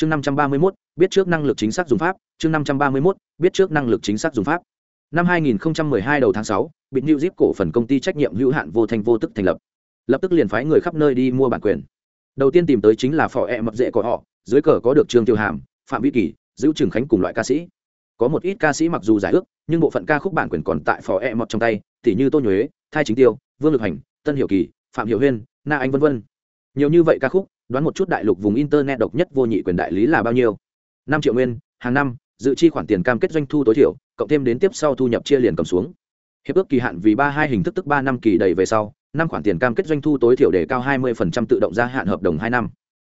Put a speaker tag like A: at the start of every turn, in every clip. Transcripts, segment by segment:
A: chương năm trăm ba mươi mốt biết trước năng lực chính xác dùng pháp. Chương năm trăm ba mươi mốt biết trước năng lực chính xác dùng pháp. Năm 2012 đầu tháng 6, bị New Zip cổ phần công ty trách nhiệm hữu hạn vô thành vô tức thành lập. Lập tức liền phái người khắp nơi đi mua bản quyền. Đầu tiên tìm tới chính là phò e mập dễ của họ dưới cờ có được trương tiêu hàm phạm vĩ kỳ giữ trường khánh cùng loại ca sĩ. Có một ít ca sĩ mặc dù giải ước nhưng bộ phận ca khúc bản quyền còn tại phò e mập trong tay tỉ như tô nhuế thai chính tiêu vương lực hành tân hiệu kỳ phạm hiệu huyên na anh vân vân. Nhiều như vậy ca khúc đoán một chút đại lục vùng internet độc nhất vô nhị quyền đại lý là bao nhiêu? Năm triệu nguyên, hàng năm, dự chi khoản tiền cam kết doanh thu tối thiểu, cộng thêm đến tiếp sau thu nhập chia liền cầm xuống. Hiệp ước kỳ hạn vì ba hai hình thức tức ba năm kỳ đầy về sau, năm khoản tiền cam kết doanh thu tối thiểu để cao hai mươi tự động gia hạn hợp đồng hai năm.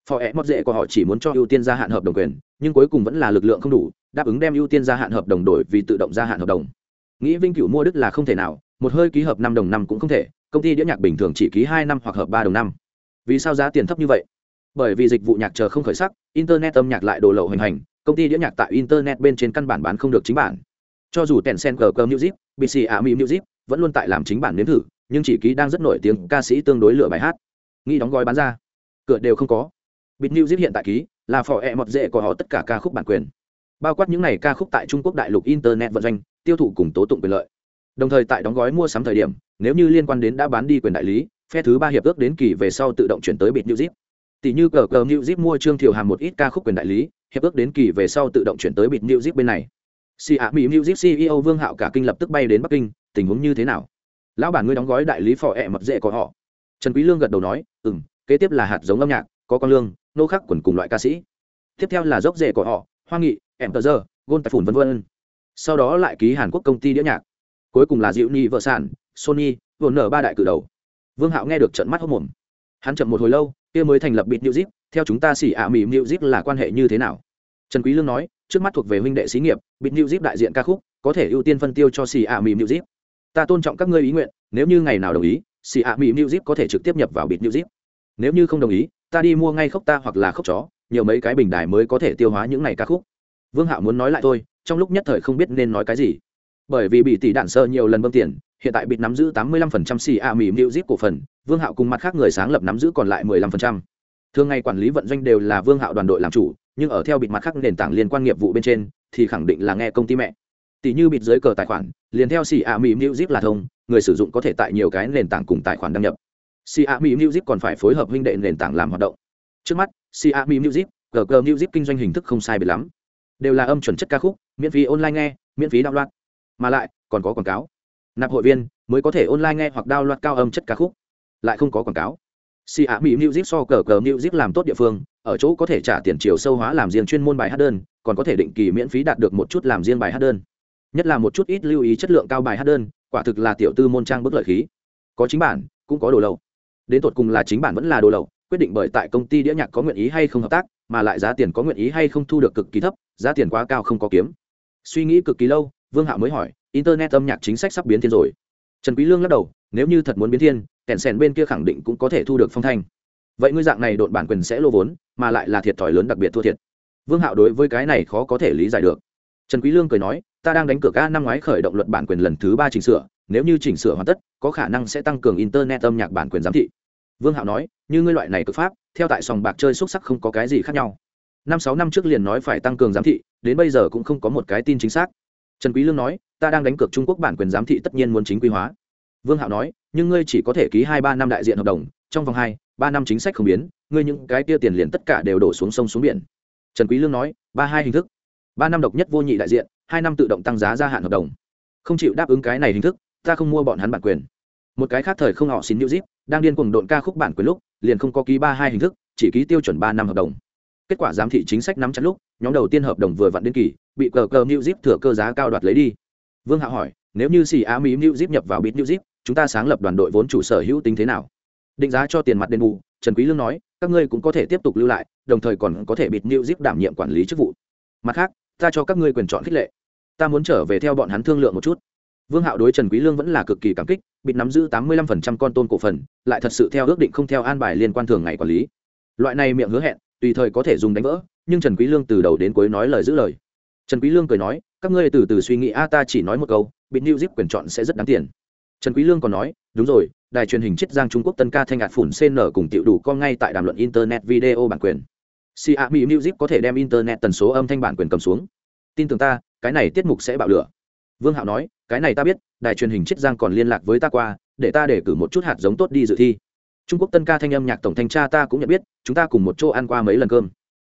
A: Phò ẹ mót dễ của họ chỉ muốn cho ưu tiên gia hạn hợp đồng quyền, nhưng cuối cùng vẫn là lực lượng không đủ, đáp ứng đem ưu tiên gia hạn hợp đồng đổi vì tự động gia hạn hợp đồng. Nghĩ vinh cửu mua đức là không thể nào, một hơi ký hợp năm đồng năm cũng không thể, công ty đĩa nhạc bình thường chỉ ký hai năm hoặc hợp ba đồng năm. Vì sao giá tiền thấp như vậy? Bởi vì dịch vụ nhạc chờ không khởi sắc, internet âm nhạc lại đồ lậu hình hành, công ty đĩa nhạc tại internet bên trên căn bản bán không được chính bản. Cho dù tèn sen gg music bc ami music vẫn luôn tại làm chính bản nếm thử, nhưng chỉ ký đang rất nổi tiếng ca sĩ tương đối lựa bài hát. Nghĩ đóng gói bán ra. Cửa đều không có. Bịt music hiện tại ký, là phò e mọt dễ của họ tất cả ca khúc bản quyền. Bao quát những n à y ca khúc tại trung quốc đại lục internet vận doanh, tiêu thụ cùng tố tụng quyền lợi. Đồng thời tại đóng gói mua sắm thời điểm, nếu như liên quan đến đã bán đi quyền đại lý, phe thứ ba hiệp ước đến kỳ về sau tự động chuyển tới bịt music tỷ như cờ cờ music mua trương thiều hàm một ít ca khúc quyền đại lý, hiệp ước đến kỳ về sau tự động chuyển tới bịt new zip bên này. Si ạ mỹ music ceo vương hạo cả kinh lập tức bay đến bắc kinh, tình huống như thế nào? Lão bản ngươi đóng gói đại lý phò ẹ mập dễ của họ. Trần quý lương gật đầu nói ừ m kế tiếp là hạt giống âm nhạc, có con lương, nô khắc quần cùng loại ca sĩ. Tiếp theo là dốc rễ của họ, hoa nghị, em tờ giờ, gôn tài phủn vân vân. Sau đó lại ký hàn quốc công ty đĩa nhạc. Cuối cùng là diệu ni vợ sản, sony vồn nở ba đại cử đầu. Vương hạo nghe được trận mắt hốc mồm hắn chậm một hồi lâu, kia mới thành lập bịt new zip theo chúng ta xỉ ạ mỹ new zip là quan hệ như thế nào? Trần quý lương nói, trước mắt thuộc về huynh đệ xí nghiệp bịt new zip đại diện ca khúc, có thể ưu tiên phân tiêu cho xỉ ạ mỹ new zip ta tôn trọng các ngươi ý nguyện, nếu như ngày nào đồng ý, xỉ ạ mỹ new zip có thể trực tiếp nhập vào bịt new zip nếu như không đồng ý, ta đi mua ngay khốc ta hoặc là khốc chó, nhiều mấy cái bình đài mới có thể tiêu hóa những này ca khúc. Vương hạo muốn nói lại thôi, trong lúc nhất thời không biết nên nói cái gì. Bởi vì bị tỷ đạn sơ nhiều lần bơm tiền, hiện tại bịt nắm giữ 85% xì a mì mịu zip cổ phần vương hạo cùng mặt khác người sáng lập nắm giữ còn lại 15%. thường ngày quản lý vận doanh đều là vương hạo đoàn đội làm chủ nhưng ở theo bịt mặt khác nền tảng liên quan nghiệp vụ bên trên thì khẳng định là nghe công ty mẹ tỷ như bịt dưới cờ tài khoản liền theo xì a mỹ mịu zip là thông người sử dụng có thể tại nhiều cái nền tảng cùng tài khoản đăng nhập Xiaomi zip còn phải phối hợp huynh đệ nền tảng làm hoạt động. Trước mắt, xì ạ mỉm nữu zip cờ cờ GG zip kinh doanh hình thức không sai biệt lắm. Đều là âm chuẩn chất ca khúc, miễn phí online nghe, miễn phí download. Mà lại, còn có quảng cáo. Nạp hội viên mới có thể online nghe hoặc download cao âm chất ca khúc. Lại không có quảng cáo. Xiaomi Music so cờ GG Music làm tốt địa phương, ở chỗ có thể trả tiền chiều sâu hóa làm riêng chuyên môn bài hát đơn, còn có thể định kỳ miễn phí đạt được một chút làm riêng bài hát đơn. Nhất là một chút ít lưu ý chất lượng cao bài hát đơn, quả thực là tiểu tư môn trang bức lợi khí. Có chính bản, cũng có đồ lậu đến tột cùng là chính bản vẫn là đồ lậu quyết định bởi tại công ty đĩa nhạc có nguyện ý hay không hợp tác mà lại giá tiền có nguyện ý hay không thu được cực kỳ thấp giá tiền quá cao không có kiếm suy nghĩ cực kỳ lâu vương hạo mới hỏi internet âm nhạc chính sách sắp biến thiên rồi trần quý lương lắc đầu, nếu như thật muốn biến thiên kẹn sèn bên kia khẳng định cũng có thể thu được phong thanh. Vậy ngươi dạng này đột bản quyền sẽ lô vốn, mà lại là thiệt thòi lớn đặc biệt thua thiệt. Vương hạo đối với cái này khó có thể lý giải được. Trần quý lương cười nói, ta đang đánh cược ca năm ngoái khởi động luật bản quyền lần thứ ba chỉnh sửa, nếu như chỉnh sửa hoàn tất, có khả năng sẽ tăng cường internet âm nhạc bản quyền giám thị. Vương hạo nói, như ngươi loại này cực pháp, theo tại sòng bạc chơi xúc sắc không có cái gì khác nhau. Năm sáu năm trước liền nói phải tăng cường giám thị, đến bây giờ cũng không có một cái tin chính xác trần quý lương nói, ta đang đánh cược trung quốc bản quyền giám thị tất nhiên muốn chính quy hóa. Vương hạo nói, nhưng ngươi chỉ có thể ký hai ba năm đại diện hợp đồng, trong vòng hai, ba năm chính sách không biến, ngươi những cái kia tiền liền tất cả đều đổ xuống sông xuống biển. Trần quý lương nói, ba hai hình thức. Ba năm độc nhất vô nhị đại diện, hai năm tự động tăng giá gia hạn hợp đồng. Không chịu đáp ứng cái này hình thức, ta không mua bọn hắn bản quyền. Một cái khác thời không họ xin new zip đang điên cuồng độn ca khúc bản quyền lúc, liền không có ký ba hai hình thức, chỉ ký tiêu chuẩn ba năm hợp đồng kết quả giám thị chính sách nắm chặt lúc, nhóm đầu tiên hợp đồng vừa vặn đến kỳ, bị cờ cờ new zip thừa cơ giá cao đoạt lấy đi. Vương hạ hỏi, nếu như xì á mỹ new zip nhập vào bit new zip chúng ta sáng lập đoàn đội vốn chủ sở hữu tính thế nào? Định giá cho tiền mặt đền bù, trần quý lương nói, các ngươi cũng có thể tiếp tục lưu lại, đồng thời còn có thể bịt new zip đảm nhiệm quản lý chức vụ. Mặt khác, ta cho các ngươi quyền chọn khích lệ. Ta muốn trở về theo bọn hắn thương lượng một chút. Vương hạo đối trần quý lương vẫn là cực kỳ cảm kích bị nắm giữ tám mươi 85% con tôn cổ phần, lại thật sự theo ước định không theo an bài liên quan thường ngày quản lý. Loại này miệng hứa hẹn tùy thời có thể dùng đánh vỡ nhưng trần quý lương từ đầu đến cuối nói lời giữ lời trần quý lương cười nói các ngươi từ từ suy nghĩ a ta chỉ nói một câu bị new zip quyền chọn sẽ rất đáng tiền trần quý lương còn nói đúng rồi đài truyền hình chiết giang trung quốc tân ca thanh ngạt phủn cn cùng tiểu đủ con ngay tại đàm luận internet video bản quyền cia mỹ new zip có thể đem internet tần số âm thanh bản quyền cầm xuống. Tin tưởng ta, cái này tiết mục sẽ bạo lửa. Vương Hạo nói, cái này ta biết, đài truyền hình Chiết Giang còn liên lạc với ta qua, để ta để cử một chút hạt giống tốt đi dự thi. Trung Quốc Tân ca thanh âm nhạc tổng thanh tra ta cũng nhận biết, chúng ta cùng một chỗ ăn qua mấy lần cơm.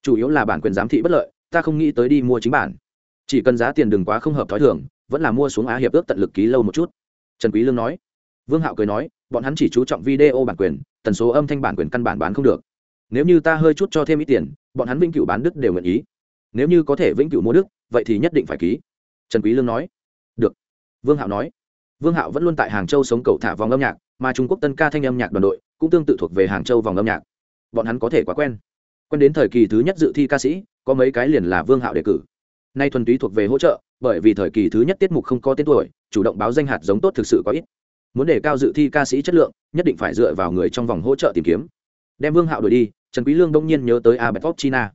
A: Chủ yếu là bản quyền giám thị bất lợi, ta không nghĩ tới đi mua chính bản. Chỉ cần giá tiền đừng quá không hợp thói thường, vẫn là mua xuống á hiệp ước tận lực ký lâu một chút. Trần Quý Lương nói. Vương Hạo cười nói, bọn hắn chỉ chú trọng video bản quyền, tần số âm thanh bản quyền căn bản bán không được nếu như ta hơi chút cho thêm ít tiền bọn hắn vĩnh cửu bán đức đều nguyện ý nếu như có thể vĩnh cửu mua đức vậy thì nhất định phải ký trần quý lương nói được vương hạo nói vương hạo vẫn luôn tại hàng châu sống cầu thả vòng âm nhạc mà trung quốc tân ca thanh âm nhạc đoàn đội cũng tương tự thuộc về hàng châu vòng âm nhạc. Bọn hắn có thể quá quen. Quen đến thời kỳ thứ nhất dự thi ca sĩ, có mấy cái liền là vương hạo đề cử. Nay thuần túy thuộc về hỗ trợ, bởi vì thời kỳ thứ nhất tiết mục không có tên tuổi, chủ động báo danh hạt giống tốt thực sự có ít. Muốn đề cao dự thi ca sĩ chất lượng, nhất định phải dựa vào người trong vòng hỗ trợ tìm kiếm. Đem vương hạo đuổi đi, trần quý lương đông nhiên nhớ tới a bẹt china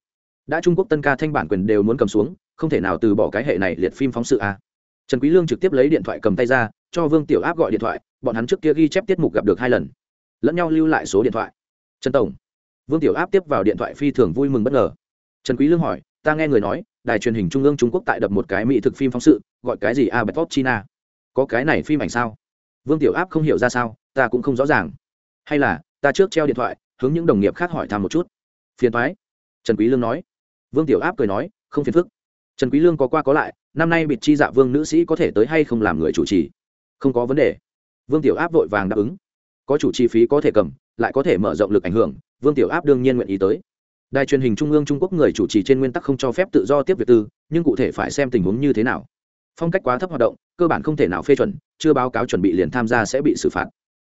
A: đã trung quốc tân ca thanh bản quyền đều muốn cầm xuống, không thể nào từ bỏ cái hệ này liệt phim phóng sự a. Trần quý lương trực tiếp lấy điện thoại cầm tay ra, cho vương tiểu áp gọi điện thoại, bọn hắn trước kia ghi chép tiết mục gặp được hai lần lẫn nhau lưu lại số điện thoại. Trần tổng. Vương tiểu áp tiếp vào điện thoại phi thường vui mừng bất ngờ. Trần quý lương hỏi, ta nghe người nói, đài truyền hình trung ương trung quốc tại đập một cái mỹ thực phim phóng sự, gọi cái gì a bẹt china có cái này phim ảnh sao? Vương tiểu áp không hiểu ra sao, ta cũng không rõ ràng. Hay là, ta trước treo điện thoại, hướng những đồng nghiệp khác hỏi thăm một chút. Phiền thoái trần quý lương nói. Vương tiểu áp cười nói, không phiền phức. Trần quý lương có qua có lại, năm nay bịt chi dạ vương nữ sĩ có thể tới hay không làm người chủ trì? Không có vấn đề. Vương tiểu áp vội vàng đáp ứng có chủ chi phí có thể cầm, lại có thể mở rộng lực ảnh hưởng, vương tiểu áp đương nhiên nguyện ý tới. Đài truyền hình trung ương trung quốc người chủ trì trên nguyên tắc không cho phép tự do tiếp việc tư, nhưng cụ thể phải xem tình huống như thế nào. Phong cách quá thấp hoạt động, cơ bản không thể nào phê chuẩn, chưa báo cáo chuẩn bị liền tham gia sẽ bị xử phạt.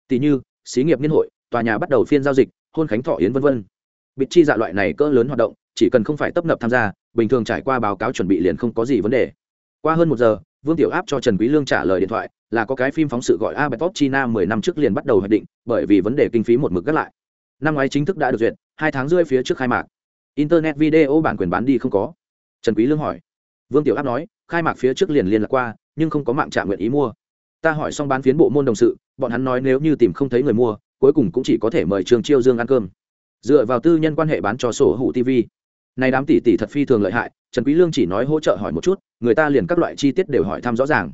A: Tỷ như, xí nghiệp niên hội, tòa nhà bắt đầu phiên giao dịch, hôn khánh thọ yến v v bịt chi dạ loại này cỡ lớn hoạt động, chỉ cần không phải tấp nập tham gia, bình thường trải qua báo cáo chuẩn bị liền không có gì vấn đề. Qua hơn một giờ, vương tiểu áp cho trần quý lương trả lời điện thoại là có cái phim phóng sự gọi a china mười năm trước liền bắt đầu hoạch định, bởi vì vấn đề kinh phí một mực gắt lại. Năm ngoái chính thức đã được duyệt, hai tháng rưỡi phía trước khai mạc. Internet video bản quyền bán đi không có. Trần quý lương hỏi. Vương tiểu áp nói, khai mạc phía trước liền liên lạc qua, nhưng không có mạng trạm nguyện ý mua. Ta hỏi xong bán phiến bộ môn đồng sự, bọn hắn nói nếu như tìm không thấy người mua, cuối cùng cũng chỉ có thể mời trường chiêu dương ăn cơm. Dựa vào tư nhân quan hệ bán cho sổ hủ tv này đám tỷ tỷ thật phi thường lợi hại, trần quý lương chỉ nói hỗ trợ hỏi một chút, người ta liền các loại chi tiết đều hỏi thăm rõ ràng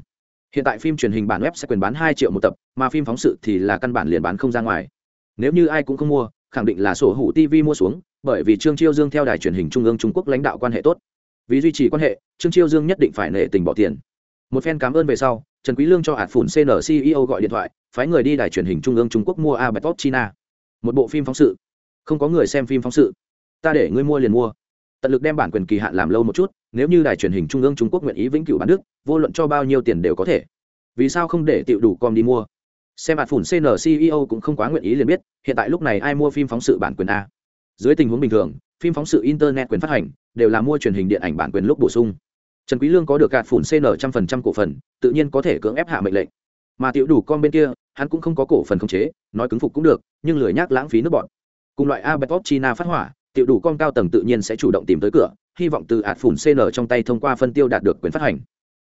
A: hiện tại phim truyền hình bản web sẽ quyền bán hai triệu một tập, mà phim phóng sự thì là căn bản liền bán không ra ngoài. Nếu như ai cũng không mua, khẳng định là sổ hủ tv mua xuống, bởi vì trương chiêu dương theo đài truyền hình trung ương trung quốc lãnh đạo quan hệ tốt. Vì duy trì quan hệ, trương chiêu dương nhất định phải nể tình bỏ tiền. Một phen cảm ơn về sau, trần quý lương cho hạt phủn cn ceo gọi điện thoại, phái người đi đài truyền hình trung ương trung quốc mua a bạch china. Một bộ phim phóng sự. Không có người xem phim phóng sự. Ta để ngươi mua liền mua. Tận lực đem bản quyền kỳ hạn làm lâu một chút nếu như đài truyền hình trung ương trung quốc nguyện ý vĩnh cửu bán đức vô luận cho bao nhiêu tiền đều có thể. Vì sao không để tiểu đủ com đi mua? Xem mặt phủn cn ceo cũng không quá nguyện ý liền biết, hiện tại lúc này ai mua phim phóng sự bản quyền a? Dưới tình huống bình thường, phim phóng sự internet quyền phát hành đều là mua truyền hình điện ảnh bản quyền lúc bổ sung. Trần quý lương có được gạt phủn cn trăm phần trăm cổ phần, tự nhiên có thể cưỡng ép hạ mệnh lệnh. Mà tiểu đủ con bên kia, hắn cũng không có cổ phần khống chế, nói cứng phục cũng được, nhưng lười nhác lãng phí nước bọn. Cùng loại a betop china phát hỏa, tiểu đủ con cao tầng tự nhiên sẽ chủ động tìm tới cửa hy vọng từ ạt phủn cn trong tay thông qua phân tiêu đạt được quyền phát hành.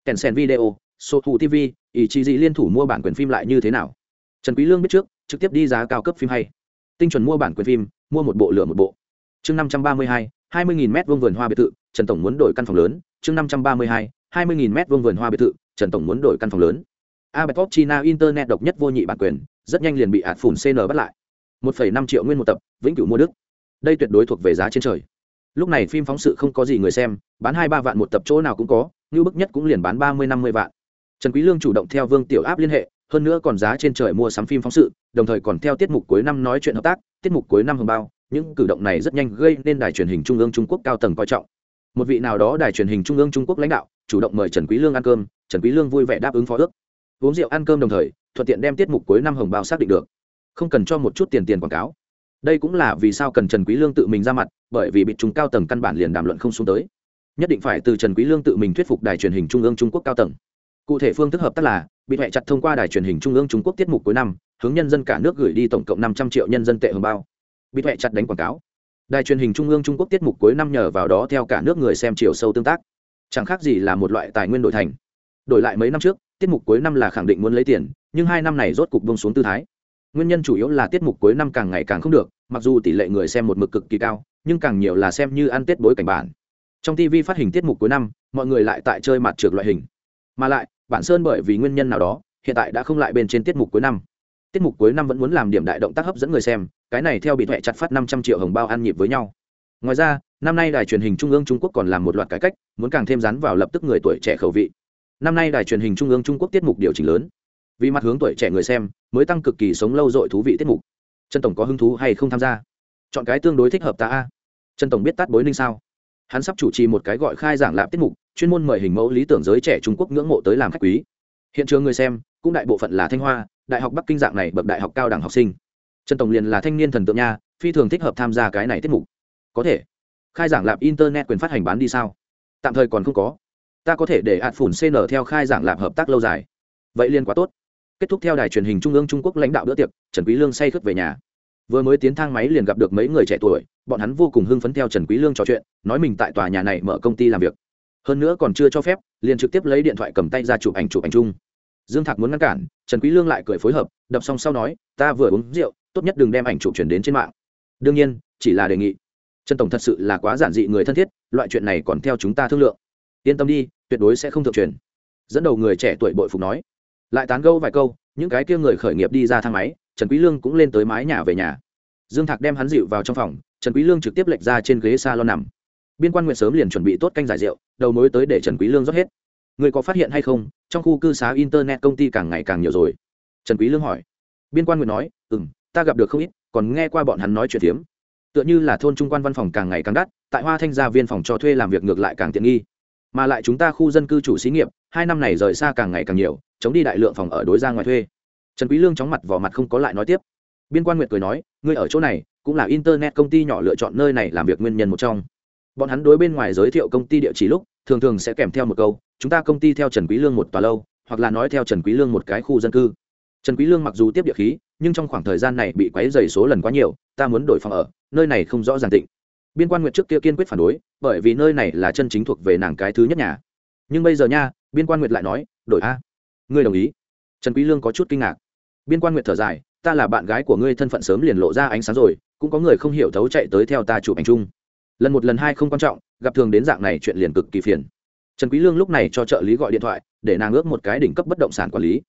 A: Kèn sen video số thủ tv ý chí gì liên thủ mua bản quyền phim lại như thế nào? Trần quý lương biết trước, trực tiếp đi giá cao cấp phim hay. Tinh chuẩn mua bản quyền phim, mua một bộ lửa một bộ. Chương năm trăm ba mươi hai hai mươi nghìn mét vuông vườn hoa biệt thự, trần tổng muốn đổi căn phòng lớn. Chương năm trăm ba mươi hai hai mươi nghìn mét vuông vườn hoa biệt thự, trần tổng muốn đổi căn phòng lớn. Abetop china internet độc nhất vô nhị bản quyền, rất nhanh liền bị ạt phủn cn bắt lại. một năm triệu nguyên một tập, vĩnh cửu mua đức. Đây tuyệt đối thuộc về giá trên trời lúc này phim phóng sự không có gì người xem, bán hai ba vạn một tập chỗ nào cũng có như bức nhất cũng liền bán ba mươi năm mươi vạn. Trần quý lương chủ động theo vương tiểu áp liên hệ, hơn nữa còn giá trên trời mua sắm phim phóng sự, đồng thời còn theo tiết mục cuối năm nói chuyện hợp tác, tiết mục cuối năm hồng bao, những cử động này rất nhanh gây nên đài truyền hình trung ương trung quốc cao tầng coi trọng. Một vị nào đó đài truyền hình trung ương trung quốc lãnh đạo, chủ động mời trần quý lương ăn cơm, trần quý lương vui vẻ đáp ứng phó ước. Uống rượu ăn cơm đồng thời, thuận tiện đem tiết mục cuối năm hồng bao xác định được. Không cần cho một chút tiền tiền quảng cáo đây cũng là vì sao cần trần quý lương tự mình ra mặt, bởi vì bị chúng cao tầng căn bản liền đàm luận không xuống tới. Nhất định phải từ trần quý lương tự mình thuyết phục đài truyền hình trung ương trung quốc cao tầng. Cụ thể phương thức hợp tác là, bị hệ chặt thông qua đài truyền hình trung ương trung quốc tiết mục cuối năm, hướng nhân dân cả nước gửi đi tổng cộng 500 triệu nhân dân tệ hưởng bao. Bị hệ chặt đánh quảng cáo. Đài truyền hình trung ương trung quốc tiết mục cuối năm nhờ vào đó theo cả nước người xem chiều sâu tương tác. Chẳng khác gì là một loại tài nguyên đổi thành. Đổi lại mấy năm trước, tiết mục cuối năm là khẳng định muốn lấy tiền, nhưng hai năm này rốt cục bông xuống tư thái nguyên nhân chủ yếu là tiết mục cuối năm càng ngày càng không được, mặc dù tỷ lệ người xem một mực cực kỳ cao, nhưng càng nhiều là xem như ăn tết bối cảnh bản. Trong tv phát hình tiết mục cuối năm, mọi người lại tại chơi mặt trượt loại hình. Mà lại, bản sơn bởi vì nguyên nhân nào đó, hiện tại đã không lại bên trên tiết mục cuối năm. Tiết mục cuối năm vẫn muốn làm điểm đại động tác hấp dẫn người xem, cái này theo bị thuệ chặt phát năm trăm triệu hồng bao ăn nhịp với nhau. Ngoài ra, năm nay đài truyền hình trung ương trung quốc còn làm một loạt cải cách, muốn càng thêm rắn vào lập tức người tuổi trẻ khẩu vị. Năm nay đài truyền hình trung ương trung quốc tiết mục điều chỉnh lớn vì mặt hướng tuổi trẻ người xem, mới tăng cực kỳ sống lâu dội thú vị tiết mục. Trần tổng có hứng thú hay không tham gia? Chọn cái tương đối thích hợp ta a. Trần tổng biết tắt bối ninh sao? Hắn sắp chủ trì một cái gọi khai giảng lạp tiết mục, chuyên môn mời hình mẫu lý tưởng giới trẻ trung quốc ngưỡng mộ tới làm khách quý. Hiện trường người xem, cũng đại bộ phận là thanh hoa, đại học bắc kinh dạng này bậc đại học cao đẳng học sinh. Trần tổng liền là thanh niên thần tượng nha, phi thường thích hợp tham gia cái này tiết mục. Có thể. Khai giảng lạp internet quyền phát hành bán đi sao? Tạm thời còn không có. Ta có thể để hạt phủn cn theo khai giảng lạp hợp tác lâu dài. Vậy liên quá tốt kết thúc theo đài truyền hình trung ương trung quốc lãnh đạo bữa tiệc, trần quý lương say khướt về nhà. Vừa mới tiến thang máy liền gặp được mấy người trẻ tuổi, bọn hắn vô cùng hưng phấn theo trần quý lương trò chuyện, nói mình tại tòa nhà này mở công ty làm việc. Hơn nữa còn chưa cho phép, liền trực tiếp lấy điện thoại cầm tay ra chụp ảnh chụp ảnh chung. Dương thạc muốn ngăn cản, trần quý lương lại cười phối hợp, đập xong sau nói, ta vừa uống rượu, tốt nhất đừng đem ảnh chụp chuyển đến trên mạng. Đương nhiên, chỉ là đề nghị. Trần tổng thật sự là quá giản dị người thân thiết, loại chuyện này còn theo chúng ta thương lượng. Yên tâm đi, tuyệt đối sẽ không thượng truyền. Dẫn đầu người trẻ tuổi bội phục nói lại tán gẫu vài câu, những cái kia người khởi nghiệp đi ra thang máy, trần quý lương cũng lên tới mái nhà về nhà. Dương thạc đem hắn dịu vào trong phòng, trần quý lương trực tiếp lệch ra trên ghế salon nằm. Biên quan nguyện sớm liền chuẩn bị tốt canh giải rượu, đầu mối tới để trần quý lương rót hết. Người có phát hiện hay không, trong khu cư xá internet công ty càng ngày càng nhiều rồi. Trần quý lương hỏi. Biên quan nguyện nói, ừm, ta gặp được không ít, còn nghe qua bọn hắn nói chuyện tiếm tựa như là thôn trung quan văn phòng càng ngày càng đắt, tại hoa thanh gia viên phòng cho thuê làm việc ngược lại càng tiện nghi mà lại chúng ta khu dân cư chủ xí nghiệp, hai năm này rời xa càng ngày càng nhiều, chống đi đại lượng phòng ở đối ra ngoài thuê. Trần quý lương chóng mặt vỏ mặt không có lại nói tiếp. Biên quan nguyệt cười nói, ngươi ở chỗ này, cũng là internet công ty nhỏ lựa chọn nơi này làm việc nguyên nhân một trong. Bọn hắn đối bên ngoài giới thiệu công ty địa chỉ lúc, thường thường sẽ kèm theo một câu, chúng ta công ty theo trần quý lương một tòa lâu, hoặc là nói theo trần quý lương một cái khu dân cư. Trần quý lương mặc dù tiếp địa khí, nhưng trong khoảng thời gian này bị quấy rầy số lần quá nhiều, ta muốn đổi phòng ở, nơi này không rõ ràng tịnh biên quan nguyệt trước kia kiên quyết phản đối, bởi vì nơi này là chân chính thuộc về nàng cái thứ nhất nhà. Nhưng bây giờ nha, biên quan nguyệt lại nói, đổi a, ngươi đồng ý. Trần quý lương có chút kinh ngạc. Biên quan nguyệt thở dài, ta là bạn gái của ngươi thân phận sớm liền lộ ra ánh sáng rồi, cũng có người không hiểu thấu chạy tới theo ta chụp ảnh chung. Lần một lần hai không quan trọng, gặp thường đến dạng này chuyện liền cực kỳ phiền. Trần quý lương lúc này cho trợ lý gọi điện thoại, để nàng ước một cái đỉnh cấp bất động sản quản lý.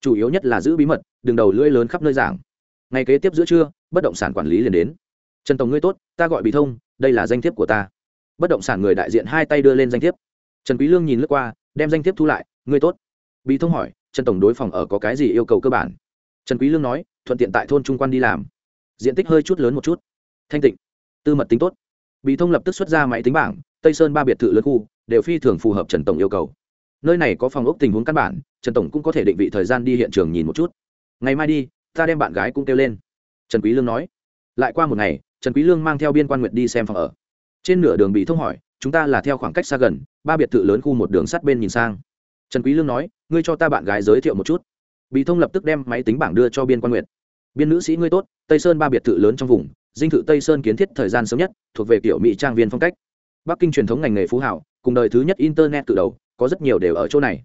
A: Chủ yếu nhất là giữ bí mật, đừng đầu lưỡi lớn khắp nơi giảng. Ngày kế tiếp giữa trưa, bất động sản quản lý liền đến. Trần tổng ngươi tốt, ta gọi bị thông đây là danh thiếp của ta. Bất động sản người đại diện hai tay đưa lên danh thiếp. Trần quý lương nhìn lướt qua, đem danh thiếp thu lại, ngươi tốt. Bị thông hỏi, trần tổng đối phòng ở có cái gì yêu cầu cơ bản? Trần quý lương nói, thuận tiện tại thôn trung quan đi làm. Diện tích hơi chút lớn một chút. Thanh tịnh, tư mật tính tốt. Bị thông lập tức xuất ra máy tính bảng, tây sơn ba biệt thự lớn khu, đều phi thường phù hợp trần tổng yêu cầu. Nơi này có phòng ốc tình huống căn bản, trần tổng cũng có thể định vị thời gian đi hiện trường nhìn một chút. Ngày mai đi, ta đem bạn gái cũng kêu lên. Trần quý lương nói. Lại qua một ngày trần quý lương mang theo biên quan nguyệt đi xem phòng ở. Trên nửa đường bị thông hỏi, chúng ta là theo khoảng cách xa gần, ba biệt thự lớn khu một đường sắt bên nhìn sang. Trần quý lương nói, ngươi cho ta bạn gái giới thiệu một chút. Bị thông lập tức đem máy tính bảng đưa cho biên quan nguyệt. Biên nữ sĩ ngươi tốt, tây sơn ba biệt thự lớn trong vùng, dinh thự tây sơn kiến thiết thời gian sớm nhất, thuộc về kiểu mỹ trang viên phong cách. Bắc kinh truyền thống ngành nghề phú hảo, cùng đời thứ nhất internet từ đầu, có rất nhiều đều ở chỗ này.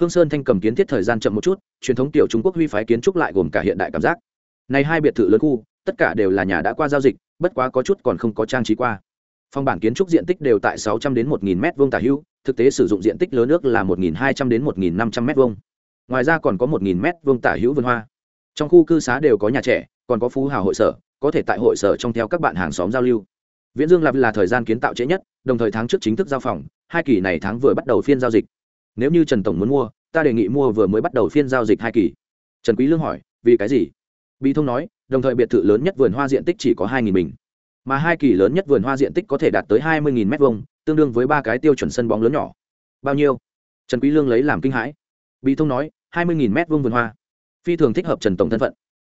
A: Hương sơn thanh cầm kiến thiết thời gian chậm một chút, truyền thống tiểu trung quốc huy phái kiến trúc lại gồm cả hiện đại cảm giác. Này hai biệt thự lớn khu, tất cả đều là nhà đã qua giao dịch bất quá có chút còn không có trang trí qua. Phong bản kiến trúc diện tích đều tại 600 đến 1000 mét vuông tả hữu thực tế sử dụng diện tích lớn nước là 1200 đến 1500 mét vuông. Ngoài ra còn có 1000 mét vuông tả hữu vườn hoa. Trong khu cư xá đều có nhà trẻ, còn có phú hào hội sở, có thể tại hội sở trong theo các bạn hàng xóm giao lưu. Viễn dương lạp là thời gian kiến tạo trễ nhất, đồng thời tháng trước chính thức giao phòng, hai kỳ này tháng vừa bắt đầu phiên giao dịch. Nếu như trần tổng muốn mua, ta đề nghị mua vừa mới bắt đầu phiên giao dịch hai kỳ. Trần quý lương hỏi, vì cái gì? Bị thông nói đồng thời biệt thự lớn nhất vườn hoa diện tích chỉ có hai nghìn bình. Mà hai kỳ lớn nhất vườn hoa diện tích có thể đạt tới hai mươi nghìn vuông, tương đương với ba cái tiêu chuẩn sân bóng lớn nhỏ. Bao nhiêu? Trần quý lương lấy làm kinh hãi. Bị thông nói, hai mươi nghìn vuông vườn hoa. Phi thường thích hợp trần tổng thân phận.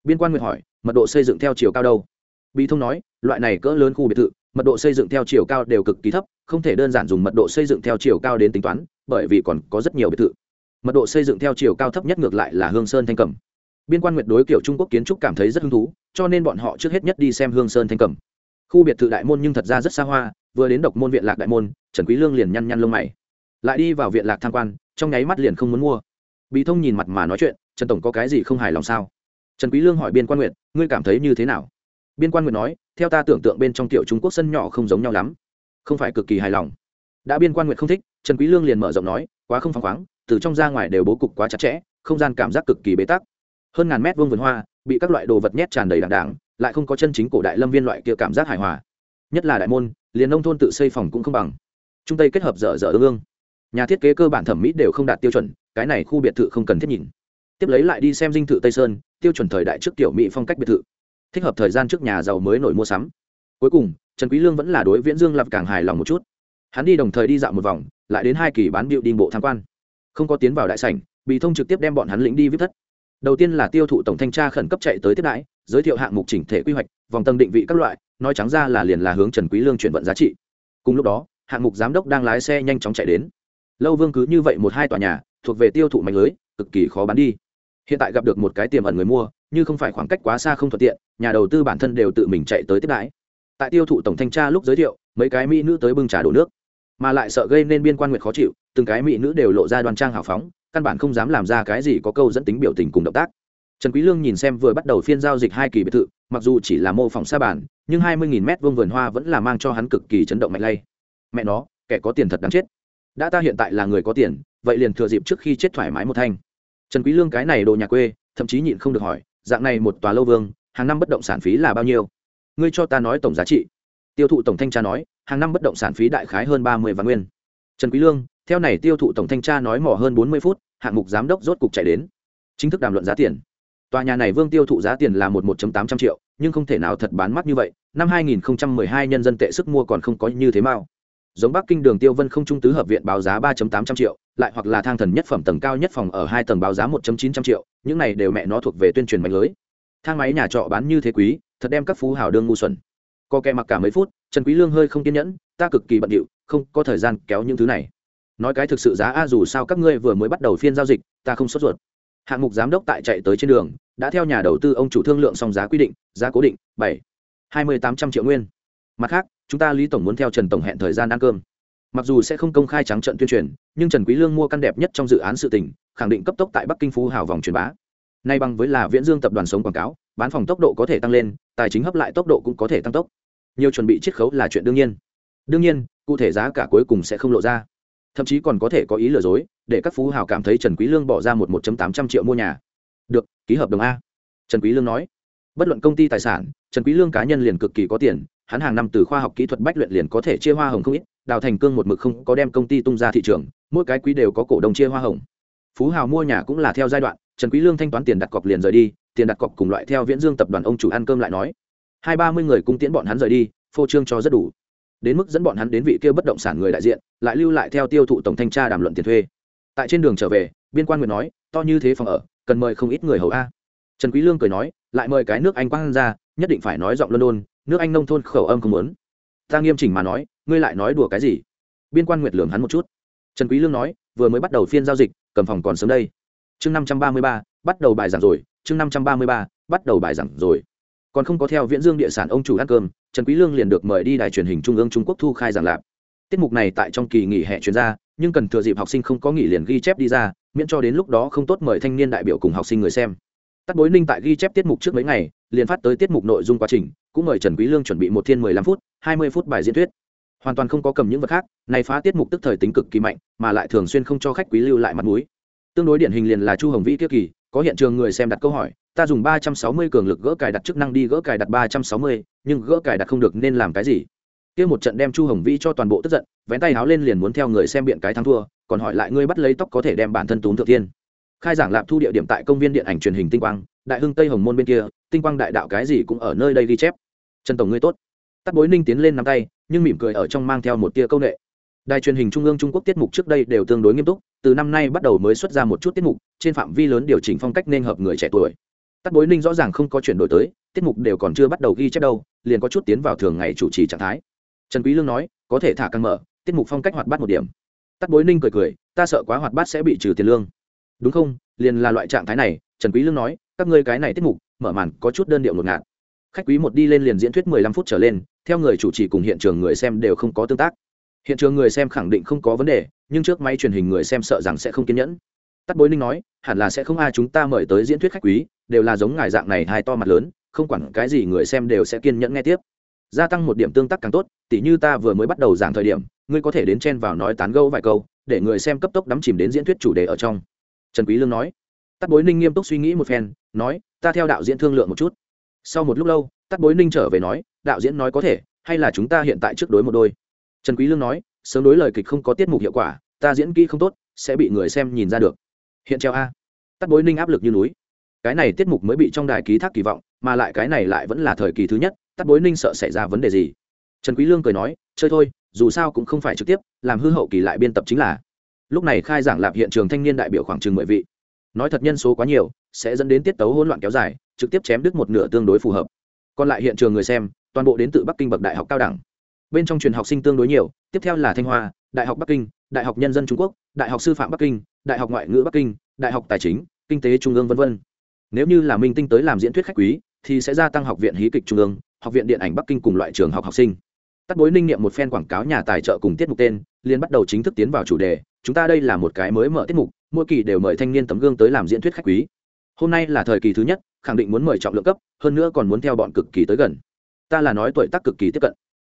A: Biên quan nguyện hỏi, mật độ xây dựng theo chiều cao đâu? Bị thông nói, loại này cỡ lớn khu biệt thự, mật độ xây dựng theo chiều cao đều cực kỳ thấp, không thể đơn giản dùng mật độ xây dựng theo chiều cao đến tính toán, bởi vì còn có rất nhiều biệt thự. Mật độ xây dựng theo chiều cao thấp nhất ngược lại là hương sơn thanh cẩm biên quan nguyệt đối kiểu trung quốc kiến trúc cảm thấy rất hứng thú, cho nên bọn họ trước hết nhất đi xem hương sơn thanh cẩm khu biệt thự đại môn nhưng thật ra rất xa hoa, vừa đến độc môn viện lạc đại môn, trần quý lương liền nhăn nhăn lông mày. Lại đi vào viện lạc tham quan, trong nháy mắt liền không muốn mua. Bị thông nhìn mặt mà nói chuyện, trần tổng có cái gì không hài lòng sao? Trần quý lương hỏi biên quan nguyệt, ngươi cảm thấy như thế nào? Biên quan nguyệt nói, theo ta tưởng tượng bên trong tiểu trung quốc sân nhỏ không giống nhau lắm, không phải cực kỳ hài lòng. Đã biên quan Nguyệt không thích, trần quý lương liền mở rộng nói, quá không phăng khoáng, từ trong ra ngoài đều bố cục quá chặt chẽ, không gian cảm giác cực kỳ bế tắc hơn ngàn mét vuông vườn hoa, bị các loại đồ vật nhét tràn đầy đàng đàng lại không có chân chính cổ đại lâm viên loại kia cảm giác hài hòa. Nhất là đại môn, liền nông thôn tự xây phòng cũng không bằng. Trung tây kết hợp dở dở ương ương. Nhà thiết kế cơ bản thẩm mỹ đều không đạt tiêu chuẩn, cái này khu biệt thự không cần thiết nhìn. Tiếp lấy lại đi xem dinh thự tây sơn, tiêu chuẩn thời đại trước tiểu mỹ phong cách biệt thự. Thích hợp thời gian trước nhà giàu mới nổi mua sắm. Cuối cùng, trần quý lương vẫn là đối viễn dương lập càng hài lòng một chút. Hắn đi đồng thời đi dạo một vòng, lại đến hai kỳ bán biểu đi bộ tham quan. Không có tiến vào đại sảnh bị thông trực tiếp đem bọn hắn lĩnh đi vip thất đầu tiên là tiêu thụ tổng thanh tra khẩn cấp chạy tới tiếp đãi, giới thiệu hạng mục chỉnh thể quy hoạch, vòng tầng định vị các loại, nói trắng ra là liền là hướng trần quý lương chuyển vận giá trị. Cùng lúc đó, hạng mục giám đốc đang lái xe nhanh chóng chạy đến. Lâu vương cứ như vậy một hai tòa nhà, thuộc về tiêu thụ mạnh lưới, cực kỳ khó bán đi. Hiện tại gặp được một cái tiềm ẩn người mua, như không phải khoảng cách quá xa không thuận tiện, nhà đầu tư bản thân đều tự mình chạy tới tiếp đãi. Tại tiêu thụ tổng thanh tra lúc giới thiệu, mấy cái mỹ nữ tới bưng trà đổ nước, mà lại sợ gây nên biên quan nguyện khó chịu, từng cái mỹ nữ đều lộ ra đoan trang hào phóng căn bản không dám làm ra cái gì có câu dẫn tính biểu tình cùng động tác. Trần quý lương nhìn xem vừa bắt đầu phiên giao dịch hai kỳ biệt thự, mặc dù chỉ là mô phỏng xa bản nhưng hai mươi mét vuông vườn hoa vẫn là mang cho hắn cực kỳ chấn động mạnh lay. Mẹ nó, kẻ có tiền thật đáng chết. Đã ta hiện tại là người có tiền, vậy liền thừa dịp trước khi chết thoải mái một thanh. Trần quý lương cái này đồ nhà quê, thậm chí nhịn không được hỏi, dạng này một tòa lâu vương, hàng năm bất động sản phí là bao nhiêu? Ngươi cho ta nói tổng giá trị. Tiêu thụ tổng thanh tra nói, hàng năm bất động sản phí đại khái hơn ba mươi vạn nguyên. Trần quý lương theo này tiêu thụ tổng thanh tra nói mỏ hơn bốn mươi phút, hạng mục giám đốc rốt cục chạy đến. Chính thức đàm luận giá tiền. Tòa nhà này vương tiêu thụ giá tiền là một một tám trăm triệu, nhưng không thể nào thật bán mắt như vậy. Năm hai nghìn hai nhân dân tệ sức mua còn không có như thế mao giống bắc kinh đường tiêu vân không trung tứ hợp viện báo giá ba tám trăm triệu, lại hoặc là thang thần nhất phẩm tầng cao nhất phòng ở hai tầng báo giá một chín trăm triệu, những này đều mẹ nó thuộc về tuyên truyền mạnh lưới. Thang máy nhà trọ bán như thế quý, thật đem các phú hào đương ngu xuẩn. Co kẹ mặc cả mấy phút, trần quý lương hơi không kiên nhẫn, ta cực kỳ bận rộn không có thời gian kéo những thứ này nói cái thực sự giá a, dù sao các ngươi vừa mới bắt đầu phiên giao dịch, ta không sốt ruột. Hạng mục giám đốc tại chạy tới trên đường, đã theo nhà đầu tư ông chủ thương lượng xong giá quy định, giá cố định, bảy, hai mươi tám trăm triệu nguyên. Mặt khác, chúng ta lý tổng muốn theo trần tổng hẹn thời gian ăn cơm. Mặc dù sẽ không công khai trắng trận tuyên truyền, nhưng trần quý lương mua căn đẹp nhất trong dự án sự tình, khẳng định cấp tốc tại bắc kinh phú hào vòng truyền bá. Nay bằng với là viễn dương tập đoàn sống quảng cáo, bán phòng tốc độ có thể tăng lên, tài chính hấp lại tốc độ cũng có thể tăng tốc. Nhiều chuẩn bị chiết khấu là chuyện đương nhiên. Đương nhiên, cụ thể giá cả cuối cùng sẽ không lộ ra thậm chí còn có thể có ý lừa dối, để các phú hào cảm thấy trần quý lương bỏ ra một một tám trăm triệu mua nhà. Được, ký hợp đồng a. Trần quý lương nói. Bất luận công ty tài sản, trần quý lương cá nhân liền cực kỳ có tiền, hắn hàng năm từ khoa học kỹ thuật bách luyện liền có thể chia hoa hồng không ít, đào thành cương một mực không có đem công ty tung ra thị trường, mỗi cái quý đều có cổ đông chia hoa hồng. Phú hào mua nhà cũng là theo giai đoạn, trần quý lương thanh toán tiền đặt cọc liền rời đi, tiền đặt cọc cùng loại theo viễn dương tập đoàn ông chủ ăn cơm lại nói. Hai ba mươi người cung tiễn bọn hắn rời đi, phô trương cho rất đủ đến mức dẫn bọn hắn đến vị kia bất động sản người đại diện, lại lưu lại theo tiêu thụ tổng thanh tra đàm luận tiền thuê. Tại trên đường trở về, biên quan nguyệt nói, to như thế phòng ở, cần mời không ít người hầu a. Trần quý lương cười nói, lại mời cái nước anh quang ra, nhất định phải nói giọng london, nước anh nông thôn khẩu âm không muốn. Ta nghiêm chỉnh mà nói, ngươi lại nói đùa cái gì? Biên quan nguyệt lường hắn một chút. Trần quý lương nói, vừa mới bắt đầu phiên giao dịch, cầm phòng còn sớm đây. Chương năm trăm ba mươi ba, bắt đầu bài giảng rồi, chương năm trăm ba mươi ba, bắt đầu bài giảng rồi. Còn không có theo viễn dương địa sản ông chủ ăn cơm trần quý lương liền được mời đi đài truyền hình trung ương trung quốc thu khai giảng lạp. Tiết mục này tại trong kỳ nghỉ hè chuyên gia nhưng cần thừa dịp học sinh không có nghỉ liền ghi chép đi ra, miễn cho đến lúc đó không tốt mời thanh niên đại biểu cùng học sinh người xem. Tắt bối ninh tại ghi chép tiết mục trước mấy ngày, liền phát tới tiết mục nội dung quá trình, cũng mời trần quý lương chuẩn bị một thiên mười lăm phút, hai mươi phút bài diễn thuyết. Hoàn toàn không có cầm những vật khác, này phá tiết mục tức thời tính cực kỳ mạnh, mà lại thường xuyên không cho khách quý lưu lại mặt mũi. Tương đối điển hình liền là chu hồng vĩ tiết kỳ có hiện trường người xem đặt câu hỏi, ta dùng ba trăm sáu mươi cường lực gỡ cài đặt chức năng đi gỡ cài đặt ba trăm sáu mươi, nhưng gỡ cài đặt không được nên làm cái gì? Kia một trận đem chu hồng vĩ cho toàn bộ tức giận, vén tay háo lên liền muốn theo người xem biện cái thắng thua, còn hỏi lại ngươi bắt lấy tóc có thể đem bản thân túm thượng tiên khai giảng lạp thu địa điểm tại công viên điện ảnh truyền hình tinh quang, đại hưng tây hồng môn bên kia, tinh quang đại đạo cái gì cũng ở nơi đây ghi chép. Trần tổng ngươi tốt. Tắt bối ninh tiến lên nắm tay, nhưng mỉm cười ở trong mang theo một tia công nghệ đài truyền hình trung ương trung quốc tiết mục trước đây đều tương đối nghiêm túc, từ năm nay bắt đầu mới xuất ra một chút tiết mục, trên phạm vi lớn điều chỉnh phong cách nên hợp người trẻ tuổi. Tắt bối ninh rõ ràng không có chuyển đổi tới, tiết mục đều còn chưa bắt đầu ghi chép đâu, liền có chút tiến vào thường ngày chủ trì trạng thái. Trần quý lương nói, có thể thả căng mở, tiết mục phong cách hoạt bát một điểm. Tắt bối ninh cười cười, ta sợ quá hoạt bát sẽ bị trừ tiền lương. Đúng không? Liền là loại trạng thái này, trần quý lương nói, các ngươi cái này tiết mục, mở màn có chút đơn điệu ngột ngạt. Khách quý một đi lên liền diễn thuyết 15 phút trở lên, theo người chủ trì cùng hiện trường người xem đều không có tương tác hiện trường người xem khẳng định không có vấn đề, nhưng trước máy truyền hình người xem sợ rằng sẽ không kiên nhẫn. Tắt bối ninh nói, hẳn là sẽ không ai chúng ta mời tới diễn thuyết khách quý, đều là giống ngài dạng này hai to mặt lớn, không quản cái gì người xem đều sẽ kiên nhẫn nghe tiếp. Gia tăng một điểm tương tác càng tốt, tỉ như ta vừa mới bắt đầu giảng thời điểm, ngươi có thể đến chen vào nói tán gẫu vài câu, để người xem cấp tốc đắm chìm đến diễn thuyết chủ đề ở trong. Trần quý lương nói. Tắt bối ninh nghiêm túc suy nghĩ một phen, nói, ta theo đạo diễn thương lượng một chút. Sau một lúc lâu, tắt bối ninh trở về nói, đạo diễn nói có thể, hay là chúng ta hiện tại trước đối một đôi trần quý lương nói, sớm đối lời kịch không có tiết mục hiệu quả, ta diễn kỹ không tốt, sẽ bị người xem nhìn ra được. Hiện treo a. Tắt bối ninh áp lực như núi. Cái này tiết mục mới bị trong đài ký thác kỳ vọng, mà lại cái này lại vẫn là thời kỳ thứ nhất, tắt bối ninh sợ xảy ra vấn đề gì? Trần quý lương cười nói, chơi thôi, dù sao cũng không phải trực tiếp, làm hư hậu kỳ lại biên tập chính là. Lúc này khai giảng lạp hiện trường thanh niên đại biểu khoảng chừng mười vị. Nói thật nhân số quá nhiều, sẽ dẫn đến tiết tấu hỗn loạn kéo dài, trực tiếp chém đứt một nửa tương đối phù hợp. Còn lại hiện trường người xem, toàn bộ đến từ bắc kinh bậc đại học cao đẳng bên trong truyền học sinh tương đối nhiều, tiếp theo là thanh hoa, đại học bắc kinh, đại học nhân dân trung quốc, đại học sư phạm bắc kinh, đại học ngoại ngữ bắc kinh, đại học tài chính, kinh tế trung ương v v nếu như là minh tinh tới làm diễn thuyết khách quý, thì sẽ gia tăng học viện hí kịch trung ương, học viện điện ảnh bắc kinh cùng loại trường học học sinh. Tắt bối ninh niệm một phen quảng cáo nhà tài trợ cùng tiết mục tên liên bắt đầu chính thức tiến vào chủ đề, chúng ta đây là một cái mới mở tiết mục, mỗi kỳ đều mời thanh niên tấm gương tới làm diễn thuyết khách quý. Hôm nay là thời kỳ thứ nhất, khẳng định muốn mời trọng lượng cấp, hơn nữa còn muốn theo bọn cực kỳ tới gần. Ta là nói tuổi tác cực kỳ tiếp cận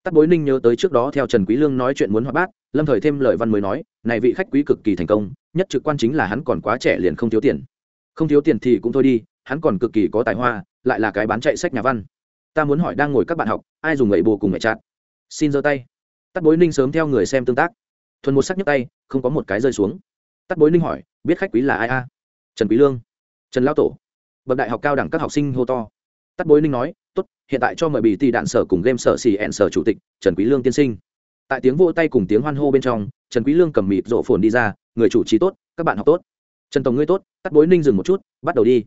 A: tắt bối ninh nhớ tới trước đó theo trần quý lương nói chuyện muốn hoạt bát, lâm thời thêm lời văn mới nói, này vị khách quý cực kỳ thành công, nhất trực quan chính là hắn còn quá trẻ liền không thiếu tiền. Không thiếu tiền thì cũng thôi đi, hắn còn cực kỳ có tài hoa, lại là cái bán chạy sách nhà văn. Ta muốn hỏi đang ngồi các bạn học, ai dùng gậy bồ cùng mẹ chặt xin giơ tay. Tắt bối ninh sớm theo người xem tương tác. Thuần một sắc nhấc tay, không có một cái rơi xuống. Tắt bối ninh hỏi, biết khách quý là ai a? Trần quý lương. Trần lão tổ. Bậc đại học cao đẳng các học sinh hô to. Tắt bối ninh nói hiện tại cho mời bị tỷ đạn sở cùng game sở xì ẹn sở chủ tịch, trần quý lương tiên sinh. Tại tiếng vỗ tay cùng tiếng hoan hô bên trong, trần quý lương cầm mịt rộ phồn đi ra, người chủ trì tốt, các bạn học tốt. Trần tổng ngươi tốt tắt bối ninh dừng một chút, bắt đầu đi.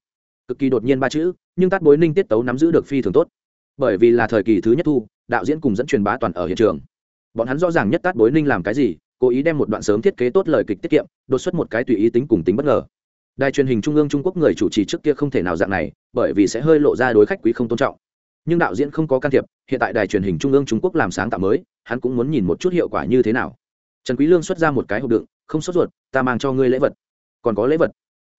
A: Cực kỳ đột nhiên ba chữ, nhưng tắt bối ninh tiết tấu nắm giữ được phi thường tốt. Bởi vì là thời kỳ thứ nhất thu, đạo diễn cùng dẫn truyền bá toàn ở hiện trường. Bọn hắn rõ ràng nhất tát bối ninh làm cái gì, cố ý đem một đoạn sớm thiết kế tốt lời kịch tiết kiệm, đột xuất một cái tùy ý tính cùng tính bất ngờ. Đài truyền hình trung ương trung quốc người chủ trì trước kia không thể nào dạng này, bởi vì sẽ hơi lộ ra đối khách quý không tôn trọng nhưng đạo diễn không có can thiệp, hiện tại đài truyền hình trung ương trung quốc làm sáng tạo mới, hắn cũng muốn nhìn một chút hiệu quả như thế nào. Trần quý lương xuất ra một cái hộp đựng, không sốt ruột, ta mang cho ngươi lễ vật. Còn có lễ vật?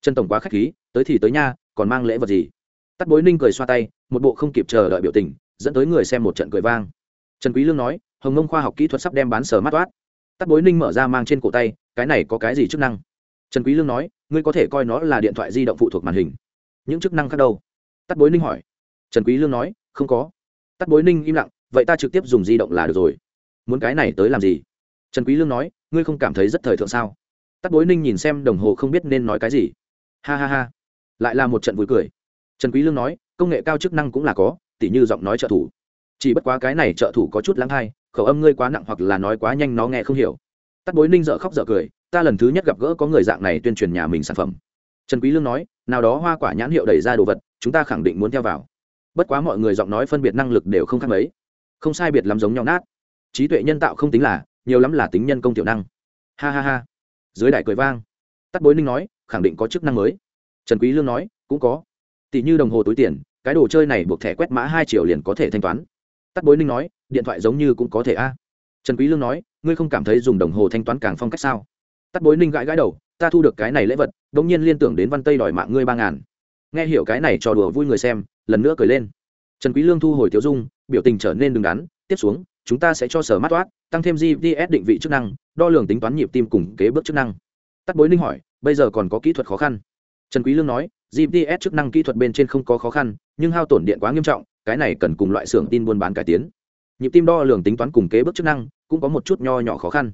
A: Trần tổng quá khách khí, tới thì tới nha, còn mang lễ vật gì? Tắt bối ninh cười xoa tay, một bộ không kịp chờ đợi biểu tình, dẫn tới người xem một trận cười vang. Trần quý lương nói, hồng ngông khoa học kỹ thuật sắp đem bán sở mát toát. Tắt bối ninh mở ra mang trên cổ tay, cái này có cái gì chức năng? Trần quý lương nói, ngươi có thể coi nó là điện thoại di động phụ thuộc màn hình. Những chức năng khác đâu? Tắt bối ninh hỏi. Trần quý lương nói không có. Tắt bối ninh im lặng, vậy ta trực tiếp dùng di động là được rồi. Muốn cái này tới làm gì? Trần quý lương nói, ngươi không cảm thấy rất thời thượng sao? Tắt bối ninh nhìn xem đồng hồ không biết nên nói cái gì. Ha ha ha. Lại là một trận vui cười. Trần quý lương nói, công nghệ cao chức năng cũng là có, tỉ như giọng nói trợ thủ. Chỉ bất quá cái này trợ thủ có chút lắng hay khẩu âm ngươi quá nặng hoặc là nói quá nhanh nó nghe không hiểu. Tắt bối ninh dở khóc dở cười, ta lần thứ nhất gặp gỡ có người dạng này tuyên truyền nhà mình sản phẩm. Trần quý lương nói, nào đó hoa quả nhãn hiệu đẩy ra đồ vật, chúng ta khẳng định muốn theo vào bất quá mọi người giọng nói phân biệt năng lực đều không khác mấy. Không sai biệt lắm giống nhau nát. Trí tuệ nhân tạo không tính là, nhiều lắm là tính nhân công tiểu năng. Ha ha ha. Dưới đại cười vang. Tắt bối ninh nói, khẳng định có chức năng mới. Trần quý lương nói, cũng có. Tỷ như đồng hồ túi tiền, cái đồ chơi này buộc thẻ quét mã hai triệu liền có thể thanh toán. Tắt bối ninh nói, điện thoại giống như cũng có thể a. Trần quý lương nói, ngươi không cảm thấy dùng đồng hồ thanh toán càng phong cách sao? Tắt bối ninh gãi gãi đầu, ta thu được cái này lễ vật đống nhiên liên tưởng đến văn tây đòi mạng ngươi ba ngàn. Nghe hiểu cái này trò đùa vui người xem lần nữa cười lên. Trần quý lương thu hồi tiêu dung, biểu tình trở nên đứng đắn, tiếp xuống, chúng ta sẽ cho sở mát toát, tăng thêm gps định vị chức năng, đo lường tính toán nhịp tim cùng kế bước chức năng. Tắt bối ninh hỏi, bây giờ còn có kỹ thuật khó khăn? Trần quý lương nói gps chức năng kỹ thuật bên trên không có khó khăn, nhưng hao tổn điện quá nghiêm trọng, cái này cần cùng loại xưởng tin buôn bán cải tiến. Nhịp tim đo lường tính toán cùng kế bước chức năng, cũng có một chút nho nhỏ khó khăn.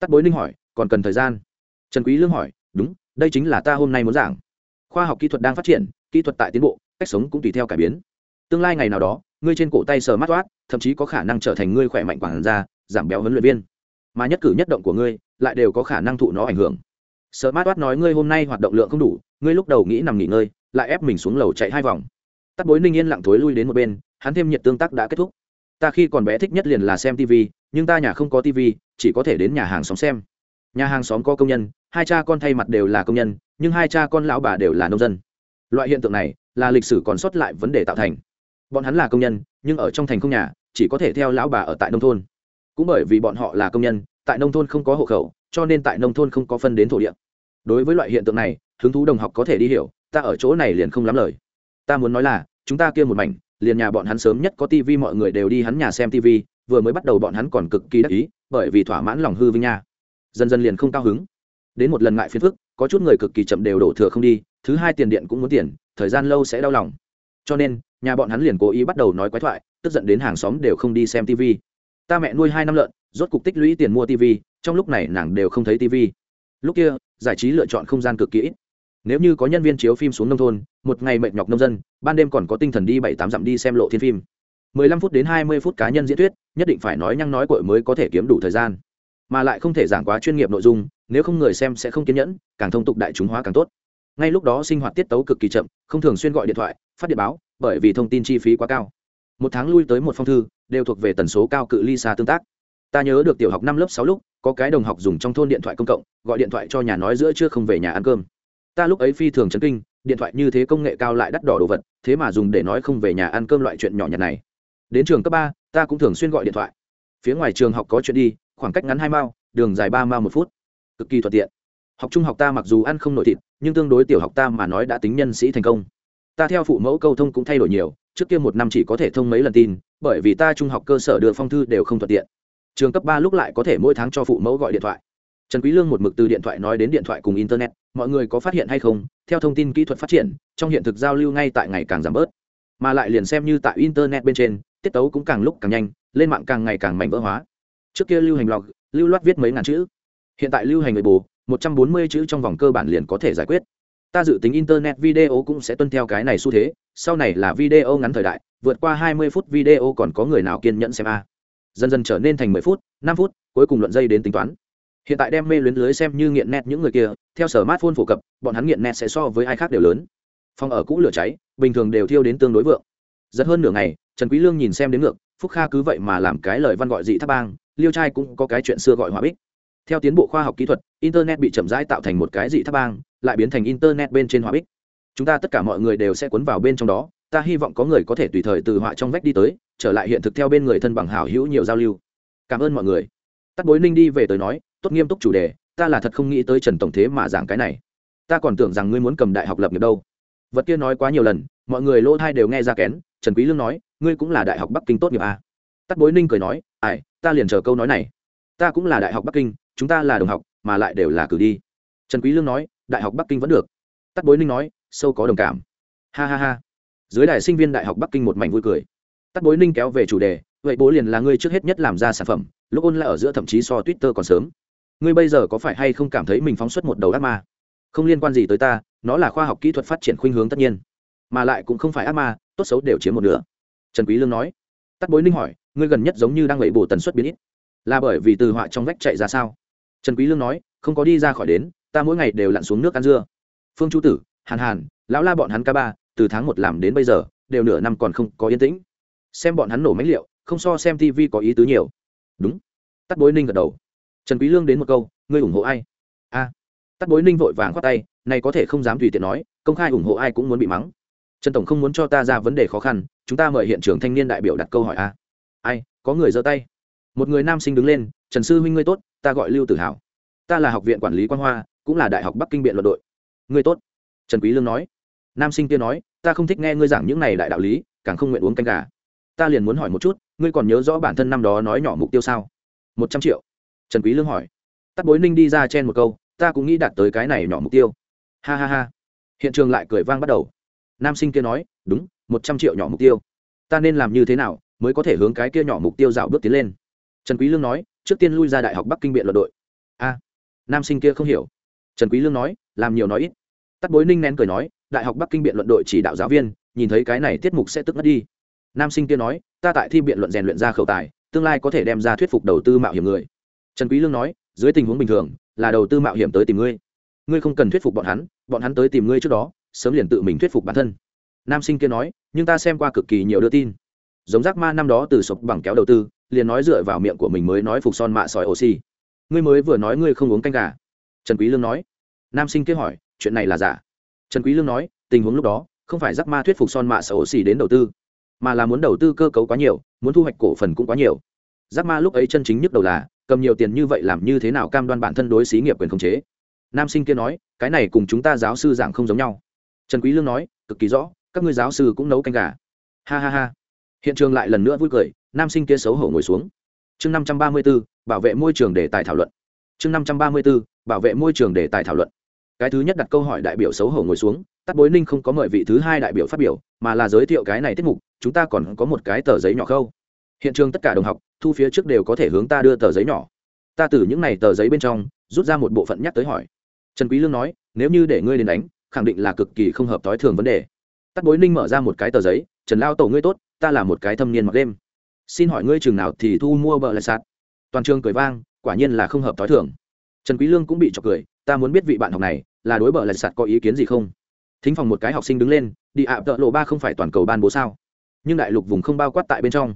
A: Tắt bối ninh hỏi, còn cần thời gian? Trần quý lương hỏi, đúng, đây chính là ta hôm nay muốn giảng. Khoa học kỹ thuật đang phát triển, kỹ thuật tại tiến bộ cách sống cũng tùy theo cải biến. Tương lai ngày nào đó, ngươi trên cổ tay sờ mát toát, thậm chí có khả năng trở thành ngươi khỏe mạnh quản gia, giảm béo huấn luyện viên. Mà nhất cử nhất động của ngươi, lại đều có khả năng thụ nó ảnh hưởng. Sợ mát toát nói ngươi hôm nay hoạt động lượng không đủ, ngươi lúc đầu nghĩ nằm nghỉ ngơi, lại ép mình xuống lầu chạy hai vòng. Tắt bối ninh yên lặng thối lui đến một bên, hắn thêm nhiệt tương tác đã kết thúc. Ta khi còn bé thích nhất liền là xem tv nhưng ta nhà không có tv chỉ có thể đến nhà hàng xóm xem. Nhà hàng xóm có công nhân, hai cha con thay mặt đều là công nhân, nhưng hai cha con lão bà đều là nông dân. Loại hiện tượng này là lịch sử còn sót lại vấn đề tạo thành. Bọn hắn là công nhân, nhưng ở trong thành không nhà, chỉ có thể theo lão bà ở tại nông thôn. Cũng bởi vì bọn họ là công nhân, tại nông thôn không có hộ khẩu, cho nên tại nông thôn không có phân đến thổ địa. Đối với loại hiện tượng này, hứng thú đồng học có thể đi hiểu, ta ở chỗ này liền không lắm lời. Ta muốn nói là, chúng ta kia một mảnh, liền nhà bọn hắn sớm nhất có tivi mọi người đều đi hắn nhà xem tivi. vừa mới bắt đầu bọn hắn còn cực kỳ đắc ý, bởi vì thỏa mãn lòng hư vinh nha. Dần dần liền không cao hứng. Đến một lần ngại phiền phức, có chút người cực kỳ chậm đều đổ thừa không đi, thứ hai tiền điện cũng muốn tiền thời gian lâu sẽ đau lòng. Cho nên, nhà bọn hắn liền cố ý bắt đầu nói quái thoại, tức giận đến hàng xóm đều không đi xem tv ta mẹ nuôi hai năm lợn, rốt cục tích lũy tiền mua tv trong lúc này nàng đều không thấy tv lúc kia, giải trí lựa chọn không gian cực kỹ nếu như có nhân viên chiếu phim xuống nông thôn, một ngày mệt nhọc nông dân, ban đêm còn có tinh thần đi bảy tám dặm đi xem lộ thiên phim. Mười lăm phút đến hai mươi phút cá nhân diễn thuyết, nhất định phải nói nhăng nói cội mới có thể kiếm đủ thời gian. Mà lại không thể giảng quá chuyên nghiệp nội dung, nếu không người xem sẽ không kiên nhẫn, càng thông tục đại chúng hóa càng tốt ngay lúc đó sinh hoạt tiết tấu cực kỳ chậm, không thường xuyên gọi điện thoại, phát điện báo, bởi vì thông tin chi phí quá cao. Một tháng lui tới một phong thư, đều thuộc về tần số cao cự ly xa tương tác. Ta nhớ được tiểu học năm lớp sáu lúc, có cái đồng học dùng trong thôn điện thoại công cộng, gọi điện thoại cho nhà nói giữa chưa không về nhà ăn cơm. Ta lúc ấy phi thường chấn kinh, điện thoại như thế công nghệ cao lại đắt đỏ đồ vật, thế mà dùng để nói không về nhà ăn cơm loại chuyện nhỏ nhặt này. Đến trường cấp ba, ta cũng thường xuyên gọi điện thoại. Phía ngoài trường học có chuyện đi, khoảng cách ngắn hai mao, đường dài ba mao một phút. Cực kỳ thuận tiện học trung học ta mặc dù ăn không nổi thịt, nhưng tương đối tiểu học ta mà nói đã tính nhân sĩ thành công. Ta theo phụ mẫu câu thông cũng thay đổi nhiều, trước kia một năm chỉ có thể thông mấy lần tin, bởi vì ta trung học cơ sở đưa phong thư đều không thuận tiện. Trường cấp ba lúc lại có thể mỗi tháng cho phụ mẫu gọi điện thoại. Trần quý lương một mực từ điện thoại nói đến điện thoại cùng internet, mọi người có phát hiện hay không? Theo thông tin kỹ thuật phát triển, trong hiện thực giao lưu ngay tại ngày càng giảm bớt. Mà lại liền xem như tại internet bên trên, tiết tấu cũng càng lúc càng nhanh, lên mạng càng ngày càng mạnh vỡ hóa. Trước kia lưu hành log, lưu loát viết mấy ngàn chữ. Hiện tại lưu hành người bù một trăm bốn mươi chữ trong vòng cơ bản liền có thể giải quyết. Ta dự tính internet video cũng sẽ tuân theo cái này xu thế, sau này là video ngắn thời đại, vượt qua hai mươi phút video còn có người nào kiên nhẫn xem a? Dần dần trở nên thành mười phút, năm phút, cuối cùng luận dây đến tính toán. Hiện tại đem mê luyến lưới xem như nghiện net những người kia, theo sở mát phổ cập, bọn hắn nghiện net sẽ so với ai khác đều lớn. Phòng ở cũ lửa cháy, bình thường đều thiêu đến tương đối vượng. Rất hơn nửa ngày, trần quý lương nhìn xem đến ngược, phúc kha cứ vậy mà làm cái lời văn gọi dị tháp bang, liêu trai cũng có cái chuyện xưa gọi hòa bích theo tiến bộ khoa học kỹ thuật, internet bị chậm rãi tạo thành một cái dị tháp bang, lại biến thành internet bên trên họa bích. Chúng ta tất cả mọi người đều sẽ cuốn vào bên trong đó, ta hy vọng có người có thể tùy thời từ họa trong vách đi tới, trở lại hiện thực theo bên người thân bằng hảo hữu nhiều giao lưu. Cảm ơn mọi người. Tắt bối ninh đi về tới nói, tốt nghiêm túc chủ đề, ta là thật không nghĩ tới trần tổng thế mà giảng cái này. Ta còn tưởng rằng ngươi muốn cầm đại học lập nghiệp đâu. Vật kia nói quá nhiều lần, mọi người lỗ thai đều nghe ra kén, trần quý lương nói, ngươi cũng là đại học bắc kinh tốt nghiệp à. tắt bối ninh cười nói, ai, ta liền chờ câu nói này. Ta cũng là đại học bắc kinh chúng ta là đồng học, mà lại đều là cử đi. Trần quý lương nói, đại học bắc kinh vẫn được. Tắt bối ninh nói, sâu có đồng cảm. Ha ha ha. Dưới đại sinh viên đại học bắc kinh một mảnh vui cười. Tắt bối ninh kéo về chủ đề, vậy bố liền là ngươi trước hết nhất làm ra sản phẩm, lúc ôn lại ở giữa thậm chí so twitter còn sớm. Ngươi bây giờ có phải hay không cảm thấy mình phóng xuất một đầu ác ma? Không liên quan gì tới ta, nó là khoa học kỹ thuật phát triển khuynh hướng tất nhiên, mà lại cũng không phải ác ma, tốt xấu đều chiếm một nửa. Trần quý lương nói. Tắt bối ninh hỏi, ngươi gần nhất giống như đang lệ bổ tần suất biến ít, là bởi vì từ họa trong vách chạy ra sao? Trần quý lương nói, không có đi ra khỏi đến, ta mỗi ngày đều lặn xuống nước ăn dưa. Phương chu tử, hàn hàn, lão la bọn hắn ca ba, từ tháng một làm đến bây giờ, đều nửa năm còn không có yên tĩnh. Xem bọn hắn nổ máy liệu, không so xem tv có ý tứ nhiều. Đúng. Tắt bối ninh gật đầu. Trần quý lương đến một câu, ngươi ủng hộ ai? A. Tắt bối ninh vội vàng khoát tay, này có thể không dám tùy tiện nói, công khai ủng hộ ai cũng muốn bị mắng. Trần tổng không muốn cho ta ra vấn đề khó khăn, chúng ta mời hiện trường thanh niên đại biểu đặt câu hỏi a. Ai, có người giơ tay. Một người nam sinh đứng lên, trần sư huynh ngươi tốt ta gọi lưu tử hảo. Ta là học viện quản lý quan hoa, cũng là đại học bắc kinh biện luận đội. Ngươi tốt, trần quý lương nói. Nam sinh kia nói, ta không thích nghe ngươi giảng những này đại đạo lý, càng không nguyện uống canh gà. Ta liền muốn hỏi một chút, ngươi còn nhớ rõ bản thân năm đó nói nhỏ mục tiêu sao? Một trăm triệu. Trần quý lương hỏi. Tắt bối ninh đi ra chen một câu, ta cũng nghĩ đạt tới cái này nhỏ mục tiêu. Ha ha ha. Hiện trường lại cười vang bắt đầu. Nam sinh kia nói, đúng, một trăm triệu nhỏ mục tiêu. Ta nên làm như thế nào mới có thể hướng cái kia nhỏ mục tiêu dạo bước tiến lên? Trần quý lương nói trước tiên lui ra đại học bắc kinh biện luận đội. A, nam sinh kia không hiểu. Trần quý lương nói, làm nhiều nói ít. Tắt bối ninh nén cười nói, đại học bắc kinh biện luận đội chỉ đạo giáo viên, nhìn thấy cái này tiết mục sẽ tức ngất đi. Nam sinh kia nói, ta tại thi biện luận rèn luyện ra khẩu tài, tương lai có thể đem ra thuyết phục đầu tư mạo hiểm người. Trần quý lương nói, dưới tình huống bình thường, là đầu tư mạo hiểm tới tìm ngươi. Ngươi không cần thuyết phục bọn hắn bọn hắn tới tìm ngươi trước đó, sớm liền tự mình thuyết phục bản thân. Nam sinh kia nói, nhưng ta xem qua cực kỳ nhiều đưa tin. Giống giác ma năm đó từ sụp bằng kéo đầu tư liền nói dựa vào miệng của mình mới nói phục son mạ sỏi oxy ngươi mới vừa nói ngươi không uống canh gà. Trần quý lương nói. Nam sinh kia hỏi, chuyện này là giả? Trần quý lương nói, tình huống lúc đó, không phải Giáp ma thuyết phục son mạ sỏi oxy đến đầu tư, mà là muốn đầu tư cơ cấu quá nhiều, muốn thu hoạch cổ phần cũng quá nhiều. Giáp ma lúc ấy chân chính nhất đầu là, cầm nhiều tiền như vậy làm như thế nào cam đoan bản thân đối xí nghiệp quyền khống chế? Nam sinh kia nói, cái này cùng chúng ta giáo sư giảng không giống nhau. Trần quý lương nói, cực kỳ rõ, các ngươi giáo sư cũng nấu canh gà. Ha ha ha hiện trường lại lần nữa vui cười, nam sinh kia xấu hổ ngồi xuống. Chương năm trăm ba mươi b ố bảo vệ môi trường để tài thảo luận. Chương năm trăm ba mươi b ố bảo vệ môi trường để tài thảo luận. Cái thứ nhất đặt câu hỏi đại biểu xấu hổ ngồi xuống tắt bối ninh không có mời vị thứ hai đại biểu phát biểu, mà là giới thiệu cái này tiết mục, chúng ta còn có một cái tờ giấy nhỏ khâu. Hiện trường tất cả đồng học, thu phía trước đều có thể hướng ta đưa tờ giấy nhỏ. Ta từ những này tờ giấy bên trong, rút ra một bộ phận nhắc tới hỏi. Trần quý lương nói, nếu như để ngươi đến đánh, khẳng định là cực kỳ không hợp thói thường vấn đề. Tắt bối ninh mở ra một cái tờ giấy, trần lao tổ ngươi tốt ta là một cái thâm niên mặc đêm. Xin hỏi ngươi trường nào thì thu mua bờ lại sạt? Toàn trường cười vang, quả nhiên là không hợp thói thường. Trần quý lương cũng bị chọc cười, ta muốn biết vị bạn học này, là đối bờ lại sạt có ý kiến gì không? Thính phòng một cái học sinh đứng lên, đi ạ, tợ lộ ba không phải toàn cầu ban bố sao? Nhưng đại lục vùng không bao quát tại bên trong.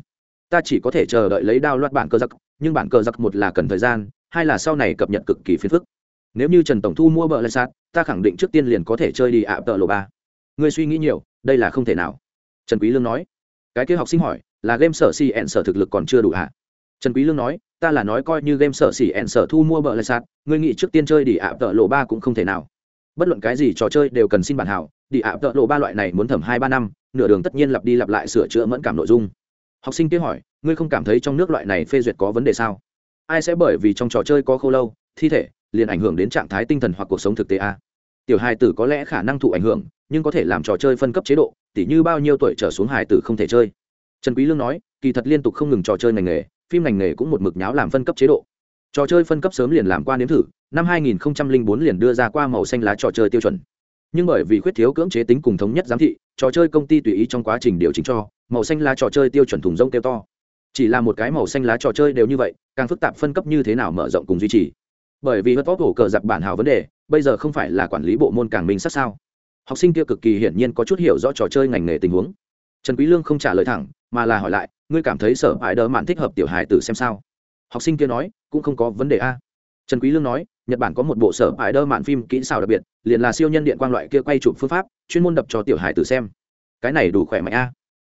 A: Ta chỉ có thể chờ đợi lấy đao loạt bản cơ giặc, nhưng bản cơ giặc một là cần thời gian, hai là sau này cập nhật cực kỳ phiền phức. Nếu như trần tổng thu mua bờ lại sạt, ta khẳng định trước tiên liền có thể chơi đi ạ, tợ lộ ba. Ngươi suy nghĩ nhiều, đây là không thể nào. Trần quý lương nói cái kia học sinh hỏi, là game sở xì ẹn sở thực lực còn chưa đủ hả? Trần quý lương nói, ta là nói coi như game sở xì ẹn sở thu mua bờ lại sạt, ngươi nghĩ trước tiên chơi đi ạ, tợ lộ ba cũng không thể nào. Bất luận cái gì trò chơi đều cần xin bản hảo, đi ạ, tợ lộ ba loại này muốn thẩm hai ba năm, nửa đường tất nhiên lặp đi lặp lại sửa chữa mẫn cảm nội dung. Học sinh kia hỏi, ngươi không cảm thấy trong nước loại này phê duyệt có vấn đề sao? Ai sẽ bởi vì trong trò chơi có khô lâu, thi thể, liền ảnh hưởng đến trạng thái tinh thần hoặc cuộc sống thực tế a tiểu hài tử có lẽ khả năng thụ ảnh hưởng, nhưng có thể làm trò chơi phân cấp chế độ, tỉ như bao nhiêu tuổi trở xuống hài tử không thể chơi. Trần quý lương nói, kỳ thật liên tục không ngừng trò chơi ngành nghề, phim ngành nghề cũng một mực nháo làm phân cấp chế độ. Trò chơi phân cấp sớm liền làm qua nếm thử, năm 2004 liền đưa ra qua màu xanh lá trò chơi tiêu chuẩn. Nhưng bởi vì khuyết thiếu cưỡng chế tính cùng thống nhất giám thị, trò chơi công ty tùy ý trong quá trình điều chỉnh cho, màu xanh lá trò chơi tiêu chuẩn thùng rông tiêu to. Chỉ là một cái màu xanh lá trò chơi đều như vậy, càng phức tạp phân cấp như thế nào mở rộng cùng duy trì bởi vì hớt vót hổ cờ giặc bản hào vấn đề, bây giờ không phải là quản lý bộ môn càng minh sát sao? Học sinh kia cực kỳ hiển nhiên có chút hiểu rõ trò chơi ngành nghề tình huống. Trần quý lương không trả lời thẳng, mà là hỏi lại, ngươi cảm thấy sở hại đỡ mạn thích hợp tiểu hài tử xem sao? Học sinh kia nói, cũng không có vấn đề a. Trần quý lương nói, nhật bản có một bộ sở hại đỡ mạn phim kỹ xảo đặc biệt, liền là siêu nhân điện quang loại kia quay chụp phương pháp, chuyên môn đập cho tiểu hài tử xem. Cái này đủ khỏe mạnh a.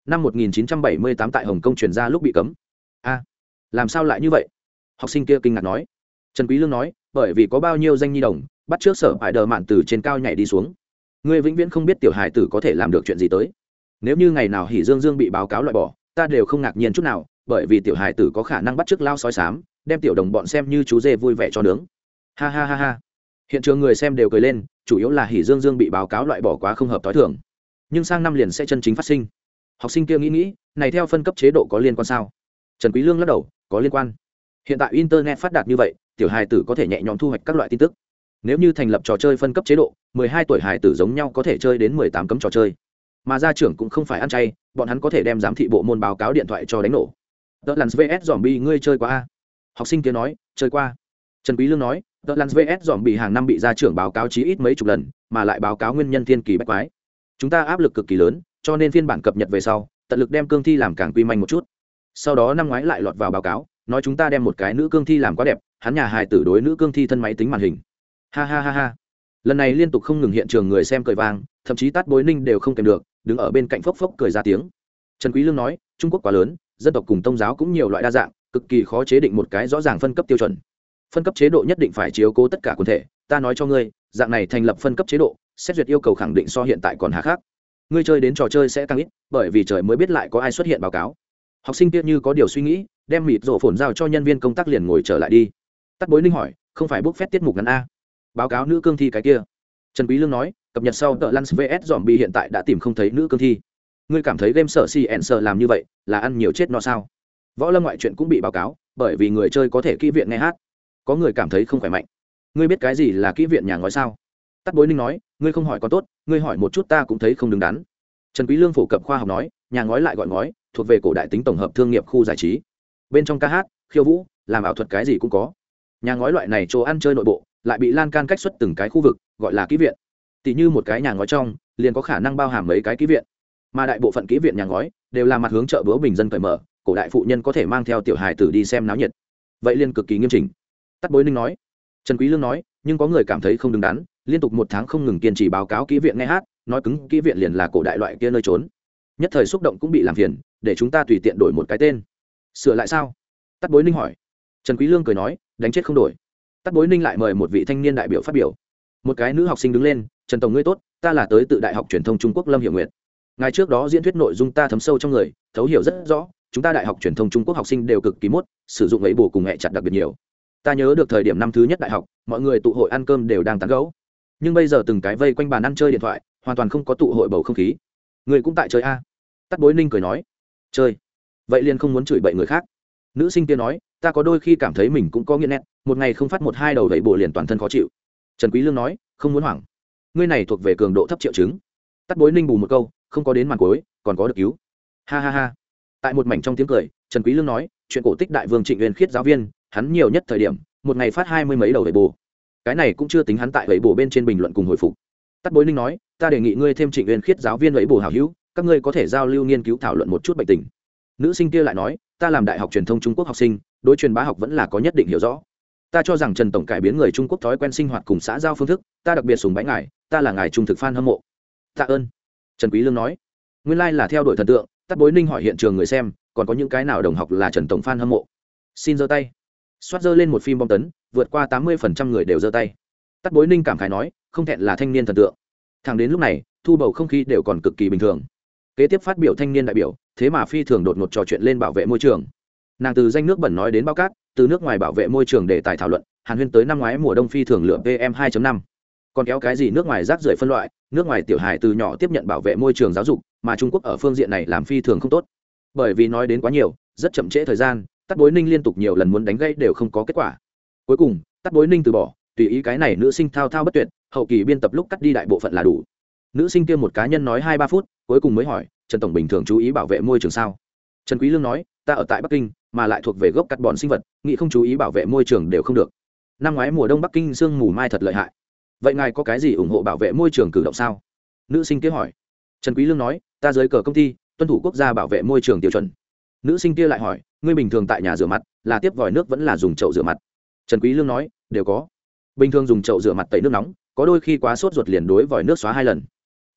A: Năm 1978 tại hồng kông truyền ra lúc bị cấm. A, làm sao lại như vậy? Học sinh kia kinh ngạc nói. Trần quý lương nói bởi vì có bao nhiêu danh nhi đồng, bắt trước sở hại đờ mạn từ trên cao nhảy đi xuống. Ngươi vĩnh viễn không biết tiểu hải tử có thể làm được chuyện gì tới. Nếu như ngày nào hỉ dương dương bị báo cáo loại bỏ, ta đều không ngạc nhiên chút nào, bởi vì tiểu hải tử có khả năng bắt trước lao sói sám đem tiểu đồng bọn xem như chú dê vui vẻ cho nướng. Ha ha ha ha. Hiện trường người xem đều cười lên, chủ yếu là hỉ dương dương bị báo cáo loại bỏ quá không hợp t h o i thưởng nhưng sang năm liền sẽ chân chính phát sinh. Học sinh kia nghĩ nghĩ, này theo phân cấp chế độ có liên quan sao? Trần quý lương lắc đầu, có liên quan. Hiện tại internet phát đạt như vậy tiểu hài tử có thể nhẹ nhõm thu hoạch các loại tin tức. Nếu như thành lập trò chơi phân cấp chế độ 12 tuổi hài tử giống nhau có thể chơi đến 18 cấm trò chơi. Mà gia trưởng cũng không phải ăn chay, bọn hắn có thể đem giám thị bộ môn báo cáo điện thoại cho đánh nổ. Tờ lặn vs dòm bi ngươi chơi qua a. Học sinh kia nói, chơi qua. Trần quý lương nói, tờ lặn vs dòm bị hàng năm bị gia trưởng báo cáo chí ít mấy chục lần, mà lại báo cáo nguyên nhân thiên kỳ bách quái. Chúng ta áp lực cực kỳ lớn, cho nên phiên bản cập nhật về sau, tận lực đem cương thi làm càng quy manh một chút. Sau đó năm ngoái lại lọt vào báo cáo, nói chúng ta đem một cái nữ cương thi làm quá đẹp hắn nhà hài tử đối nữ cương thi thân máy tính màn hình. Ha ha ha ha. Lần này liên tục không ngừng hiện trường người xem cười vang, thậm chí tát bối ninh đều không kèm được, đứng ở bên cạnh phốc phốc cười ra tiếng. Trần quý lương nói, trung quốc quá lớn, dân tộc cùng tôn giáo cũng nhiều loại đa dạng, cực kỳ khó chế định một cái rõ ràng phân cấp tiêu chuẩn. Phân cấp chế độ nhất định phải chiếu cố tất cả quần thể, ta nói cho ngươi, dạng này thành lập phân cấp chế độ, xét duyệt yêu cầu khẳng định so hiện tại còn hà khác ngươi chơi đến trò chơi sẽ càng ít, bởi vì trời mới biết lại có ai xuất hiện báo cáo. Học sinh kia như có điều suy nghĩ, đem mịt rổ phồn giao cho nhân viên công tác liền ngồi trở lại đi tắt bối ninh hỏi, không phải bốc phép tiết mục ngắn a? Báo cáo nữ cương thi cái kia. Trần quý lương nói, cập nhật sau, tờ lăn vs dòm bi hiện tại đã tìm không thấy nữ cương thi. Ngươi cảm thấy game sở si ẹn sở làm như vậy, là ăn nhiều chết no sao? Võ lâm ngoại chuyện cũng bị báo cáo, bởi vì người chơi có thể kỹ viện nghe hát. Có người cảm thấy không khỏe mạnh. Ngươi biết cái gì là kỹ viện nhà ngói sao? Tắt bối ninh nói, ngươi không hỏi có tốt, ngươi hỏi một chút ta cũng thấy không đứng đắn. Trần quý lương phổ cập khoa học nói, nhà ngói lại gọi ngói, thuộc về cổ đại tính tổng hợp thương nghiệp khu giải trí. Bên trong ca hát, khiêu vũ, làm ảo thuật cái gì cũng có nhà ngói loại này chỗ ăn chơi nội bộ, lại bị lan can cách xuất từng cái khu vực, gọi là kỹ viện. Tỷ như một cái nhà ngói trong, liền có khả năng bao hàm mấy cái kỹ viện. Mà đại bộ phận kỹ viện nhà ngói đều là mặt hướng chợ búa bình dân cởi mở, cổ đại phụ nhân có thể mang theo tiểu hài tử đi xem náo nhiệt. Vậy liên cực kỳ nghiêm chỉnh. Tắt bối ninh nói. Trần quý lương nói, nhưng có người cảm thấy không đứng đắn, liên tục một tháng không ngừng kiên trì báo cáo kỹ viện nghe hát, nói cứng kỹ viện liền là cổ đại loại kia nơi trốn. Nhất thời xúc động cũng bị làm phiền, để chúng ta tùy tiện đổi một cái tên. Sửa lại sao? Tắt bối ninh hỏi. Trần quý lương cười nói đánh chết không đổi. Tắt bối ninh lại mời một vị thanh niên đại biểu phát biểu. Một cái nữ học sinh đứng lên, trần tổng ngươi tốt, ta là tới từ đại học truyền thông trung quốc lâm hiệu nguyệt. Ngày trước đó diễn thuyết nội dung ta thấm sâu trong người, thấu hiểu rất rõ, chúng ta đại học truyền thông trung quốc học sinh đều cực kỳ mốt, sử dụng ấy bù cùng hẹ chặt đặc biệt nhiều. Ta nhớ được thời điểm năm thứ nhất đại học, mọi người tụ hội ăn cơm đều đang tán gấu nhưng bây giờ từng cái vây quanh bàn ăn chơi điện thoại, hoàn toàn không có tụ hội bầu không khí. Người cũng tại chơi a. Tắt bối ninh cười nói. Chơi? Vậy liền không muốn chửi bậy người khác. Nữ sinh kia nói ta có đôi khi cảm thấy mình cũng có nghiện nét, một ngày không phát một hai đầu đẩy bộ liền toàn thân khó chịu. Trần quý lương nói, không muốn hoảng. Ngươi này thuộc về cường độ thấp triệu chứng. Tắt bối ninh bù một câu, không có đến màn cuối, còn có được cứu. Ha ha ha. Tại một mảnh trong tiếng cười, trần quý lương nói, chuyện cổ tích đại vương trịnh uyên khiết giáo viên, hắn nhiều nhất thời điểm, một ngày phát hai mươi mấy đầu đẩy bộ. Cái này cũng chưa tính hắn tại đẩy bộ bên trên bình luận cùng hồi phục. Tắt bối ninh nói, ta đề nghị ngươi thêm trịnh uyên khiết giáo viên đẩy bộ hảo hữu, các ngươi có thể giao lưu nghiên cứu thảo luận một chút bệnh tình. Nữ sinh kia lại nói ta làm đại học truyền thông trung quốc học sinh, đối truyền bá học vẫn là có nhất định hiểu rõ. Ta cho rằng trần tổng cải biến người trung quốc thói quen sinh hoạt cùng xã giao phương thức, ta đặc biệt sùng bái ngài, ta là ngài trung thực f hâm mộ. Tạ ơn. Trần quý lương nói. Nguyên lai là theo đuổi thần tượng tắt bối ninh hỏi hiện trường người xem, còn có những cái nào đồng học là trần tổng f hâm mộ? Xin giơ tay. Xoát giơ lên một phim bom tấn, vượt qua tám mươi phần trăm người đều giơ tay. Tắt bối ninh cảm khái nói, không thẹn là thanh niên thần tượng. Thẳng đến lúc này, thu bầu không khí đều còn cực kỳ bình thường. Kế tiếp phát biểu thanh niên đại biểu thế mà phi thường đột ngột trò chuyện lên bảo vệ môi trường. Nàng từ danh nước bẩn nói đến bao cát, từ nước ngoài bảo vệ môi trường để tài thảo luận, hàn huyên tới năm ngoái mùa đông phi thường lượng pm 2 5 còn kéo cái gì nước ngoài rác rưởi phân loại, nước ngoài tiểu hài từ nhỏ tiếp nhận bảo vệ môi trường giáo dục, mà trung quốc ở phương diện này làm phi thường không tốt. Bởi vì nói đến quá nhiều, rất chậm trễ thời gian tắt bối ninh liên tục nhiều lần muốn đánh gây đều không có kết quả. Cuối cùng tắt bối ninh từ bỏ, tùy ý cái này nữ sinh thao thao bất tuyệt, hậu kỳ biên tập lúc cắt đi đại bộ phận là đủ. Nữ sinh kia một cá nhân nói hai ba phút cuối cùng mới hỏi, trần tổng bình thường chú ý bảo vệ môi trường sao? Trần quý lương nói, ta ở tại bắc kinh, mà lại thuộc về gốc cắt bọn sinh vật, nghĩ không chú ý bảo vệ môi trường đều không được. Năm ngoái mùa đông bắc kinh sương mù mai thật lợi hại. Vậy ngài có cái gì ủng hộ bảo vệ môi trường cử động sao? Nữ sinh kia hỏi. Trần quý lương nói, ta dưới cờ công ty, tuân thủ quốc gia bảo vệ môi trường tiêu chuẩn. Nữ sinh kia lại hỏi, ngươi bình thường tại nhà rửa mặt, là tiếp vòi nước vẫn là dùng chậu rửa mặt? Trần quý lương nói, đều có. Bình thường dùng chậu rửa mặt tẩy nước nóng, có đôi khi quá sốt ruột liền đối vòi nước xóa hai lần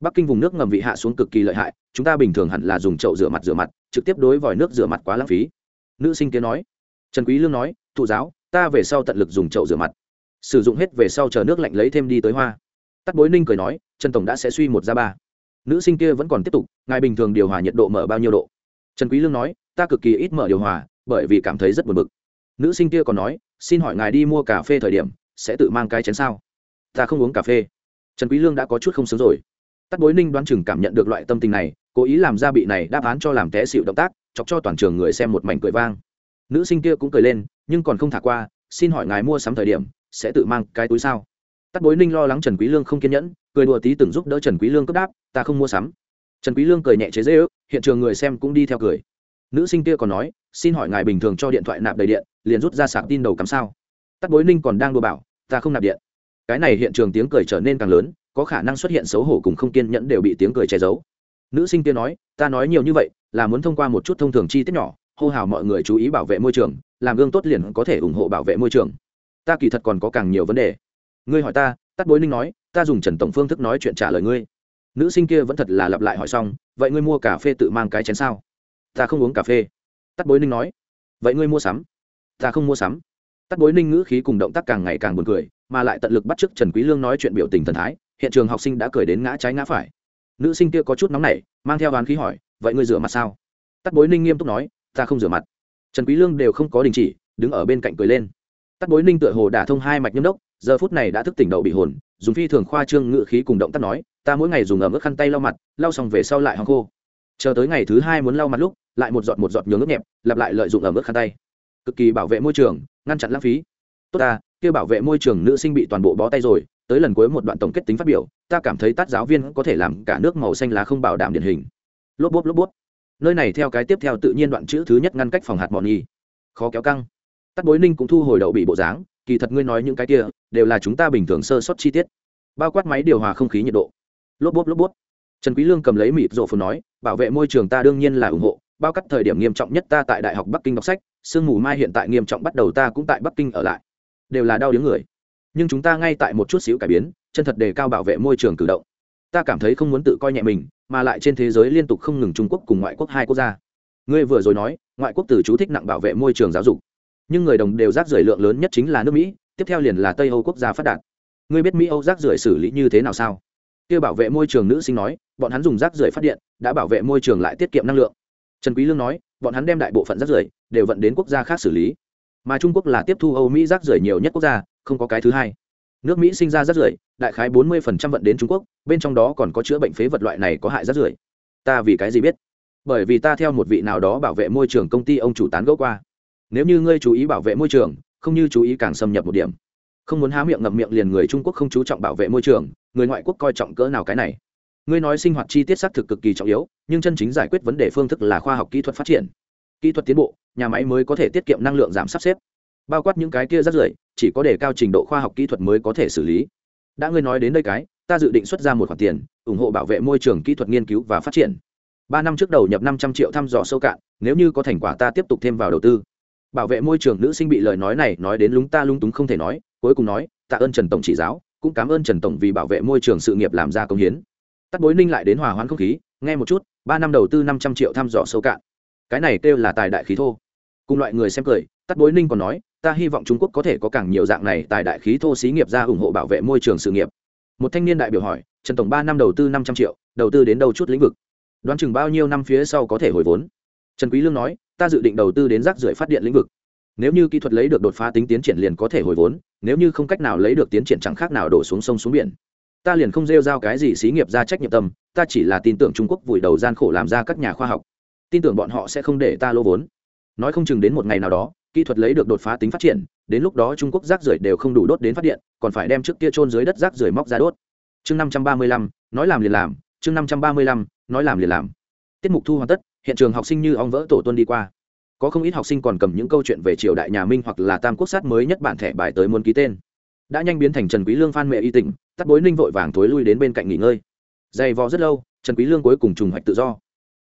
A: bắc kinh vùng nước ngầm vị hạ xuống cực kỳ lợi hại, chúng ta bình thường hẳn là dùng chậu rửa mặt rửa mặt, trực tiếp đối vòi nước rửa mặt quá lãng phí. Nữ sinh kia nói. Trần quý lương nói, thụ giáo, ta về sau tận lực dùng chậu rửa mặt. Sử dụng hết về sau chờ nước lạnh lấy thêm đi tới hoa. Tắt bối ninh cười nói, trần tổng đã sẽ suy một ra ba. Nữ sinh kia vẫn còn tiếp tục, ngài bình thường điều hòa nhiệt độ mở bao nhiêu độ? Trần quý lương nói, ta cực kỳ ít mở điều hòa, bởi vì cảm thấy rất buồn bực. Nữ sinh kia còn nói, xin hỏi ngài đi mua cà phê thời điểm, sẽ tự mang cái chén sao? Ta không uống cà phê. Trần quý lương đã có chút không sướng rồi tắt bối ninh đoán chừng cảm nhận được loại tâm tình này, cố ý làm ra bị này đáp án cho làm té xịu động tác, chọc cho toàn trường người xem một mảnh cười vang. Nữ sinh kia cũng cười lên, nhưng còn không thả qua, xin hỏi ngài mua sắm thời điểm, sẽ tự mang cái túi sao? Tắt bối ninh lo lắng trần quý lương không kiên nhẫn, cười đùa tí từng giúp đỡ trần quý lương cấp đáp, ta không mua sắm. Trần quý lương cười nhẹ chế dễ ước, hiện trường người xem cũng đi theo cười. Nữ sinh kia còn nói, xin hỏi ngài bình thường cho điện thoại nạp đầy điện, liền rút ra sạc tin đầu cắm sao? Tắt bối ninh còn đang đùa bảo, ta không nạp điện. Cái này hiện trường tiếng cười trở nên càng lớn có khả năng xuất hiện xấu hổ cùng không kiên nhẫn đều bị tiếng cười che giấu. Nữ sinh kia nói, ta nói nhiều như vậy, là muốn thông qua một chút thông thường chi tiết nhỏ, hô hào mọi người chú ý bảo vệ môi trường, làm gương tốt liền có thể ủng hộ bảo vệ môi trường. Ta kỳ thật còn có càng nhiều vấn đề. Ngươi hỏi ta tắt bối ninh nói, ta dùng trần tổng phương thức nói chuyện trả lời ngươi. Nữ sinh kia vẫn thật là lặp lại hỏi xong, vậy ngươi mua cà phê tự mang cái chén sao? Ta không uống cà phê. Tắt bối ninh nói, vậy ngươi mua sắm? Ta không mua sắm. Tắt bối ninh ngữ khí cùng động tác càng ngày càng buồn cười, mà lại tận lực bắt chước trần quý lương nói chuyện biểu tình thần thái hiện trường học sinh đã cười đến ngã trái ngã phải. Nữ sinh kia có chút nóng nảy, mang theo đoán khí hỏi, vậy ngươi rửa mặt sao? Tắt bối ninh nghiêm túc nói, ta không rửa mặt. Trần quý lương đều không có đình chỉ, đứng ở bên cạnh cười lên. Tắt bối ninh tựa hồ đả thông hai mạch nhâm đốc, giờ phút này đã thức tỉnh đầu bị hồn, dùng phi thường khoa trương ngự khí cùng động tác nói, ta mỗi ngày dùng ẩm ướt khăn tay lau mặt, lau xong về sau lại hong khô. Chờ tới ngày thứ hai muốn lau mặt lúc, lại một giọt một giọt nhường nước nhẹp, lặp lại lợi dụng ẩm ướt khăn tay. Cực kỳ bảo vệ môi trường, ngăn chặn lãng phí. Tốt ta, kia bảo vệ môi trường nữ sinh bị toàn bộ bó tay rồi tới lần cuối một đoạn tổng kết tính phát biểu, ta cảm thấy tát giáo viên có thể làm cả nước màu xanh lá không bảo đảm điển hình. Lốp bốp lốp bốp. Nơi này theo cái tiếp theo tự nhiên đoạn chữ thứ nhất ngăn cách phòng hạt mòn nhi khó kéo căng. Tắt bối ninh cũng thu hồi đậu bị bộ dáng, kỳ thật ngươi nói những cái kia, đều là chúng ta bình thường sơ sót chi tiết. Bao quát máy điều hòa không khí nhiệt độ. Lốp bốp lốp bốp. Trần quý lương cầm lấy mịt rộ phù nói, bảo vệ môi trường ta đương nhiên là ủng hộ, bao cắt thời điểm nghiêm trọng nhất ta tại đại học bắc kinh đọc sách, sương mù mai hiện tại nghiêm trọng bắt đầu ta cũng tại bắc kinh ở lại. Đều là đau điếng người nhưng chúng ta ngay tại một chút xíu cải biến, chân thật đề cao bảo vệ môi trường cử động. Ta cảm thấy không muốn tự coi nhẹ mình, mà lại trên thế giới liên tục không ngừng trung quốc cùng ngoại quốc hai quốc gia. Ngươi vừa rồi nói, ngoại quốc từ chú thích nặng bảo vệ môi trường giáo dục. Nhưng người đồng đều rác rưởi lượng lớn nhất chính là nước mỹ, tiếp theo liền là tây âu quốc gia phát đạt. Ngươi biết mỹ âu rác rưởi xử lý như thế nào sao? Kia bảo vệ môi trường nữ sinh nói, bọn hắn dùng rác rưởi phát điện, đã bảo vệ môi trường lại tiết kiệm năng lượng. Trần quý lương nói, bọn hắn đem đại bộ phận rác rưởi đều vận đến quốc gia khác xử lý. Mà trung quốc là tiếp thu âu mỹ rác rưởi nhiều nhất quốc gia không có cái thứ hai. Nước mỹ sinh ra rác rưởi, đại khái 40% vận đến trung quốc, bên trong đó còn có chữa bệnh phế vật loại này có hại rác rưởi. Ta vì cái gì biết? Bởi vì ta theo một vị nào đó bảo vệ môi trường công ty ông chủ tán gẫu qua. Nếu như ngươi chú ý bảo vệ môi trường, không như chú ý càng xâm nhập một điểm. Không muốn há miệng ngậm miệng liền người trung quốc không chú trọng bảo vệ môi trường, người ngoại quốc coi trọng cỡ nào cái này. Ngươi nói sinh hoạt chi tiết xác thực cực kỳ trọng yếu, nhưng chân chính giải quyết vấn đề phương thức là khoa học kỹ thuật phát triển. Kỹ thuật tiến bộ, nhà máy mới có thể tiết kiệm năng lượng giảm sắp xếp bao quát những cái kia rất rưởi, chỉ có để cao trình độ khoa học kỹ thuật mới có thể xử lý. Đã ngươi nói đến đây cái, ta dự định xuất ra một khoản tiền, ủng hộ bảo vệ môi trường kỹ thuật nghiên cứu và phát triển. Ba năm trước đầu nhập năm trăm triệu thăm dò sâu cạn, nếu như có thành quả ta tiếp tục thêm vào đầu tư. Bảo vệ môi trường nữ sinh bị lời nói này nói đến lúng ta lung túng không thể nói, cuối cùng nói, tạ ơn trần tổng chỉ giáo, cũng cảm ơn trần tổng vì bảo vệ môi trường sự nghiệp làm ra công hiến. Tắt bối ninh lại đến hòa hoãn không khí, nghe một chút, ba năm đầu tư năm trăm triệu thăm dò sâu cạn. Cái này kêu là tài đại khí thô. Cùng loại người xem cười, tắt bối ninh còn nói ta hy vọng trung quốc có thể có càng nhiều dạng này tài đại khí thô xí nghiệp ra ủng hộ bảo vệ môi trường sự nghiệp. Một thanh niên đại biểu hỏi, trần tổng ba năm đầu tư năm trăm triệu, đầu tư đến đâu chút lĩnh vực? Đoán chừng bao nhiêu năm phía sau có thể hồi vốn? Trần quý lương nói, ta dự định đầu tư đến rác rưởi phát điện lĩnh vực. Nếu như kỹ thuật lấy được đột phá tính tiến triển liền có thể hồi vốn, nếu như không cách nào lấy được tiến triển chẳng khác nào đổ xuống sông xuống biển. Ta liền không rêu rao cái gì xí nghiệp ra trách nhiệm tâm, ta chỉ là tin tưởng trung quốc vùi đầu gian khổ làm ra các nhà khoa học. Tin tưởng bọn họ sẽ không để ta lô vốn. Nói không chừng đến một ngày nào đó kỹ thuật lấy được đột phá tính phát triển, đến lúc đó trung quốc rác rưởi đều không đủ đốt đến phát điện, còn phải đem trước kia trôn dưới đất rác rưởi móc ra đốt. Chương năm trăm ba mươi lăm, nói làm liền làm, chương năm trăm ba mươi lăm, nói làm liền làm. Tiết mục thu hoàn tất, hiện trường học sinh như ong vỡ tổ tuân đi qua. Có không ít học sinh còn cầm những câu chuyện về triều đại nhà minh hoặc là tam quốc sát mới nhất bản thẻ bài tới muốn ký tên. Đã nhanh biến thành trần quý lương phan mẹ y tỉnh, tắt bối ninh vội vàng thối lui đến bên cạnh nghỉ ngơi. Dày vò rất lâu, trần quý lương cuối cùng trùng hoạch tự do.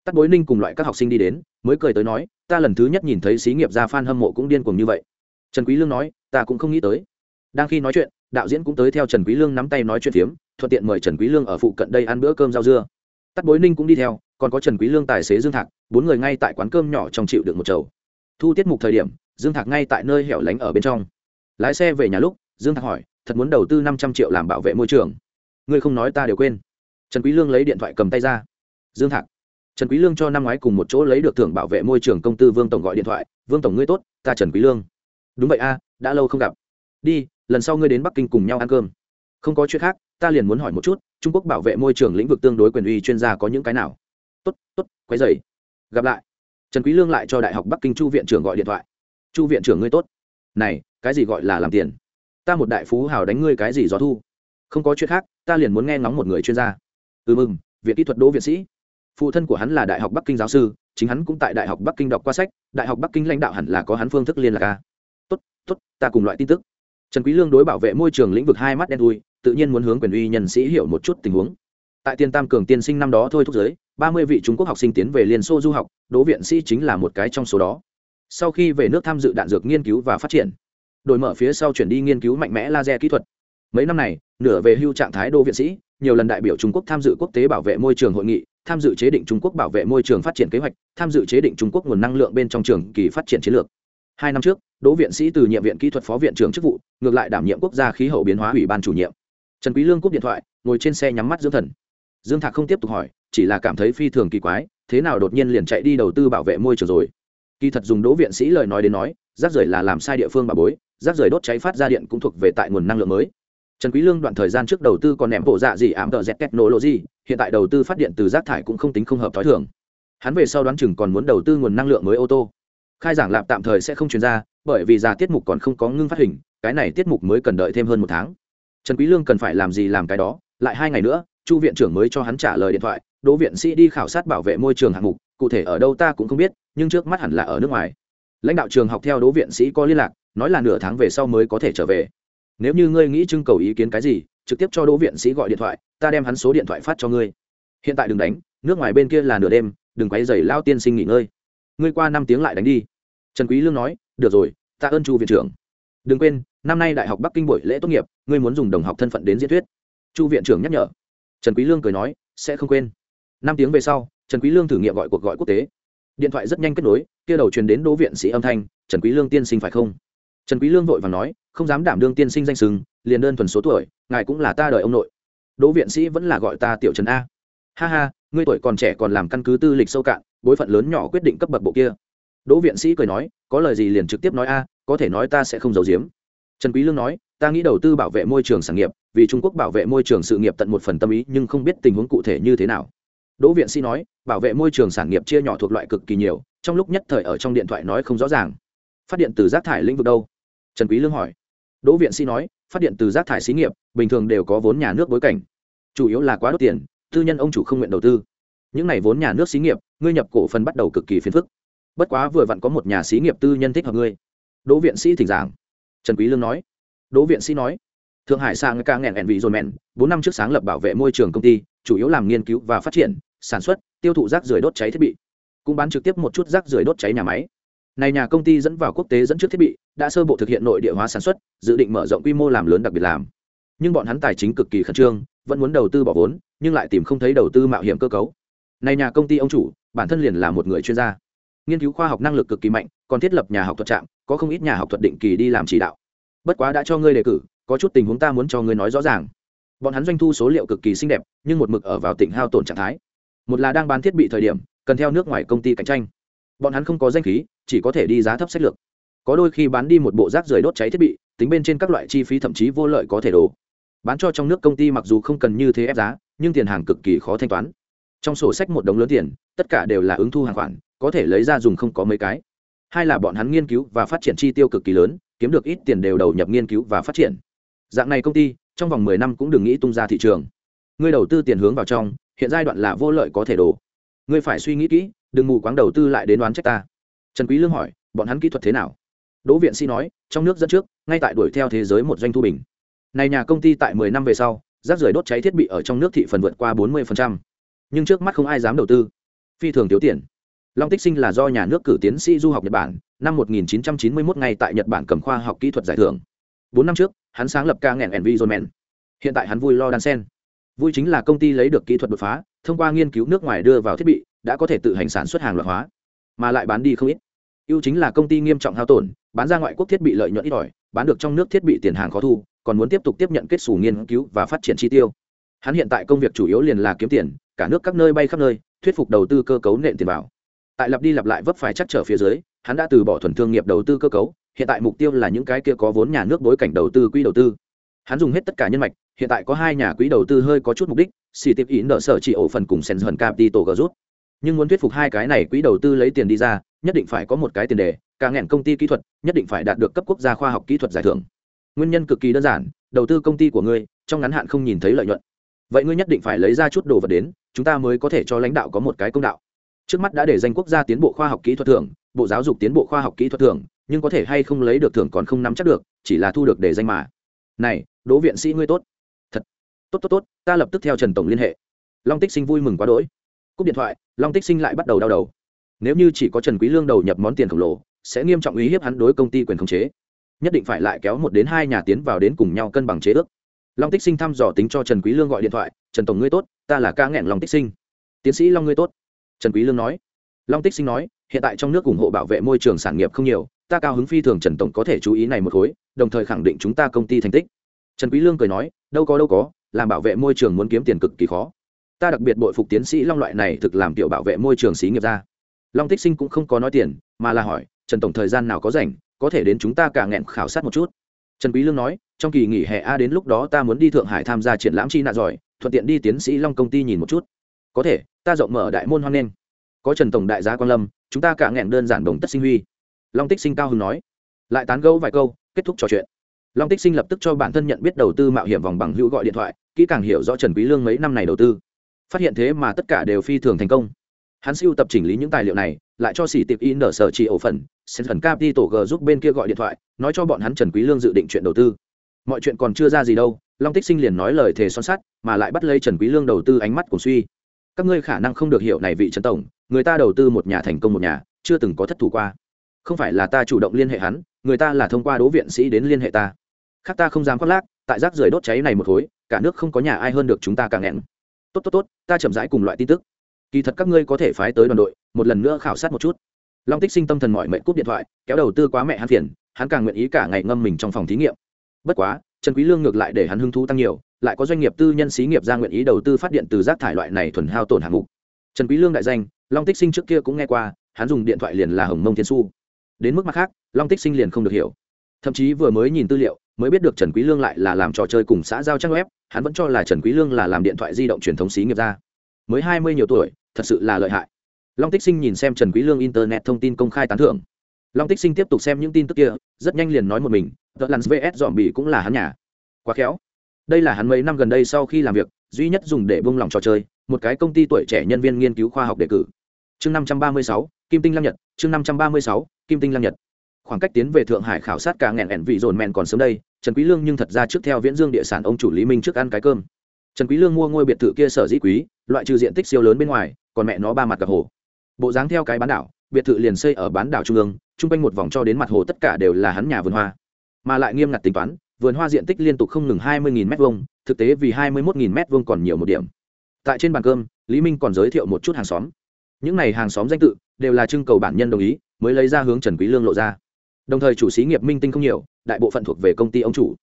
A: Tắt bối ninh cùng loại các học sinh đi đến mới cười tới nói, ta lần thứ nhất nhìn thấy xí nghiệp gia phan hâm mộ cũng điên cuồng như vậy. Trần quý lương nói, ta cũng không nghĩ tới. Đang khi nói chuyện, đạo diễn cũng tới theo trần quý lương nắm tay nói chuyện phiếm, thuận tiện mời trần quý lương ở phụ cận đây ăn bữa cơm rau dưa. Tắt bối ninh cũng đi theo, còn có trần quý lương tài xế dương thạc, bốn người ngay tại quán cơm nhỏ trong chịu được một chầu. Thu tiết mục thời điểm, dương thạc ngay tại nơi hẻo lánh ở bên trong. Lái xe về nhà lúc, dương thạc hỏi, thật muốn đầu tư năm trăm triệu làm bảo vệ môi trường? Ngươi không nói ta đều quên. Trần quý lương lấy điện thoại cầm tay ra. Dương thạc trần quý lương cho năm ngoái cùng một chỗ lấy được thưởng bảo vệ môi trường công tư vương tổng gọi điện thoại, vương tổng ngươi tốt, ta trần quý lương. Đúng vậy a, đã lâu không gặp. Đi, lần sau ngươi đến bắc kinh cùng nhau ăn cơm. Không có chuyện khác, ta liền muốn hỏi một chút, trung quốc bảo vệ môi trường lĩnh vực tương đối quyền uy chuyên gia có những cái nào? Tốt tốt, quấy dày gặp lại. Trần quý lương lại cho đại học bắc kinh chu viện trưởng gọi điện thoại. Chu viện trưởng ngươi tốt. Này, cái gì gọi là làm tiền? Ta một đại phú hào đánh ngươi cái gì gió thu? Không có chuyện khác, ta liền muốn nghe ngóng một người chuyên gia. Ừ mừng viện kỹ thuật đỗ viện sĩ phụ thân của hắn là đại học bắc kinh giáo sư chính hắn cũng tại đại học bắc kinh đọc qua sách đại học bắc kinh lãnh đạo hẳn là có hắn phương thức liên lạc a. Tốt tốt ta cùng loại tin tức. Trần quý lương đối bảo vệ môi trường lĩnh vực hai mắt đen đuôi, tự nhiên muốn hướng quyền uy nhân sĩ hiểu một chút tình huống. Tại tiên tam cường tiên sinh năm đó thôi thúc giới ba mươi vị trung quốc học sinh tiến về liên xô du học đỗ viện sĩ chính là một cái trong số đó. Sau khi về nước tham dự đạn dược nghiên cứu và phát triển đổi mở phía sau chuyển đi nghiên cứu mạnh mẽ laser kỹ thuật. Mấy năm này nửa về hưu trạng thái đô viện sĩ nhiều lần đại biểu trung quốc tham dự quốc tế bảo vệ môi trường hội nghị tham dự chế định trung quốc bảo vệ môi trường phát triển kế hoạch, tham dự chế định trung quốc nguồn năng lượng bên trong trường kỳ phát triển chiến lược. Hai năm trước, đỗ viện sĩ từ nhiệm viện kỹ thuật phó viện trưởng chức vụ, ngược lại đảm nhiệm quốc gia khí hậu biến hóa ủy ban chủ nhiệm. Trần quý lương cúp điện thoại, ngồi trên xe nhắm mắt dưỡng thần. Dương thạc không tiếp tục hỏi, chỉ là cảm thấy phi thường kỳ quái, thế nào đột nhiên liền chạy đi đầu tư bảo vệ môi trường rồi? Kỳ thật dùng đỗ viện sĩ lời nói đến nói, rác rưởi là làm sai địa phương bà bối, rác rưởi đốt cháy phát ra điện cũng thuộc về tại nguồn năng lượng mới trần quý lương đoạn thời gian trước đầu tư còn ném bộ dạ gì ảm tợ dẹt technology, hiện tại đầu tư phát điện từ rác thải cũng không tính không hợp thói thường. Hắn về sau đoán chừng còn muốn đầu tư nguồn năng lượng mới ô tô. Khai giảng lạp tạm thời sẽ không truyền ra, bởi vì già tiết mục còn không có ngưng phát hình, cái này tiết mục mới cần đợi thêm hơn một tháng. Trần quý lương cần phải làm gì làm cái đó, lại hai ngày nữa, chu viện trưởng mới cho hắn trả lời điện thoại, đỗ viện sĩ đi khảo sát bảo vệ môi trường hạng mục, cụ thể ở đâu ta cũng không biết, nhưng trước mắt hẳn là ở nước ngoài. Lãnh đạo trường học theo đỗ viện sĩ có liên lạc, nói là nửa tháng về sau mới có thể trở về nếu như ngươi nghĩ trưng cầu ý kiến cái gì, trực tiếp cho đỗ viện sĩ gọi điện thoại, ta đem hắn số điện thoại phát cho ngươi. Hiện tại đừng đánh, nước ngoài bên kia là nửa đêm, đừng quấy dày lao tiên sinh nghỉ ngơi. Ngươi qua năm tiếng lại đánh đi. Trần quý lương nói, được rồi, ta ơn chu viện trưởng. Đừng quên, năm nay đại học bắc kinh buổi lễ tốt nghiệp, ngươi muốn dùng đồng học thân phận đến diễn thuyết. Chu viện trưởng nhắc nhở. Trần quý lương cười nói, sẽ không quên. Năm tiếng về sau, trần quý lương thử nghiệm gọi cuộc gọi quốc tế. Điện thoại rất nhanh kết nối, kia đầu truyền đến đỗ viện sĩ âm thanh, trần quý lương tiên sinh phải không? Trần quý lương vội vàng nói không dám đảm đương tiên sinh danh sừng liền đơn thuần số tuổi, ngài cũng là ta đời ông nội. Đỗ viện sĩ vẫn là gọi ta tiểu trần a. Ha ha, ngươi tuổi còn trẻ còn làm căn cứ tư lịch sâu cạn, bối phận lớn nhỏ quyết định cấp bậc bộ kia. Đỗ viện sĩ cười nói, có lời gì liền trực tiếp nói a, có thể nói ta sẽ không giấu giếm. Trần quý lương nói, ta nghĩ đầu tư bảo vệ môi trường sản nghiệp, vì trung quốc bảo vệ môi trường sự nghiệp tận một phần tâm ý, nhưng không biết tình huống cụ thể như thế nào. Đỗ viện sĩ nói, bảo vệ môi trường sản nghiệp chia nhỏ thuộc loại cực kỳ nhiều, trong lúc nhất thời ở trong điện thoại nói không rõ ràng. Phát điện từ rác thải lĩnh vực đâu? Trần quý lương hỏi đỗ viện sĩ nói, phát điện từ rác thải xí nghiệp, bình thường đều có vốn nhà nước bối cảnh. Chủ yếu là quá đốt tiền, tư nhân ông chủ không nguyện đầu tư. Những này vốn nhà nước xí nghiệp, ngươi nhập cổ phần bắt đầu cực kỳ phiền phức. Bất quá vừa vặn có một nhà xí nghiệp tư nhân thích hợp ngươi. Đỗ viện sĩ thỉnh giảng. Trần quý lương nói. Đỗ viện sĩ nói. Thượng hải sang ca nghẹn vị dồn mẹn, bốn năm trước sáng lập bảo vệ môi trường công ty, chủ yếu làm nghiên cứu và phát triển, sản xuất, tiêu thụ rác rưởi đốt cháy thiết bị. Cũng bán trực tiếp một chút rác rưởi đốt cháy nhà máy. Này nhà công ty dẫn vào quốc tế dẫn trước thiết bị đã sơ bộ thực hiện nội địa hóa sản xuất, dự định mở rộng quy mô làm lớn đặc biệt làm. Nhưng bọn hắn tài chính cực kỳ khẩn trương, vẫn muốn đầu tư bỏ vốn, nhưng lại tìm không thấy đầu tư mạo hiểm cơ cấu. Này nhà công ty ông chủ, bản thân liền là một người chuyên gia. Nghiên cứu khoa học năng lực cực kỳ mạnh, còn thiết lập nhà học thuật trạm, có không ít nhà học thuật định kỳ đi làm chỉ đạo. Bất quá đã cho ngươi đề cử, có chút tình huống ta muốn cho ngươi nói rõ ràng. Bọn hắn doanh thu số liệu cực kỳ xinh đẹp, nhưng một mực ở vào tỉnh hao tổn trạng thái. Một là đang bán thiết bị thời điểm, cần theo nước ngoài công ty cạnh tranh. Bọn hắn không có danh khí, chỉ có thể đi giá thấp sách lược có đôi khi bán đi một bộ rác rưởi đốt cháy thiết bị, tính bên trên các loại chi phí thậm chí vô lợi có thể đổ. Bán cho trong nước công ty mặc dù không cần như thế ép giá, nhưng tiền hàng cực kỳ khó thanh toán. Trong sổ sách một đống lớn tiền, tất cả đều là ứng thu hàng khoản, có thể lấy ra dùng không có mấy cái. Hai là bọn hắn nghiên cứu và phát triển chi tiêu cực kỳ lớn, kiếm được ít tiền đều đầu nhập nghiên cứu và phát triển. Dạng này công ty, trong vòng mười năm cũng đừng nghĩ tung ra thị trường. Ngươi đầu tư tiền hướng vào trong, hiện giai đoạn là vô lợi có thể đổ. Ngươi phải suy nghĩ kỹ, đừng mù quáng đầu tư lại đến đoán trách ta. Trần quý lương hỏi, bọn hắn kỹ thuật thế nào? Đỗ viện sĩ nói, trong nước dẫn trước, ngay tại đuổi theo thế giới một doanh thu bình. Này nhà công ty tại mười năm về sau, rác rưởi đốt cháy thiết bị ở trong nước thị phần vượt qua bốn 40%. nhưng trước mắt không ai dám đầu tư. Phi thường thiếu tiền. Long tích sinh là do nhà nước cử tiến sĩ du học nhật bản, năm 1991 ngay tại nhật bản cầm khoa học kỹ thuật giải thưởng. Bốn năm trước, hắn sáng lập ca nghẹn environment hiện tại hắn vui lo đan sen. Vui chính là công ty lấy được kỹ thuật đột phá, thông qua nghiên cứu nước ngoài đưa vào thiết bị, đã có thể tự hành sản xuất hàng loạt hóa, mà lại bán đi không ít. Ưu chính là công ty nghiêm trọng hao tổn bán ra ngoại quốc thiết bị lợi nhuận ít ỏi, bán được trong nước thiết bị tiền hàng khó thu, còn muốn tiếp tục tiếp nhận kết xù nghiên cứu và phát triển chi tiêu. Hắn hiện tại công việc chủ yếu liền là kiếm tiền, cả nước các nơi bay khắp nơi, thuyết phục đầu tư cơ cấu nện tiền vào. Tại lặp đi lặp lại vấp phải chắc trở phía dưới, hắn đã từ bỏ thuần thương nghiệp đầu tư cơ cấu, hiện tại mục tiêu là những cái kia có vốn nhà nước bối cảnh đầu tư quỹ đầu tư. Hắn dùng hết tất cả nhân mạch, hiện tại có hai nhà quỹ đầu tư hơi có chút mục đích, xì tiếp ý nợ sở chỉ ổ phần cùng sen dần capital gờ rút nhưng muốn thuyết phục hai cái này quỹ đầu tư lấy tiền đi ra nhất định phải có một cái tiền đề, cả nghẹn công ty kỹ thuật, nhất định phải đạt được cấp quốc gia khoa học kỹ thuật giải thưởng. Nguyên nhân cực kỳ đơn giản, đầu tư công ty của ngươi, trong ngắn hạn không nhìn thấy lợi nhuận. Vậy ngươi nhất định phải lấy ra chút đồ vật đến, chúng ta mới có thể cho lãnh đạo có một cái công đạo. Trước mắt đã để danh quốc gia tiến bộ khoa học kỹ thuật thưởng, bộ giáo dục tiến bộ khoa học kỹ thuật thưởng, nhưng có thể hay không lấy được thưởng còn không nắm chắc được, chỉ là thu được để danh mà. Này, đỗ viện sĩ ngươi tốt. Thật. Tốt tốt tốt, ta lập tức theo trần tổng liên hệ. Long tích sinh vui mừng quá đỗi. Cúp điện thoại, long tích sinh lại bắt đầu đau đầu nếu như chỉ có trần quý lương đầu nhập món tiền khổng lồ, sẽ nghiêm trọng uy hiếp hắn đối công ty quyền khống chế. Nhất định phải lại kéo một đến hai nhà tiến vào đến cùng nhau cân bằng chế ước. Long tích sinh thăm dò tính cho trần quý lương gọi điện thoại, trần tổng ngươi tốt, ta là ca nghẹn long tích sinh. Tiến sĩ long ngươi tốt, trần quý lương nói. Long tích sinh nói, hiện tại trong nước ủng hộ bảo vệ môi trường sản nghiệp không nhiều, ta cao hứng phi thường trần tổng có thể chú ý này một khối, đồng thời khẳng định chúng ta công ty thành tích. Trần quý lương cười nói, đâu có đâu có, làm bảo vệ môi trường muốn kiếm tiền cực kỳ khó. Ta đặc biệt bội phục tiến sĩ long loại này thực làm tiểu bảo vệ môi trường xí nghiệp ra long tích sinh cũng không có nói tiền, mà là hỏi, trần tổng thời gian nào có rảnh, có thể đến chúng ta cả nghẹn khảo sát một chút? Trần quý lương nói, trong kỳ nghỉ hè a, đến lúc đó ta muốn đi thượng hải tham gia triển lãm chi nạ giỏi thuận tiện đi tiến sĩ long công ty nhìn một chút. Có thể, ta rộng mở đại môn hoan nghênh. Có trần tổng đại gia quan lâm, chúng ta cả nghẹn đơn giản đồng tất sinh huy. Long tích sinh cao hứng nói, lại tán gẫu vài câu, kết thúc trò chuyện. Long tích sinh lập tức cho bản thân nhận biết đầu tư mạo hiểm vòng bằng hữu gọi điện thoại, kỹ càng hiểu rõ trần quý lương mấy năm này đầu tư. Phát hiện thế mà tất cả đều phi thường thành công hắn siêu tập chỉnh lý những tài liệu này, lại cho xỉ tiệp in nở sở chỉ ổ phần, sen thần tổ g giúp bên kia gọi điện thoại, nói cho bọn hắn trần quý lương dự định chuyện đầu tư. Mọi chuyện còn chưa ra gì đâu, long tích sinh liền nói lời thề son sắt, mà lại bắt lấy trần quý lương đầu tư ánh mắt của suy. Các ngươi khả năng không được hiểu này vị trần tổng, người ta đầu tư một nhà thành công một nhà, chưa từng có thất thủ qua. Không phải là ta chủ động liên hệ hắn, người ta là thông qua đỗ viện sĩ đến liên hệ ta. Khác ta không dám khoác lác, tại rác rưởi đốt cháy này một khối, cả nước không có nhà ai hơn được chúng ta càng nghẹn tốt tốt tốt, ta chậm rãi cùng loại tin tức kỳ thật các ngươi có thể phái tới đoàn đội, một lần nữa khảo sát một chút. Long tích sinh tâm thần mọi mệnh cúp điện thoại, kéo đầu tư quá mẹ hắn phiền, hắn càng nguyện ý cả ngày ngâm mình trong phòng thí nghiệm. Bất quá, trần quý lương ngược lại để hắn hứng thú tăng nhiều, lại có doanh nghiệp tư nhân xí nghiệp ra nguyện ý đầu tư phát điện từ rác thải loại này thuần hao tổn hạng mục. Trần quý lương đại danh, long tích sinh trước kia cũng nghe qua, hắn dùng điện thoại liền là hồng mông thiên su. Đến mức mặt khác, long tích sinh liền không được hiểu. Thậm chí vừa mới nhìn tư liệu, mới biết được trần quý lương lại là làm trò chơi cùng xã giao trang web, hắn vẫn cho là trần quý lương là làm điện thoại di động truyền thống xí nghiệp ra. Mới hai mươi nhiều tuổi thật sự là lợi hại. Long tích sinh nhìn xem trần quý lương internet thông tin công khai tán thưởng. Long tích sinh tiếp tục xem những tin tức kia, rất nhanh liền nói một mình the lặn vs dòm bị cũng là hắn nhà. Quá khéo. Đây là hắn mấy năm gần đây sau khi làm việc, duy nhất dùng để buông lòng trò chơi, một cái công ty tuổi trẻ nhân viên nghiên cứu khoa học đề cử. Chương năm trăm ba mươi sáu, kim tinh lam nhật, chương năm trăm ba mươi sáu, kim tinh lam nhật. Khoảng cách tiến về thượng hải khảo sát cả nghẹn ẻn vị dồn mẹn còn sớm đây, trần quý lương nhưng thật ra trước theo viễn dương địa sản ông chủ lý minh trước ăn cái cơm. Trần quý lương mua ngôi biệt thự kia sở dĩ quý, loại trừ diện tích siêu lớn bên ngoài còn mẹ nó ba mặt gặp hồ. Bộ dáng theo cái bán đảo, biệt thự liền xây ở bán đảo trung ương trung quanh một vòng cho đến mặt hồ tất cả đều là hắn nhà vườn hoa. Mà lại nghiêm ngặt tính toán, vườn hoa diện tích liên tục không ngừng hai mươi m hai thực tế vì hai mươi một m hai còn nhiều một điểm. Tại trên bàn cơm, lý minh còn giới thiệu một chút hàng xóm. Những n à y hàng xóm danh tự, đều là trưng cầu bản nhân đồng ý, mới lấy ra hướng trần quý lương lộ ra. Đồng thời chủ xí nghiệp minh tinh không nhiều, đại bộ phận thuộc về công ty ông chủ.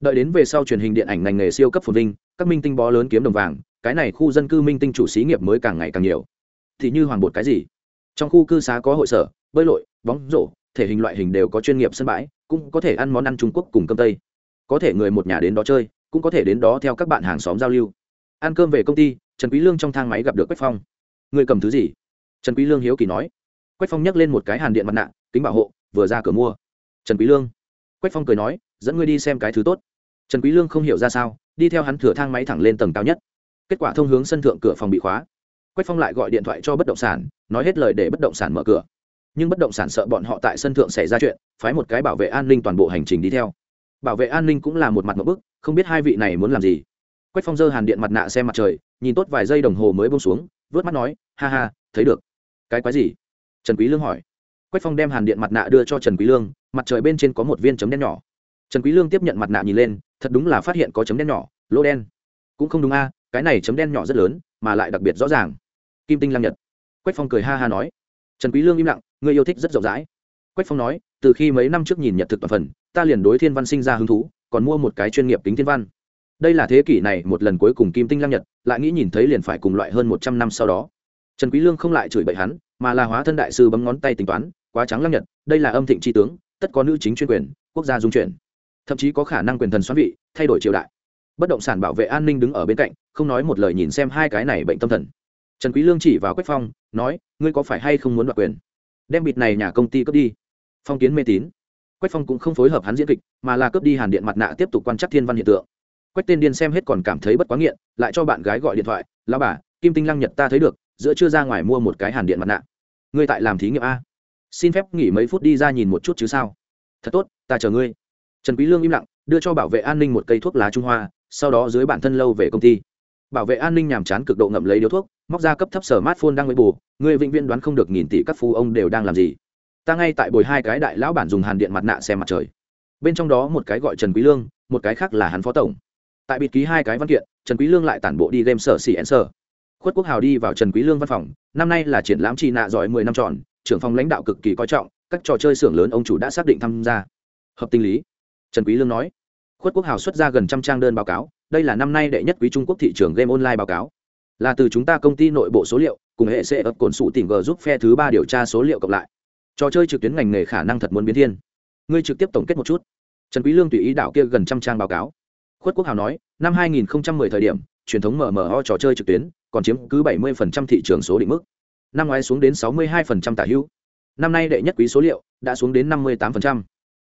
A: Đợi đến về sau truyền hình điện ảnh ngành nghề siêu cấp phồn vinh, các minh tinh bó lớn kiếm đồng vàng cái này khu dân cư minh tinh chủ xí nghiệp mới càng ngày càng nhiều. Thì như hoàng bột cái gì? Trong khu cư xá có hội sở, bơi lội, bóng rổ, thể hình loại hình đều có chuyên nghiệp sân bãi, cũng có thể ăn món ăn trung quốc cùng cơm tây. Có thể người một nhà đến đó chơi, cũng có thể đến đó theo các bạn hàng xóm giao lưu. Ăn cơm về công ty, trần quý lương trong thang máy gặp được quách phong. Người cầm thứ gì? Trần quý lương hiếu kỳ nói. Quách phong nhấc lên một cái hàn điện mặt nạ, kính bảo hộ, vừa ra cửa mua. Trần quý lương. Quách phong cười nói, dẫn ngươi đi xem cái thứ tốt. Trần quý lương không hiểu ra sao, đi theo hắn thửa thang máy thẳng lên tầng cao nhất kết quả thông hướng sân thượng cửa phòng bị khóa. Quách phong lại gọi điện thoại cho bất động sản, nói hết lời để bất động sản mở cửa. Nhưng bất động sản sợ bọn họ tại sân thượng xảy ra chuyện, phái một cái bảo vệ an ninh toàn bộ hành trình đi theo. Bảo vệ an ninh cũng là một mặt một bức, không biết hai vị này muốn làm gì. Quách phong dơ hàn điện mặt nạ xem mặt trời, nhìn tốt vài giây đồng hồ mới bông xuống, vớt mắt nói, ha ha, thấy được. Cái quái gì? Trần quý lương hỏi. Quách phong đem hàn điện mặt nạ đưa cho trần quý lương, mặt trời bên trên có một viên chấm đen nhỏ. Trần quý lương tiếp nhận mặt nạ nhìn lên, thật đúng là phát hiện có chấm đen nhỏ, lỗ đen. Cũng không đúng a cái này chấm đen nhỏ rất lớn, mà lại đặc biệt rõ ràng. Kim tinh lăng nhật. Quách phong cười ha ha nói. Trần quý lương im lặng, người yêu thích rất rộng rãi. Quách phong nói, từ khi mấy năm trước nhìn nhật thực toàn phần, ta liền đối thiên văn sinh ra hứng thú, còn mua một cái chuyên nghiệp kính thiên văn. Đây là thế kỷ này một lần cuối cùng kim tinh lăng nhật, lại nghĩ nhìn thấy liền phải cùng loại hơn một trăm năm sau đó. Trần quý lương không lại chửi bậy hắn, mà là hóa thân đại sư bấm ngón tay tính toán, quá trắng lăng nhật, đây là âm thịnh chi tướng, tất có nữ chính chuyên quyền, quốc gia dung chuyển. Thậm chí có khả năng quyền thần xoán vị, thay đổi triều đại bất động sản bảo vệ an ninh đứng ở bên cạnh, không nói một lời nhìn xem hai cái này bệnh tâm thần. Trần quý lương chỉ vào quách phong, nói, ngươi có phải hay không muốn đoạt quyền? Đem bịt này nhà công ty cướp đi. Phong kiến mê tín. Quách phong cũng không phối hợp hắn diễn kịch, mà là cướp đi hàn điện mặt nạ tiếp tục quan trắc thiên văn hiện tượng. Quách tên điên xem hết còn cảm thấy bất quá nghiện, lại cho bạn gái gọi điện thoại, lão bà, kim tinh lăng nhật ta thấy được, giữa chưa ra ngoài mua một cái hàn điện mặt nạ. Ngươi tại làm thí nghiệm a. Xin phép nghỉ mấy phút đi ra nhìn một chút chứ sao? Thật tốt, ta chờ ngươi. Trần quý lương im lặng, đưa cho bảo vệ an ninh một cây thuốc lá trung hoa sau đó dưới bản thân lâu về công ty. Bảo vệ an ninh nhàm chán cực độ ngậm lấy điếu thuốc, móc ra cấp thấp sở mát smartphone đang mới bù, người vĩnh viễn đoán không được nghìn tỷ các phu ông đều đang làm gì. Ta ngay tại bồi hai cái đại lão bản dùng hàn điện mặt nạ xem mặt trời. Bên trong đó một cái gọi trần quý lương, một cái khác là hắn phó tổng. Tại biệt ký hai cái văn kiện, trần quý lương lại tản bộ đi game sở xỉ sở. Khuất quốc hào đi vào trần quý lương văn phòng, năm nay là triển lãm chi nạ giỏi mười năm tròn, trưởng phòng lãnh đạo cực kỳ coi trọng, các trò chơi xưởng lớn ông chủ đã xác định tham gia. Hợp tình lý. Trần quý lương nói khuất quốc hào xuất ra gần trăm trang đơn báo cáo, đây là năm nay đệ nhất quý trung quốc thị trường game online báo cáo. Là từ chúng ta công ty nội bộ số liệu, cùng hệ sẽ ấp cồn sụ tỉnh g giúp phe thứ ba điều tra số liệu cộng lại. Trò chơi trực tuyến ngành nghề khả năng thật muốn biến thiên. Ngươi trực tiếp tổng kết một chút. Trần quý lương tùy ý đạo kia gần trăm trang báo cáo. Khuất quốc hào nói, năm 2010 thời điểm, truyền thống mở mở ho trò chơi trực tuyến, còn chiếm cứ 70% thị trường số định mức. Năm ngoái xuống đến 62% tả hữu. Năm nay đệ nhất quý số liệu đã xuống đến 58%.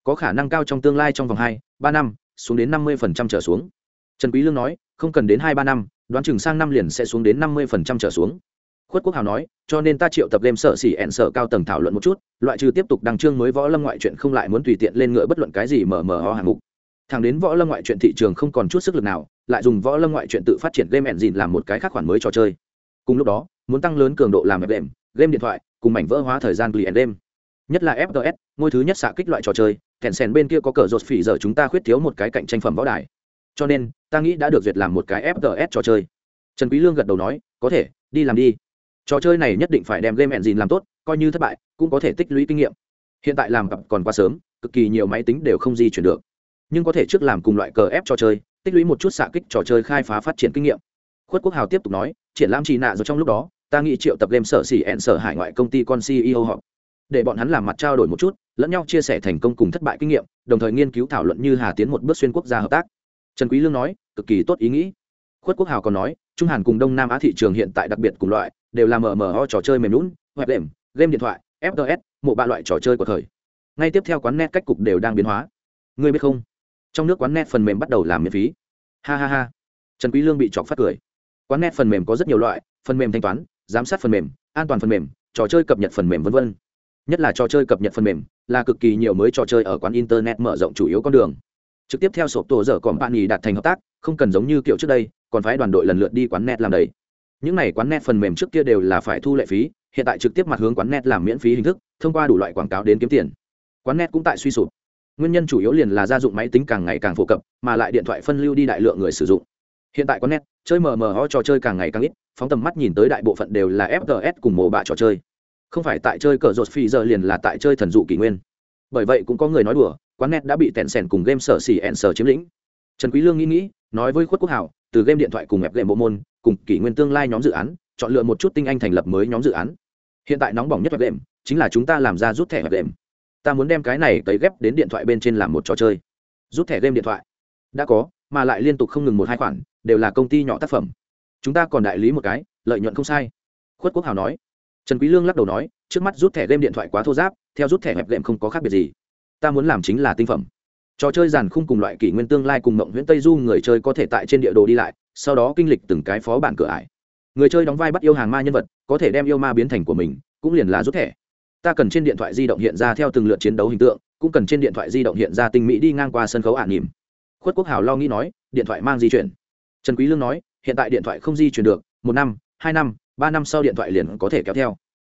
A: có khả năng cao trong tương lai trong vòng hai, ba năm xuống đến 50% trở xuống. Trần quý lương nói, không cần đến hai ba năm, đoán chừng sang năm liền sẽ xuống đến 50% trở xuống. Khuất quốc hào nói, cho nên ta triệu tập game sở xỉ ẹn sở cao tầng thảo luận một chút, loại trừ tiếp tục đăng trương mới võ lâm ngoại truyện không lại muốn tùy tiện lên ngựa bất luận cái gì mở mở ho hàng mục. Thẳng đến võ lâm ngoại truyện thị trường không còn chút sức lực nào, lại dùng võ lâm ngoại truyện tự phát triển game engine làm một cái khác khoản mới trò chơi. Cùng lúc đó, muốn tăng lớn cường độ làm ép đệm, game điện thoại, cùng mảnh vỡ hóa thời gian client game. Nhất là fts ngôi thứ nhất xạ kích loại trò chơi kẹn sèn bên kia có cờ rột phỉ giờ chúng ta khuyết thiếu một cái cạnh tranh phẩm võ đài. Cho nên, ta nghĩ đã được duyệt làm một cái fts trò chơi. Trần quý lương gật đầu nói, có thể, đi làm đi. Trò chơi này nhất định phải đem game engine làm tốt, coi như thất bại, cũng có thể tích lũy kinh nghiệm. Hiện tại làm còn quá sớm, cực kỳ nhiều máy tính đều không di chuyển được. Nhưng có thể trước làm cùng loại cờ ép trò chơi, tích lũy một chút xạ kích trò chơi khai phá phát triển kinh nghiệm. Khuất quốc hào tiếp tục nói, triển lãm trì nạ rồi trong lúc đó, ta nghĩ triệu tập game sở xỉ ẹn sở hải ngoại công ty con ceo họ để bọn hắn làm mặt trao đổi một chút lẫn nhau chia sẻ thành công cùng thất bại kinh nghiệm, đồng thời nghiên cứu thảo luận như hà tiến một bước xuyên quốc gia hợp tác. Trần quý lương nói, cực kỳ tốt ý nghĩ. Khuất quốc hào còn nói, trung hàn cùng đông nam á thị trường hiện tại đặc biệt cùng loại, đều là mở mở trò chơi mềm lún web đệm game điện thoại fts một ba loại trò chơi của thời. Ngay tiếp theo quán net cách cục đều đang biến hóa. Ngươi biết không? Trong nước quán net phần mềm bắt đầu làm miễn phí. Ha ha ha. Trần quý lương bị chọc phát cười. Quán net phần mềm có rất nhiều loại, phần mềm thanh toán, giám sát phần mềm, an toàn phần mềm, trò chơi cập nhật phần mềm vân vân. Nhất là trò chơi cập nhật phần mềm là cực kỳ nhiều mới trò chơi ở quán internet mở rộng chủ yếu con đường. Trực tiếp theo sổ tổ dở còn bạn nhì đạt thành hợp tác, không cần giống như kiểu trước đây, còn phải đoàn đội lần lượt đi quán net làm đầy. Những này quán net phần mềm trước kia đều là phải thu lệ phí, hiện tại trực tiếp mặt hướng quán net làm miễn phí hình thức, thông qua đủ loại quảng cáo đến kiếm tiền. Quán net cũng tại suy sụp. Nguyên nhân chủ yếu liền là gia dụng máy tính càng ngày càng phổ cập, mà lại điện thoại phân lưu đi đại lượng người sử dụng. Hiện tại quán net, chơi mờ mờ ho trò chơi càng ngày càng ít, phóng tầm mắt nhìn tới đại bộ phận đều là fts cùng mồ bạ trò chơi không phải tại chơi cờ rột phi giờ liền là tại chơi thần dụ kỷ nguyên. Bởi vậy cũng có người nói đùa, quán net đã bị tẹn sẻn cùng game sở xỉ ẹn sở chiếm lĩnh. Trần quý lương nghĩ nghĩ, nói với khuất quốc hảo, từ game điện thoại cùng mẹp game bộ môn, cùng kỷ nguyên tương lai nhóm dự án, chọn lựa một chút tinh anh thành lập mới nhóm dự án. Hiện tại nóng bỏng nhất web game, chính là chúng ta làm ra rút thẻ web game. Ta muốn đem cái này tới ghép đến điện thoại bên trên làm một trò chơi. Rút thẻ game điện thoại. Đã có, mà lại liên tục không ngừng một hai khoản, đều là công ty nhỏ tác phẩm. Chúng ta còn đại lý một cái, lợi nhuận không sai. Khuất quốc hào nói trần quý lương lắc đầu nói, trước mắt rút thẻ game điện thoại quá thô giáp, theo rút thẻ hẹp lệm không có khác biệt gì. Ta muốn làm chính là tinh phẩm. Trò chơi giàn khung cùng loại kỷ nguyên tương lai cùng mộng nguyễn tây du người chơi có thể tại trên địa đồ đi lại, sau đó kinh lịch từng cái phó bản cửa ải. Người chơi đóng vai bắt yêu hàng ma nhân vật, có thể đem yêu ma biến thành của mình, cũng liền là rút thẻ. Ta cần trên điện thoại di động hiện ra theo từng lượt chiến đấu hình tượng, cũng cần trên điện thoại di động hiện ra tinh mỹ đi ngang qua sân khấu ả nỉm. Khuất quốc hào lo nghĩ nói, điện thoại mang di chuyển. Trần quý lương nói, hiện tại điện thoại không di chuyển được, một năm, hai năm ba năm sau điện thoại liền có thể kéo theo.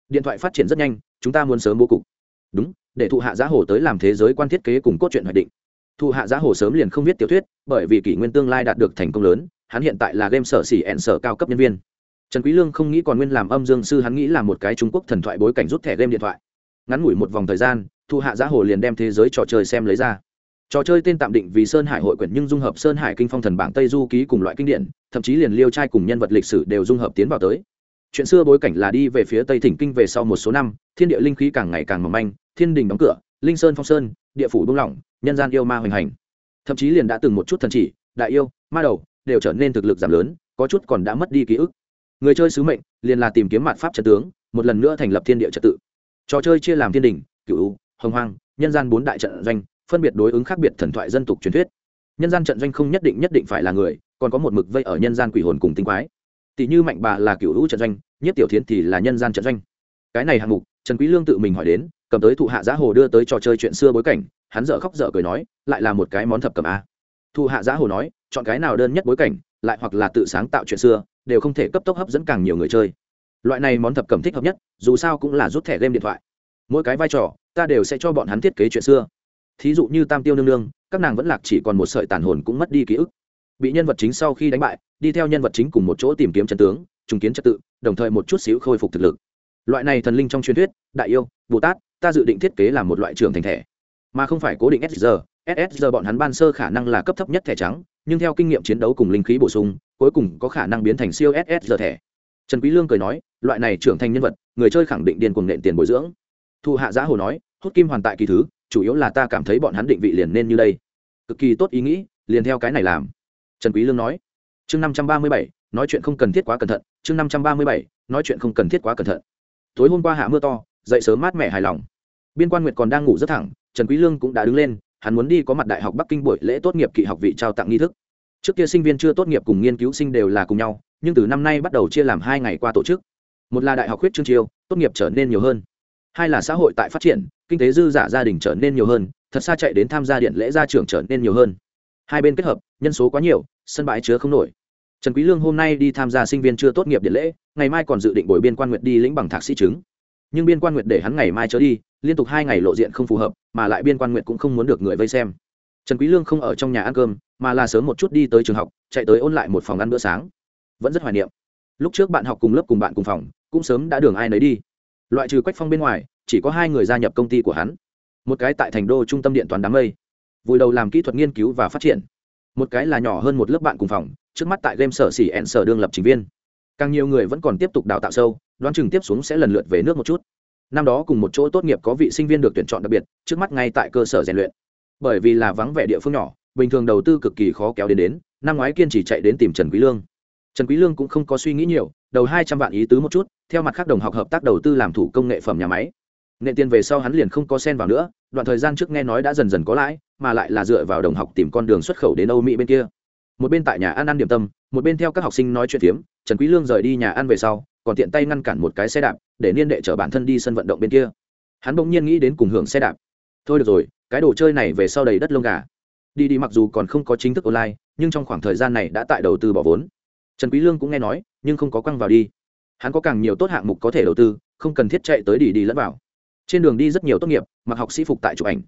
A: Điện thoại phát triển rất nhanh, chúng ta muốn sớm bố cục. Đúng, để thụ hạ giá hồ tới làm thế giới quan thiết kế cùng cốt truyện hoạch định. Thụ hạ giá hồ sớm liền không viết tiểu thuyết, bởi vì kỷ nguyên tương lai đạt được thành công lớn, hắn hiện tại là game sở xỉ ẹn sở cao cấp nhân viên. Trần quý lương không nghĩ còn nguyên làm âm dương sư, hắn nghĩ là một cái trung quốc thần thoại bối cảnh rút thẻ game điện thoại. Ngắn ngủi một vòng thời gian, thụ hạ giá hồ liền đem thế giới trò chơi xem lấy ra. Trò chơi tên tạm định vì sơn hải hội quyển nhưng dung hợp sơn hải kinh phong thần bảng tây du ký cùng loại kinh điển, thậm chí liền liêu trai cùng nhân vật lịch sử đều dung hợp tiến vào tới chuyện xưa bối cảnh là đi về phía tây thỉnh kinh về sau một số năm, thiên địa linh khí càng ngày càng mỏng manh, thiên đình đóng cửa, linh sơn phong sơn, địa phủ đông lỏng, nhân gian yêu ma hoành hành. Thậm chí liền đã từng một chút thần chỉ, đại yêu, ma đầu đều trở nên thực lực giảm lớn, có chút còn đã mất đi ký ức. Người chơi sứ mệnh liền là tìm kiếm mặt pháp trật tướng, một lần nữa thành lập thiên địa trật tự. Trò chơi chia làm thiên đình cựu hồng hoang, nhân gian bốn đại trận doanh, phân biệt đối ứng khác biệt thần thoại dân tục truyền thuyết. Nhân gian trận doanh không nhất định nhất định phải là người, còn có một mực vây ở nhân gian quỷ hồn cùng tinh quái tỷ như mạnh bà là cựu hữu trận doanh nhất tiểu thiến thì là nhân gian trận doanh. Cái này hạng mục, trần quý lương tự mình hỏi đến, cầm tới thụ hạ giá hồ đưa tới trò chơi chuyện xưa bối cảnh, hắn dở khóc dở cười nói, lại là một cái món thập cẩm a. Thụ hạ giá hồ nói, chọn cái nào đơn nhất bối cảnh, lại hoặc là tự sáng tạo chuyện xưa, đều không thể cấp tốc hấp dẫn càng nhiều người chơi. Loại này món thập cẩm thích hợp nhất, dù sao cũng là rút thẻ game điện thoại. Mỗi cái vai trò, ta đều sẽ cho bọn hắn thiết kế chuyện xưa. Thí dụ như tam tiêu nương nương, các nàng vẫn lạc chỉ còn một sợi tàn hồn cũng mất đi ký ức bị nhân vật chính sau khi đánh bại, đi theo nhân vật chính cùng một chỗ tìm kiếm chân tướng, trùng kiến trật tự, đồng thời một chút xíu khôi phục thực lực. Loại này thần linh trong truyền thuyết, đại yêu, bồ tát, ta dự định thiết kế là một loại trường thành thẻ. Mà không phải cố định sr ssr bọn hắn ban sơ khả năng là cấp thấp nhất thẻ trắng, nhưng theo kinh nghiệm chiến đấu cùng linh khí bổ sung, cuối cùng có khả năng biến thành siêu ssr thẻ. Trần quý lương cười nói, loại này trưởng thành nhân vật, người chơi khẳng định điên cuồng nện tiền bồi dưỡng. Thu hạ giá hồ nói, hút kim hoàn tại kỳ thứ, chủ yếu là ta cảm thấy bọn hắn định vị liền nên như đây. Cực kỳ tốt ý nghĩ, liền theo cái này làm trần quý lương nói. Chương năm trăm ba mươi bảy, nói chuyện không cần thiết quá cẩn thận. Chương năm trăm ba mươi bảy, nói chuyện không cần thiết quá cẩn thận. Tối hôm qua hạ mưa to, dậy sớm mát mẻ hài lòng. Biên quan nguyệt còn đang ngủ rất thẳng, trần quý lương cũng đã đứng lên, hắn muốn đi có mặt đại học bắc kinh buổi lễ tốt nghiệp kỳ học vị trao tặng nghi thức. Trước kia sinh viên chưa tốt nghiệp cùng nghiên cứu sinh đều là cùng nhau, nhưng từ năm nay bắt đầu chia làm hai ngày qua tổ chức. Một là đại học huyết trương chiêu tốt nghiệp trở nên nhiều hơn. Hai là xã hội tại phát triển, kinh tế dư giả gia đình trở nên nhiều hơn, thật xa chạy đến tham gia điện lễ gia trưởng trở nên nhiều hơn hai bên kết hợp, nhân số quá nhiều, sân bãi chứa không nổi. Trần quý lương hôm nay đi tham gia sinh viên chưa tốt nghiệp điện lễ, ngày mai còn dự định bồi biên quan nguyệt đi lĩnh bằng thạc sĩ chứng. Nhưng biên quan nguyệt để hắn ngày mai chớ đi, liên tục hai ngày lộ diện không phù hợp, mà lại biên quan nguyệt cũng không muốn được người vây xem. Trần quý lương không ở trong nhà ăn cơm, mà là sớm một chút đi tới trường học, chạy tới ôn lại một phòng ăn bữa sáng. Vẫn rất hoài niệm. Lúc trước bạn học cùng lớp cùng bạn cùng phòng, cũng sớm đã đường ai nấy đi. Loại trừ quách phong bên ngoài, chỉ có hai người gia nhập công ty của hắn. Một cái tại thành đô trung tâm điện toán đám mây vùi đầu làm kỹ thuật nghiên cứu và phát triển. Một cái là nhỏ hơn một lớp bạn cùng phòng, trước mắt tại game sở xỉ ẹn sở đương lập trình viên. Càng nhiều người vẫn còn tiếp tục đào tạo sâu, đoán chừng tiếp xuống sẽ lần lượt về nước một chút. Năm đó cùng một chỗ tốt nghiệp có vị sinh viên được tuyển chọn đặc biệt, trước mắt ngay tại cơ sở rèn luyện. Bởi vì là vắng vẻ địa phương nhỏ, bình thường đầu tư cực kỳ khó kéo đến đến, năm ngoái kiên chỉ chạy đến tìm trần quý lương. Trần quý lương cũng không có suy nghĩ nhiều, đầu hai trăm vạn ý tứ một chút, theo mặt khác đồng học hợp tác đầu tư làm thủ công nghệ phẩm nhà máy. Nên tiền về sau hắn liền không có sen vào nữa, đoạn thời gian trước nghe nói đã dần dần có lãi mà lại là dựa vào đồng học tìm con đường xuất khẩu đến âu mỹ bên kia. Một bên tại nhà ăn ăn điểm tâm, một bên theo các học sinh nói chuyện phiếm, trần quý lương rời đi nhà ăn về sau, còn tiện tay ngăn cản một cái xe đạp, để niên đệ chở bản thân đi sân vận động bên kia. Hắn bỗng nhiên nghĩ đến cùng hưởng xe đạp. Thôi được rồi, cái đồ chơi này về sau đầy đất lông gà. Đi đi mặc dù còn không có chính thức online, nhưng trong khoảng thời gian này đã tại đầu tư bỏ vốn. Trần quý lương cũng nghe nói, nhưng không có quăng vào đi. Hắn có càng nhiều tốt hạng mục có thể đầu tư, không cần thiết chạy tới đi đi lẫn vào. Trên đường đi rất nhiều tốt nghiệp, mặc học sĩ phục tại chụp ảnh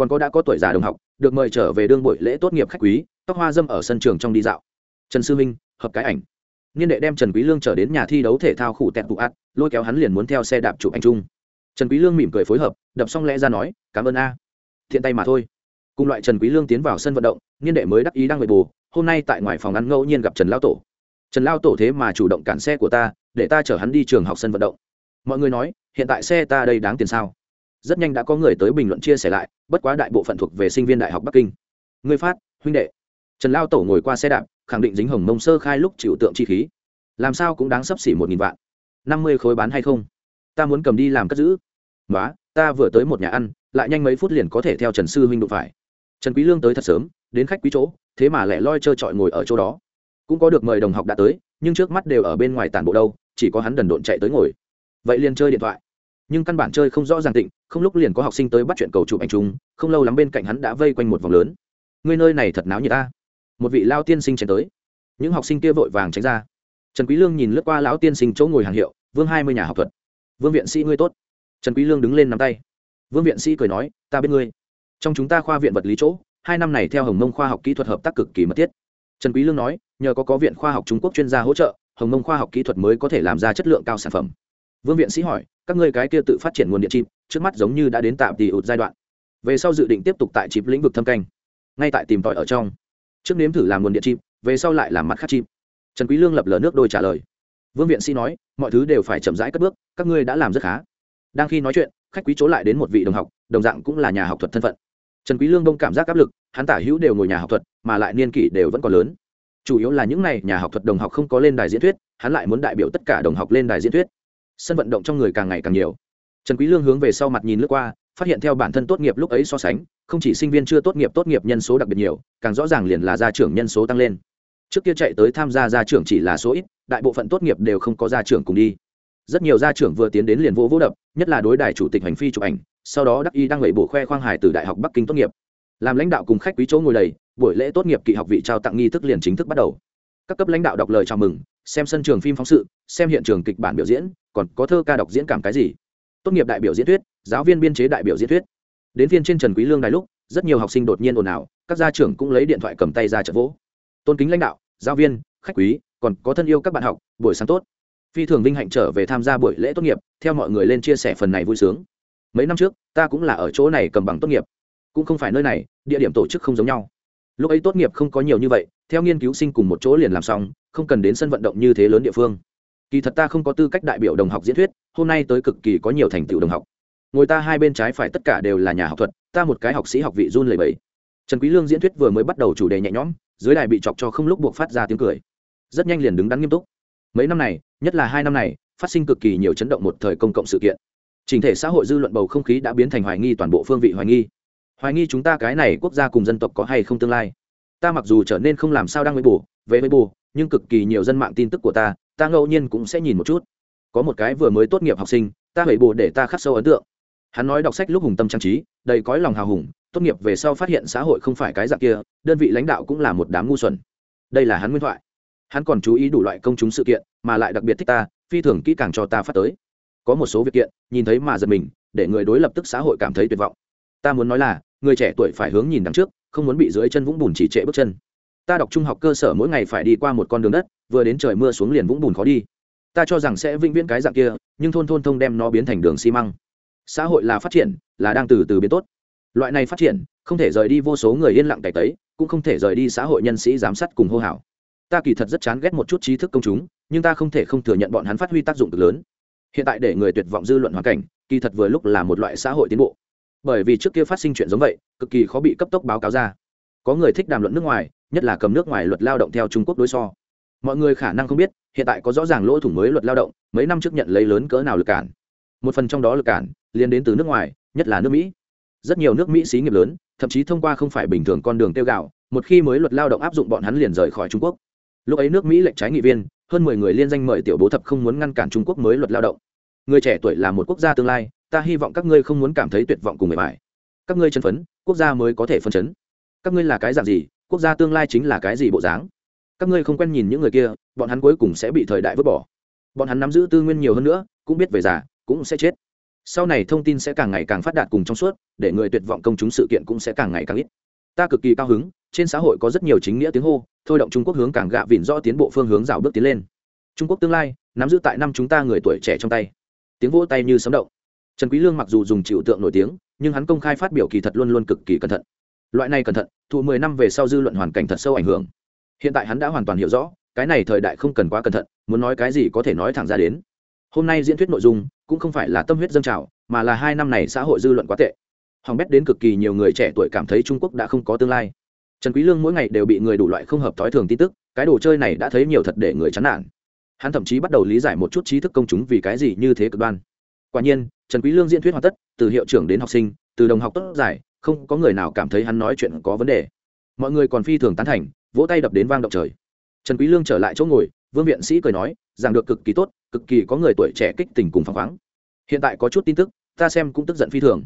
A: còn có đã có tuổi già đồng học, được mời trở về đương buổi lễ tốt nghiệp khách quý, tóc hoa dâm ở sân trường trong đi dạo. Trần sư minh, hợp cái ảnh. Niên đệ đem trần quý lương trở đến nhà thi đấu thể thao khu tẹt tụ ạt lôi kéo hắn liền muốn theo xe đạp chụp ảnh chung. Trần quý lương mỉm cười phối hợp, đập xong lẽ ra nói, cảm ơn a. Thiện tay mà thôi. Cùng loại trần quý lương tiến vào sân vận động, niên đệ mới đắc ý đang ngồi bù, hôm nay tại ngoài phòng ăn ngẫu nhiên gặp trần lao tổ. Trần lao tổ thế mà chủ động cản xe của ta, để ta chở hắn đi trường học sân vận động. Mọi người nói, hiện tại xe ta đây đáng tiền sao? Rất nhanh đã có người tới bình luận chia sẻ lại, bất quá đại bộ phận thuộc về sinh viên đại học bắc kinh. Người phát, huynh đệ. Trần lao tổ ngồi qua xe đạp, khẳng định dính hồng mông sơ khai lúc chịu tượng chi khí. Làm sao cũng đáng sấp xỉ một nghìn vạn. năm mươi khối bán hay không? Ta muốn cầm đi làm cất giữ. Nói ta vừa tới một nhà ăn, lại nhanh mấy phút liền có thể theo trần sư huynh đụng phải. Trần quý lương tới thật sớm, đến khách quý chỗ, thế mà lẻ loi trơ trọi ngồi ở chỗ đó. Cũng có được mời đồng học đã tới, nhưng trước mắt đều ở bên ngoài tản bộ đâu, chỉ có hắn đần độn chạy tới ngồi. Vậy liền chơi điện thoại nhưng căn bản chơi không rõ ràng tịnh, không lúc liền có học sinh tới bắt chuyện cầu chụp ảnh chung, không lâu lắm bên cạnh hắn đã vây quanh một vòng lớn. Người nơi này thật náo như ta. Một vị lao tiên sinh chạy tới. Những học sinh kia vội vàng tránh ra. Trần quý lương nhìn lướt qua lão tiên sinh chỗ ngồi hàng hiệu, vương hai mươi nhà học thuật. Vương viện sĩ ngươi tốt. Trần quý lương đứng lên nắm tay. Vương viện sĩ cười nói, ta biết ngươi. Trong chúng ta khoa viện vật lý chỗ, hai năm này theo hồng mông khoa học kỹ thuật hợp tác cực kỳ mật thiết. Trần quý lương nói, nhờ có có viện khoa học trung quốc chuyên gia hỗ trợ, hồng mông khoa học kỹ thuật mới có thể làm ra chất lượng cao sản phẩm vương viện sĩ hỏi, các ngươi cái kia tự phát triển nguồn điện chip, trước mắt giống như đã đến tạm tỷ ụt giai đoạn. Về sau dự định tiếp tục tại chip lĩnh vực thâm canh, ngay tại tìm tòi ở trong. Trước nếm thử làm nguồn điện chip, về sau lại làm mặt khác chip. Trần quý lương lập lờ nước đôi trả lời. Vương viện sĩ nói, mọi thứ đều phải chậm rãi cất bước, các ngươi đã làm rất khá. Đang khi nói chuyện, khách quý chỗ lại đến một vị đồng học, đồng dạng cũng là nhà học thuật thân phận. Trần quý lương đông cảm giác áp lực, hắn tả hữu đều ngồi nhà học thuật, mà lại niên kỷ đều vẫn còn lớn. Chủ yếu là những này nhà học thuật đồng học không có lên đài diễn thuyết, hắn lại muốn đại biểu tất cả đồng học lên đài diễn thuyết sân vận động trong người càng ngày càng nhiều. Trần quý lương hướng về sau mặt nhìn lướt qua, phát hiện theo bản thân tốt nghiệp lúc ấy so sánh, không chỉ sinh viên chưa tốt nghiệp tốt nghiệp nhân số đặc biệt nhiều, càng rõ ràng liền là gia trưởng nhân số tăng lên. Trước kia chạy tới tham gia gia trưởng chỉ là số ít, đại bộ phận tốt nghiệp đều không có gia trưởng cùng đi. Rất nhiều gia trưởng vừa tiến đến liền vô vô đập, nhất là đối đại chủ tịch hành phi chụp ảnh, sau đó đắc y đang lẩy bổ khoe khoang hải từ đại học bắc kinh tốt nghiệp. Làm lãnh đạo cùng khách quý chỗ ngồi đầy, buổi lễ tốt nghiệp kỳ học vị trao tặng nghi thức liền chính thức bắt đầu. Các cấp lãnh đạo đọc lời chào mừng xem sân trường phim phóng sự, xem hiện trường kịch bản biểu diễn, còn có thơ ca đọc diễn cảm cái gì. Tốt nghiệp đại biểu diễn thuyết, giáo viên biên chế đại biểu diễn thuyết. Đến phiên trên trần quý lương đài lúc, rất nhiều học sinh đột nhiên ồn ào, các gia trưởng cũng lấy điện thoại cầm tay ra trợ vỗ. Tôn kính lãnh đạo, giáo viên, khách quý, còn có thân yêu các bạn học, buổi sáng tốt. Phi thường vinh hạnh trở về tham gia buổi lễ tốt nghiệp, theo mọi người lên chia sẻ phần này vui sướng. Mấy năm trước, ta cũng là ở chỗ này cầm bằng tốt nghiệp. Cũng không phải nơi này, địa điểm tổ chức không giống nhau. Lúc ấy tốt nghiệp không có nhiều như vậy theo nghiên cứu sinh cùng một chỗ liền làm xong, không cần đến sân vận động như thế lớn địa phương. Kỳ thật ta không có tư cách đại biểu đồng học diễn thuyết, hôm nay tới cực kỳ có nhiều thành tựu đồng học. Ngồi ta hai bên trái phải tất cả đều là nhà học thuật, ta một cái học sĩ học vị run lầy bẫy trần quý lương diễn thuyết vừa mới bắt đầu chủ đề nhẹ nhõm, dưới đài bị chọc cho không lúc buộc phát ra tiếng cười. Rất nhanh liền đứng đắn nghiêm túc. Mấy năm này, nhất là hai năm này, phát sinh cực kỳ nhiều chấn động một thời công cộng sự kiện. Trình thể xã hội dư luận bầu không khí đã biến thành hoài nghi toàn bộ phương vị hoài nghi. Hoài nghi chúng ta cái này quốc gia cùng dân tộc có hay không tương lai ta mặc dù trở nên không làm sao đang với bù về với bù nhưng cực kỳ nhiều dân mạng tin tức của ta ta ngẫu nhiên cũng sẽ nhìn một chút. Có một cái vừa mới tốt nghiệp học sinh, ta hủy bù để ta khắc sâu ấn tượng. Hắn nói đọc sách lúc hùng tâm trang trí, đầy cõi lòng hào hùng, tốt nghiệp về sau phát hiện xã hội không phải cái dạng kia, đơn vị lãnh đạo cũng là một đám ngu xuẩn. Đây là hắn nguyên thoại. Hắn còn chú ý đủ loại công chúng sự kiện, mà lại đặc biệt thích ta, phi thường kỹ càng cho ta phát tới. Có một số việc kiện, nhìn thấy mà giật mình, để người đối lập tức xã hội cảm thấy tuyệt vọng. Ta muốn nói là, người trẻ tuổi phải hướng nhìn đằng trước không muốn bị dưới chân vũng bùn chỉ trệ bước chân. Ta đọc trung học cơ sở mỗi ngày phải đi qua một con đường đất, vừa đến trời mưa xuống liền vũng bùn khó đi. Ta cho rằng sẽ vĩnh viễn cái dạng kia, nhưng thôn thôn thông đem nó biến thành đường xi măng. Xã hội là phát triển, là đang từ từ biến tốt. Loại này phát triển, không thể rời đi vô số người yên lặng cải tấy cũng không thể rời đi xã hội nhân sĩ giám sát cùng hô hào. Ta kỳ thật rất chán ghét một chút trí thức công chúng, nhưng ta không thể không thừa nhận bọn hắn phát huy tác dụng cực lớn. Hiện tại để người tuyệt vọng dư luận hoàn cảnh, kỳ thật vừa lúc là một loại xã hội tiến bộ bởi vì trước kia phát sinh chuyện giống vậy, cực kỳ khó bị cấp tốc báo cáo ra. Có người thích đàm luận nước ngoài, nhất là cầm nước ngoài luật lao động theo trung quốc đối so. Mọi người khả năng không biết, hiện tại có rõ ràng lỗ thủng mới luật lao động, mấy năm trước nhận lấy lớn cỡ nào lực cản. Một phần trong đó lực cản, liên đến từ nước ngoài, nhất là nước mỹ. Rất nhiều nước mỹ xí nghiệp lớn, thậm chí thông qua không phải bình thường con đường tiêu gạo, một khi mới luật lao động áp dụng bọn hắn liền rời khỏi trung quốc. Lúc ấy nước mỹ lệnh trái nghị viên, hơn mười người liên danh mời tiểu bố thập không muốn ngăn cản trung quốc mới luật lao động. Người trẻ tuổi là một quốc gia tương lai ta hy vọng các ngươi không muốn cảm thấy tuyệt vọng cùng người bài các ngươi chân phấn, quốc gia mới có thể phân chấn. Các ngươi là cái dạng gì, quốc gia tương lai chính là cái gì bộ dáng? Các ngươi không quen nhìn những người kia, bọn hắn cuối cùng sẽ bị thời đại vứt bỏ. Bọn hắn nắm giữ tư nguyên nhiều hơn nữa, cũng biết về già, cũng sẽ chết. Sau này thông tin sẽ càng ngày càng phát đạt cùng trong suốt, để người tuyệt vọng công chúng sự kiện cũng sẽ càng ngày càng ít. Ta cực kỳ cao hứng, trên xã hội có rất nhiều chính nghĩa tiếng hô, thôi động trung quốc hướng càng gạ vỉn rõ tiến bộ phương hướng rào bước tiến lên. Trung quốc tương lai, nắm giữ tại năm chúng ta người tuổi trẻ trong tay. Tiếng vỗ tay như sấm động trần quý lương mặc dù dùng chịu tượng nổi tiếng, nhưng hắn công khai phát biểu kỳ thật luôn luôn cực kỳ cẩn thận. Loại này cẩn thận, thụ mười năm về sau dư luận hoàn cảnh thật sâu ảnh hưởng. Hiện tại hắn đã hoàn toàn hiểu rõ, cái này thời đại không cần quá cẩn thận, muốn nói cái gì có thể nói thẳng ra đến. Hôm nay diễn thuyết nội dung cũng không phải là tâm huyết dâng trào, mà là hai năm này xã hội dư luận quá tệ. Hỏng bét đến cực kỳ nhiều người trẻ tuổi cảm thấy trung quốc đã không có tương lai. Trần quý lương mỗi ngày đều bị người đủ loại không hợp thói thường tin tức, cái đồ chơi này đã thấy nhiều thật để người chán nản. Hắn thậm chí bắt đầu lý giải một chút trí thức công chúng vì cái gì như thế cực đoan. Quả nhiên trần quý lương diễn thuyết hoàn tất, từ hiệu trưởng đến học sinh, từ đồng học tốt giải, không có người nào cảm thấy hắn nói chuyện có vấn đề. Mọi người còn phi thường tán thành, vỗ tay đập đến vang động trời. Trần quý lương trở lại chỗ ngồi, vương viện sĩ cười nói rằng được cực kỳ tốt, cực kỳ có người tuổi trẻ kích tình cùng phăng khoáng. Hiện tại có chút tin tức, ta xem cũng tức giận phi thường.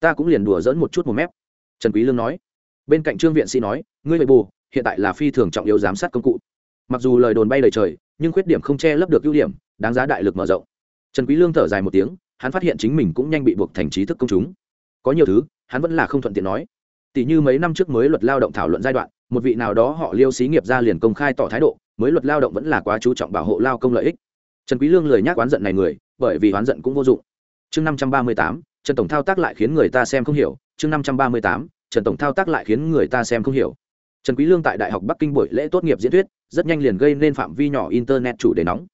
A: Ta cũng liền đùa dỡn một chút một mép. Trần quý lương nói. Bên cạnh trương viện sĩ nói, ngươi vậy bù, hiện tại là phi thường trọng yếu giám sát công cụ. Mặc dù lời đồn bay lời trời, nhưng khuyết điểm không che lấp được ưu điểm, đáng giá đại lực mở rộng. Trần quý lương thở dài một tiếng hắn phát hiện chính mình cũng nhanh bị buộc thành trí thức công chúng. Có nhiều thứ, hắn vẫn là không thuận tiện nói. Tỷ như mấy năm trước mới luật lao động thảo luận giai đoạn, một vị nào đó họ liêu xí nghiệp ra liền công khai tỏ thái độ, mới luật lao động vẫn là quá chú trọng bảo hộ lao công lợi ích. Trần quý lương lời nhắc oán giận này người, bởi vì oán giận cũng vô dụng. Chương năm trăm ba mươi tám, trần tổng thao tác lại khiến người ta xem không hiểu. Chương năm trăm ba mươi tám, trần tổng thao tác lại khiến người ta xem không hiểu. Trần quý lương tại đại học bắc kinh buổi lễ tốt nghiệp diễn thuyết, rất nhanh liền gây nên phạm vi nhỏ internet chủ đề nóng.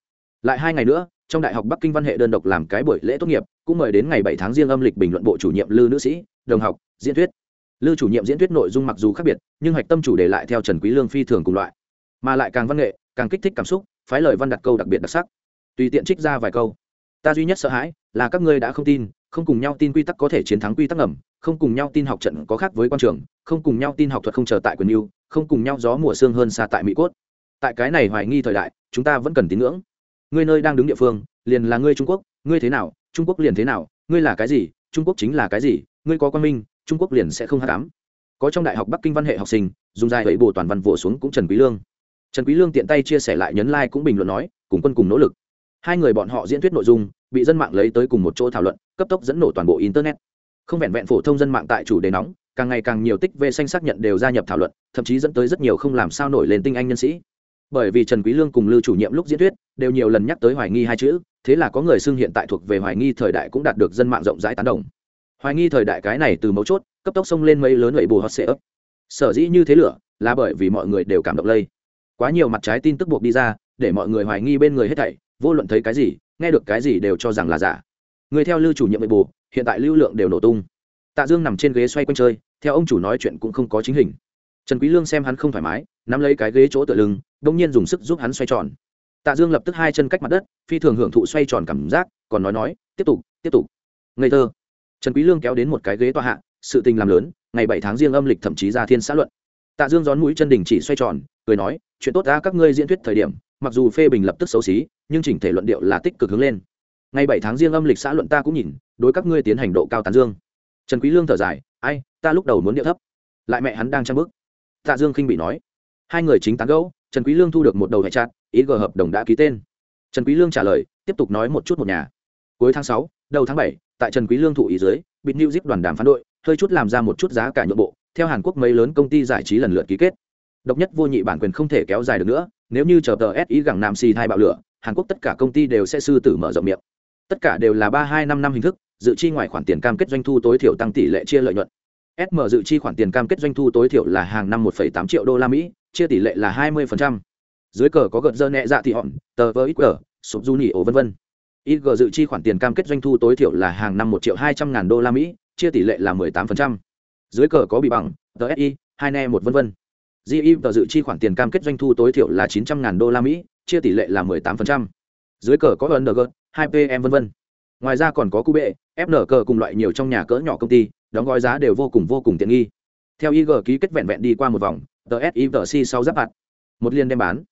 A: Lại hai ngày nữa trong đại học bắc kinh văn hệ đơn độc làm cái buổi lễ tốt nghiệp, cũng mời đến ngày bảy tháng riêng âm lịch bình luận bộ chủ nhiệm lư nữ sĩ, đồng học, diễn thuyết. Lư chủ nhiệm diễn thuyết nội dung mặc dù khác biệt, nhưng hạch tâm chủ đề lại theo trần quý lương phi thường cùng loại. Mà lại càng văn nghệ, càng kích thích cảm xúc, phái lời văn đặt câu đặc biệt đặc sắc. Tùy tiện trích ra vài câu. Ta duy nhất sợ hãi là các ngươi đã không tin, không cùng nhau tin quy tắc có thể chiến thắng quy tắc ngầm, không cùng nhau tin học trận có khác với quan trường, không cùng nhau tin học thuật không chờ tại quyền yêu không cùng nhau gió mùa sương hơn xa tại mỹ cốt. Tại cái này hoài nghi thời đại, chúng ta vẫn cần tín ngưỡng ngươi nơi đang đứng địa phương, liền là ngươi trung quốc, ngươi thế nào, trung quốc liền thế nào, ngươi là cái gì, trung quốc chính là cái gì, ngươi có quan minh, trung quốc liền sẽ không hát cám. Có trong đại học bắc kinh văn hệ học sinh, dùng dài ấy bồ toàn văn vỗ xuống cũng trần quý lương. Trần quý lương tiện tay chia sẻ lại nhấn like cũng bình luận nói, cùng quân cùng nỗ lực. Hai người bọn họ diễn thuyết nội dung, bị dân mạng lấy tới cùng một chỗ thảo luận, cấp tốc dẫn nổ toàn bộ internet. Không vẹn vẹn phổ thông dân mạng tại chủ đề nóng, càng ngày càng nhiều tích về xanh xác nhận đều gia nhập thảo luận, thậm chí dẫn tới rất nhiều không làm sao nổi lên tinh anh nhân sĩ bởi vì trần quý lương cùng lưu chủ nhiệm lúc diễn thuyết đều nhiều lần nhắc tới hoài nghi hai chữ, thế là có người xưng hiện tại thuộc về hoài nghi thời đại cũng đạt được dân mạng rộng rãi tán đồng. Hoài nghi thời đại cái này từ mấu chốt, cấp tốc xông lên mấy lớn lệ bù hot sẽ ấp sở dĩ như thế lửa là bởi vì mọi người đều cảm động lây. Quá nhiều mặt trái tin tức buộc đi ra, để mọi người hoài nghi bên người hết thảy, vô luận thấy cái gì, nghe được cái gì đều cho rằng là giả. Người theo lưu chủ nhiệm lệ bù, hiện tại lưu lượng đều nổ tung. Tạ dương nằm trên ghế xoay quanh chơi, theo ông chủ nói chuyện cũng không có chính hình. Trần quý lương xem hắn không thoải mái nắm lấy cái ghế chỗ tựa lưng đông nhiên dùng sức giúp hắn xoay tròn. Tạ dương lập tức hai chân cách mặt đất, phi thường hưởng thụ xoay tròn cảm giác, còn nói nói, tiếp tục tiếp tục. Ngây thơ. Trần quý lương kéo đến một cái ghế tọa hạ, sự tình làm lớn, ngày bảy tháng riêng âm lịch thậm chí ra thiên xã luận. Tạ dương gión mũi chân đỉnh chỉ xoay tròn, cười nói, chuyện tốt ra các ngươi diễn thuyết thời điểm, mặc dù phê bình lập tức xấu xí, nhưng chỉnh thể luận điệu là tích cực hướng lên. Ngày bảy tháng riêng âm lịch xã luận ta cũng nhìn, đối các ngươi tiến hành độ cao tán dương. Trần quý lương thở dài, ai, ta lúc đầu muốn điệu thấp. Lại mẹ hắn đang trang bước. tạ dương khinh bị nói hai người chính tán gẫu trần quý lương thu được một đầu hệ chặt ý gờ hợp đồng đã ký tên. Trần quý lương trả lời tiếp tục nói một chút một nhà. Cuối tháng sáu, đầu tháng bảy, tại trần quý lương thụ ý dưới bịt new zip đoàn đàm phán đội hơi chút làm ra một chút giá cả nhượng bộ theo hàn quốc mấy lớn công ty giải trí lần lượt ký kết. Độc nhất vô nhị bản quyền không thể kéo dài được nữa nếu như chờ tờ ý gẳng nam si hai bạo lửa hàn quốc tất cả công ty đều sẽ sư tử mở rộng miệng. Tất cả đều là ba hai năm năm hình thức dự chi ngoài khoản tiền cam kết doanh thu tối thiểu tăng tỷ lệ chia lợi nhuận. Sm dự chi khoản tiền cam kết doanh thu tối thiểu là hàng năm 1,8 triệu đô la mỹ chia tỷ lệ là 20%. dưới cờ có gợt dơ nhẹ dạ thị hòn tờ với ít cờ sụp du nỉ ổ vân vân IG dự chi khoản tiền cam kết doanh thu tối thiểu là hàng năm 1 triệu 200 ngàn đô la Mỹ, chia tỷ lệ là 18%. Dưới cờ có bị bằng, TSI, hai ne một vân vân. GI tờ dự chi khoản tiền cam kết doanh thu tối thiểu là 900 ngàn đô la Mỹ, chia tỷ lệ là 18%. Dưới cờ có ung 2PM vân vân. Ngoài ra còn có Cube, FN cờ cùng loại nhiều trong nhà cỡ nhỏ công ty, đóng gói giá đều vô cùng vô cùng tiện nghi. Theo IG ký kết vẹn vẹn đi qua một vòng, TSI sau giáp mặt, Một liên đem bán.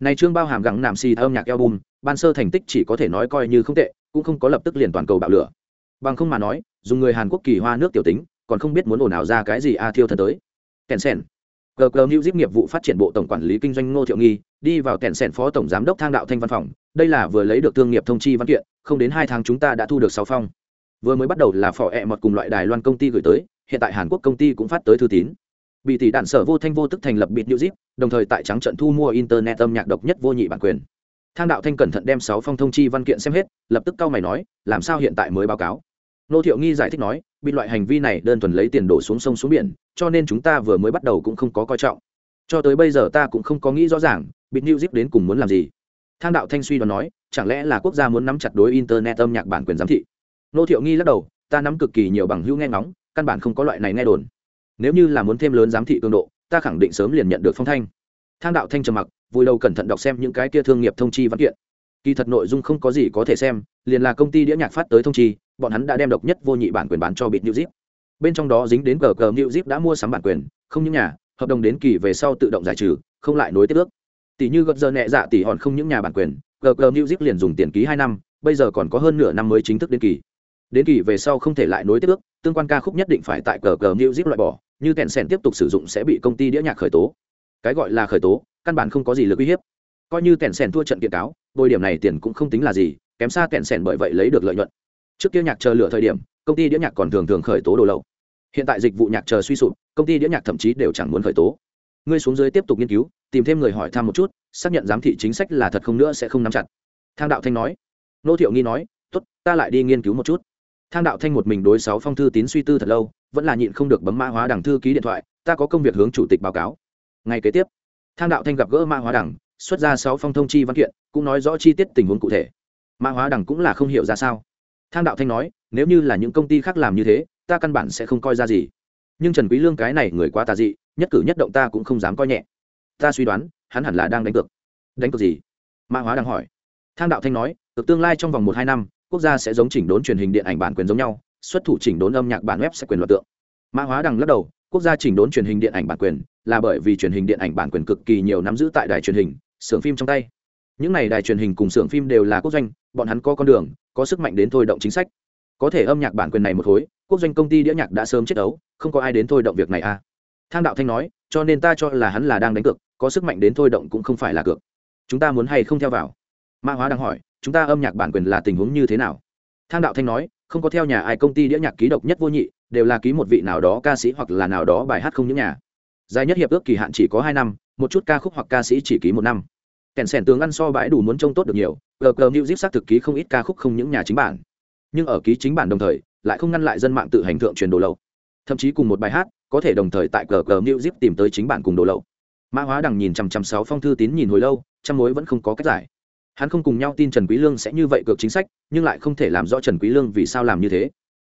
A: Này trương bao hàm gắng nạm xì âm nhạc album, ban sơ thành tích chỉ có thể nói coi như không tệ cũng không có lập tức liền toàn cầu bạo lửa. Bằng không mà nói dùng người hàn quốc kỳ hoa nước tiểu tính còn không biết muốn ồn ào ra cái gì a thiêu thần tới. Kèn sen gg new zip nghiệp vụ phát triển bộ tổng quản lý kinh doanh ngô thiệu nghi đi vào kèn sen phó tổng giám đốc thang đạo thanh văn phòng. Đây là vừa lấy được thương nghiệp thông chi văn kiện không đến hai tháng chúng ta đã thu được sáu phong. Vừa mới bắt đầu là phỏ ẹ mọt cùng loại đài loan công ty gửi tới hiện tại hàn quốc công ty cũng phát tới thư tín bị tỷ đạn sở vô thanh vô tức thành lập bịt new zip đồng thời tại trắng trận thu mua internet âm nhạc độc nhất vô nhị bản quyền. Thang đạo thanh cẩn thận đem sáu phong thông chi văn kiện xem hết, lập tức cau mày nói, làm sao hiện tại mới báo cáo? Nô thiệu nghi giải thích nói, bị loại hành vi này đơn thuần lấy tiền đổ xuống sông xuống biển, cho nên chúng ta vừa mới bắt đầu cũng không có coi trọng. Cho tới bây giờ ta cũng không có nghĩ rõ ràng bịt new zip đến cùng muốn làm gì. Thang đạo thanh suy đoán nói, chẳng lẽ là quốc gia muốn nắm chặt đối internet âm nhạc bản quyền giám thị? Nô thiệu nghi lắc đầu, ta nắm cực kỳ nhiều bằng hữu nghe ngóng, căn bản không có loại này nghe đồn nếu như là muốn thêm lớn giám thị cường độ, ta khẳng định sớm liền nhận được phong thanh. Thang đạo thanh trầm mặc, vui đầu cẩn thận đọc xem những cái kia thương nghiệp thông chi văn kiện. Kỳ thật nội dung không có gì có thể xem, liền là công ty đĩa nhạc phát tới thông chi, bọn hắn đã đem độc nhất vô nhị bản quyền bán cho bịt new zip. Bên trong đó dính đến cờ cờ new zip đã mua sắm bản quyền, không những nhà, hợp đồng đến kỳ về sau tự động giải trừ, không lại nối tiếp ước. Tỷ như gợt giờ nhẹ dạ tỷ hòn không những nhà bản quyền cờ cờ new zip liền dùng tiền ký hai năm, bây giờ còn có hơn nửa năm mới chính thức đến kỳ. Đến kỳ về sau không thể lại nối tiếp ước, tương quan ca khúc nhất định phải tại cờ cờ new zip loại bỏ như kẹn sẻn tiếp tục sử dụng sẽ bị công ty đĩa nhạc khởi tố. Cái gọi là khởi tố, căn bản không có gì lực uy hiếp. Coi như kẹn sẻn thua trận kiện cáo, bồi điểm này tiền cũng không tính là gì, kém xa kẹn sẻn bởi vậy lấy được lợi nhuận. Trước kia nhạc chờ lửa thời điểm, công ty đĩa nhạc còn thường thường khởi tố đồ lậu. Hiện tại dịch vụ nhạc chờ suy sụp, công ty đĩa nhạc thậm chí đều chẳng muốn khởi tố. Ngươi xuống dưới tiếp tục nghiên cứu, tìm thêm người hỏi thăm một chút, xác nhận giám thị chính sách là thật không nữa sẽ không nắm chặt. Thang đạo thanh nói. Nô thiệu nghi nói t ố t ta lại đi nghiên cứu một chút. Thang đạo thanh một mình đối sáu phong thư tín suy tư thật lâu vẫn là nhịn không được bấm mã hóa đằng thư ký điện thoại, ta có công việc hướng chủ tịch báo cáo. Ngày kế tiếp, thang đạo thanh gặp gỡ mã hóa đằng xuất ra sáu phong thông chi văn kiện, cũng nói rõ chi tiết tình huống cụ thể. Mã hóa đằng cũng là không hiểu ra sao. Thang đạo thanh nói, nếu như là những công ty khác làm như thế, ta căn bản sẽ không coi ra gì. Nhưng trần quý lương cái này người quá tà dị, nhất cử nhất động ta cũng không dám coi nhẹ. Ta suy đoán, hắn hẳn là đang đánh cược. Đánh cược gì? Mã hóa đang hỏi. Thang đạo thanh nói cực tương lai trong vòng một hai năm, quốc gia sẽ giống chỉnh đốn truyền hình điện ảnh bản quyền giống nhau xuất thủ chỉnh đốn âm nhạc bản web sẽ quyền luật tượng. Mã hóa đằng lắc đầu, quốc gia chỉnh đốn truyền hình điện ảnh bản quyền là bởi vì truyền hình điện ảnh bản quyền cực kỳ nhiều nắm giữ tại đài truyền hình, xưởng phim trong tay. Những n à y đài truyền hình cùng xưởng phim đều là quốc doanh, bọn hắn có con đường, có sức mạnh đến thôi động chính sách. Có thể âm nhạc bản quyền này một khối, quốc doanh công ty đĩa nhạc đã sớm chết ấu không có ai đến thôi động việc này à. Thang đạo thanh nói, cho nên ta cho là hắn là đang đánh cược, có sức mạnh đến thôi động cũng không phải là cược. Chúng ta muốn hay không theo vào? Mã hóa đang hỏi, chúng ta âm nhạc bản quyền là tình huống như thế nào? Thang đạo thanh nói không có theo nhà ai công ty đĩa nhạc ký độc nhất vô nhị, đều là ký một vị nào đó ca sĩ hoặc là nào đó bài hát không những nhà. Dài nhất hiệp ước kỳ hạn chỉ có hai năm, một chút ca khúc hoặc ca sĩ chỉ ký một năm. Kèn sèn tướng ăn so bãi đủ muốn trông tốt được nhiều gờ gờ new zip xác thực ký không ít ca khúc không những nhà chính bản. Nhưng ở ký chính bản đồng thời, lại không ngăn lại dân mạng tự hành thượng truyền đồ lậu. Thậm chí cùng một bài hát, có thể đồng thời tại gờ gờ new zip tìm tới chính bản cùng đồ lậu. Mã hóa đằng nhìn chằm chằm sáu phong thư tín nhìn hồi lâu, trăm mối vẫn không có cách giải hắn không cùng nhau tin trần quý lương sẽ như vậy cược chính sách, nhưng lại không thể làm rõ trần quý lương vì sao làm như thế.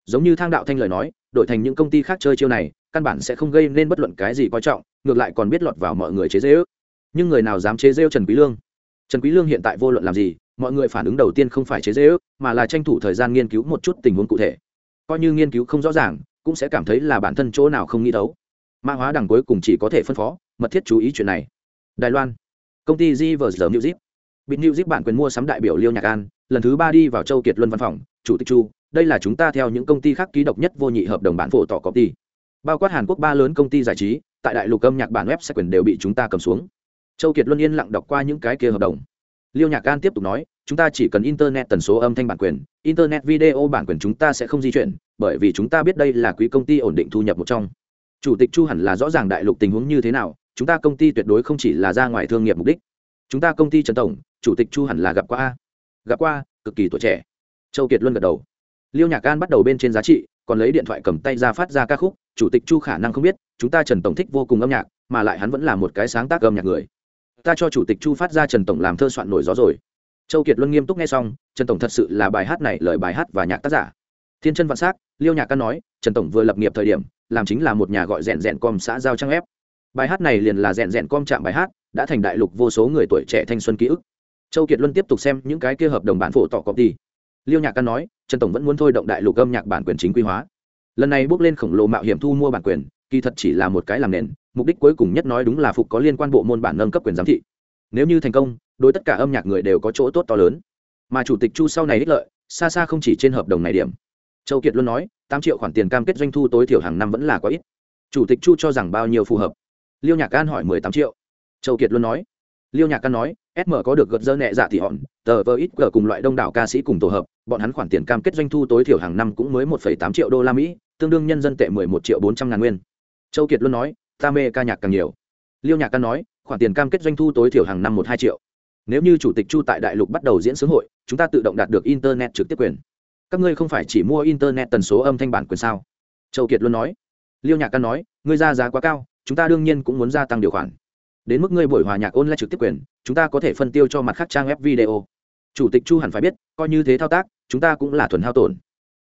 A: Giống như thang đạo thanh lời nói, đổi thành những công ty khác chơi chiêu này, căn bản sẽ không gây nên bất luận cái gì coi trọng, ngược lại còn biết lọt vào mọi người chế dễ ước nhưng người nào dám chế rêu trần quý lương? Trần quý lương hiện tại vô luận làm gì, mọi người phản ứng đầu tiên không phải chế dễ ước mà là tranh thủ thời gian nghiên cứu một chút tình huống cụ thể. Coi như nghiên cứu không rõ ràng, cũng sẽ cảm thấy là bản thân chỗ nào không nghĩ đấu mã hóa đằng cuối cùng chỉ có thể phân phó, mật thiết chú ý chuyện này. Đài loan. Công ty Givers Music. Bịt New Zip bản quyền mua sắm đại biểu Liêu Nhạc An, lần thứ ba đi vào Châu Kiệt Luân văn phòng, chủ tịch Chu, đây là chúng ta theo những công ty khác ký độc nhất vô nhị hợp đồng bản phổ tỏ công ty. Bao quát Hàn Quốc ba lớn công ty giải trí, tại đại lục âm nhạc bản web sẽ quyền đều bị chúng ta cầm xuống. Châu Kiệt Luân yên lặng đọc qua những cái kia hợp đồng. Liêu Nhạc An tiếp tục nói, chúng ta chỉ cần internet tần số âm thanh bản quyền, internet video bản quyền chúng ta sẽ không di chuyển, bởi vì chúng ta biết đây là quý công ty ổn định thu nhập một trong. Chủ tịch Chu hẳn là rõ ràng đại lục tình huống như thế nào, chúng ta công ty tuyệt đối không chỉ là ra ngoài thương nghiệp mục đích. Chúng ta công ty Trần tổng, chủ tịch chu hẳn là gặp qua a. Gặp qua, cực kỳ tuổi trẻ. Châu kiệt luân gật đầu. Liêu nhạc an bắt đầu bên trên giá trị, còn lấy điện thoại cầm tay ra phát ra ca khúc, chủ tịch chu khả năng không biết, chúng ta trần tổng thích vô cùng âm nhạc, mà lại hắn vẫn là một cái sáng tác âm nhạc người. Ta cho chủ tịch chu phát ra trần tổng làm thơ soạn nổi gió rồi. Châu kiệt luân nghiêm túc nghe xong, trần tổng thật sự là bài hát này lời bài hát và nhạc tác giả. Thiên chân vạn s á c liêu nhạc ca nói, trần tổng vừa lập nghiệp thời điểm, làm chính là một nhà gọi rèn rèn com xã giao trang ép bài hát này liền là rèn rèn com chạm bài hát, đã thành đại lục vô số người tuổi trẻ thanh xuân ký ức châu kiệt luân tiếp tục xem những cái kia hợp đồng bản phổ tỏ copy liêu nhạc căn nói, trần tổng vẫn muốn thôi động đại lục âm nhạc bản quyền chính quy hóa. Lần này bước lên khổng lồ mạo hiểm thu mua bản quyền, kỳ thật chỉ là một cái làm nền, mục đích cuối cùng nhất nói đúng là phục có liên quan bộ môn bản nâng cấp quyền giám thị. Nếu như thành công, đối tất cả âm nhạc người đều có chỗ tốt to lớn. Mà chủ tịch chu sau này ích lợi, xa xa không chỉ trên hợp đồng này điểm. Châu kiệt luôn nói, tám triệu khoản tiền cam kết doanh thu tối thiểu hàng năm vẫn là quá ít. Chủ tịch chu cho rằng bao nhiêu phù hợp. Liêu nhạc Can hỏi mười tám triệu. Châu kiệt luôn nói. Liêu nhạc Can nói sm có được gật dơ nhẹ dạ thì hòn tờ vơ ít cờ cùng loại đông đảo ca sĩ cùng tổ hợp, bọn hắn khoản tiền cam kết doanh thu tối thiểu hàng năm cũng mới một phẩy tám triệu đô la mỹ, tương đương nhân dân tệ mười một triệu bốn trăm ngàn nguyên. Châu kiệt luôn nói, ta mê ca nhạc càng nhiều. Liêu nhạc ca nói, khoản tiền cam kết doanh thu tối thiểu hàng năm một hai triệu. Nếu như chủ tịch chu tại đại lục bắt đầu diễn sướng hội, chúng ta tự động đạt được internet trực tiếp quyền. Các ngươi không phải chỉ mua internet tần số âm thanh bản quyền sao? Châu kiệt luôn nói. Liêu nhạc căn nói, ngươi ra giá quá cao, chúng ta đương nhiên cũng muốn gia tăng điều khoản đến mức ngươi buổi hòa nhạc online trực tiếp quyền, chúng ta có thể phân tiêu cho mặt khác trang web video. Chủ tịch chu hẳn phải biết, coi như thế thao tác, chúng ta cũng là thuần hao tổn.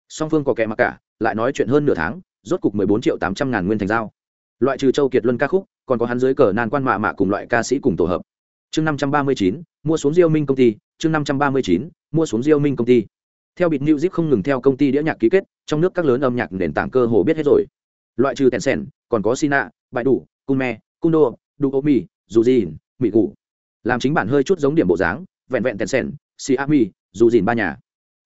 A: Song phương có kẻ mặc cả, lại nói chuyện hơn nửa tháng, rốt cục mười bốn triệu tám trăm ngàn nguyên thành giao. Loại trừ châu kiệt luân ca khúc, còn có hắn dưới cờ nan quan mạ mạ cùng loại ca sĩ cùng tổ hợp. Chương năm trăm ba mươi chín, mua xuống diêu minh công ty, chương năm trăm ba mươi chín, mua xuống diêu minh công ty. Theo bịt new zip không ngừng theo công ty đĩa nhạc ký kết, trong nước các lớn âm nhạc nền tảng cơ hồ biết hết rồi. Loại trừ tèn sèn còn có sina bại đủ kunme, kundo, duomi dù gì mỹ cụ. Làm chính bản hơi chút giống điểm bộ dáng, vẹn vẹn tèn sèn siami dù dìn ba nhà.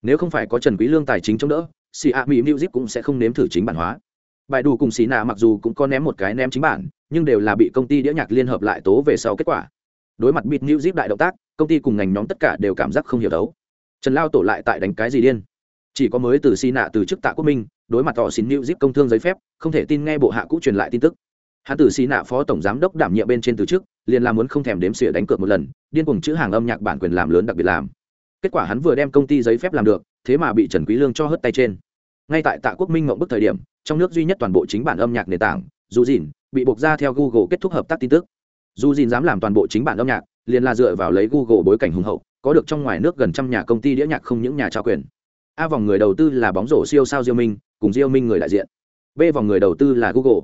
A: Nếu không phải có trần quý lương tài chính chống đỡ siami new zip cũng sẽ không nếm thử chính bản hóa. Bài đủ cùng xì nạ mặc dù cũng có ném một cái ném chính bản, nhưng đều là bị công ty đĩa nhạc liên hợp lại tố về sau kết quả. Đối mặt bịt new zip đại động tác, công ty cùng ngành nhóm tất cả đều cảm giác không hiểu đấu. Trần lao tổ lại tại đánh cái gì điên? Chỉ có mới từ xì nạ từ chức tạ quốc minh, đối mặt họ xin new zip công thương giấy phép, không thể tin nghe bộ hạ cũ truyền lại tin tức hắn từ xì nạ phó tổng giám đốc đảm nhiệm bên trên từ trước liền làm muốn không thèm đếm xỉa đánh cược một lần, điên cùng chữ hàng âm nhạc bản quyền làm lớn đặc biệt làm. Kết quả hắn vừa đem công ty giấy phép làm được, thế mà bị trần quý lương cho hất tay trên. Ngay tại tạ quốc minh ngậm bức thời điểm, trong nước duy nhất toàn bộ chính bản âm nhạc nền tảng, dù dìn, bị buộc ra theo google kết thúc hợp tác tin tức. Dù dìn dám làm toàn bộ chính bản âm nhạc, liền là dựa vào lấy google bối cảnh hùng hậu, có được trong ngoài nước gần trăm nhà công ty đĩa nhạc không những nhà trao quyền. A vòng người đầu tư là bóng rổ siêu sao diêu minh, cùng diêu minh người đại diện. B vòng người đầu tư là google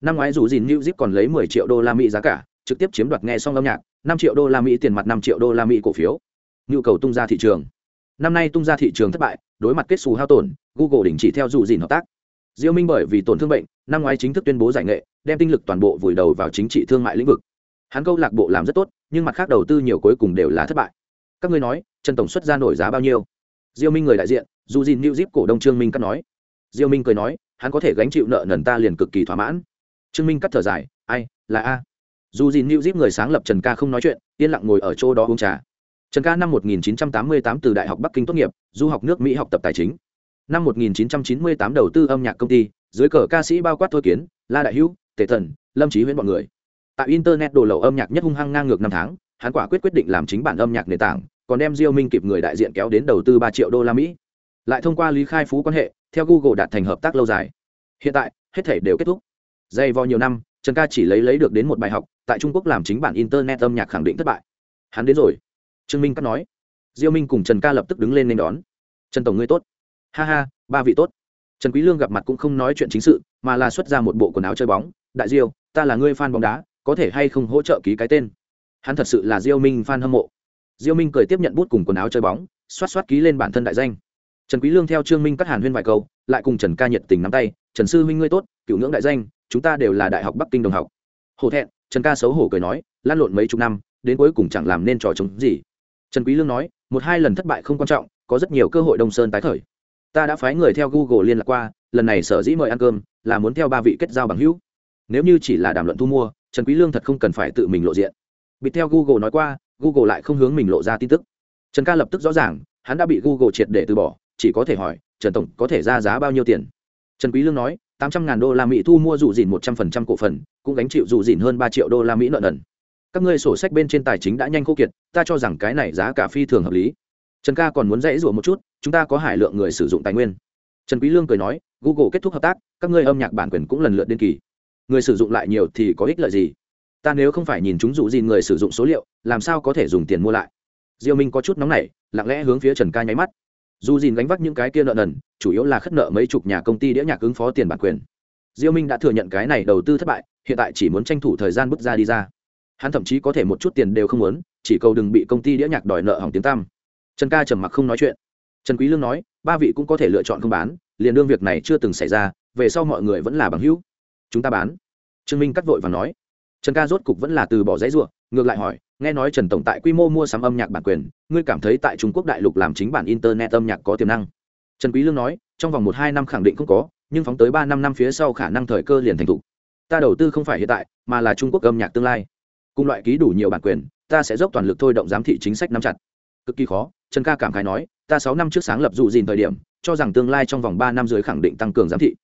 A: năm ngoái dù gìn new zip còn lấy 10 triệu đô la mỹ giá cả, trực tiếp chiếm đoạt nghe xong âm nhạc 5 triệu đô la mỹ tiền mặt 5 triệu đô la mỹ cổ phiếu. Nhu cầu tung ra thị trường. Năm nay tung ra thị trường thất bại, đối mặt kết xù hao tổn, google đình chỉ theo dù gìn hợp tác. Diêu minh bởi vì tổn thương bệnh, năm ngoái chính thức tuyên bố giải nghệ, đem tinh lực toàn bộ vùi đầu vào chính trị thương mại lĩnh vực. Hắn câu lạc bộ làm rất tốt, nhưng mặt khác đầu tư nhiều cuối cùng đều là thất bại. Các ngươi nói, trần tổng xuất ra nổi giá bao nhiêu? Diêu minh người đại diện, dù gìn new zip cổ đông trương minh cắt nói. Diêu minh cười nói, hắn có thể gánh chịu nợ nần ta liền cực kỳ thỏa mãn trương minh cắt thở dài, ai, là a. Dù gì new zip người sáng lập trần ca không nói chuyện, yên lặng ngồi ở chỗ đó uống trà. Trần ca năm 1988 từ đại học bắc kinh tốt nghiệp, du học nước mỹ học tập tài chính. Năm 1998 đầu tư âm nhạc công ty, dưới cờ ca sĩ bao quát thôi kiến, la đại hữu, tề thần, lâm trí huyễn bọn người. Tại internet đồ lậu âm nhạc nhất hung hăng ngang ngược năm tháng, hắn quả quyết quyết định làm chính bản âm nhạc nền tảng, còn đem diêu minh kịp người đại diện kéo đến đầu tư ba triệu đô la mỹ. Lại thông qua lý khai phú quan hệ, theo google đạt thành hợp tác lâu dài. Hiện tại, hết thể đều kết thúc dày vò nhiều năm, trần ca chỉ lấy lấy được đến một bài học, tại trung quốc làm chính bản internet âm nhạc khẳng định thất bại. Hắn đến rồi. Trương minh cắt nói. Diêu minh cùng trần ca lập tức đứng lên nên đón. Trần tổng ngươi tốt. Ha ha, ba vị tốt. Trần quý lương gặp mặt cũng không nói chuyện chính sự, mà là xuất ra một bộ quần áo chơi bóng. Đại diêu, ta là ngươi fan bóng đá, có thể hay không hỗ trợ ký cái tên? Hắn thật sự là diêu minh fan hâm mộ. Diêu minh cười tiếp nhận bút cùng quần áo chơi bóng, xoát xoát ký lên bản thân đại danh. Trần quý lương theo trương minh cắt hàn huyên vài câu, lại cùng trần ca nhiệt tình nắm tay. Trần sư huynh ngươi tốt, cựu ngưỡng đại danh chúng ta đều là đại học bắc kinh đồng học. Hổ thẹn, trần ca xấu hổ cười nói, lan lộn mấy chục năm, đến cuối cùng chẳng làm nên trò chống gì. Trần quý lương nói, một hai lần thất bại không quan trọng, có rất nhiều cơ hội đông sơn tái khởi. Ta đã phái người theo google liên lạc qua, lần này sở dĩ mời ăn cơm, là muốn theo ba vị kết giao bằng hữu. Nếu như chỉ là đàm luận thu mua, trần quý lương thật không cần phải tự mình lộ diện. Bị theo google nói qua, google lại không hướng mình lộ ra tin tức. Trần ca lập tức rõ ràng, hắn đã bị google triệt để từ bỏ, chỉ có thể hỏi, trần tổng, có thể ra giá bao nhiêu tiền? Trần quý lương nói tám trăm ngàn đô la mỹ thu mua dù dìn một trăm phần trăm cổ phần, cũng gánh chịu dù dìn hơn ba triệu đô la mỹ nợ nần. Các ngươi sổ sách bên trên tài chính đã nhanh khô kiệt, ta cho rằng cái này giá cả phi thường hợp lý. Trần ca còn muốn dãy rủa một chút, chúng ta có hải lượng người sử dụng tài nguyên. Trần quý lương cười nói, google kết thúc hợp tác, các ngươi âm nhạc bản quyền cũng lần lượt đến kỳ. Người sử dụng lại nhiều thì có ích lợi gì? Ta nếu không phải nhìn chúng dụ gì người sử dụng số liệu, làm sao có thể dùng tiền mua lại? Diêu minh có chút nóng nảy, lặng lẽ hướng phía trần ca nháy mắt dù dìn gánh vác những cái kia nợ nần, chủ yếu là khất nợ mấy chục nhà công ty đĩa nhạc ứng phó tiền bản quyền. Diêu minh đã thừa nhận cái này đầu tư thất bại, hiện tại chỉ muốn tranh thủ thời gian bước ra đi ra. Hắn thậm chí có thể một chút tiền đều không muốn, chỉ cầu đừng bị công ty đĩa nhạc đòi nợ hỏng tiếng tăm. Trần ca trầm mặc không nói chuyện. Trần quý lương nói, ba vị cũng có thể lựa chọn không bán, liền đương việc này chưa từng xảy ra, về sau mọi người vẫn là bằng hữu. Chúng ta bán. Trương minh cắt vội và nói. Trần ca rốt cục vẫn là từ bỏ giấy ruộng ngược lại hỏi, nghe nói trần tổng tại quy mô mua sắm âm nhạc bản quyền, ngươi cảm thấy tại trung quốc đại lục làm chính bản internet âm nhạc có tiềm năng? Trần quý lương nói, trong vòng một hai năm khẳng định không có, nhưng phóng tới ba năm năm phía sau khả năng thời cơ liền thành thục. Ta đầu tư không phải hiện tại, mà là trung quốc âm nhạc tương lai. Cùng loại ký đủ nhiều bản quyền, ta sẽ dốc toàn lực thôi động giám thị chính sách nắm chặt. Cực kỳ khó, trần ca cảm khái nói, ta sáu năm trước sáng lập dụ dìn thời điểm, cho rằng tương lai trong vòng ba năm dưới khẳng định tăng cường giám thị.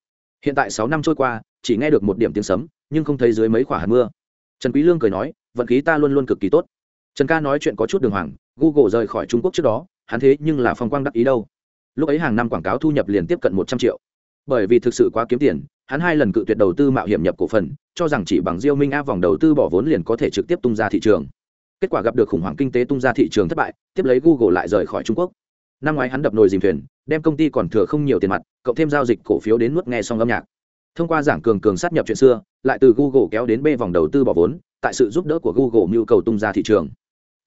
A: Hiện tại sáu năm trôi qua, chỉ nghe được một điểm tiếng sấm, nhưng không thấy dưới mấy quả hạt mưa. Trần quý lương cười nói vận khí ta luôn luôn cực kỳ tốt. Trần ca nói chuyện có chút đường hoàng, google rời khỏi trung quốc trước đó, hắn thế nhưng là phong quang đắc ý đâu. Lúc ấy hàng năm quảng cáo thu nhập liền tiếp cận một trăm triệu. Bởi vì thực sự quá kiếm tiền, hắn hai lần cự tuyệt đầu tư mạo hiểm nhập cổ phần, cho rằng chỉ bằng diêu minh a vòng đầu tư bỏ vốn liền có thể trực tiếp tung ra thị trường. Kết quả gặp được khủng hoảng kinh tế tung ra thị trường thất bại, tiếp lấy google lại rời khỏi trung quốc. Năm ngoái hắn đập nồi dìm thuyền, đem công ty còn thừa không nhiều tiền mặt, cộng thêm giao dịch cổ phiếu đến nuốt nghe xong âm nhạc. Thông qua giảng cường cường sát nhập chuyện xưa, lại từ google kéo đến b vòng đầu tư bỏ vốn tại sự giúp đỡ của google nhu cầu tung ra thị trường.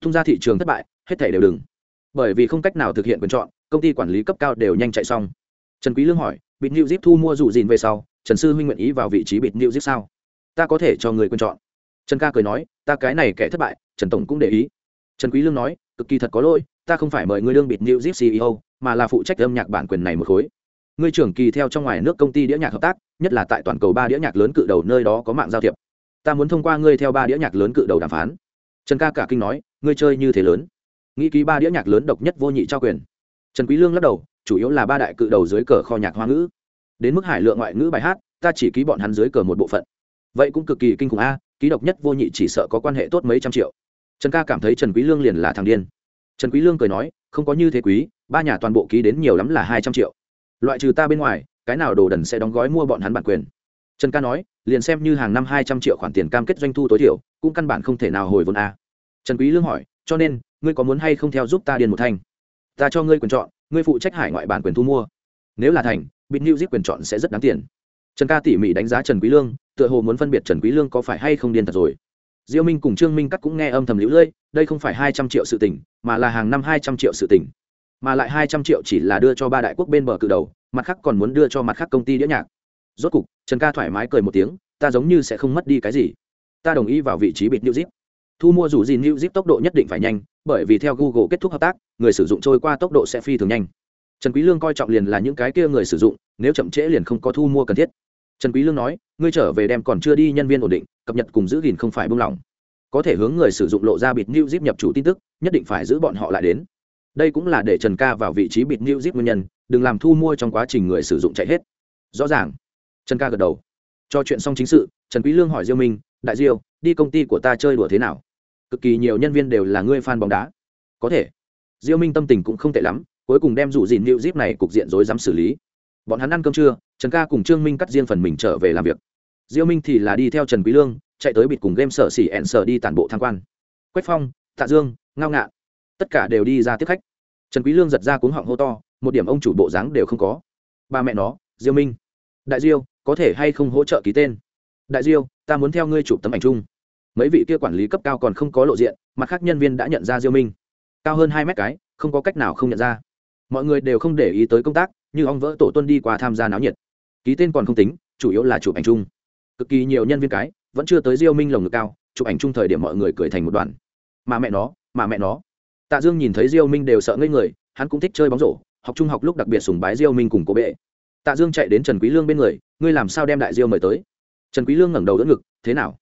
A: Tung ra thị trường thất bại, hết thể đều đừng. Bởi vì không cách nào thực hiện quyền chọn, công ty quản lý cấp cao đều nhanh chạy xong. Trần quý lương hỏi, bịt new zip thu mua rủ dìn về sau, trần sư huynh nguyện ý vào vị trí bịt new zip sao? Ta có thể cho người quyền chọn. Trần ca cười nói, ta cái này kẻ thất bại, trần tổng cũng để ý. Trần quý lương nói, cực kỳ thật có lỗi, ta không phải mời ngươi đương bịt new zip ceo mà là phụ trách âm nhạc bản quyền này một khối. Ngươi trưởng kỳ theo trong ngoài nước công ty đĩa nhạc hợp tác, nhất là tại toàn cầu ba đĩa nhạc lớn cự đầu nơi đó có mạng giao thiệp ta muốn thông qua ngươi theo ba đĩa nhạc lớn cự đầu đàm phán. Trần ca cả kinh nói, ngươi chơi như thế lớn. Nghĩ ký ba đĩa nhạc lớn độc nhất vô nhị trao quyền. Trần quý lương lắc đầu, chủ yếu là ba đại cự đầu dưới cờ kho nhạc hoa ngữ. Đến mức hải lượng ngoại ngữ bài hát, ta chỉ ký bọn hắn dưới cờ một bộ phận. Vậy cũng cực kỳ kinh khủng a, ký độc nhất vô nhị chỉ sợ có quan hệ tốt mấy trăm triệu. Trần ca cảm thấy trần quý lương liền là thằng điên. Trần quý lương cười nói, không có như thế quý, ba nhà toàn bộ ký đến nhiều lắm là hai trăm triệu. Loại trừ ta bên ngoài, cái nào đồ đần sẽ đóng gói mua bọn hắn bản quyền? Trần ca nói, liền xem như hàng năm hai trăm triệu khoản tiền cam kết doanh thu tối thiểu, cũng căn bản không thể nào hồi vốn a. Trần quý lương hỏi, cho nên, ngươi có muốn hay không theo giúp ta điền một thanh ta cho ngươi quyền chọn, ngươi phụ trách hải ngoại bản quyền thu mua. Nếu là thành, bịt new zip quyền chọn sẽ rất đáng tiền. Trần ca tỉ mỉ đánh giá trần quý lương, tựa hồ muốn phân biệt trần quý lương có phải hay không điên thật rồi. Diêu minh cùng trương minh cắt cũng nghe âm thầm liễu lơi, đây không phải hai trăm triệu sự tình, mà là hàng năm hai trăm triệu sự tình. Mà lại hai trăm triệu chỉ là đưa cho ba đại quốc bên bờ cự đầu, mặt khác còn muốn đưa cho mặt khác công ty đĩa nhạc rốt cục, trần ca thoải mái cười một tiếng, ta giống như sẽ không mất đi cái gì. Ta đồng ý vào vị trí bịt new zip thu mua dù gì new zip tốc độ nhất định phải nhanh, bởi vì theo google kết thúc hợp tác, người sử dụng trôi qua tốc độ sẽ phi thường nhanh. Trần quý lương coi trọng liền là những cái kia người sử dụng, nếu chậm trễ liền không có thu mua cần thiết. Trần quý lương nói, ngươi trở về đem còn chưa đi nhân viên ổn định, cập nhật cùng giữ gìn không phải buông lỏng. Có thể hướng người sử dụng lộ ra bịt new zip nhập chủ tin tức, nhất định phải giữ bọn họ lại đến. Đây cũng là để trần ca vào vị trí bịt new zip nguyên nhân, đừng làm thu mua trong quá trình người sử dụng chạy hết. Rõ ràng trần ca gật đầu. Cho chuyện xong chính sự, trần quý lương hỏi diêu minh, đại diêu, đi công ty của ta chơi đùa thế nào? Cực kỳ nhiều nhân viên đều là ngươi fan bóng đá. Có thể. Diêu minh tâm tình cũng không tệ lắm, cuối cùng đem rủ dìn liệu zip này cục diện rối dám xử lý. Bọn hắn ăn cơm trưa, trần ca cùng trương minh cắt riêng phần mình trở về làm việc. Diêu minh thì là đi theo trần quý lương, chạy tới bịt cùng game sở xỉ ẹn sở đi tản bộ tham quan. Quách phong, tạ dương, ngao ngạn, tất cả đều đi ra tiếp khách. Trần quý lương giật ra cuống họng hô to, một điểm ông chủ bộ dáng đều không có. Ba mẹ nó, diêu minh. Đại diêu có thể hay không hỗ trợ ký tên. Đại diêu, ta muốn theo ngươi chụp tấm ảnh chung. Mấy vị kia quản lý cấp cao còn không có lộ diện, mặt khác nhân viên đã nhận ra diêu minh. Cao hơn hai mét cái, không có cách nào không nhận ra. Mọi người đều không để ý tới công tác, như ong vỡ tổ tuân đi qua tham gia náo nhiệt. Ký tên còn không tính, chủ yếu là chụp ảnh chung. Cực kỳ nhiều nhân viên cái, vẫn chưa tới diêu minh lồng ngực cao, chụp ảnh chung thời điểm mọi người cười thành một đoàn. Mà mẹ nó, mà mẹ nó. Tạ dương nhìn thấy diêu minh đều sợ ngây người, hắn cũng thích chơi bóng rổ, học trung học lúc đặc biệt sùng bái diêu minh cùng cố bệ tạ dương chạy đến trần quý lương bên người, ngươi làm sao đem đại diêu mời tới? Trần quý lương ngẩng đầu đỡ ngực, thế nào?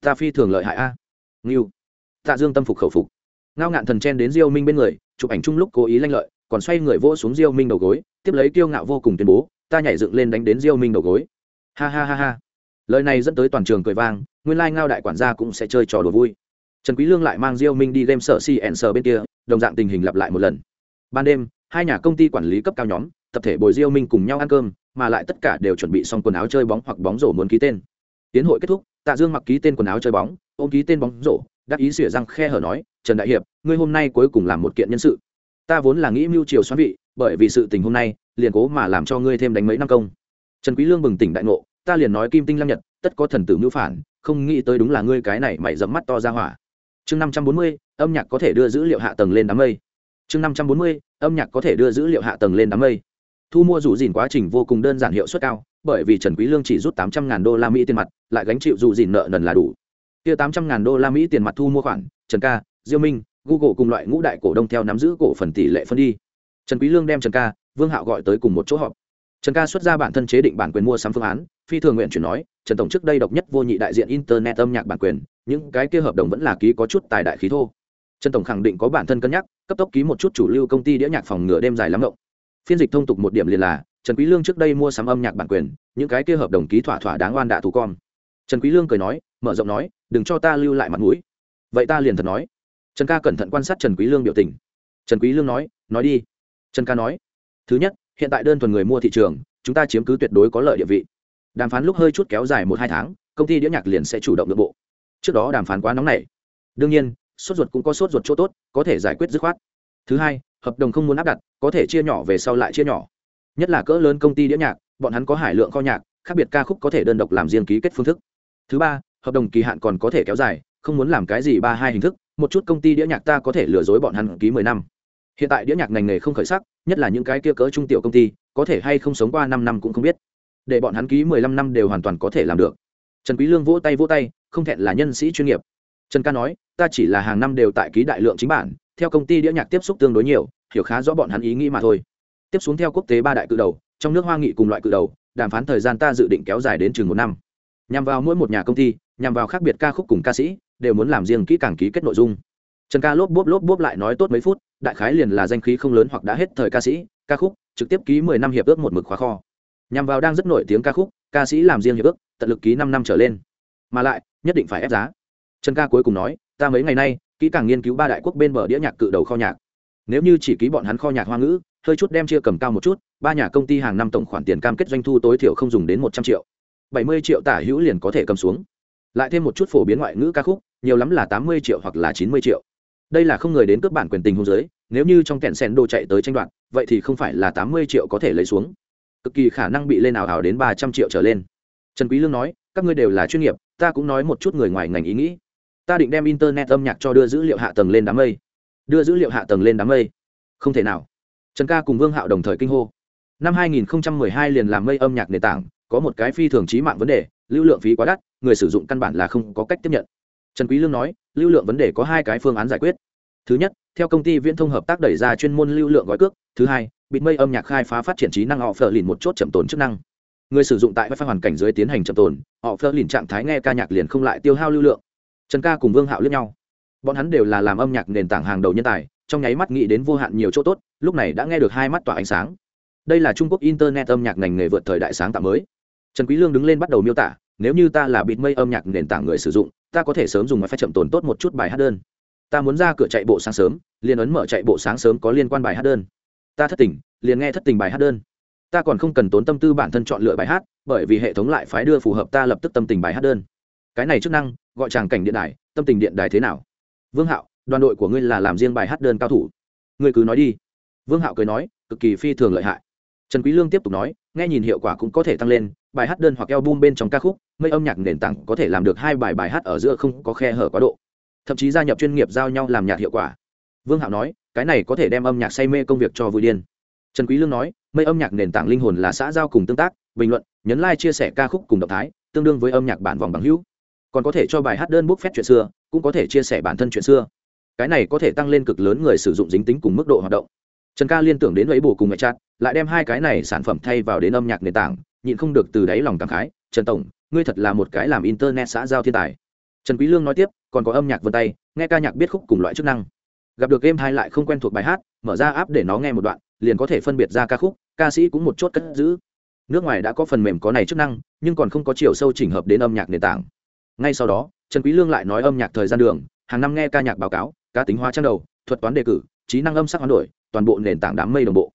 A: Ta phi thường lợi hại a. Ngưu. Tạ dương tâm phục khẩu phục. Ngao ngạn thần chen đến diêu minh bên người, chụp ảnh chung lúc cố ý lanh lợi, còn xoay người vỗ xuống diêu minh đầu gối, tiếp lấy kiêu ngạo vô cùng tuyên bố, ta nhảy dựng lên đánh đến diêu minh đầu gối. Ha ha ha ha. Lời này dẫn tới toàn trường cười vang, nguyên lai ngao đại quản gia cũng sẽ chơi trò đùa vui. Trần quý lương lại mang diêu minh đi game sở cn sở bên kia, đồng dạng tình hình lặp lại một lần. Ban đêm, hai nhà công ty quản lý cấp cao nhóm tập thể bồi diêu minh cùng nhau ăn cơm, mà lại tất cả đều chuẩn bị xong quần áo chơi bóng hoặc bóng rổ muốn ký tên. Tiến hội kết thúc, tạ dương mặc ký tên quần áo chơi bóng, ôm ký tên bóng rổ, đắc ý xỉa răng khe hở nói, trần đại hiệp, ngươi hôm nay cuối cùng làm một kiện nhân sự. Ta vốn là nghĩ mưu triều xoắn vị, bởi vì sự tình hôm nay, liền cố mà làm cho ngươi thêm đánh mấy năm công. Trần quý lương bừng tỉnh đại ngộ, ta liền nói kim tinh lam nhật, tất có thần tử mưu phản, không nghĩ tới đúng là ngươi cái này mày dẫm mắt to ra hỏa. Chương năm trăm bốn mươi, âm nhạc có thể đưa dữ liệu hạ tầng lên đám mây. Chương năm trăm bốn mươi, âm nhạc có thể đưa dữ liệu hạ tầng lên đám mây thu mua dù dìn quá trình vô cùng đơn giản hiệu suất cao, bởi vì trần quý lương chỉ rút tám trăm ngàn đô la mỹ tiền mặt, lại gánh chịu dù dìn nợ nần là đủ. Kia tám trăm ngàn đô la mỹ tiền mặt thu mua khoản, trần ca, diêu minh, google cùng loại ngũ đại cổ đông theo nắm giữ cổ phần tỷ lệ phân đi. Trần quý lương đem trần ca, vương hạo gọi tới cùng một chỗ họp. Trần ca xuất ra bản thân chế định bản quyền mua sắm phương án, phi thường nguyện chuyển nói, trần tổng trước đây độc nhất vô nhị đại diện internet âm nhạc bản quyền, những cái kia hợp đồng vẫn là ký có chút tài đại khí thô. Trần tổng khẳng định có bản thân cân nhắc, cấp tốc ký một chút chủ lưu công ty đĩa nhạc phòng nửa đêm dài lắm động phiên dịch thông tục một điểm liền là, trần quý lương trước đây mua sắm âm nhạc bản quyền, những cái kia hợp đồng ký thỏa thỏa đáng oan đạ thủ con. Trần quý lương cười nói, mở rộng nói, đừng cho ta lưu lại mặt mũi. Vậy ta liền thật nói. Trần ca cẩn thận quan sát trần quý lương biểu tình. Trần quý lương nói nói đi. Trần ca nói, thứ nhất, hiện tại đơn thuần người mua thị trường, chúng ta chiếm cứ tuyệt đối có lợi địa vị. Đàm phán lúc hơi chút kéo dài một hai tháng, công ty đĩa nhạc liền sẽ chủ động nội bộ. Trước đó đàm phán quá nóng nảy. Đương nhiên, sốt ruột cũng có sốt ruột chỗ tốt, có thể giải quyết dứt khoát. Thứ hai hợp đồng không muốn áp đặt, có thể chia nhỏ về sau lại chia nhỏ. Nhất là cỡ lớn công ty đĩa nhạc, bọn hắn có hải lượng kho nhạc, khác biệt ca khúc có thể đơn độc làm riêng ký kết phương thức. Thứ ba, hợp đồng kỳ hạn còn có thể kéo dài, không muốn làm cái gì ba hai hình thức, một chút công ty đĩa nhạc ta có thể lừa dối bọn hắn ký mười năm. Hiện tại đĩa nhạc ngành nghề không khởi sắc, nhất là những cái kia cỡ trung tiểu công ty, có thể hay không sống qua năm năm cũng không biết. Để bọn hắn ký mười lăm năm đều hoàn toàn có thể làm được. Trần quý lương vỗ tay vỗ tay, không thẹn là nhân sĩ chuyên nghiệp. Trần ca nói, ta chỉ là hàng năm đều tại ký đại lượng chính bản theo công ty đĩa nhạc tiếp xúc tương đối nhiều, hiểu khá rõ bọn hắn ý nghĩ mà thôi. Tiếp xuống theo quốc tế ba đại cự đầu, trong nước hoa nghị cùng loại cự đầu, đàm phán thời gian ta dự định kéo dài đến chừng một năm. Nhằm vào mỗi một nhà công ty, nhằm vào khác biệt ca khúc cùng ca sĩ, đều muốn làm riêng kỹ càng ký kết nội dung. Trần ca lốp bốp lốp bốp lại nói tốt mấy phút, đại khái liền là danh khí không lớn hoặc đã hết thời ca sĩ, ca khúc, trực tiếp ký mười năm hiệp ước một mực khóa kho. Nhằm vào đang rất nổi tiếng ca khúc, ca sĩ làm riêng hiệp ước, tận lực ký năm năm trở lên. Mà lại, nhất định phải ép giá. Trần ca cuối cùng nói, ta mấy ngày nay kỹ càng nghiên cứu ba đại quốc bên bờ đĩa nhạc cự đầu kho nhạc. Nếu như chỉ ký bọn hắn kho nhạc hoa ngữ, hơi chút đem chia cầm cao một chút, ba nhà công ty hàng năm tổng khoản tiền cam kết doanh thu tối thiểu không dùng đến một trăm triệu. Bảy mươi triệu tả hữu liền có thể cầm xuống. Lại thêm một chút phổ biến ngoại ngữ ca khúc, nhiều lắm là tám mươi triệu hoặc là chín mươi triệu. Đây là không người đến cướp bản quyền tình hôn giới, nếu như trong kẹn sen đồ chạy tới tranh đoạt, vậy thì không phải là tám mươi triệu có thể lấy xuống. Cực kỳ khả năng bị lên ảo ảo đến ba trăm triệu trở lên. Trần quý lương nói, các ngươi đều là chuyên nghiệp, ta cũng nói một chút người ngoài ngành ý nghĩ ta định đem internet âm nhạc cho đưa dữ liệu hạ tầng lên đám mây. Đưa dữ liệu hạ tầng lên đám mây. Không thể nào. Trần ca cùng vương hạo đồng thời kinh hô. Năm 2012 liền làm mây âm nhạc nền tảng, có một cái phi thường trí mạng vấn đề, lưu lượng phí quá đắt, người sử dụng căn bản là không có cách tiếp nhận. Trần quý lương nói, lưu lượng vấn đề có hai cái phương án giải quyết. Thứ nhất, theo công ty viễn thông hợp tác đẩy ra chuyên môn lưu lượng gói cước. Thứ hai, bịt mây âm nhạc khai phá phát triển trí năng họ phờ lìn một chốt chậm tồn chức năng. Người sử dụng tại wifi hoàn cảnh dưới tiến hành chậm tồn, họ phờ lìn trạng thái nghe ca nhạc liền không lại tiêu hao lưu lượng trần ca cùng vương hạo lướt nhau. Bọn hắn đều là làm âm nhạc nền tảng hàng đầu nhân tài, trong nháy mắt nghĩ đến vô hạn nhiều chỗ tốt, lúc này đã nghe được hai mắt tỏa ánh sáng. Đây là trung quốc internet âm nhạc ngành nghề vượt thời đại sáng tạo mới. Trần quý lương đứng lên bắt đầu miêu tả, nếu như ta là bịt mây âm nhạc nền tảng người sử dụng, ta có thể sớm dùng wifi chậm tồn tốt một chút bài hát đơn. Ta muốn ra cửa chạy bộ sáng sớm, liền ấn mở chạy bộ sáng sớm có liên quan bài hát đơn. Ta thất tình, liền nghe thất tình bài hát đơn. Ta còn không cần tốn tâm tư bản thân chọn lựa bài hát, bởi vì hệ thống lại phái đưa phù hợp ta lập tức tâm tình bài hát đơn cái này chức năng, gọi tràng cảnh điện đài, tâm tình điện đài thế nào? Vương hạo, đoàn đội của ngươi là làm riêng bài hát đơn cao thủ. Ngươi cứ nói đi. Vương hạo cười nói, cực kỳ phi thường lợi hại. Trần quý lương tiếp tục nói, nghe nhìn hiệu quả cũng có thể tăng lên, bài hát đơn hoặc album bên trong ca khúc mây âm nhạc nền tảng có thể làm được hai bài bài hát ở giữa không có khe hở quá độ. Thậm chí gia nhập chuyên nghiệp giao nhau làm nhạc hiệu quả. Vương hạo nói, cái này có thể đem âm nhạc say mê công việc cho vui điên. Trần quý lương nói mây âm nhạc nền tảng linh hồn là xã giao cùng tương tác, bình luận, nhấn like chia sẻ ca khúc cùng động thái, tương đương với âm nhạc bản vòng bằng hữu còn có thể cho bài hát đơn bút phép chuyện xưa, cũng có thể chia sẻ bản thân chuyện xưa. Cái này có thể tăng lên cực lớn người sử dụng dính tính cùng mức độ hoạt động. Trần ca liên tưởng đến lấy bù cùng mẹ chặt lại đem hai cái này sản phẩm thay vào đến âm nhạc nền tảng, nhịn không được từ đáy lòng cảm khái, trần tổng, ngươi thật là một cái làm internet xã giao thiên tài. Trần quý lương nói tiếp, còn có âm nhạc vân tay, nghe ca nhạc biết khúc cùng loại chức năng. Gặp được game hai lại không quen thuộc bài hát, mở ra app để nó nghe một đoạn, liền có thể phân biệt ra ca khúc, ca sĩ cũng một chốt cất giữ. Nước ngoài đã có phần mềm có này chức năng, nhưng còn không có chiều sâu chỉnh hợp đến âm nhạc nền tảng ngay sau đó, trần quý lương lại nói âm nhạc thời gian đường, hàng năm nghe ca nhạc báo cáo cá tính hóa trang đầu, thuật toán đề cử, trí năng âm sắc hoán đổi, toàn bộ nền tảng đám mây đồng bộ.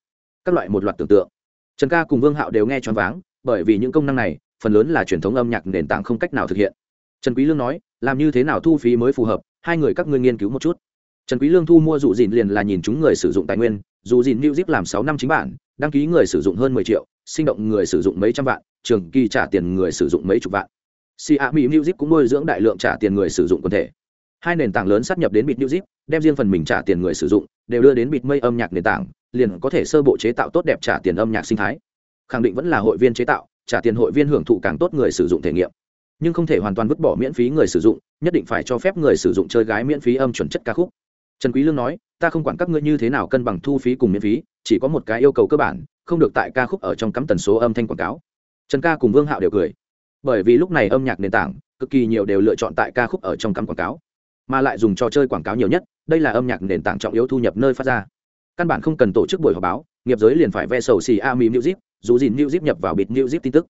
A: Các loại một loạt tưởng tượng. Trần ca cùng vương hạo đều nghe choáng váng, bởi vì những công năng này, phần lớn là truyền thống âm nhạc nền tảng không cách nào thực hiện. Trần quý lương nói, làm như thế nào thu phí mới phù hợp, hai người các ngươi nghiên cứu một chút. Trần quý lương thu mua dụ dìn liền là nhìn chúng người sử dụng tài nguyên dù dìn new zip làm sáu năm chính bản, đăng ký người sử dụng hơn mười triệu, sinh động người sử dụng mấy trăm vạn, trường kỳ trả tiền người sử dụng mấy chục vạn si a mỹ music cũng nuôi dưỡng đại lượng trả tiền người sử dụng quần thể. Hai nền tảng lớn sát nhập đến Bit music đem riêng phần mình trả tiền người sử dụng, đều đưa đến Bit Mây âm nhạc nền tảng, liền có thể sơ bộ chế tạo tốt đẹp trả tiền âm nhạc sinh thái. Khẳng định vẫn là hội viên chế tạo, trả tiền hội viên hưởng thụ càng tốt người sử dụng thể nghiệm. Nhưng không thể hoàn toàn vứt bỏ miễn phí người sử dụng, nhất định phải cho phép người sử dụng chơi gái miễn phí âm chuẩn chất ca khúc. Trần Quý Lương nói, ta không quản các ngươi như thế nào cân bằng thu phí cùng miễn phí, chỉ có một cái yêu cầu cơ bản, không được tại ca khúc ở trong cắm tần số âm thanh quảng cáo. Trần Ca cùng Vương Hạo đều cười bởi vì lúc này âm nhạc nền tảng cực kỳ nhiều đều lựa chọn tại ca khúc ở trong cắm quảng cáo, mà lại dùng trò chơi quảng cáo nhiều nhất, đây là âm nhạc nền tảng trọng yếu thu nhập nơi phát ra. Căn bản không cần tổ chức buổi họp báo, nghiệp giới liền phải ve sầu xì a mi zip dù gì music nhập vào bịt music tin tức.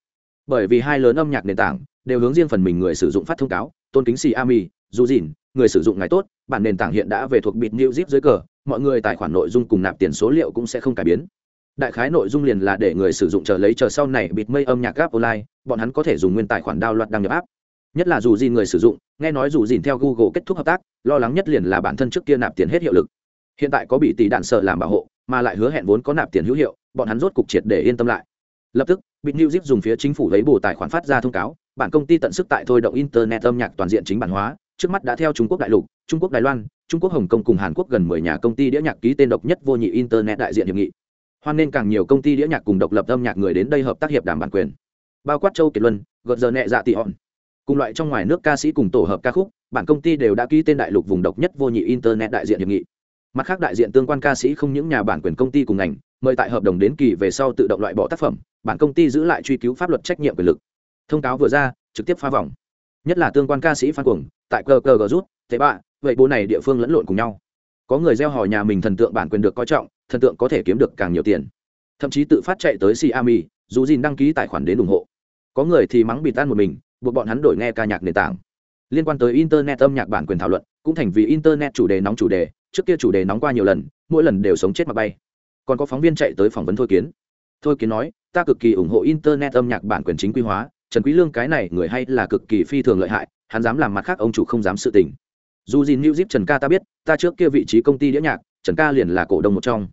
A: Bởi vì hai lớn âm nhạc nền tảng đều hướng riêng phần mình người sử dụng phát thông cáo, tôn kính xì a mi, dù dìn người sử dụng ngày tốt, bản nền tảng hiện đã về thuộc bịt music dưới cờ, mọi người tài khoản nội dung cùng nạp tiền số liệu cũng sẽ không cải biến đại khái nội dung liền là để người sử dụng chờ lấy chờ sau này bịt mây âm nhạc gap online, bọn hắn có thể dùng nguyên tài khoản đao loạt đăng nhập áp nhất là dù gì người sử dụng, nghe nói dù gì theo google kết thúc hợp tác, lo lắng nhất liền là bản thân trước kia nạp tiền hết hiệu lực. Hiện tại có bị tỷ đạn sợ làm bảo hộ, mà lại hứa hẹn vốn có nạp tiền hữu hiệu, bọn hắn rốt cục triệt để yên tâm lại. Lập tức, bịt new zip dùng phía chính phủ lấy bù tài khoản phát ra thông cáo, bản công ty tận sức tại thôi động internet âm nhạc toàn diện chính bản hóa, trước mắt đã theo trung quốc đại lục, trung quốc đài loan, trung quốc hồng kông cùng hàn quốc gần mười nhà công ty đĩa nhạc ký tên độc nhất vô nhị internet đại diện hiệp nghị hoan nên càng nhiều công ty đĩa nhạc cùng độc lập âm nhạc người đến đây hợp tác hiệp đàm bản quyền. Bao quát châu kiệt luân, gợt giờ nhẹ dạ tị hòn. Cùng loại trong ngoài nước ca sĩ cùng tổ hợp ca khúc, bản công ty đều đã ký tên đại lục vùng độc nhất vô nhị internet đại diện hiệp nghị. Mặt khác đại diện tương quan ca sĩ không những nhà bản quyền công ty cùng ngành, mời tại hợp đồng đến kỳ về sau tự động loại bỏ tác phẩm, bản công ty giữ lại truy cứu pháp luật trách nhiệm quyền lực. Thông cáo vừa ra, trực tiếp phá vòng. Nhất là tương quan ca sĩ phan cuồng, tại cờ cờ gờ rút, thế bạ, vậy bố này địa phương lẫn lộn cùng nhau. Có người gieo hò nhà mình thần tượng bản quyền được coi trọng thần tượng có thể kiếm được càng nhiều tiền. Thậm chí tự phát chạy tới Xiaomi, dù gìn đăng ký tài khoản đến ủng hộ. Có người thì mắng bị tan một mình buộc bọn hắn đổi nghe ca nhạc nền tảng. Liên quan tới internet âm nhạc bản quyền thảo luận cũng thành vì internet chủ đề nóng chủ đề trước kia chủ đề nóng qua nhiều lần mỗi lần đều sống chết mà bay. Còn có phóng viên chạy tới phỏng vấn thôi kiến. Thôi kiến nói ta cực kỳ ủng hộ internet âm nhạc bản quyền chính quy hóa trần quý lương cái này người hay là cực kỳ phi thường lợi hại hắn dám làm mặt khác ông chủ không dám sự tình. Dù gì new zip trần ca ta biết ta trước kia vị trí công ty đĩa nhạc trần ca liền là cổ đông một trong.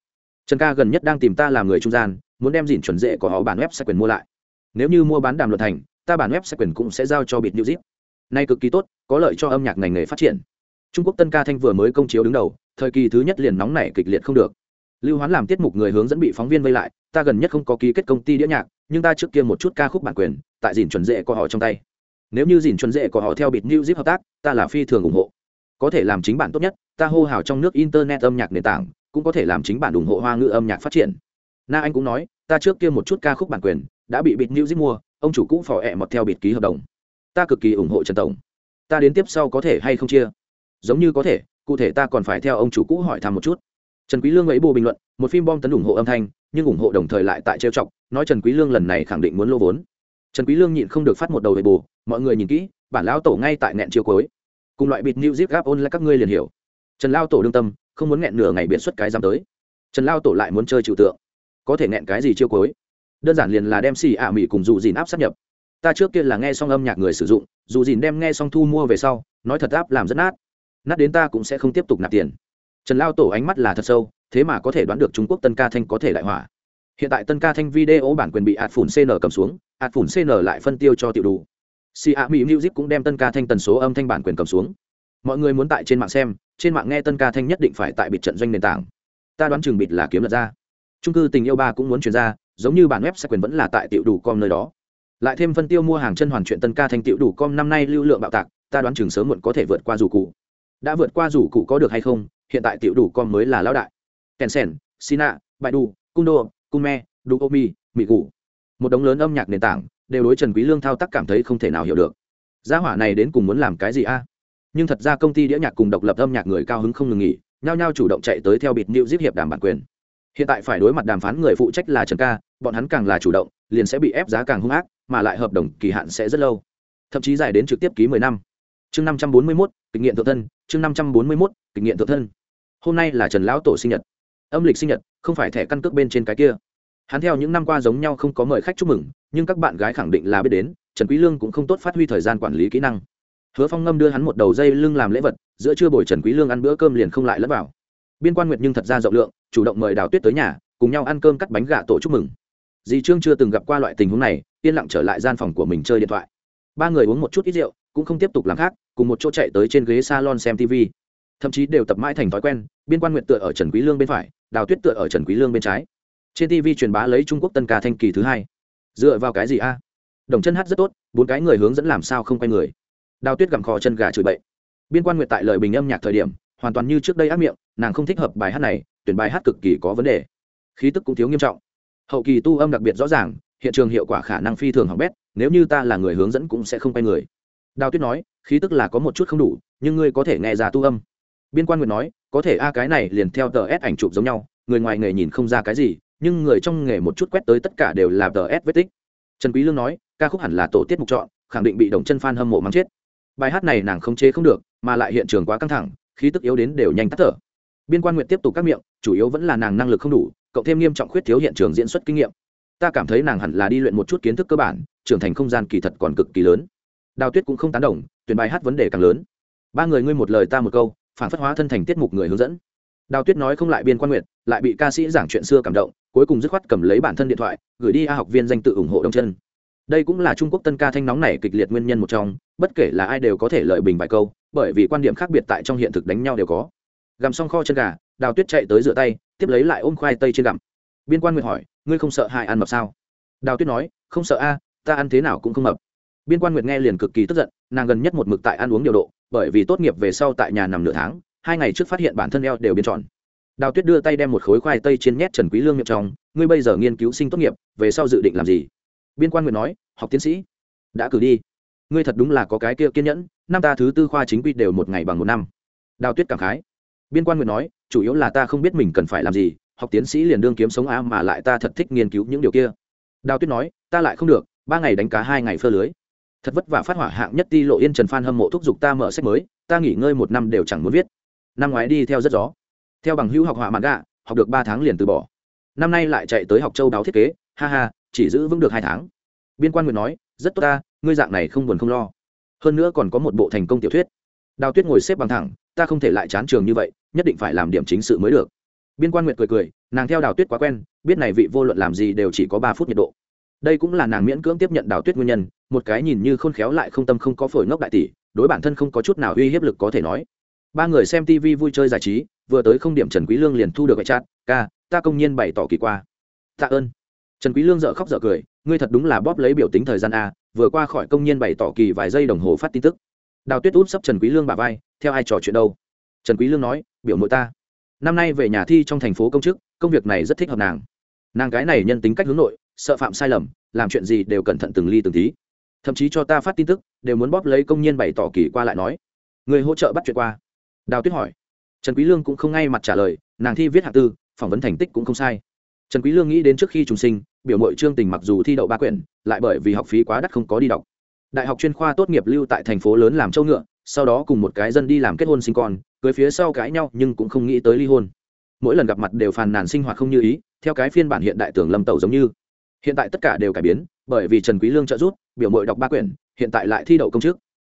A: Trần ca gần nhất đang tìm ta làm người trung gian, muốn đem dìn chuẩn dễ của họ bản web sẽ quyền mua lại. Nếu như mua bán đàm luật thành, ta bản web sẽ quyền cũng sẽ giao cho bịt new zip. Nay cực kỳ tốt, có lợi cho âm nhạc ngành nghề phát triển. Trung quốc tân ca thanh vừa mới công chiếu đứng đầu, thời kỳ thứ nhất liền nóng nảy kịch liệt không được. Lưu hoán làm tiết mục người hướng dẫn bị phóng viên vây lại, ta gần nhất không có ký kết công ty đĩa nhạc, nhưng ta trước kia một chút ca khúc bản quyền, tại dìn chuẩn dễ của họ trong tay. Nếu như dìn chuẩn dễ của họ theo bịt new zip hợp tác, ta là phi thường ủng hộ có thể làm chính bản tốt nhất, ta hô hào trong nước internet âm nhạc nền tảng, cũng có thể làm chính bản ủng hộ hoa ngữ âm nhạc phát triển. Na anh cũng nói, ta trước kia một chút ca khúc bản quyền, đã bị bịt new giết mua, ông chủ cũ phò ẹ mọt theo bịt ký hợp đồng. Ta cực kỳ ủng hộ trần tổng. Ta đến tiếp sau có thể hay không chia? Giống như có thể, cụ thể ta còn phải theo ông chủ cũ hỏi thăm một chút. Trần quý lương ấy bù bình luận, một phim bom tấn ủng hộ âm thanh, nhưng ủng hộ đồng thời lại tại trêu chọc, nói trần quý lương lần này khẳng định muốn lô vốn. Trần quý lương nhịn không được phát một đầu về bù, mọi người nhìn kỹ, bản lão tổ ngay tại nẹn chiều cuối cùng loại bịt new zip gap on là các ngươi liền hiểu. Trần lao tổ đương tâm, không muốn nghẹn nửa ngày biện xuất cái dám tới. Trần lao tổ lại muốn chơi trừu tượng. Có thể nghẹn cái gì chiêu cuối? Đơn giản liền là đem xì ạ mỹ cùng dù dìn áp sát nhập. Ta trước kia là nghe xong âm nhạc người sử dụng, dù dìn đem nghe xong thu mua về sau, nói thật áp làm rất nát. Nát đến ta cũng sẽ không tiếp tục nạp tiền. Trần lao tổ ánh mắt là thật sâu, thế mà có thể đoán được trung quốc tân ca thanh có thể đại hỏa. Hiện tại tân ca thanh video bản quyền bị ạt phủn cn cầm xuống, ạt phủn cn lại phân tiêu cho tiểu đủ si a mỹ music cũng đem tân ca thanh tần số âm thanh bản quyền cầm xuống. Mọi người muốn tại trên mạng xem, trên mạng nghe tân ca thanh nhất định phải tại bịt trận doanh nền tảng. Ta đoán chừng bịt là kiếm lật ra. Trung cư tình yêu ba cũng muốn chuyển ra, giống như bản web sẽ quyền vẫn là tại tiểu đủ com nơi đó. Lại thêm phân tiêu mua hàng chân hoàn chuyện tân ca thanh tiểu đủ com năm nay lưu lượng bạo tạc, ta đoán chừng sớm muộn có thể vượt qua rủ cụ đã vượt qua rủ cụ có được hay không, hiện tại tiểu đủ com mới là lão đại. Kèn sen sina, baidu, kundo, kume, duomi mỹ cụ một đống lớn âm nhạc nền tảng đều đối trần quý lương thao tác cảm thấy không thể nào hiểu được. Gia hỏa này đến cùng muốn làm cái gì a? Nhưng thật ra công ty đĩa nhạc cùng độc lập âm nhạc người cao hứng không ngừng nghỉ, nhao nhao chủ động chạy tới theo bịt new zip hiệp đàm bản quyền. Hiện tại phải đối mặt đàm phán người phụ trách là trần ca, bọn hắn càng là chủ động, liền sẽ bị ép giá càng hung ác, mà lại hợp đồng kỳ hạn sẽ rất lâu. Thậm chí dài đến trực tiếp ký mười năm. Chương năm trăm bốn mươi mốt kinh nghiệm tự thân, chương năm trăm bốn mươi mốt kinh nghiệm tự thân. Hôm nay là trần lão tổ sinh nhật. Âm lịch sinh nhật, không phải thẻ căn cước bên trên cái kia hắn theo những năm qua giống nhau không có mời khách chúc mừng, nhưng các bạn gái khẳng định là biết đến, trần quý lương cũng không tốt phát huy thời gian quản lý kỹ năng. Hứa phong ngâm đưa hắn một đầu dây lưng làm lễ vật, giữa trưa buổi trần quý lương ăn bữa cơm liền không lại lẫn vào. Biên quan nguyệt nhưng thật ra rộng lượng, chủ động mời đào tuyết tới nhà, cùng nhau ăn cơm cắt bánh gà tổ chúc mừng. Dì trương chưa từng gặp qua loại tình huống này, yên lặng trở lại gian phòng của mình chơi điện thoại. Ba người uống một chút ít rượu, cũng không tiếp tục làm khác, cùng một chỗ chạy tới trên ghế salon xem tv thậm chí đều tập mãi thành thói quen, biên quan nguyệt tựa ở trần quý lương bên phải, đào tuyết tựa ở trần quý lương bên trái trên tv truyền bá lấy trung quốc tân ca thanh kỳ thứ hai. Dựa vào cái gì a? Đồng chân hát rất tốt, bốn cái người hướng dẫn làm sao không quay người. Đào tuyết gặm kho chân gà chửi bậy. Biên quan nguyệt tại lời bình âm nhạc thời điểm, hoàn toàn như trước đây ác miệng, nàng không thích hợp bài hát này, tuyển bài hát cực kỳ có vấn đề. Khí tức cũng thiếu nghiêm trọng. Hậu kỳ tu âm đặc biệt rõ ràng, hiện trường hiệu quả khả năng phi thường hỏng bét, nếu như ta là người hướng dẫn cũng sẽ không quay người. Đào tuyết nói, khí tức là có một chút không đủ, nhưng ngươi có thể nghe ra tu âm. Biên quan nguyệt nói, có thể a, cái này liền theo tờ s ảnh chụp giống nhau, người ngoài nghề nhìn không ra cái gì nhưng người trong nghề một chút quét tới tất cả đều là tờ s vết tích. Trần quý lương nói, ca khúc hẳn là tổ tiết mục chọn, khẳng định bị đồng chân fan hâm mộ mắng chết. Bài hát này nàng không chế không được, mà lại hiện trường quá căng thẳng, khí tức yếu đến đều nhanh tắt thở. Biên quan nguyệt tiếp tục các miệng, chủ yếu vẫn là nàng năng lực không đủ, cộng thêm nghiêm trọng khuyết thiếu hiện trường diễn xuất kinh nghiệm. Ta cảm thấy nàng hẳn là đi luyện một chút kiến thức cơ bản, trưởng thành không gian kỳ thật còn cực kỳ lớn. Đào tuyết cũng không tán đồng, tuyển bài hát vấn đề càng lớn. Ba người ngươi một lời ta một câu, phản phất hóa thân thành tiết mục người hướng dẫn. Đào tuyết nói không lại biên quan nguyệt, lại bị ca sĩ giảng chuyện xưa cảm động cuối cùng dứt khoát cầm lấy bản thân điện thoại, gửi đi a học viên danh tự ủng hộ đồng chân đây cũng là trung quốc tân ca thanh nóng này kịch liệt nguyên nhân một trong, bất kể là ai đều có thể lợi bình vài câu, bởi vì quan điểm khác biệt tại trong hiện thực đánh nhau đều có. Gặm xong kho chân gà, đào tuyết chạy tới rửa tay, tiếp lấy lại ôm khoai tây trên gặm. Biên quan nguyệt hỏi, ngươi không sợ hại ăn mập sao? Đào tuyết nói, không sợ a, ta ăn thế nào cũng không mập. Biên quan nguyệt nghe liền cực kỳ tức giận, nàng gần nhất một mực tại ăn uống điều độ, bởi vì tốt nghiệp về sau tại nhà nằm nửa tháng, hai ngày trước phát hiện bản thân eo đều biên tròn đào tuyết đưa tay đem một khối khoai tây trên nhét trần quý lương miệng trong, ngươi bây giờ nghiên cứu sinh tốt nghiệp, về sau dự định làm gì? Biên quan nguyệt nói, học tiến sĩ. Đã cử đi. Ngươi thật đúng là có cái kia kiên nhẫn, năm ta thứ tư khoa chính quy đều một ngày bằng một năm. Đào tuyết cảm khái. Biên quan nguyệt nói, chủ yếu là ta không biết mình cần phải làm gì, học tiến sĩ liền đương kiếm sống á mà lại ta thật thích nghiên cứu những điều kia. Đào tuyết nói, ta lại không được, ba ngày đánh cá hai ngày phơ lưới. Thật vất vả phát hỏa hạng nhất ti lộ yên trần phan hâm mộ thúc giục ta mở sách mới, ta nghỉ ngơi một năm đều chẳng muốn viết. Năm ngoái đi theo rất gió theo bằng hữu học họa mạn gạ, học được ba tháng liền từ bỏ. Năm nay lại chạy tới học châu đáo thiết kế, ha ha, chỉ giữ vững được hai tháng. Biên quan nguyện nói, rất tốt ta, ngươi dạng này không buồn không lo. Hơn nữa còn có một bộ thành công tiểu thuyết. Đào tuyết ngồi xếp bằng thẳng, ta không thể lại chán trường như vậy, nhất định phải làm điểm chính sự mới được. Biên quan nguyệt cười cười, nàng theo đào tuyết quá quen, biết này vị vô luận làm gì đều chỉ có ba phút nhiệt độ. Đây cũng là nàng miễn cưỡng tiếp nhận đào tuyết nguyên nhân, một cái nhìn như khôn khéo lại không tâm không có phổi ngốc đại tỷ, đối bản thân không có chút nào uy hiếp lực có thể nói. Ba người xem tv vui chơi giải trí vừa tới không điểm trần quý lương liền thu được cái chat ca, ta công nhiên bày tỏ kỳ qua. Tạ ơn. Trần quý lương dở khóc dở cười, ngươi thật đúng là bóp lấy biểu tính thời gian a, vừa qua khỏi công nhiên bày tỏ kỳ vài giây đồng hồ phát tin tức. Đào tuyết út sắp trần quý lương bà vai, theo ai trò chuyện đâu? Trần quý lương nói, biểu nội ta. Năm nay về nhà thi trong thành phố công chức, công việc này rất thích hợp nàng. Nàng gái này nhân tính cách hướng nội, sợ phạm sai lầm, làm chuyện gì đều cẩn thận từng ly từng tí. Thậm chí cho ta phát tin tức, đều muốn bóp lấy công nhân bày tỏ kỳ qua lại nói. Người hỗ trợ bắt chuyện qua. Đào tuyết hỏi trần quý lương cũng không ngay mặt trả lời, nàng thi viết hạng tư, phỏng vấn thành tích cũng không sai. Trần quý lương nghĩ đến trước khi trùng sinh, biểu mội trương tình mặc dù thi đậu ba quyển, lại bởi vì học phí quá đắt không có đi đọc. Đại học chuyên khoa tốt nghiệp lưu tại thành phố lớn làm châu ngựa, sau đó cùng một cái dân đi làm kết hôn sinh con, cưới phía sau cãi nhau nhưng cũng không nghĩ tới ly hôn. Mỗi lần gặp mặt đều phàn nàn sinh hoạt không như ý, theo cái phiên bản hiện đại tưởng lâm tẩu giống như. Hiện tại tất cả đều cải biến, bởi vì trần quý lương trợ giúp, biểu mội đọc ba quyển, hiện tại lại thi đậu công chức.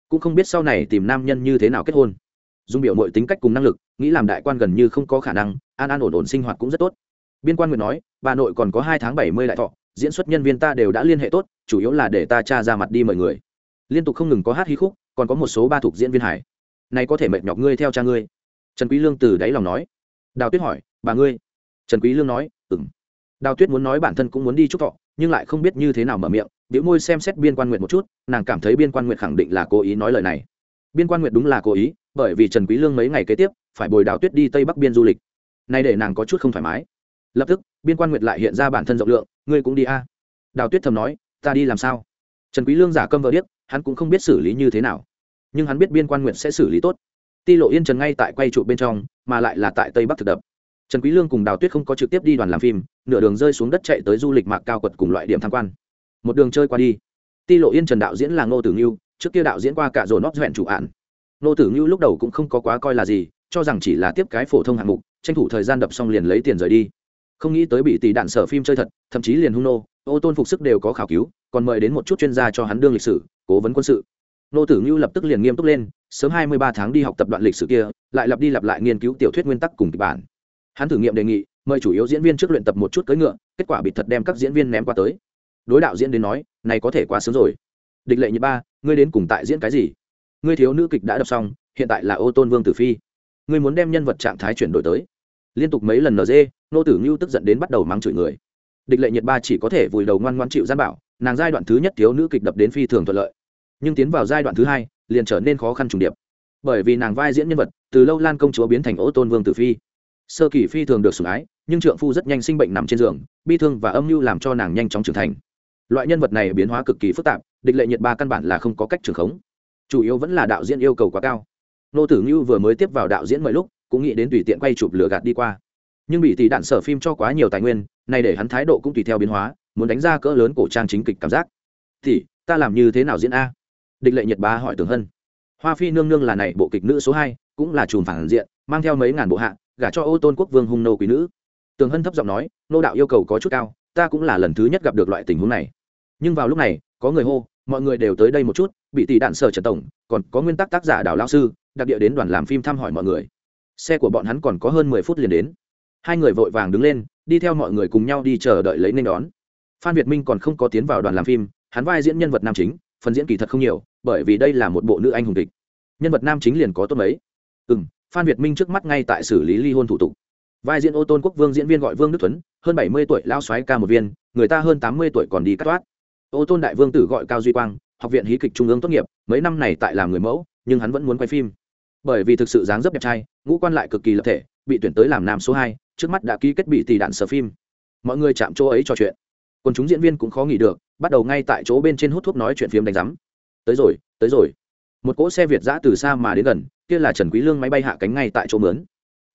A: Cũng không biết sau này tìm nam nhân như thế nào kết hôn dung biểu mọi tính cách cùng năng lực, nghĩ làm đại quan gần như không có khả năng, an an ổn ổn sinh hoạt cũng rất tốt. Biên quan nguyện nói, bà nội còn có hai tháng bảy mươi đại thọ, diễn xuất nhân viên ta đều đã liên hệ tốt, chủ yếu là để ta cha ra mặt đi mời người. Liên tục không ngừng có hát hí khúc, còn có một số ba thuộc diễn viên hải này có thể mệt nhọc ngươi theo cha ngươi. Trần quý lương từ đáy lòng nói. Đào tuyết hỏi, bà ngươi? Trần quý lương nói, ừm. Đào tuyết muốn nói bản thân cũng muốn đi chúc thọ, nhưng lại không biết như thế nào mở miệng biểu môi xem xét biên quan nguyện một chút, nàng cảm thấy biên quan nguyện khẳng định là cố ý nói lời này biên quan Nguyệt đúng là cố ý, bởi vì trần quý lương mấy ngày kế tiếp phải bồi đào tuyết đi tây bắc biên du lịch. Nay để nàng có chút không thoải mái. Lập tức, biên quan nguyệt lại hiện ra bản thân rộng lượng, ngươi cũng đi a. Đào tuyết thầm nói, ta đi làm sao? Trần quý lương giả câm vợ điếc, hắn cũng không biết xử lý như thế nào. Nhưng hắn biết biên quan nguyệt sẽ xử lý tốt. Ti lộ yên trần ngay tại quay trụ bên trong, mà lại là tại tây bắc thực đập. Trần quý lương cùng đào tuyết không có trực tiếp đi đoàn làm phim, nửa đường rơi xuống đất chạy tới du lịch mạc cao quật cùng loại điểm tham quan. Một đường chơi qua đi. Ti lộ yên trần đạo diễn là ngô tử Nghiêu trước kia đạo diễn qua cả rồi nót dẹn chủ án. Nô tử ngưu lúc đầu cũng không có quá coi là gì, cho rằng chỉ là tiếp cái phổ thông hạng mục, tranh thủ thời gian đập xong liền lấy tiền rời đi. Không nghĩ tới bị tỷ đạn sở phim chơi thật, thậm chí liền hung nô, ô tôn phục sức đều có khảo cứu, còn mời đến một chút chuyên gia cho hắn đương lịch sử, cố vấn quân sự. Nô tử ngưu lập tức liền nghiêm túc lên, sớm hai mươi ba tháng đi học tập đoạn lịch sử kia, lại lặp đi lặp lại nghiên cứu tiểu thuyết nguyên tắc cùng kịch bản. Hắn thử nghiệm đề nghị, mời chủ yếu diễn viên trước luyện tập một chút cưỡi ngựa, kết quả bị thật đem các diễn viên ném qua tới. Đối đạo diễn đến nói, này có thể quá sớm rồi. Địch lệ như ba ngươi đến cùng tại diễn cái gì? Ngươi thiếu nữ kịch đã đọc xong, hiện tại là ô tôn vương tử phi. Ngươi muốn đem nhân vật trạng thái chuyển đổi tới. Liên tục mấy lần nd nô tử ngưu tức giận đến bắt đầu mắng chửi người. Địch lệ nhiệt ba chỉ có thể vùi đầu ngoan ngoan chịu gian bảo, nàng giai đoạn thứ nhất thiếu nữ kịch đập đến phi thường thuận lợi. Nhưng tiến vào giai đoạn thứ hai, liền trở nên khó khăn trùng điệp. Bởi vì nàng vai diễn nhân vật, từ lâu lan công chúa biến thành ô tôn vương tử phi. Sơ kỳ phi thường được sủng ái, nhưng trượng phu rất nhanh sinh bệnh nằm trên giường, bi thương và âm mưu làm cho nàng nhanh chóng trưởng thành. Loại nhân vật này biến hóa cực kỳ phức tạp địch lệ nhiệt ba căn bản là không có cách trường khống. Chủ yếu vẫn là đạo diễn yêu cầu quá cao. Nô tử ngưu vừa mới tiếp vào đạo diễn mọi lúc, cũng nghĩ đến tùy tiện quay chụp lửa gạt đi qua. Nhưng bị tỷ đạn sở phim cho quá nhiều tài nguyên này để hắn thái độ cũng tùy theo biến hóa, muốn đánh ra cỡ lớn cổ trang chính kịch cảm giác. Thì ta làm như thế nào diễn a? Địch lệ nhật ba hỏi tường hân. Hoa phi nương nương là này, bộ kịch nữ số hai, cũng là chùm phản diện, mang theo mấy ngàn bộ hạ, gả cho ô tôn quốc vương hung nô quý nữ. Tường hân thấp giọng nói, nô đạo yêu cầu có chút cao, ta cũng là lần thứ nhất gặp được loại tình huống này. Nhưng vào lúc này, có người hô mọi người đều tới đây một chút, bị tỷ đạn sở trần tổng, còn có nguyên tắc tác giả đào lao sư, đặc địa đến đoàn làm phim thăm hỏi mọi người. Xe của bọn hắn còn có hơn mười phút liền đến. Hai người vội vàng đứng lên, đi theo mọi người cùng nhau đi chờ đợi lấy nên đón. Phan việt minh còn không có tiến vào đoàn làm phim, hắn vai diễn nhân vật nam chính, phần diễn kỳ thật không nhiều, bởi vì đây là một bộ nữ anh hùng kịch. Nhân vật nam chính liền có tốt mấy. Ừ m phan việt minh trước mắt ngay tại xử lý ly hôn thủ tục. Vai diễn ô tôn quốc vương diễn viên gọi vương đức tuấn hơn bảy mươi tuổi lao xoáy ca một viên, người ta hơn tám mươi tuổi còn đi cắt toát ô tôn đại vương tử gọi cao duy quang, học viện hí kịch trung ương tốt nghiệp, mấy năm này tại làm người mẫu, nhưng hắn vẫn muốn quay phim. Bởi vì thực sự dáng dấp đẹp trai, ngũ quan lại cực kỳ lập thể, bị tuyển tới làm nam số hai, trước mắt đã ký kết bị tỷ đạn sở phim. Mọi người chạm chỗ ấy trò chuyện. Còn chúng diễn viên cũng khó nghỉ được, bắt đầu ngay tại chỗ bên trên hút thuốc nói chuyện phim đánh rắm tới rồi tới rồi. Một cỗ xe việt giã từ xa mà đến gần, kia là trần quý lương máy bay hạ cánh ngay tại chỗ mướn.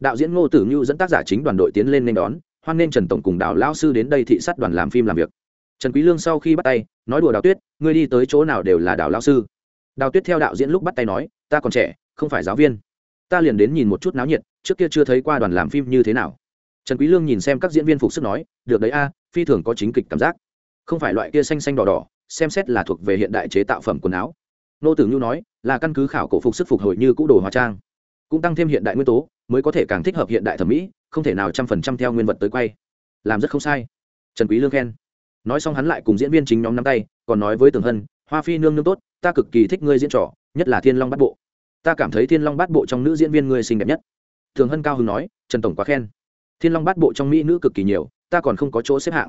A: Đạo diễn ngô tử như dẫn tác giả chính đoàn đội tiến lên nên đón, hoan nên trần tổng cùng đào lao sư đến đây thị sát đoàn làm phim làm việc trần quý lương sau khi bắt tay, nói đùa đào tuyết, ngươi đi tới chỗ nào đều là đào lão sư. Đào tuyết theo đạo diễn lúc bắt tay nói, ta còn trẻ, không phải giáo viên. Ta liền đến nhìn một chút náo nhiệt, trước kia chưa thấy qua đoàn làm phim như thế nào. Trần quý lương nhìn xem các diễn viên phục sức nói, được đấy a, phi thường có chính kịch cảm giác. Không phải loại kia xanh xanh đỏ đỏ, xem xét là thuộc về hiện đại chế tạo phẩm quần áo. Nô tử nhu nói, là căn cứ khảo cổ phục sức phục hồi như cũ đồ hóa trang. Cũng tăng thêm hiện đại nguyên tố, mới có thể càng thích hợp hiện đại thẩm mỹ, không thể nào trăm phần trăm theo nguyên vật tới quay. Làm rất không sai. Trần quý lương khen nói xong hắn lại cùng diễn viên chính nhóm nắm tay, còn nói với tường hân, hoa phi nương nương tốt, ta cực kỳ thích ngươi diễn trò, nhất là thiên long bát bộ. Ta cảm thấy thiên long bát bộ trong nữ diễn viên ngươi xinh đẹp nhất. Thường hân cao hưng nói, trần tổng quá khen. Thiên long bát bộ trong mỹ nữ cực kỳ nhiều, ta còn không có chỗ xếp hạng.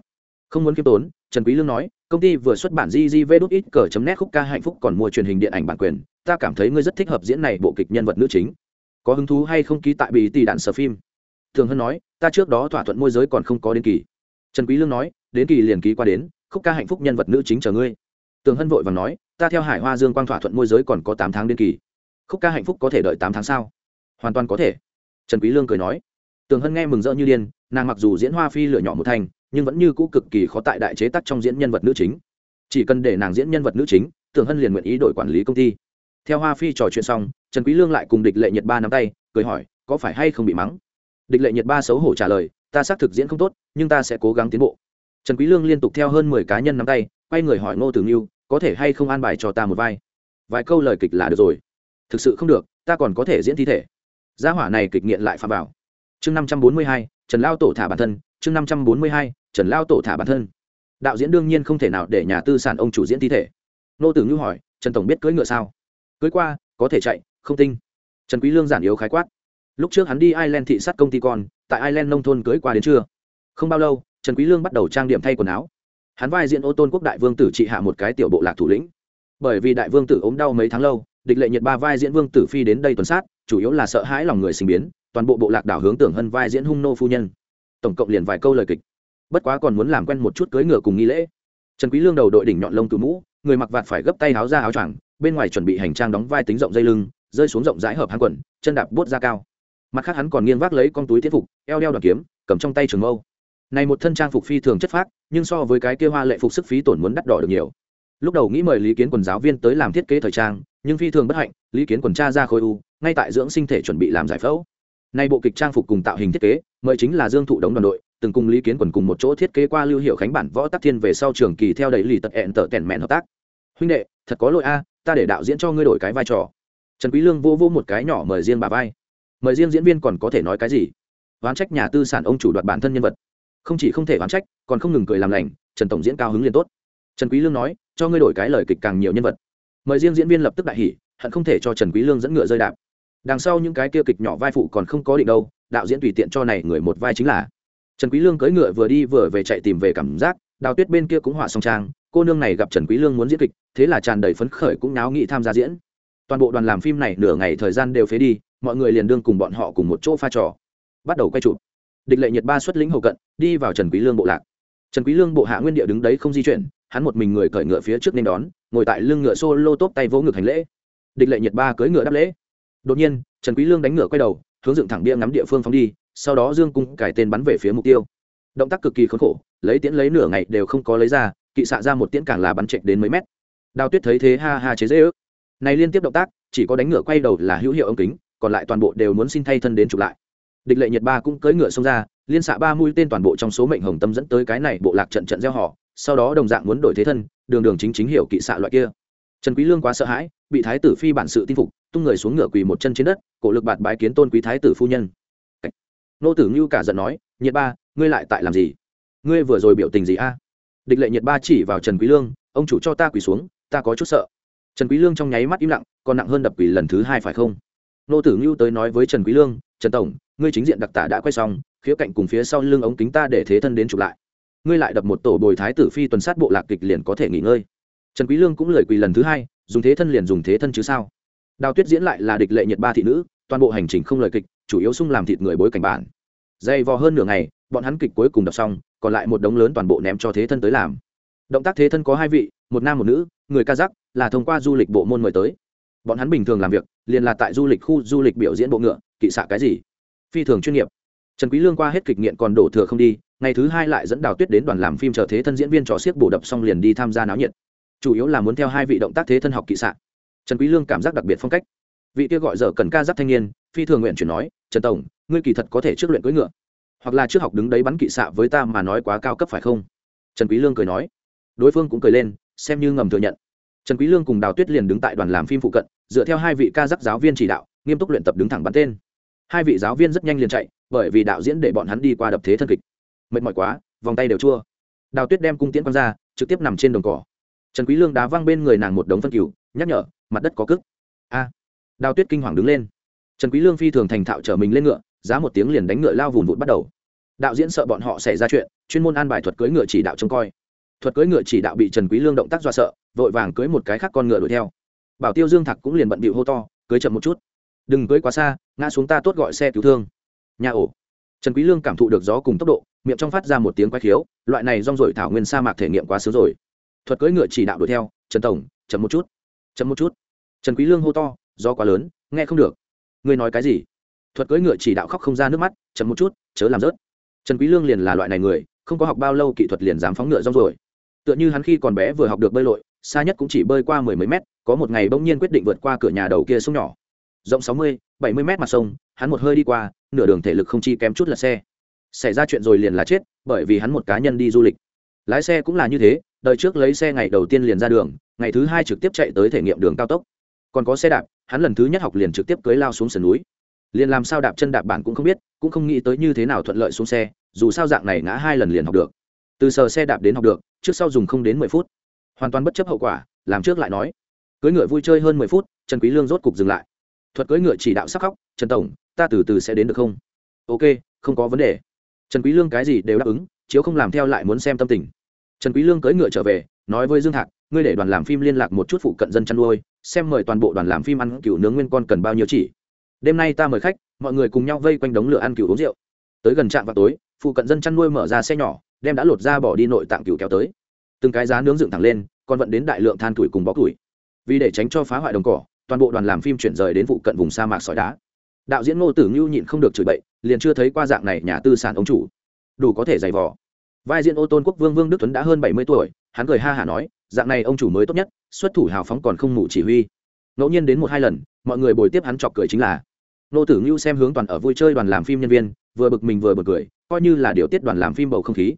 A: Không muốn k i ê m tốn, trần quý lương nói, công ty vừa xuất bản gv đút ít cờ chấm nét khúc ca hạnh phúc còn mua truyền hình điện ảnh bản quyền, ta cảm thấy ngươi rất thích hợp diễn này bộ kịch nhân vật nữ chính. Có hứng thú hay không ký tại bị tỷ đạn sở phim? Thường hân nói, ta trước đó thỏa thuận môi giới còn không có đến kỳ. Trần quý lương nói đến kỳ liền ký qua đến, khúc ca hạnh phúc nhân vật nữ chính chờ ngươi. Tường hân vội và nói, ta theo hải hoa dương quang thỏa thuận môi giới còn có tám tháng đến kỳ. Khúc ca hạnh phúc có thể đợi tám tháng sao? hoàn toàn có thể. Trần quý lương cười nói. Tường hân nghe mừng rỡ như điên, nàng mặc dù diễn hoa phi lửa nhỏ một thành, nhưng vẫn như cũ cực kỳ khó tại đại chế tác trong diễn nhân vật nữ chính. Chỉ cần để nàng diễn nhân vật nữ chính, tường hân liền nguyện ý đổi quản lý công ty. Theo hoa phi trò chuyện xong, trần quý lương lại cùng địch lệ Nhiệt ba nắm tay, cười hỏi, có phải hay không bị mắng? Địch lệ Nhiệt ba xấu hổ trả lời, ta xác thực diễn không tốt, nhưng ta sẽ cố gắng tiến bộ trần quý lương liên tục theo hơn mười cá nhân nắm tay, quay người hỏi ngô tử nghiêu, có thể hay không an bài cho ta một vai? Vài câu lời kịch là được rồi. Thực sự không được, ta còn có thể diễn thi thể. Gia hỏa này kịch nghiện lại phạm bảo chương năm trăm bốn mươi hai, trần lao tổ thả bản thân. Chương năm trăm bốn mươi hai, trần lao tổ thả bản thân. Đạo diễn đương nhiên không thể nào để nhà tư sản ông chủ diễn thi thể. Nô tử ngữ hỏi, trần tổng biết cưỡi ngựa sao? Cưỡi qua, có thể chạy, không tinh. Trần quý lương giản yếu khái quát. Lúc trước hắn đi ireland thị sát công ty con, tại ireland nông thôn cưỡi qua đến trưa. Không bao lâu trần quý lương bắt đầu trang điểm thay quần áo. Hắn vai diễn ô tôn quốc đại vương tử trị hạ một cái tiểu bộ lạc thủ lĩnh. Bởi vì đại vương tử ốm đau mấy tháng lâu, địch lệ nhiệt ba vai diễn vương tử phi đến đây tuần sát, chủ yếu là sợ hãi lòng người sinh biến, toàn bộ bộ lạc đảo hướng tưởng hân vai diễn hung nô phu nhân. Tổng cộng liền vài câu lời kịch. Bất quá còn muốn làm quen một chút cưới ngựa cùng nghi lễ. Trần quý lương đầu đội đỉnh nhọn lông cừu mũ, người mặc vạt phải gấp tay áo ra áo choàng, bên ngoài chuẩn bị hành trang đóng vai tính rộng dây lưng, rơi xuống rộng rãi hợp hắn quần, chân đạp bốt ra cao. Mặt khác hắn còn nghiêng vác lấy con túi thiết phục, eo đeo đoàn kiếm, cầm trong tay trường mâu này một thân trang phục phi thường chất phác, nhưng so với cái kia hoa lệ phục sức phí tổn muốn đắt đỏ được nhiều. Lúc đầu nghĩ mời lý kiến quần giáo viên tới làm thiết kế thời trang, nhưng phi thường bất hạnh, lý kiến quần cha ra khối u, ngay tại dưỡng sinh thể chuẩn bị làm giải phẫu. Nay bộ kịch trang phục cùng tạo hình thiết kế, mời chính là dương thụ đống đoàn đội, từng cùng lý kiến quần cùng một chỗ thiết kế qua lưu hiệu khánh bản võ tắc thiên về sau trường kỳ theo đẩy lì tật hẹn tở tẻn mẹn hợp tác. Huynh đệ, thật có lỗi a, ta để đạo diễn cho ngươi đổi cái vai trò. Trần quý lương vô vô một cái nhỏ mời riêng bà vai. Mời riêng diễn viên còn có thể nói cái gì? Oán trách nhà tư sản ông chủ đoạt bản thân nhân vật không chỉ không thể oán trách, còn không ngừng cười làm lành, trần tổng diễn cao hứng liền tốt. Trần quý lương nói, cho ngươi đổi cái lời kịch càng nhiều nhân vật. Mời riêng diễn viên lập tức đại hỉ, hận không thể cho trần quý lương dẫn ngựa rơi đạp. Đằng sau những cái kia kịch nhỏ vai phụ còn không có định đâu, đạo diễn tùy tiện cho này người một vai chính là. Trần quý lương cưỡi ngựa vừa đi vừa về chạy tìm về cảm giác, đào tuyết bên kia cũng hòa song trang, cô nương này gặp trần quý lương muốn diễn kịch, thế là tràn đầy phấn khởi cũng náo nghị tham gia diễn. Toàn bộ đoàn làm phim này nửa ngày thời gian đều phế đi, mọi người liền đương cùng bọn họ cùng một chỗ pha trò. Bắt đầu quay chụp địch lệ nhiệt ba xuất lĩnh hậu cận, đi vào trần quý lương bộ lạc. Trần quý lương bộ hạ nguyên địa đứng đấy không di chuyển, hắn một mình người cởi ngựa phía trước nên đón, ngồi tại lưng ngựa solo tốt tay vỗ ngực hành lễ. Địch lệ nhiệt ba cưỡi ngựa đáp lễ. Đột nhiên, trần quý lương đánh ngựa quay đầu, hướng dựng thẳng bia ngắm địa phương phóng đi, sau đó dương cung cải tên bắn về phía mục tiêu. Động tác cực kỳ khốn khổ, lấy tiễn lấy nửa ngày đều không có lấy ra, kỵ xạ ra một tiễn càng là bắn chạy đến mấy mét. Đào tuyết thấy thế ha ha chế dễ ước này liên tiếp động tác, chỉ có đánh ngựa quay đầu là hữu hiệu ống kính, còn lại toàn bộ đều muốn xin thay thân đến chụp lại địch lệ nhiệt ba cũng cưỡi ngựa xông ra, liên xạ ba mũi tên toàn bộ trong số mệnh hồng tâm dẫn tới cái này bộ lạc trận trận gieo họ, sau đó đồng dạng muốn đổi thế thân, đường đường chính chính hiểu kỵ xạ loại kia. Trần quý lương quá sợ hãi, bị thái tử phi bản sự tin phục, tung người xuống ngựa quỳ một chân trên đất, cổ lực bạt bái kiến tôn quý thái tử phu nhân. Nô tử ngưu cả giận nói nhiệt ba, ngươi lại tại làm gì? Ngươi vừa rồi biểu tình gì a? Địch lệ nhiệt ba chỉ vào trần quý lương, ông chủ cho ta quỳ xuống, ta có chút sợ. Trần quý lương trong nháy mắt im lặng, còn nặng hơn đập quỳ lần thứ hai phải không? Nô tử ngưu tới nói với trần quý lương, trần tổng ngươi chính diện đặc tả đã quay xong, khía cạnh cùng phía sau lưng ống kính ta để thế thân đến chụp lại. Ngươi lại đập một tổ bồi thái tử phi tuần sát bộ lạc kịch liền có thể nghỉ ngơi. Trần quý lương cũng lời quỳ lần thứ hai, dùng thế thân liền dùng thế thân chứ sao? Đào tuyết diễn lại là địch lệ nhiệt ba thị nữ, toàn bộ hành trình không lời kịch, chủ yếu sung làm thịt người bối cảnh bản. Dày vò hơn nửa ngày, bọn hắn kịch cuối cùng đọc xong, còn lại một đống lớn toàn bộ ném cho thế thân tới làm. Động tác thế thân có hai vị, một nam một nữ, người kazakh là thông qua du lịch bộ môn mời tới. Bọn hắn bình thường làm việc, liền là tại du lịch khu du lịch biểu diễn bộ ngựa, kỵ xạ cái gì? Phi thường chuyên nghiệp. Trần quý lương qua hết kịch nghiện còn đổ thừa không đi, ngày thứ hai lại dẫn đào tuyết đến đoàn làm phim chờ thế thân diễn viên trò xiếc bổ đập xong liền đi tham gia náo nhiệt. Chủ yếu là muốn theo hai vị động tác thế thân học kỵ sạ. trần quý lương cảm giác đặc biệt phong cách. Vị kia gọi giờ cần ca giáp thanh niên, phi thường nguyện chuyển nói, trần tổng, ngươi kỳ thật có thể trước luyện cưỡi ngựa, hoặc là trước học đứng đấy bắn kỵ xạ với ta mà nói quá cao cấp phải không? Trần quý lương cười nói. Đối phương cũng cười lên, xem như ngầm thừa nhận. Trần quý lương cùng đào tuyết liền đứng tại đoàn làm phim phụ cận, dựa theo hai vị ca giáp giáo viên chỉ đạo, nghiêm túc luyện tập đứng thẳng bắn tên hai vị giáo viên rất nhanh liền chạy, bởi vì đạo diễn để bọn hắn đi qua đập thế thân kịch. Mệt mỏi quá, vòng tay đều chua. Đào tuyết đem cung tiễn quăng ra, trực tiếp nằm trên đồng cỏ. Trần quý lương đá văng bên người nàng một đống phân cừu, nhắc nhở, mặt đất có cước. A. Đào tuyết kinh hoàng đứng lên. Trần quý lương phi thường thành thạo trở mình lên ngựa, giá một tiếng liền đánh ngựa lao vùn vụt bắt đầu. Đạo diễn sợ bọn họ xảy ra chuyện, chuyên môn an bài thuật cưỡi ngựa chỉ đạo trông coi. Thuật cưỡi ngựa chỉ đạo bị trần quý lương động tác do sợ, vội vàng cưỡi một cái khác con ngựa đuổi theo. Bảo tiêu dương thạc cũng liền bận bịu hô to cưỡi chậm một chút đừng cưỡi quá xa, ngã xuống ta tốt gọi xe cứu thương. Nhà ổ. Trần quý lương cảm thụ được gió cùng tốc độ, miệng trong phát ra một tiếng quái khiếu, loại này rong rổi thảo nguyên sa mạc thể nghiệm quá sớm rồi. Thuật cưỡi ngựa chỉ đạo đuổi theo, trần tổng, chậm một chút, chậm một chút. Trần quý lương hô to, gió quá lớn, nghe không được. Ngươi nói cái gì? Thuật cưỡi ngựa chỉ đạo khóc không ra nước mắt, chậm một chút, chớ làm rớt. Trần quý lương liền là loại này người, không có học bao lâu kỹ thuật liền dám phóng ngựa rong rồi tựa như hắn khi còn bé vừa học được bơi lội, xa nhất cũng chỉ bơi qua mười mấy mét, có một ngày bỗng nhiên quyết định vượt qua cửa nhà đầu kia sông nhỏ rộng sáu mươi, bảy mươi mét mặt sông hắn một hơi đi qua nửa đường thể lực không chi kém chút là xe. Xảy ra chuyện rồi liền là chết bởi vì hắn một cá nhân đi du lịch. Lái xe cũng là như thế đời trước lấy xe ngày đầu tiên liền ra đường ngày thứ hai trực tiếp chạy tới thể nghiệm đường cao tốc. Còn có xe đạp hắn lần thứ nhất học liền trực tiếp cưới lao xuống sườn núi. Liền làm sao đạp chân đạp bản cũng không biết cũng không nghĩ tới như thế nào thuận lợi xuống xe dù sao dạng này ngã hai lần liền học được. Từ sờ xe đạp đến học được trước sau dùng không đến mười phút. Hoàn toàn bất chấp hậu quả làm trước lại nói. Cưới ngựa vui chơi hơn mười phút trần quý lương rốt cục dừng lại thuật cưỡi ngựa chỉ đạo sắc khóc, trần tổng, ta từ từ sẽ đến được không? Ok, không có vấn đề. Trần quý lương cái gì đều đáp ứng, chiếu không làm theo lại muốn xem tâm tình. Trần quý lương cưỡi ngựa trở về, nói với dương thạc, ngươi để đoàn làm phim liên lạc một chút phụ cận dân chăn nuôi, xem mời toàn bộ đoàn làm phim ăn cừu nướng nguyên con cần bao nhiêu chỉ. Đêm nay ta mời khách, mọi người cùng nhau vây quanh đống lửa ăn cừu uống rượu. Tới gần trạm vào tối, phụ cận dân chăn nuôi mở ra xe nhỏ, đem đã lột ra bỏ đi nội tạng cừu kéo tới. Từng cái giá nướng dựng thẳng lên, còn vận đến đại lượng than tuổi cùng bó củi. Vì để tránh cho phá hoại đồng cỏ toàn bộ đoàn làm phim chuyển rời đến vụ cận vùng sa mạc sỏi đá. Đạo diễn ngô tử ngưu nhịn không được chửi bậy, liền chưa thấy qua dạng này nhà tư sản ông chủ. Đủ có thể giày vò. Vai diễn ô tôn quốc vương vương đức tuấn đã hơn bảy mươi tuổi, hắn cười ha hả nói, dạng này ông chủ mới tốt nhất, xuất thủ hào phóng còn không ngủ chỉ huy. Ngẫu nhiên đến một hai lần, mọi người bồi tiếp hắn chọc cười chính là, Ngô tử ngưu xem hướng toàn ở vui chơi đoàn làm phim nhân viên, vừa bực mình vừa bực cười, coi như là điều tiết đoàn làm phim bầu không khí.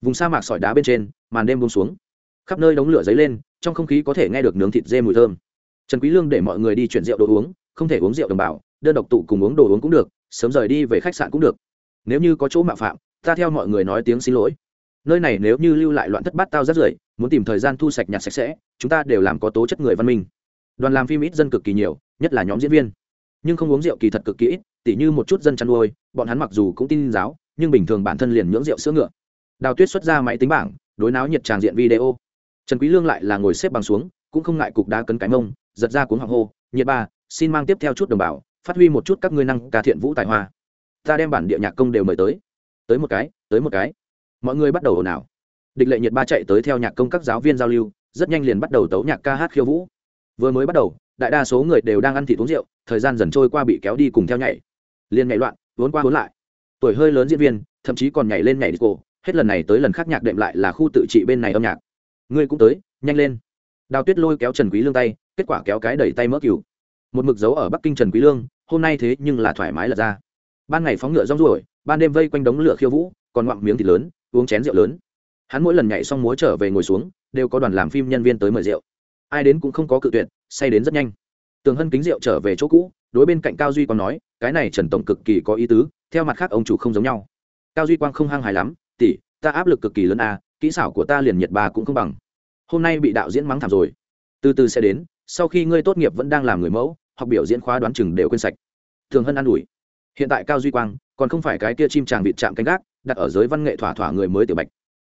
A: Vùng sa mạc sỏi đá bên trên, màn đêm buông xuống. Khắp nơi đống lửa dấy lên, trong không khí có thể nghe được nướng thịt dê mùi thơm trần quý lương để mọi người đi chuyển rượu đồ uống, không thể uống rượu đồng bào, đơn độc tụ cùng uống đồ uống cũng được, sớm rời đi về khách sạn cũng được. Nếu như có chỗ mạo phạm, ta theo mọi người nói tiếng xin lỗi. Nơi này nếu như lưu lại loạn thất bát tao rất rưởi, muốn tìm thời gian thu sạch nhặt sạch sẽ, chúng ta đều làm có tố chất người văn minh. Đoàn làm phim ít dân cực kỳ nhiều, nhất là nhóm diễn viên. Nhưng không uống rượu kỳ thật cực kỳ ít, tỉ như một chút dân chăn nuôi, bọn hắn mặc dù cũng tin giáo, nhưng bình thường bản thân liền nhưỡng rượu sữa ngựa. Đào tuyết xuất ra máy tính bảng, đối náo nhiệt tràng diện video. Trần quý lương lại là ngồi xếp bằng xuống, cũng không ngại cục đá cấn cái mông giật ra cuốn hoàng hô, nhiệt ba, xin mang tiếp theo chút đồng bào, phát huy một chút các ngươi năng ca thiện vũ tài hoa. Ta đem bản địa nhạc công đều mời tới. Tới một cái, tới một cái. Mọi người bắt đầu ồn ào. Địch lệ nhiệt ba chạy tới theo nhạc công các giáo viên giao lưu, rất nhanh liền bắt đầu tấu nhạc ca hát khiêu vũ. Vừa mới bắt đầu, đại đa số người đều đang ăn thịt uống rượu, thời gian dần trôi qua bị kéo đi cùng theo nhảy. Liền nhảy loạn, vốn qua vốn lại. Tuổi hơi lớn diễn viên, thậm chí còn nhảy lên nhảy đi cổ hết lần này tới lần khác nhạc đệm lại là khu tự trị bên này âm nhạc. Ngươi cũng tới, nhanh lên đào tuyết lôi kéo trần quý lương tay, kết quả kéo cái đẩy tay mỡ cừu. Một mực dấu ở bắc kinh trần quý lương, hôm nay thế nhưng là thoải mái lật ra. Ban ngày phóng ngựa rong ruổi, ban đêm vây quanh đống lửa khiêu vũ, còn ngoạm miếng thịt lớn, uống chén rượu lớn. Hắn mỗi lần nhảy xong múa trở về ngồi xuống, đều có đoàn làm phim nhân viên tới mời rượu. Ai đến cũng không có cự tuyệt, say đến rất nhanh. Tường hân kính rượu trở về chỗ cũ, đối bên cạnh cao duy còn nói, cái này trần tổng cực kỳ có ý tứ, theo mặt khác ông chủ không giống nhau. Cao duy quang không hăng hài lắm, tỷ, ta áp lực cực kỳ lớn a kỹ xảo của ta liền nhiệt bà cũng không bằng hôm nay bị đạo diễn mắng thảm rồi. Từ từ sẽ đến, sau khi ngươi tốt nghiệp vẫn đang làm người mẫu, học biểu diễn khóa đoán chừng đều quên sạch. Thường hân an ủi. Hiện tại cao duy quang, còn không phải cái kia chim chàng vịt chạm canh gác, đặt ở giới văn nghệ thỏa thỏa người mới tiểu bạch.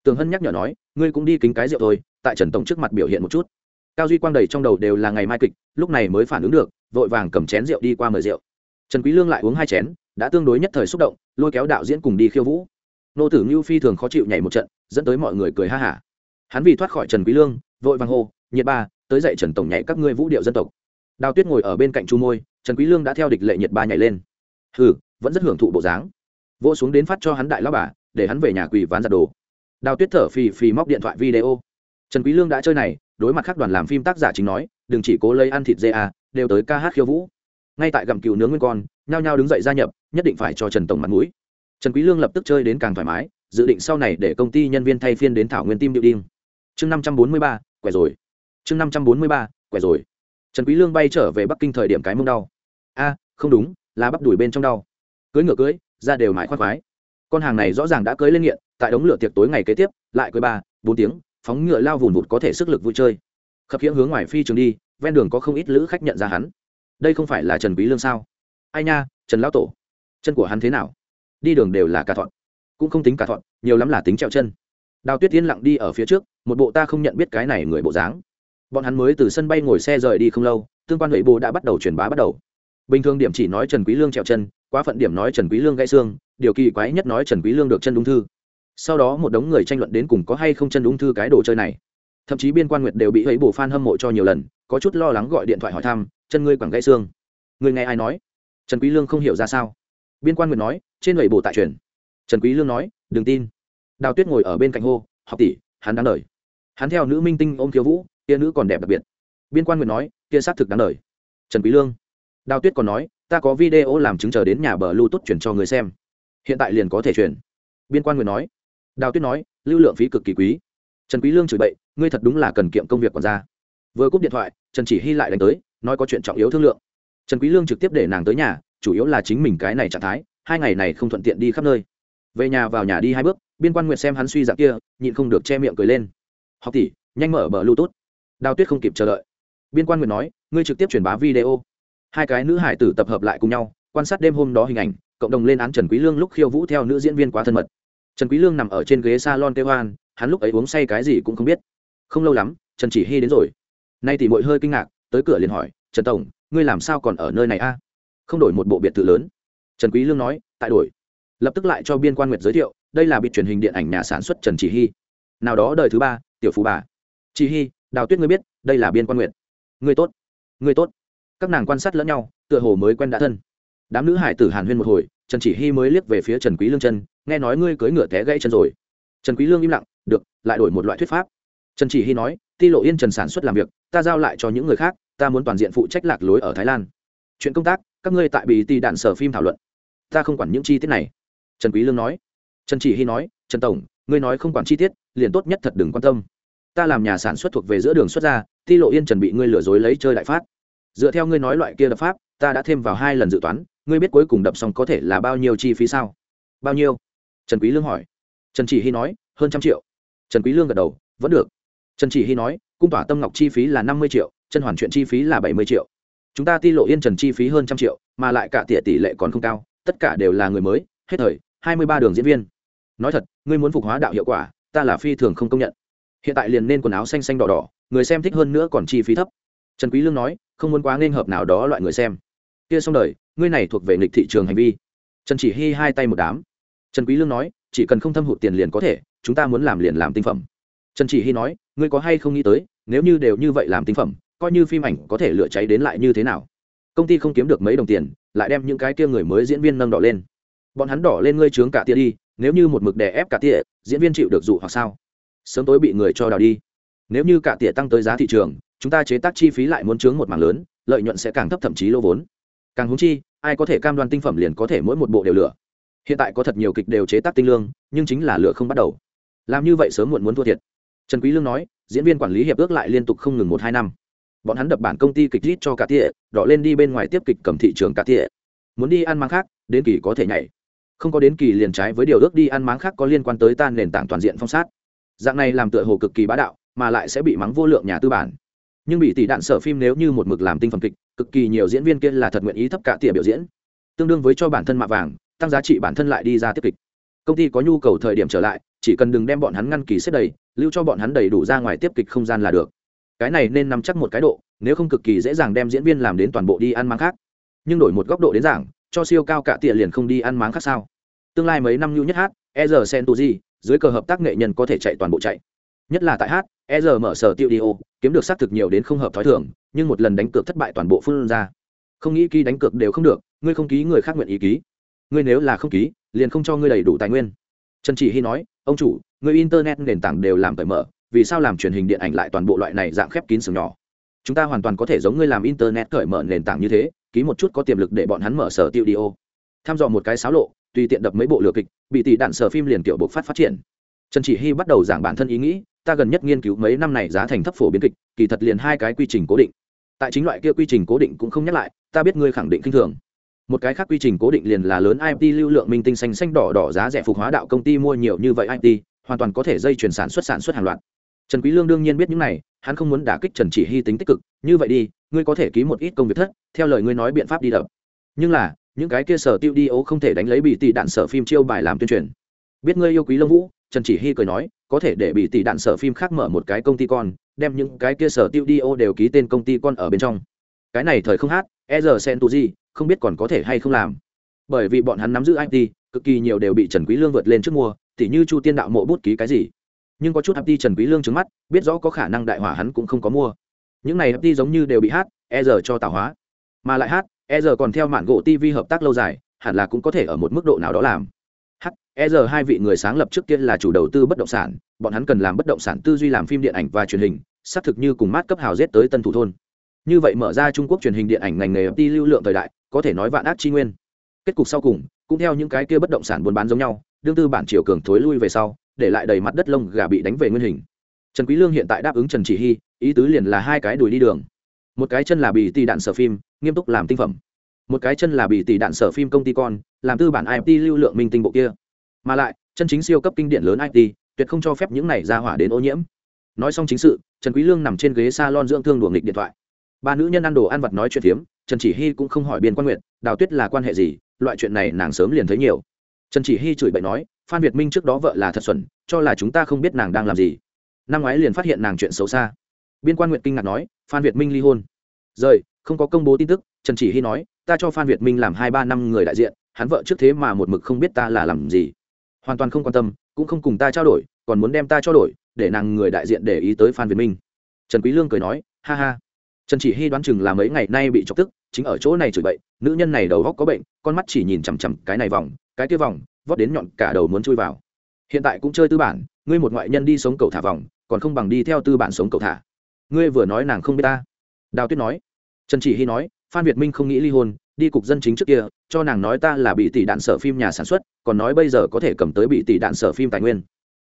A: Tường hân nhắc nhở nói, ngươi cũng đi kính cái rượu thôi, tại trần tổng trước mặt biểu hiện một chút. Cao duy quang đầy trong đầu đều là ngày mai kịch, lúc này mới phản ứng được, vội vàng cầm chén rượu đi qua mời rượu. Trần quý lương lại uống hai chén, đã tương đối nhất thời xúc động, lôi kéo đạo diễn cùng đi khiêu vũ. Nô tử ngưu phi thường khó chịu nhảy một trận, dẫn tới mọi người cười ha hả hắn vì thoát khỏi trần quý lương, vội vàng hô, nhiệt ba, tới dậy trần tổng nhảy các ngươi vũ điệu dân tộc. Đào tuyết ngồi ở bên cạnh chu môi, trần quý lương đã theo địch lệ nhiệt ba nhảy lên. Hừ, vẫn rất hưởng thụ bộ dáng. Vỗ xuống đến phát cho hắn đại lão bà, để hắn về nhà quỳ ván giặt đồ. Đào tuyết thở phì phì móc điện thoại video. Trần quý lương đã chơi này, đối mặt khác đoàn làm phim tác giả chính nói, đừng chỉ cố lấy ăn thịt dê à đều tới ca hát khiêu vũ. Ngay tại gặm cừu nướng nguyên con, nhao nhao đứng dậy gia nhập, nhất định phải cho trần tổng mặt mũi. Trần quý lương lập tức chơi đến càng thoải mái, dự định sau này để công ty nhân viên thay phiên đến thảo nguyên tim điệu đinh chương năm trăm bốn mươi ba, quẻ rồi. Chương năm trăm bốn mươi ba, quẻ rồi. Trần quý lương bay trở về bắc kinh thời điểm cái mông đau. A, không đúng, là bắp đùi bên trong đau. Cưới ngựa cưới, ra đều mãi khoác khoái. Con hàng này rõ ràng đã cưới lên nghiện, tại đống lửa tiệc tối ngày kế tiếp, lại cưới ba, bốn tiếng, phóng ngựa lao vùn vụt có thể sức lực vui chơi. Khập khiễng hướng ngoài phi trường đi, ven đường có không ít lữ khách nhận ra hắn. Đây không phải là trần quý lương sao? Ai nha, trần lão tổ. Chân của hắn thế nào? Đi đường đều là cả thọn. Cũng không tính cả thọn, nhiều lắm là tính trèo chân. Đào tuyết tiên lặng đi ở phía trước một bộ ta không nhận biết cái này người bộ dáng. Bọn hắn mới từ sân bay ngồi xe rời đi không lâu, tương quan nội bộ đã bắt đầu truyền bá bắt đầu. Bình thường điểm chỉ nói trần quý lương trèo chân, quá phận điểm nói trần quý lương gãy xương, điều kỳ quái nhất nói trần quý lương được chân ung thư. Sau đó một đống người tranh luận đến cùng có hay không chân ung thư cái đồ chơi này. Thậm chí biên quan nguyệt đều bị ấy bổ fan hâm mộ cho nhiều lần, có chút lo lắng gọi điện thoại hỏi thăm, chân ngươi quẳng gãy xương. Người nghe ai nói? Trần quý lương không hiểu ra sao. Biên quan nguyệt nói, trên lầy bổ tại truyền. Trần quý lương nói, đừng tin. Đào tuyết ngồi ở bên cạnh hô, học tỷ, hắn đáng đời hắn theo nữ minh tinh ôm khiêu vũ, kia nữ còn đẹp đặc biệt. Biên quan nguyệt nói, kia xác thực đáng lời. trần quý lương, đào tuyết còn nói, ta có video làm chứng chờ đến nhà bờ lưu tốt chuyển cho người xem. Hiện tại liền có thể chuyển. Biên quan nguyệt nói, đào tuyết nói, lưu lượng phí cực kỳ quý. Trần quý lương chửi bậy, ngươi thật đúng là cần kiệm công việc còn ra. Vừa cúp điện thoại, trần chỉ hy lại đánh tới, nói có chuyện trọng yếu thương lượng. Trần quý lương trực tiếp để nàng tới nhà, chủ yếu là chính mình cái này trạng thái, hai ngày này không thuận tiện đi khắp nơi. Về nhà vào nhà đi hai bước, biên quan nguyệt xem hắn suy dạng kia, nhịn không được che miệng cười lên học tỷ, nhanh mở bờ Bluetooth. đào tuyết không kịp chờ đợi. Biên quan nguyệt nói, ngươi trực tiếp truyền bá video. Hai cái nữ hải tử tập hợp lại cùng nhau, quan sát đêm hôm đó hình ảnh, cộng đồng lên án trần quý lương lúc khiêu vũ theo nữ diễn viên quá thân mật. Trần quý lương nằm ở trên ghế salon kêu hoan, hắn lúc ấy uống say cái gì cũng không biết. Không lâu lắm, trần chỉ hy đến rồi. Nay thì muội hơi kinh ngạc, tới cửa liền hỏi, trần tổng, ngươi làm sao còn ở nơi này a? Không đổi một bộ biệt thự lớn. Trần quý lương nói, tại đổi. Lập tức lại cho biên quan nguyệt giới thiệu, đây là biệt truyền hình điện ảnh nhà sản xuất trần chỉ hy. Nào đó đời thứ ba tiểu phú bà. Chỉ hy đào tuyết ngươi biết, đây là biên quan nguyệt. Ngươi tốt ngươi tốt. Các nàng quan sát lẫn nhau, tựa hồ mới quen đã thân. Đám nữ hải tử hàn huyên một hồi, trần chỉ hy mới liếc về phía trần quý lương chân, nghe nói ngươi cưới ngựa té gãy chân rồi. Trần quý lương im lặng, được, lại đổi một loại thuyết pháp. Trần chỉ hy nói, ti lộ yên trần sản xuất làm việc, ta giao lại cho những người khác, ta muốn toàn diện phụ trách lạc lối ở thái lan. Chuyện công tác, các ngươi tại Bì ti đạn sở phim thảo luận. Ta không quản những chi tiết này. Trần quý lương nói. Trần chỉ hy nói, trần tổng ngươi nói không quản chi tiết, liền tốt nhất thật đừng quan tâm. Ta làm nhà sản xuất thuộc về giữa đường xuất ra, ti lộ yên chuẩn bị ngươi lừa dối lấy chơi đại phát. Dựa theo ngươi nói loại kia đập pháp, ta đã thêm vào hai lần dự toán, ngươi biết cuối cùng đập xong có thể là bao nhiêu chi phí sao? Bao nhiêu? Trần quý lương hỏi. Trần chỉ hy nói, hơn trăm triệu. Trần quý lương gật đầu, vẫn được. Trần chỉ hy nói, cung tỏa tâm ngọc chi phí là năm mươi triệu, chân hoàn chuyện chi phí là bảy mươi triệu. Chúng ta ti lộ yên trần chi phí hơn trăm triệu, mà lại cả tỉa tỷ lệ còn không cao, tất cả đều là người mới, hết thời, hai mươi ba đường diễn viên nói thật, ngươi muốn phục hóa đạo hiệu quả, ta là phi thường không công nhận. Hiện tại liền nên quần áo xanh xanh đỏ đỏ, người xem thích hơn nữa còn chi phí thấp. Trần quý lương nói, không muốn quá nên hợp nào đó loại người xem. Kia xong đời, ngươi này thuộc về nghịch thị trường hành vi. Trần chỉ hy hai tay một đám. Trần quý lương nói, chỉ cần không thâm hụt tiền liền có thể, chúng ta muốn làm liền làm tinh phẩm. Trần chỉ hy nói, ngươi có hay không nghĩ tới, nếu như đều như vậy làm tinh phẩm, coi như phim ảnh có thể lửa cháy đến lại như thế nào? Công ty không kiếm được mấy đồng tiền, lại đem những cái kia người mới diễn viên nâng đỏ lên. Bọn hắn đỏ lên ngươi trướng cả tia đi nếu như một mực đè ép cả tỉa, diễn viên chịu được dụ hoặc sao? Sớm tối bị người cho đào đi. Nếu như cả tỉa tăng tới giá thị trường, chúng ta chế tác chi phí lại muốn chướng một mảng lớn, lợi nhuận sẽ càng thấp thậm chí lỗ vốn. Càng húng chi, ai có thể cam đoan tinh phẩm liền có thể mỗi một bộ đều lửa hiện tại có thật nhiều kịch đều chế tác tinh lương, nhưng chính là lửa không bắt đầu. Làm như vậy sớm muộn muốn thua thiệt. Trần quý lương nói, diễn viên quản lý hiệp ước lại liên tục không ngừng một hai năm. Bọn hắn đập bản công ty kịch rít cho cả tỉa, đỏ lên đi bên ngoài tiếp kịch cầm thị trường cả tỉa. Muốn đi ăn mang khác, đến kỳ có thể nhảy không có đến kỳ liền trái với điều ước đi ăn máng khác có liên quan tới tan nền tảng toàn diện phong sát. Dạng này làm tựa hồ cực kỳ bá đạo, mà lại sẽ bị mắng vô lượng nhà tư bản. Nhưng bị tỷ đạn sở phim nếu như một mực làm tinh phẩm kịch, cực kỳ nhiều diễn viên kia là thật nguyện ý thấp cả tỉa biểu diễn. Tương đương với cho bản thân mạ vàng, tăng giá trị bản thân lại đi ra tiếp kịch. Công ty có nhu cầu thời điểm trở lại, chỉ cần đừng đem bọn hắn ngăn kỳ xếp đầy, lưu cho bọn hắn đầy đủ ra ngoài tiếp kịch không gian là được. Cái này nên nắm chắc một cái độ, nếu không cực kỳ dễ dàng đem diễn viên làm đến toàn bộ đi ăn máng khác. Nhưng đổi một góc độ đến giảng cho siêu cao cả tỉa liền không đi ăn máng khác sao? Tương lai mấy năm nhu nhất hát e r sentuji dưới cờ hợp tác nghệ nhân có thể chạy toàn bộ chạy. Nhất là tại hát e r mở sở tiêu đi kiếm được xác thực nhiều đến không hợp thói thường, nhưng một lần đánh cược thất bại toàn bộ phương ra. Không nghĩ ký đánh cược đều không được, ngươi không ký người khác nguyện ý ký. Ngươi nếu là không ký, liền không cho ngươi đầy đủ tài nguyên. Trần chỉ hy nói, ông chủ, người internet nền tảng đều làm cởi mở, vì sao làm truyền hình điện ảnh lại toàn bộ loại này dạng khép kín sừng nhỏ? Chúng ta hoàn toàn có thể giống ngươi làm internet cởi mở nền tảng như thế, ký một chút có tiềm lực để bọn hắn mở sở tiêu đi ô. Tham dò một cái xáo lộ, tùy tiện đập mấy bộ lừa kịch, bị tỷ đạn sở phim liền kiểu bộc phát phát triển. Trần chỉ hy bắt đầu giảng bản thân ý nghĩ, ta gần nhất nghiên cứu mấy năm này giá thành thấp phổ biến kịch, kỳ thật liền hai cái quy trình cố định. Tại chính loại kia quy trình cố định cũng không nhắc lại, ta biết ngươi khẳng định kinh thường. Một cái khác quy trình cố định liền là lớn it lưu lượng minh tinh xanh xanh đỏ đỏ giá rẻ phục hóa đạo công ty mua nhiều như vậy it hoàn toàn có thể dây chuyển sản xuất sản xuất hàng loạt trần quý lương đương nhiên biết những này, hắn không muốn đả kích trần chỉ hy tính tích cực, như vậy đi, ngươi có thể ký một ít công việc thất, theo lời ngươi nói biện pháp đi đập. Nhưng là, những cái kia sở tiêu đi ấu không thể đánh lấy bị tỷ đạn sở phim chiêu bài làm tuyên truyền. Biết ngươi yêu quý lông vũ, trần chỉ hy cười nói, có thể để bị tỷ đạn sở phim khác mở một cái công ty con, đem những cái kia sở tiêu đi ố đều ký tên công ty con ở bên trong. Cái này thời không hát e giờ sen tu gì không biết còn có thể hay không làm. Bởi vì bọn hắn nắm giữ it cực kỳ nhiều đều bị trần quý lương vượt lên trước mua, tỉ như chu tiên đạo mộ bút ký cái gì nhưng có chút hấp đi trần quý lương trứng mắt, biết rõ có khả năng đại hỏa hắn cũng không có mua. Những này hấp đi giống như đều bị hát e giờ cho tạo hóa. Mà lại hát e giờ còn theo mạn gỗ tv hợp tác lâu dài, hẳn là cũng có thể ở một mức độ nào đó làm. Hát e giờ hai vị người sáng lập trước tiên là chủ đầu tư bất động sản, bọn hắn cần làm bất động sản tư duy làm phim điện ảnh và truyền hình, xác thực như cùng mát cấp hào giết tới tân thủ thôn. Như vậy mở ra trung quốc truyền hình điện ảnh ngành nghề hấp đi lưu lượng thời đại, có thể nói vạn ác chi nguyên. Kết cục sau cùng, cũng theo những cái kia bất động sản buôn bán giống nhau, đương tư bản triều cường thối lui về sau để lại đầy mặt đất lông gà bị đánh về nguyên hình. Trần quý lương hiện tại đáp ứng trần chỉ hy, ý tứ liền là hai cái đùi đi đường. Một cái chân là bị tỷ đạn sở phim, nghiêm túc làm tinh phẩm. Một cái chân là bị tỷ đạn sở phim công ty con, làm tư bản it lưu lượng minh tinh bộ kia. Mà lại, chân chính siêu cấp kinh điển lớn it tuyệt không cho phép những này ra hỏa đến ô nhiễm. Nói xong chính sự, trần quý lương nằm trên ghế salon dưỡng thương đuổi nghịch điện thoại. Ba nữ nhân ăn đồ ăn vặt nói chuyện phiếm, trần chỉ hy cũng không hỏi biên quan nguyện đào tuyết là quan hệ gì, loại chuyện này nàng sớm liền thấy nhiều. Trần chỉ hy chửi bậy nói phan việt minh trước đó vợ là thật xuẩn, cho là chúng ta không biết nàng đang làm gì. Năm ngoái liền phát hiện nàng chuyện xấu xa. Biên quan nguyện kinh ngạc nói, phan việt minh ly hôn. Rời, không có công bố tin tức, trần chỉ hy nói, ta cho phan việt minh làm hai ba năm người đại diện, hắn vợ trước thế mà một mực không biết ta là làm gì. Hoàn toàn không quan tâm, cũng không cùng ta trao đổi, còn muốn đem ta trao đổi, để nàng người đại diện để ý tới phan việt minh. Trần quý lương cười nói, ha ha. Trần chỉ hy đoán chừng là mấy ngày nay bị chọc tức, chính ở chỗ này chửi bậy, nữ nhân này đầu góc có bệnh, con mắt chỉ nhìn chằm chằm cái này vòng, cái kia vòng vót đến nhọn cả đầu muốn chui vào. Hiện tại cũng chơi tư bản, ngươi một ngoại nhân đi sống cầu thả vòng, còn không bằng đi theo tư bản sống cầu thả. Ngươi vừa nói nàng không biết ta. Đào tuyết nói. Trần chỉ hy nói, phan việt minh không nghĩ ly hôn, đi cục dân chính trước kia, cho nàng nói ta là bị tỷ đạn sở phim nhà sản xuất, còn nói bây giờ có thể cầm tới bị tỷ đạn sở phim tài nguyên.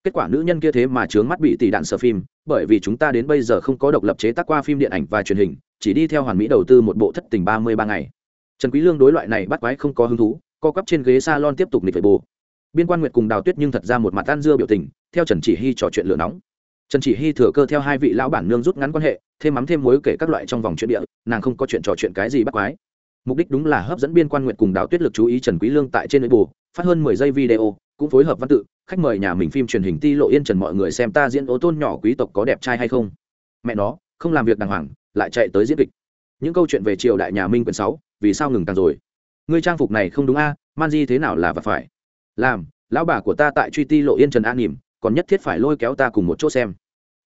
A: Kết quả nữ nhân kia thế mà trướng mắt bị tỷ đạn sở phim, bởi vì chúng ta đến bây giờ không có độc lập chế tác qua phim điện ảnh và truyền hình, chỉ đi theo hoàn mỹ đầu tư một bộ thất tình ba mươi ba ngày. Trần quý lương đối loại này bắt quái không có hứng thú co quắp trên ghế salon tiếp tục nịch về bù. Biên quan nguyệt cùng đào tuyết nhưng thật ra một mặt tan dưa biểu tình, theo trần chỉ hy trò chuyện lửa nóng. Trần chỉ hy thừa cơ theo hai vị lão bản nương rút ngắn quan hệ, thêm mắm thêm muối kể các loại trong vòng chuyện địa, nàng không có chuyện trò chuyện cái gì bắt quái. Mục đích đúng là hấp dẫn biên quan nguyệt cùng đào tuyết lực chú ý trần quý lương tại trên nội bù phát hơn mười giây video, cũng phối hợp văn tự, khách mời nhà mình phim truyền hình ti lộ yên trần mọi người xem ta diễn ô tôn nhỏ quý tộc có đẹp trai hay không? Mẹ nó, không làm việc đàng hoàng, lại chạy tới diễn kịch. Những câu chuyện về triều đại nhà minh quyển sáu, vì sao ngừng càng rồi? Ngươi trang phục này không đúng a man di thế nào là và phải? Làm lão bà của ta tại truy ti lộ yên trần an nỉm còn nhất thiết phải lôi kéo ta cùng một chỗ xem.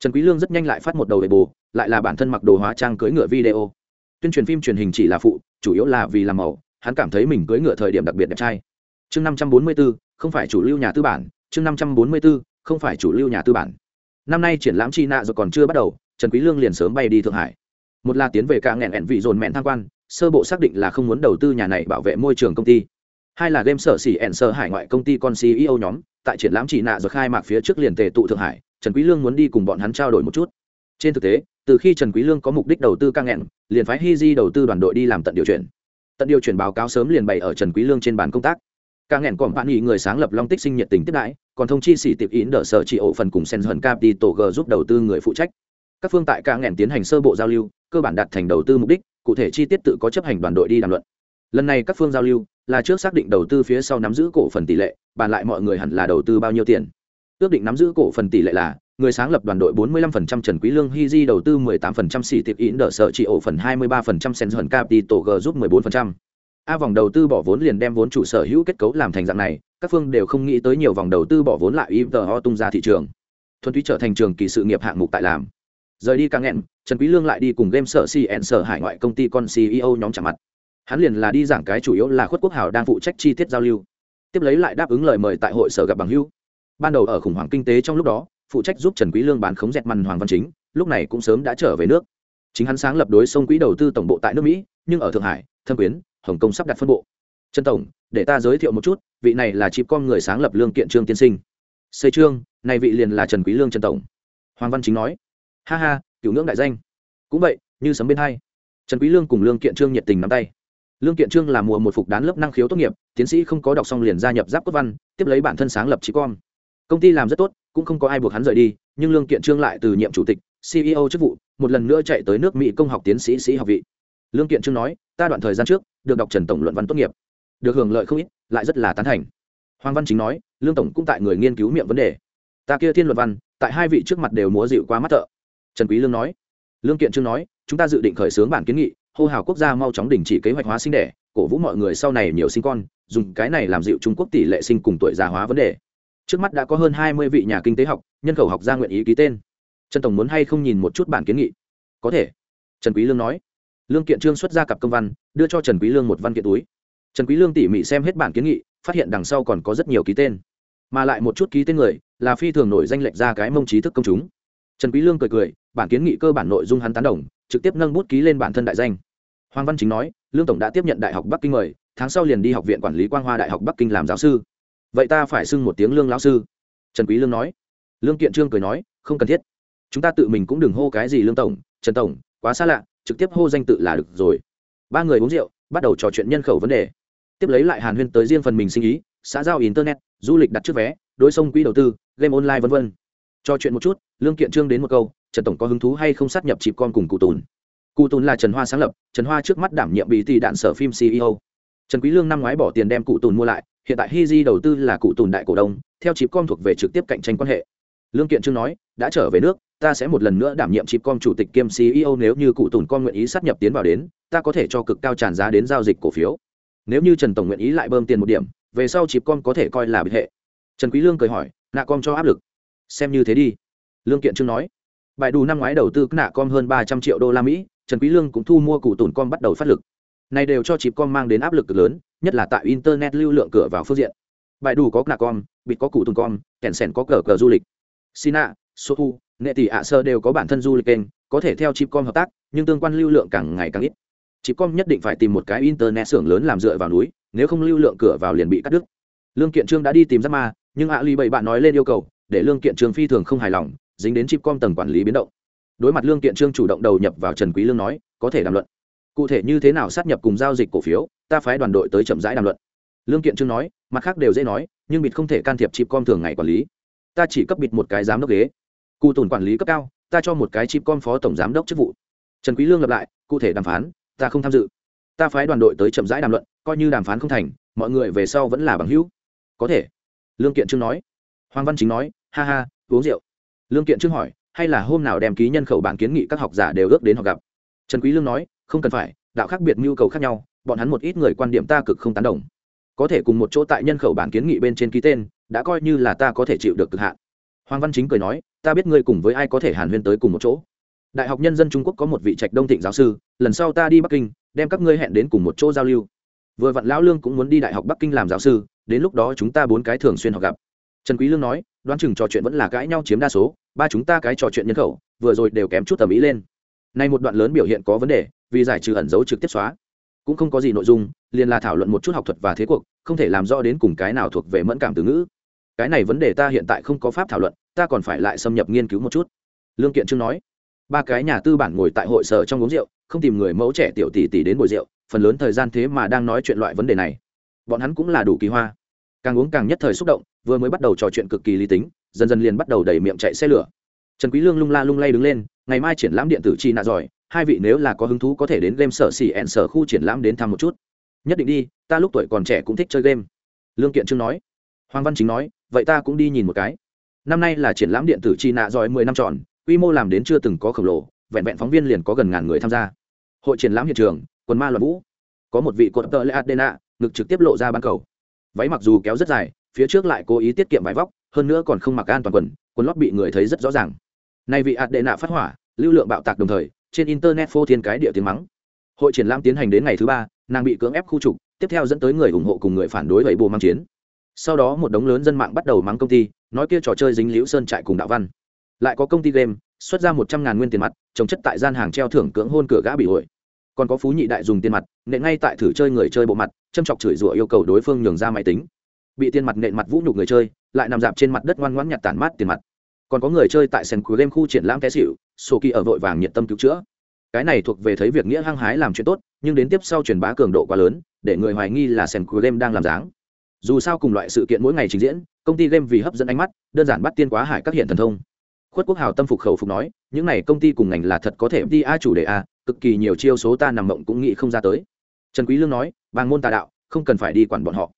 A: Trần quý lương rất nhanh lại phát một đầu về bù lại là bản thân mặc đồ hóa trang cưỡi ngựa video. Tuyên truyền phim truyền hình chỉ là phụ chủ yếu là vì làm màu hắn cảm thấy mình cưỡi ngựa thời điểm đặc biệt đẹp trai. Chương năm trăm bốn mươi 544, không phải chủ lưu nhà tư bản chương năm trăm bốn mươi 544, không phải chủ lưu nhà tư bản. Năm nay triển lãm chi nạ rồi còn chưa bắt đầu trần quý lương liền sớm bay đi thượng hải. Một là tiến về cả nghẹn nghẹn vị dồn mẹn tham quan sơ bộ xác định là không muốn đầu tư nhà này bảo vệ môi trường công ty. Hai là game sở xỉ ẩn sơ hải ngoại công ty con ceo nhóm, tại triển lãm chỉ nạ rồi khai mạc phía trước liền tề tụ thượng hải, trần quý lương muốn đi cùng bọn hắn trao đổi một chút. Trên thực tế, từ khi trần quý lương có mục đích đầu tư căng nghẹn, liền phái hi di đầu tư đoàn đội đi làm tận điều chuyển. Tận điều chuyển báo cáo sớm liền bày ở trần quý lương trên bàn công tác. Căng nghẹn còn bạn nghị người sáng lập long tích sinh nhiệt tình tiếp đãi, còn thông chi sỉ tiệp yến đỡ sở chỉ ổ phần cùng sen hận capital g giúp đầu tư người phụ trách. Các phương tại căng nghẹn tiến hành sơ bộ giao lưu, cơ bản đạt thành đầu tư mục đích cụ thể chi tiết tự có chấp hành đoàn đội đi đàm luận lần này các phương giao lưu là trước xác định đầu tư phía sau nắm giữ cổ phần tỷ lệ bàn lại mọi người hẳn là đầu tư bao nhiêu tiền ước định nắm giữ cổ phần tỷ lệ là người sáng lập đoàn đội 45% Trần Quý Lương Hy Di đầu tư 18% xỉ tiệp in đỡ sợ chỉ ổ phần 23% sen hận capital g giúp 14%. A vòng đầu tư bỏ vốn liền đem vốn chủ sở hữu kết cấu làm thành dạng này, các phương đều không nghĩ tới nhiều vòng đầu tư bỏ vốn lại IPO tung ra thị trường. Thuần túy trở thành trường kỳ sự nghiệp hạng mục tại làm. Rời đi càng nghẹn, Trần Quý Lương lại đi cùng game sở CN sở hải ngoại công ty con CEO nhóm chạm mặt. Hắn liền là đi giảng cái chủ yếu là khuất quốc hào đang phụ trách chi tiết giao lưu. Tiếp lấy lại đáp ứng lời mời tại hội sở gặp bằng hữu. Ban đầu ở khủng hoảng kinh tế trong lúc đó, phụ trách giúp Trần Quý Lương bán khống dẹt mằn Hoàng Văn Chính, lúc này cũng sớm đã trở về nước. Chính hắn sáng lập đối sông quỹ đầu tư tổng bộ tại nước Mỹ, nhưng ở Thượng Hải, Thâm Quyến, Hồng Kông sắp đặt phân bộ. Trần tổng, để ta giới thiệu một chút, vị này là chip con người sáng lập lương kiện trương tiên sinh. Xây trương, này vị liền là Trần Quý Lương Trần tổng. Hoàng Văn Chính nói, ha ha, cửu ngưỡng đại danh. Cũng vậy, như sấm bên hai. Trần Quý Lương cùng lương kiện trương nhiệt tình nắm tay. Lương kiện trương là mùa một phục đán lớp năng khiếu tốt nghiệp, tiến sĩ không có đọc xong liền gia nhập giáp cốt văn, tiếp lấy bản thân sáng lập trí con. Công ty làm rất tốt, cũng không có ai buộc hắn rời đi nhưng lương kiện trương lại từ nhiệm chủ tịch ceo chức vụ một lần nữa chạy tới nước mỹ công học tiến sĩ sĩ học vị lương kiện trương nói ta đoạn thời gian trước được đọc trần tổng luận văn tốt nghiệp được hưởng lợi không ít lại rất là tán thành hoàng văn chính nói lương tổng cũng tại người nghiên cứu miệng vấn đề ta kia thiên luận văn tại hai vị trước mặt đều múa dịu qua mắt thợ trần quý lương nói. Lương kiện trương nói, chúng ta dự định khởi xướng bản kiến nghị, hô hào quốc gia mau chóng đình chỉ kế hoạch hóa sinh đẻ, cổ vũ mọi người sau này nhiều sinh con, dùng cái này làm dịu trung quốc tỷ lệ sinh cùng tuổi già hóa vấn đề. Trước mắt đã có hơn hai mươi vị nhà kinh tế học, nhân khẩu học gia nguyện ý ký tên. Trần tổng muốn hay không nhìn một chút bản kiến nghị? Có thể. Trần quý lương nói. Lương kiện trương xuất ra cặp công văn, đưa cho trần quý lương một văn kiện túi. Trần quý lương tỉ mỉ xem hết bản kiến nghị, phát hiện đằng sau còn có rất nhiều ký tên. Mà lại một chút ký tên người, là phi thường nổi danh lệch ra cái mông trí thức công chúng trần quý lương cười cười, bản kiến nghị cơ bản nội dung hắn tán đồng, trực tiếp nâng bút ký lên bản thân đại danh. Hoàng văn chính nói, lương tổng đã tiếp nhận đại học bắc kinh mời, tháng sau liền đi học viện quản lý quang hoa đại học bắc kinh làm giáo sư. Vậy ta phải xưng một tiếng lương lão sư. Trần quý lương nói. Lương kiện trương cười nói, không cần thiết. Chúng ta tự mình cũng đừng hô cái gì lương tổng, trần tổng, quá xa lạ, trực tiếp hô danh tự là được rồi. Ba người uống rượu, bắt đầu trò chuyện nhân khẩu vấn đề. Tiếp lấy lại hàn huyên tới riêng phần mình sinh ý, xã giao internet, du lịch đặt trước vé, đối sông quỹ đầu tư, game online vân vân. Cho chuyện một chút lương kiện trương đến một câu trần tổng có hứng thú hay không sát nhập chịp con cùng cụ tùn cụ tùn là trần hoa sáng lập trần hoa trước mắt đảm nhiệm bị tỷ đạn sở phim ceo trần quý lương năm ngoái bỏ tiền đem cụ tùn mua lại hiện tại Hiji đầu tư là cụ tùn đại cổ đông, theo Chipcom thuộc về trực tiếp cạnh tranh quan hệ. Lương Kiện Trương nói, đã trở về nước, ta sẽ một lần nữa đảm nhiệm Chipcom chủ tịch kiêm CEO nếu như cụ tùn con nguyện ý sát nhập tiến vào đến, ta có thể cho cực cao tràn giá đến giao dịch cổ phiếu. Nếu như Trần tổng nguyện ý lại bơm tiền một điểm, về sau Chipcom có thể coi là bị hệ. Trần Quý Lương cười hỏi, nạ com cho áp lực. Xem như thế đi. Lương Kiện Trương nói, bài đủ năm ngoái đầu tư nạ com hơn ba trăm triệu đô la Mỹ, Trần Quý Lương cũng thu mua cụ tùn com bắt đầu phát lực. Này đều cho chip com mang đến áp lực cực lớn nhất là tại internet lưu lượng cửa vào phương diện. Bài đủ có com bịt có cụ tùng com kèn sèn có cờ cờ du lịch. Sina sohu nghệ tỷ ạ sơ đều có bản thân du lịch kênh có thể theo chip com hợp tác nhưng tương quan lưu lượng càng ngày càng ít. Chip com nhất định phải tìm một cái internet xưởng lớn làm dựa vào núi nếu không lưu lượng cửa vào liền bị cắt đứt. Lương kiện trương đã đi tìm giáp ma nhưng ạ lì bảy bạn nói lên yêu cầu để lương kiện trương phi thường không hài lòng, dính đến chip com tầng quản lý biến động. Đối mặt lương kiện trương chủ động đầu nhập vào trần quý lương nói, có thể đàm luận. Cụ thể như thế nào sát nhập cùng giao dịch cổ phiếu, ta phái đoàn đội tới chậm rãi đàm luận. Lương kiện trương nói, mặt khác đều dễ nói, nhưng bịt không thể can thiệp chip com thường ngày quản lý. Ta chỉ cấp bịt một cái giám đốc ghế. Cụ tồn quản lý cấp cao, ta cho một cái chip com phó tổng giám đốc chức vụ. Trần quý lương lập lại, cụ thể đàm phán, ta không tham dự. Ta phái đoàn đội tới chậm rãi đàm luận, coi như đàm phán không thành, mọi người về sau vẫn là bằng hữu. Có thể. Lương kiện trương nói. Hoàng văn chính nói ha ha, uống rượu. Lương kiện trương hỏi, hay là hôm nào đem ký nhân khẩu bản kiến nghị các học giả đều ước đến họ gặp? Trần quý lương nói, không cần phải, đạo khác biệt nhu cầu khác nhau, bọn hắn một ít người quan điểm ta cực không tán đồng. Có thể cùng một chỗ tại nhân khẩu bản kiến nghị bên trên ký tên, đã coi như là ta có thể chịu được cực hạn. Hoàng văn chính cười nói, ta biết ngươi cùng với ai có thể hàn huyên tới cùng một chỗ. Đại học nhân dân trung quốc có một vị trạch đông thịnh giáo sư, lần sau ta đi bắc kinh, đem các ngươi hẹn đến cùng một chỗ giao lưu. Vừa vặn lão lương cũng muốn đi đại học bắc kinh làm giáo sư, đến lúc đó chúng ta bốn cái thường xuyên học gặp. Trần quý lương nói đoán chừng trò chuyện vẫn là cãi nhau chiếm đa số, ba chúng ta cái trò chuyện nhân khẩu, vừa rồi đều kém chút tầm ý lên. Nay một đoạn lớn biểu hiện có vấn đề, vì giải trừ ẩn dấu trực tiếp xóa. Cũng không có gì nội dung, liền là thảo luận một chút học thuật và thế cuộc, không thể làm rõ đến cùng cái nào thuộc về mẫn cảm từ ngữ. Cái này vấn đề ta hiện tại không có pháp thảo luận, ta còn phải lại xâm nhập nghiên cứu một chút. Lương kiện trương nói, ba cái nhà tư bản ngồi tại hội sở trong uống rượu, không tìm người mẫu trẻ tiểu tỷ tỷ đến bồi rượu, phần lớn thời gian thế mà đang nói chuyện loại vấn đề này. Bọn hắn cũng là đủ kỳ hoa. Càng uống càng nhất thời xúc động vừa mới bắt đầu trò chuyện cực kỳ lý tính, dần dần liền bắt đầu đẩy miệng chạy xe lửa. Trần quý lương lung la lung lay đứng lên, ngày mai triển lãm điện tử chi nạ giỏi, hai vị nếu là có hứng thú có thể đến game sở xỉ ẹn sở khu triển lãm đến thăm một chút. Nhất định đi, ta lúc tuổi còn trẻ cũng thích chơi game. Lương kiện trương nói. Hoàng văn chính nói, vậy ta cũng đi nhìn một cái. Năm nay là triển lãm điện tử chi nạ giỏi mười năm tròn, quy mô làm đến chưa từng có khổng lồ, vẹn vẹn phóng viên liền có gần ngàn người tham gia. Hội triển lãm hiện trường, quần ma loạn vũ. Có một vị cột tợ lệ adena, ngực trực tiếp lộ ra ban cầu. Váy mặc dù kéo rất dài phía trước lại cố ý tiết kiệm vải vóc, hơn nữa còn không mặc an toàn quần quần lót bị người thấy rất rõ ràng. Nay vị ạt đệ nạ phát hỏa, lưu lượng bạo tạc đồng thời, trên internet phô thiên cái địa tiếng mắng. Hội triển lãm tiến hành đến ngày thứ ba, nàng bị cưỡng ép khu trục, tiếp theo dẫn tới người ủng hộ cùng người phản đối vậy bồ mang chiến. Sau đó một đống lớn dân mạng bắt đầu mắng công ty, nói kia trò chơi dính liễu sơn trại cùng đạo văn. Lại có công ty game, xuất ra một trăm ngàn nguyên tiền mặt, trồng chất tại gian hàng treo thưởng cưỡng hôn cửa gã bị hội. Còn có phú nhị đại dùng tiền mặt, nện ngay tại thử chơi người chơi bộ mặt, châm chọc chửi rủa yêu cầu đối phương nhường ra máy tính bị tiền mặt nện mặt vũ nhục người chơi, lại nằm dạp trên mặt đất ngoan ngoãn nhặt tản mát tiền mặt. Còn có người chơi tại sân cuối game khu triển lãm té xịu sổ kỳ ở vội vàng nhiệt tâm cứu chữa. Cái này thuộc về thấy việc nghĩa hăng hái làm chuyện tốt, nhưng đến tiếp sau truyền bá cường độ quá lớn, để người hoài nghi là sân cuối game đang làm dáng. Dù sao cùng loại sự kiện mỗi ngày trình diễn, công ty game vì hấp dẫn ánh mắt, đơn giản bắt tiên quá hải các hiện thần thông. Khuất quốc hào tâm phục khẩu phục nói, những này công ty cùng ngành là thật có thể đi a chủ đề a, cực kỳ nhiều chiêu số ta nằm mộng cũng nghĩ không ra tới. Trần quý lương nói, bàng môn tà đạo, không cần phải đi quản bọn họ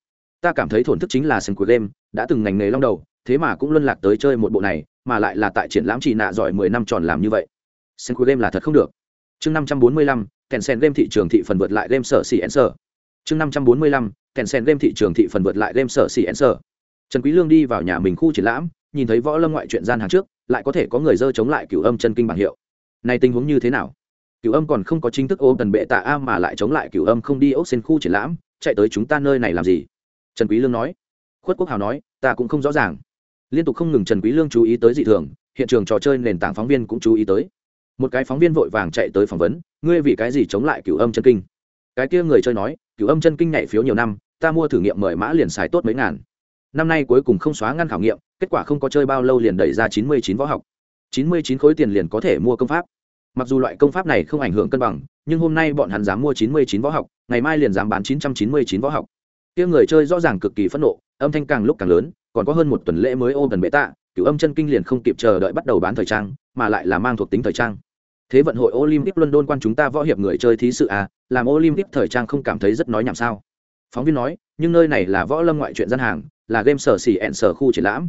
A: ta cảm thấy thổn thức chính là sân cuối game, đã từng ngành nghề long đầu, thế mà cũng luân lạc tới chơi một bộ này, mà lại là tại triển lãm chỉ nạ giỏi mười năm tròn làm như vậy. Sân cuối game là thật không được. Chương năm trăm bốn mươi lăm, kèn sen game thị trường thị phần vượt lại game sở xỉ en sở. Chương năm trăm bốn mươi lăm, kèn sen game thị trường thị phần vượt lại game sở xỉ en sở. Trần quý lương đi vào nhà mình khu triển lãm, nhìn thấy võ lâm ngoại truyện gian hàng trước, lại có thể có người dơ chống lại cửu âm chân kinh bảng hiệu. Này tình huống như thế nào? Cửu âm còn không có chính thức ôm tần bệ tạ a mà lại chống lại cửu âm không đi ốc xen khu triển lãm, chạy tới chúng ta nơi này làm gì? Trần quý lương nói. Khuất quốc hào nói, ta cũng không rõ ràng. Liên tục không ngừng trần quý lương chú ý tới dị thường, hiện trường trò chơi nền tảng phóng viên cũng chú ý tới. Một cái phóng viên vội vàng chạy tới phỏng vấn, ngươi vì cái gì chống lại cửu âm chân kinh? Cái kia người chơi nói, cửu âm chân kinh nhảy phiếu nhiều năm, ta mua thử nghiệm mời mã liền xài tốt mấy ngàn. Năm nay cuối cùng không xóa ngăn khảo nghiệm, kết quả không có chơi bao lâu liền đẩy ra chín mươi chín võ học. chín mươi chín khối tiền liền có thể mua công pháp. Mặc dù loại công pháp này không ảnh hưởng cân bằng, nhưng hôm nay bọn hắn dám mua chín mươi chín võ học, ngày mai liền dám bán chín trăm chín mươi chín võ học kia người chơi rõ ràng cực kỳ phẫn nộ, âm thanh càng lúc càng lớn, còn có hơn một tuần lễ mới ôm tần bệ tạ cửu âm chân kinh liền không kịp chờ đợi bắt đầu bán thời trang, mà lại là mang thuộc tính thời trang. Thế vận hội olympic london quan chúng ta võ hiệp người chơi thí sự à làm olympic thời trang không cảm thấy rất nói nhảm sao? Phóng viên nói, nhưng nơi này là võ lâm ngoại truyện gian hàng, là game sở xỉ ẹn sở khu triển lãm.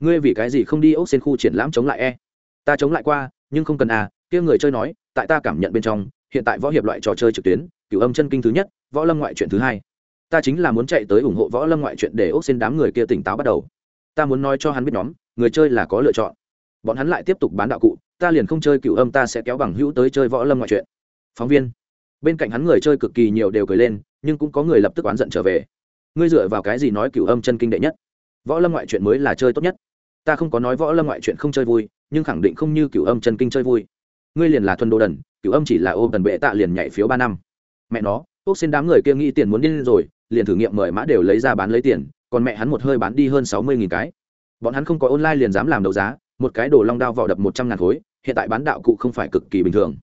A: Ngươi vì cái gì không đi ốc xên khu triển lãm chống lại e? Ta chống lại qua, nhưng không cần à kia người chơi nói, tại ta cảm nhận bên trong, hiện tại võ hiệp loại trò chơi trực tuyến cửu âm chân kinh thứ nhất, võ lâm ngoại truyện thứ hai ta chính là muốn chạy tới ủng hộ võ lâm ngoại truyện để ốc xin đám người kia tỉnh táo bắt đầu. Ta muốn nói cho hắn biết nhóm, người chơi là có lựa chọn. Bọn hắn lại tiếp tục bán đạo cụ, ta liền không chơi cựu âm, ta sẽ kéo bằng hữu tới chơi võ lâm ngoại truyện. Phóng viên. Bên cạnh hắn người chơi cực kỳ nhiều đều cười lên, nhưng cũng có người lập tức oán giận trở về. Ngươi dựa vào cái gì nói cựu âm chân kinh đệ nhất? Võ lâm ngoại truyện mới là chơi tốt nhất. Ta không có nói võ lâm ngoại truyện không chơi vui, nhưng khẳng định không như cựu âm chân kinh chơi vui. Ngươi liền là thuần đồ đần, cựu âm chỉ là ôm tần bệ tạ liền nhảy phiếu ba năm. Mẹ nó ốc xin đám người kia nghĩ tiền muốn điên rồi liền thử nghiệm mời mã đều lấy ra bán lấy tiền, còn mẹ hắn một hơi bán đi hơn sáu mươi nghìn cái. Bọn hắn không có online liền dám làm đấu giá, một cái đồ long đao vỏ đập một trăm ngàn khối, hiện tại bán đạo cụ không phải cực kỳ bình thường.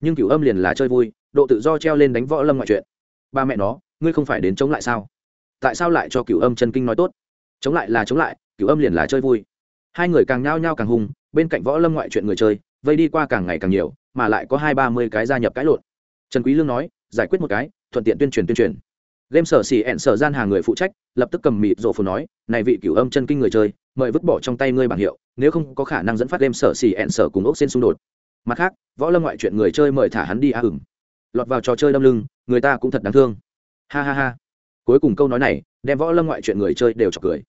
A: Nhưng cửu âm liền là chơi vui, độ tự do treo lên đánh võ lâm ngoại chuyện ba mẹ nó, ngươi không phải đến chống lại sao? Tại sao lại cho cửu âm chân kinh nói tốt? Chống lại là chống lại, cửu âm liền là chơi vui. Hai người càng nhao nhao càng hung bên cạnh võ lâm ngoại chuyện người chơi, vây đi qua càng ngày càng nhiều, mà lại có hai ba mươi cái gia nhập cãi lộn. Trần quý lương nói, giải quyết một cái, thuận tiện tuyên truyền tuyên truyền game sở xỉ ẹn sở gian hàng người phụ trách, lập tức cầm mịt rộ phù nói, này vị cửu âm chân kinh người chơi, mời vứt bỏ trong tay ngươi bảng hiệu, nếu không có khả năng dẫn phát game sở xỉ ẹn sở cùng ốc xen xung đột. Mặt khác, võ lâm ngoại chuyện người chơi mời thả hắn đi a hửng lọt vào trò chơi đâm lưng, người ta cũng thật đáng thương. Ha ha ha. Cuối cùng câu nói này, đem võ lâm ngoại chuyện người chơi đều chọc cười.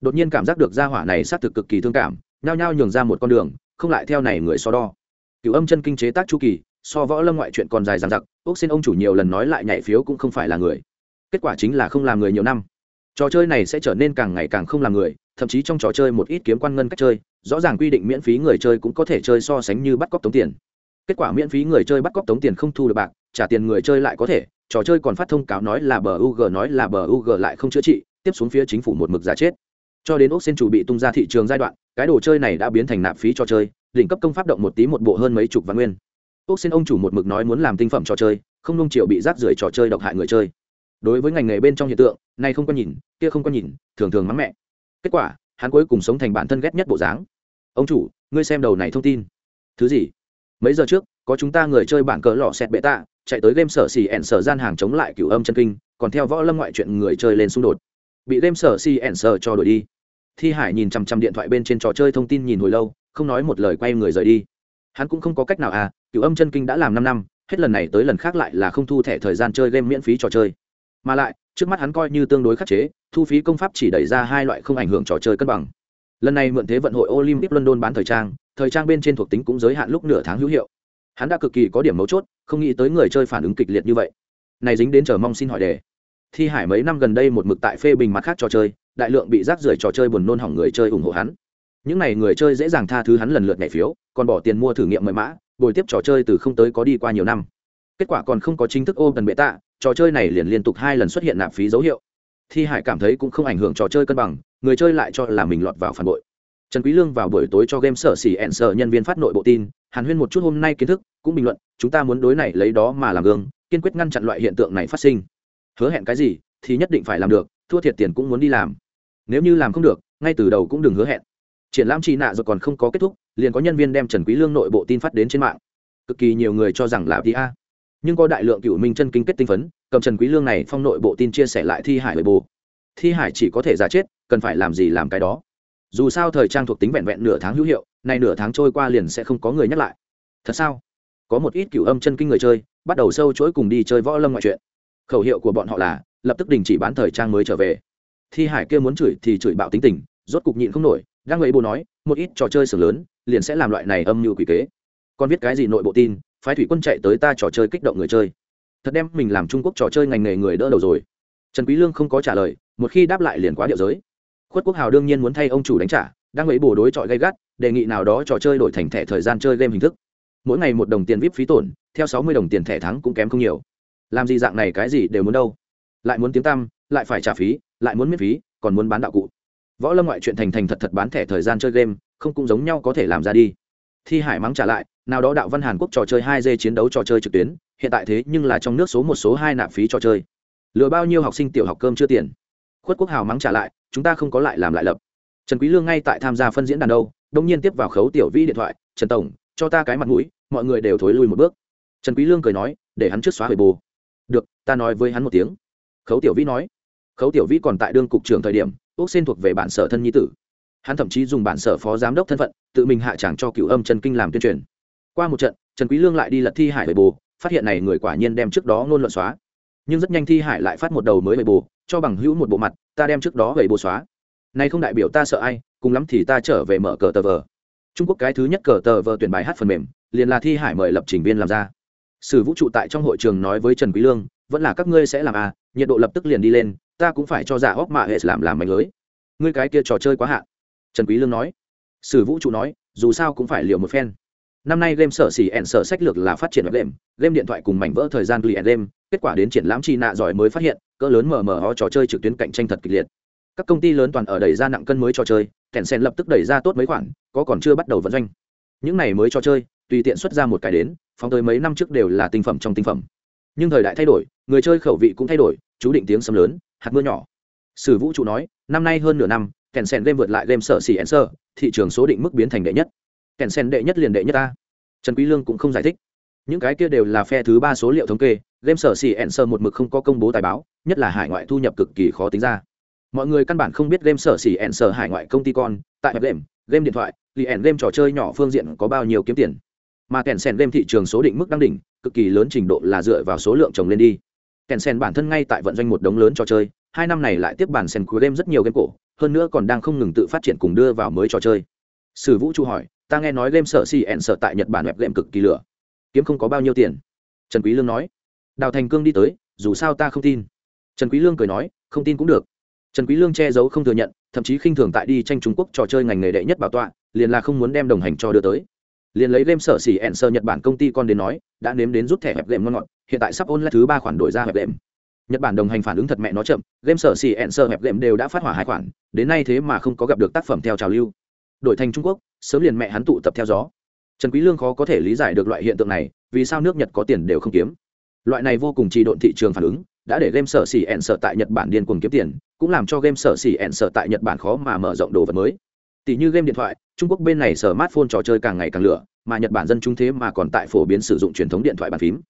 A: Đột nhiên cảm giác được gia hỏa này xác thực cực kỳ thương cảm, nhao nhao nhường ra một con đường, không lại theo này người so đo. Cửu âm chân kinh chế tác chu kỳ, so võ lâm ngoại chuyện còn dài dằng dặc, ốc xin ông chủ nhiều lần nói lại nhảy phiếu cũng không phải là người kết quả chính là không làm người nhiều năm. Trò chơi này sẽ trở nên càng ngày càng không làm người, thậm chí trong trò chơi một ít kiếm quan ngân cách chơi, rõ ràng quy định miễn phí người chơi cũng có thể chơi so sánh như bắt cóc tống tiền. Kết quả miễn phí người chơi bắt cóc tống tiền không thu được bạc, trả tiền người chơi lại có thể, trò chơi còn phát thông cáo nói là bờ ug nói là bờ ug lại không chữa trị, tiếp xuống phía chính phủ một mực giá chết. Cho đến ốc xin chủ bị tung ra thị trường giai đoạn, cái đồ chơi này đã biến thành nạp phí trò chơi, đỉnh cấp công pháp động một tí một bộ hơn mấy chục văn nguyên. Ốc xin ông chủ một mực nói muốn làm tinh phẩm trò chơi, không nông triệu bị rác rưởi trò chơi độc hại người chơi đối với ngành nghề bên trong hiện tượng này không có nhìn, kia không có nhìn, thường thường mắng mẹ. Kết quả, hắn cuối cùng sống thành bản thân ghét nhất bộ dáng. Ông chủ, ngươi xem đầu này thông tin. Thứ gì? Mấy giờ trước, có chúng ta người chơi bản cờ lọ xẹt bệ tạ, chạy tới game sở xì ẻn sở gian hàng chống lại cửu âm chân kinh, còn theo võ lâm ngoại chuyện người chơi lên xung đột. Bị game sở xì ẻn sở cho đuổi đi. Thi hải nhìn chằm chằm điện thoại bên trên trò chơi thông tin nhìn hồi lâu, không nói một lời quay người rời đi. Hắn cũng không có cách nào à cửu âm chân kinh đã làm năm năm, hết lần này tới lần khác lại là không thu thẻ thời gian chơi game miễn phí trò chơi mà lại, trước mắt hắn coi như tương đối khắc chế, thu phí công pháp chỉ đẩy ra hai loại không ảnh hưởng trò chơi cân bằng. Lần này mượn thế vận hội olympic london bán thời trang thời trang bên trên thuộc tính cũng giới hạn lúc nửa tháng hữu hiệu. Hắn đã cực kỳ có điểm mấu chốt, không nghĩ tới người chơi phản ứng kịch liệt như vậy. Này dính đến chờ mong xin hỏi đề. Thi hải mấy năm gần đây một mực tại phê bình mặt khác trò chơi, đại lượng bị rác rưởi trò chơi buồn nôn hỏng người chơi ủng hộ hắn. Những n à y người chơi dễ dàng tha thứ hắn lần lượt nhảy phiếu, còn bỏ tiền mua thử nghiệm mời mã, bồi tiếp trò chơi từ không tới có đi qua nhiều năm. Kết quả còn không có chính thức ô tần bệ tạ trò chơi này liền liên tục hai lần xuất hiện nạp phí dấu hiệu. Thi hải cảm thấy cũng không ảnh hưởng trò chơi cân bằng, người chơi lại cho là mình lọt vào phản bội. Trần quý lương vào buổi tối cho game sở xỉ ẹn sở nhân viên phát nội bộ tin, hàn huyên một chút hôm nay kiến thức, cũng bình luận, chúng ta muốn đối này lấy đó mà làm gương, kiên quyết ngăn chặn loại hiện tượng này phát sinh. Hứa hẹn cái gì thì nhất định phải làm được, thua thiệt tiền cũng muốn đi làm. Nếu như làm không được, ngay từ đầu cũng đừng hứa hẹn. Triển lãm trì nạ rồi còn không có kết thúc, liền có nhân viên đem trần quý lương nội bộ tin phát đến trên mạng. Cực kỳ nhiều người cho rằng là pa nhưng có đại lượng cựu minh chân kinh kết tinh phấn, cầm trần quý lương này phong nội bộ tin chia sẻ lại thi hải với bù thi hải chỉ có thể giả chết, cần phải làm gì làm cái đó. Dù sao thời trang thuộc tính vẹn vẹn nửa tháng hữu hiệu, nay nửa tháng trôi qua liền sẽ không có người nhắc lại. Thật sao? Có một ít cựu âm chân kinh người chơi, bắt đầu sâu chuỗi cùng đi chơi võ lâm ngoại truyện. Khẩu hiệu của bọn họ là, lập tức đình chỉ bán thời trang mới trở về. Thi hải kia muốn chửi thì chửi bạo tính tình, rốt cục nhịn không nổi, đang ấy bố nói, một ít trò chơi sưởng lớn, liền sẽ làm loại này âm mưu quỷ kế. Còn viết cái gì nội bộ tin phái thủy quân chạy tới ta trò chơi kích động người chơi. Thật đem mình làm trung quốc trò chơi ngành nghề người đỡ đầu rồi. Trần quý lương không có trả lời, một khi đáp lại liền quá điệu giới. Khuất quốc hào đương nhiên muốn thay ông chủ đánh trả, đang ấy bổ đối chọi gay gắt, đề nghị nào đó trò chơi đổi thành thẻ thời gian chơi game hình thức. Mỗi ngày một đồng tiền vip phí tổn, theo sáu mươi đồng tiền thẻ thắng cũng kém không nhiều. Làm gì dạng này cái gì đều muốn đâu. Lại muốn tiếng tăm, lại phải trả phí, lại muốn miễn phí, còn muốn bán đạo cụ. Võ lâm ngoại chuyện thành thành thật thật bán thẻ thời gian chơi game, không cũng giống nhau có thể làm ra đi thi hải mắng trả lại, nào đó đạo văn hàn quốc trò chơi hai d chiến đấu trò chơi trực tuyến, hiện tại thế nhưng là trong nước số một số hai nạp phí trò chơi. Lừa bao nhiêu học sinh tiểu học cơm chưa tiền? Khuất quốc hào mắng trả lại, chúng ta không có lại làm lại lập. Trần quý lương ngay tại tham gia phân diễn đàn đâu, đông nhiên tiếp vào khấu tiểu vi điện thoại, trần tổng, cho ta cái mặt mũi, mọi người đều thối lui một bước. Trần quý lương cười nói, để hắn trước xóa hồi bù được, ta nói với hắn một tiếng. Khấu tiểu vi nói. Khấu tiểu vi còn tại đương cục trưởng thời điểm ốc xin thuộc về bản sở thân nhi tử hắn thậm chí dùng bản sở phó giám đốc thân phận, tự mình hạ tràng cho cựu âm trần kinh làm tuyên truyền. Qua một trận, trần quý lương lại đi lật thi hải về bù phát hiện này người quả nhiên đem trước đó ngôn luận xóa. Nhưng rất nhanh thi hải lại phát một đầu mới về bù cho bằng hữu một bộ mặt, ta đem trước đó về bù xóa. Nay không đại biểu ta sợ ai, cùng lắm thì ta trở về mở cờ tờ vờ. Trung quốc cái thứ nhất cờ tờ vờ tuyển bài hát phần mềm, liền là thi hải mời lập trình viên làm ra. Sử vũ trụ tại trong hội trường nói với trần quý lương, vẫn là các ngươi sẽ làm à nhiệt độ lập tức liền đi lên, ta cũng phải cho giả óc mạ hệ làm làm mảnh lưới. Ngươi cái kia trò chơi quá hạn trần quý lương nói. Sử vũ trụ nói, dù sao cũng phải liều một phen. Năm nay game sở xỉ ẻn sở sách lược là phát triển web game game điện thoại cùng mảnh vỡ thời gian client game, kết quả đến triển lãm chi nạ giỏi mới phát hiện, cỡ lớn mờ mờ ho trò chơi trực tuyến cạnh tranh thật kịch liệt. Các công ty lớn toàn ở đẩy ra nặng cân mới trò chơi kèn sen lập tức đẩy ra tốt mấy khoản, có còn chưa bắt đầu vận doanh. Những này mới trò chơi, tùy tiện xuất ra một cái đến, phóng tới mấy năm trước đều là tinh phẩm trong tinh phẩm. Nhưng thời đại thay đổi, người chơi khẩu vị cũng thay đổi, chú định tiếng sấm lớn, hạt mưa nhỏ. Sử vũ trụ nói, năm nay hơn nửa năm kèn sen game vượt lại game sở xỉ ẩn sơ thị trường số định mức biến thành đệ nhất. Kèn sen đệ nhất liền đệ nhất ta trần quý lương cũng không giải thích. Những cái kia đều là phe thứ ba số liệu thống kê, game sở xỉ ẩn sơ một mực không có công bố tài báo, nhất là hải ngoại thu nhập cực kỳ khó tính ra. Mọi người căn bản không biết game sở xỉ ẩn sơ hải ngoại công ty con, tại web game game điện thoại lì ẩn game trò chơi nhỏ phương diện có bao nhiêu kiếm tiền. Mà kèn sen game thị trường số định mức đang đỉnh, cực kỳ lớn trình độ là dựa vào số lượng trồng lên đi. Kèn sen bản thân ngay tại vận doanh một đống lớn trò chơi hai năm này lại tiếp bản sen cuối game rất nhiều game cổ, hơn nữa còn đang không ngừng tự phát triển cùng đưa vào mới trò chơi. Sử vũ chu hỏi, ta nghe nói game sở xì ẹn sở tại nhật bản web game cực kỳ lửa. Kiếm không có bao nhiêu tiền? Trần quý lương nói, đào thành cương đi tới, dù sao ta không tin. Trần quý lương cười nói, không tin cũng được. Trần quý lương che giấu không thừa nhận, thậm chí khinh thường tại đi tranh trung quốc trò chơi ngành nghề đệ nhất bảo tọa, liền là không muốn đem đồng hành cho đưa tới. Liền lấy game sở xỉ ẹn sơ nhật bản công ty con đến nói, đã nếm đến rút thẻ hẹp game ngon ngọt, hiện tại sắp ôn lại thứ ba khoản đổi ra hẹp game nhật bản đồng hành phản ứng thật mẹ nó chậm, game sở xỉ ẹn sơ hẹp game đều đã phát hỏa hai khoản, đến nay thế mà không có gặp được tác phẩm theo trào lưu. Đổi thành trung quốc, sớm liền mẹ hắn tụ tập theo gió. Trần quý lương khó có thể lý giải được loại hiện tượng này, vì sao nước nhật có tiền đều không kiếm. Loại này vô cùng trì độn thị trường phản ứng, đã để game sở xỉ ẹn sở tại nhật bản điên cuồng kiếm tiền, cũng làm cho game sở xỉ ẹn sở tại nhật bản khó mà mở rộng đồ vật mới. Tỷ như game điện thoại, trung quốc bên này smartphone trò chơi càng ngày càng lửa, mà nhật bản dân chúng thế mà còn tại phổ biến sử dụng truyền thống điện thoại bàn phím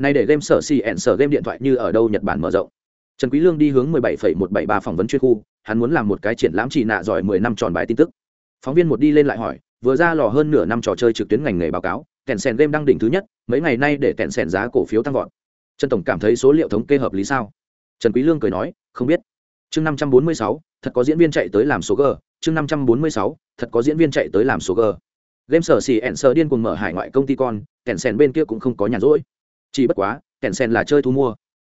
A: nay để game sở xì ẹn sở game điện thoại như ở đâu nhật bản mở rộng. Trần quý lương đi hướng 17,173 phỏng vấn chuyên khu hắn muốn làm một cái triển lãm chỉ nạ giỏi 10 năm tròn bài tin tức. Phóng viên một đi lên lại hỏi vừa ra lò hơn nửa năm trò chơi trực tuyến ngành nghề báo cáo kèn sen game đăng đỉnh thứ nhất mấy ngày nay để kèn sen giá cổ phiếu tăng vọt. Trần tổng cảm thấy số liệu thống kê hợp lý sao? Trần quý lương cười nói không biết. Chương 546, thật có diễn viên chạy tới làm số g. Chương 546, thật có diễn viên chạy tới làm số g. Game sở xì ẻn sở điên cuồng mở hải ngoại công ty con kèn sèn bên kia cũng không có nhàn rỗi chỉ bất quá kèn sen là chơi thu mua.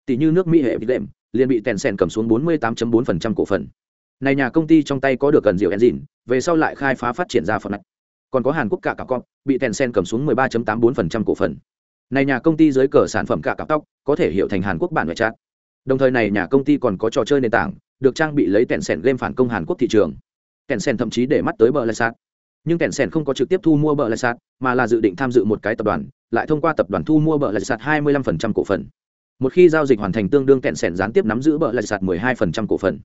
A: Tỷ như nước mỹ hệ bị đệm liền bị kèn sen cầm xuống 48.4% cổ phần. Này nhà công ty trong tay có được gần diệu engine, về sau lại khai phá phát triển ra phần này. Còn có hàn quốc cả cả con bị kèn sen cầm xuống 13.84% cổ phần. Này nhà công ty dưới cờ sản phẩm cả cặp tóc có thể hiểu thành hàn quốc bản ngoại trạng. Đồng thời này nhà công ty còn có trò chơi nền tảng, được trang bị lấy kèn sen game phản công hàn quốc thị trường. Kèn sen thậm chí để mắt tới bờ lai sát nhưng kèn sen không có trực tiếp thu mua bờ lại sạt, mà là dự định tham dự một cái tập đoàn lại thông qua tập đoàn thu mua bờ lại sạt 25% cổ phần. Một khi giao dịch hoàn thành tương đương kèn sen gián tiếp nắm giữ bờ lại sạt 12% cổ phần.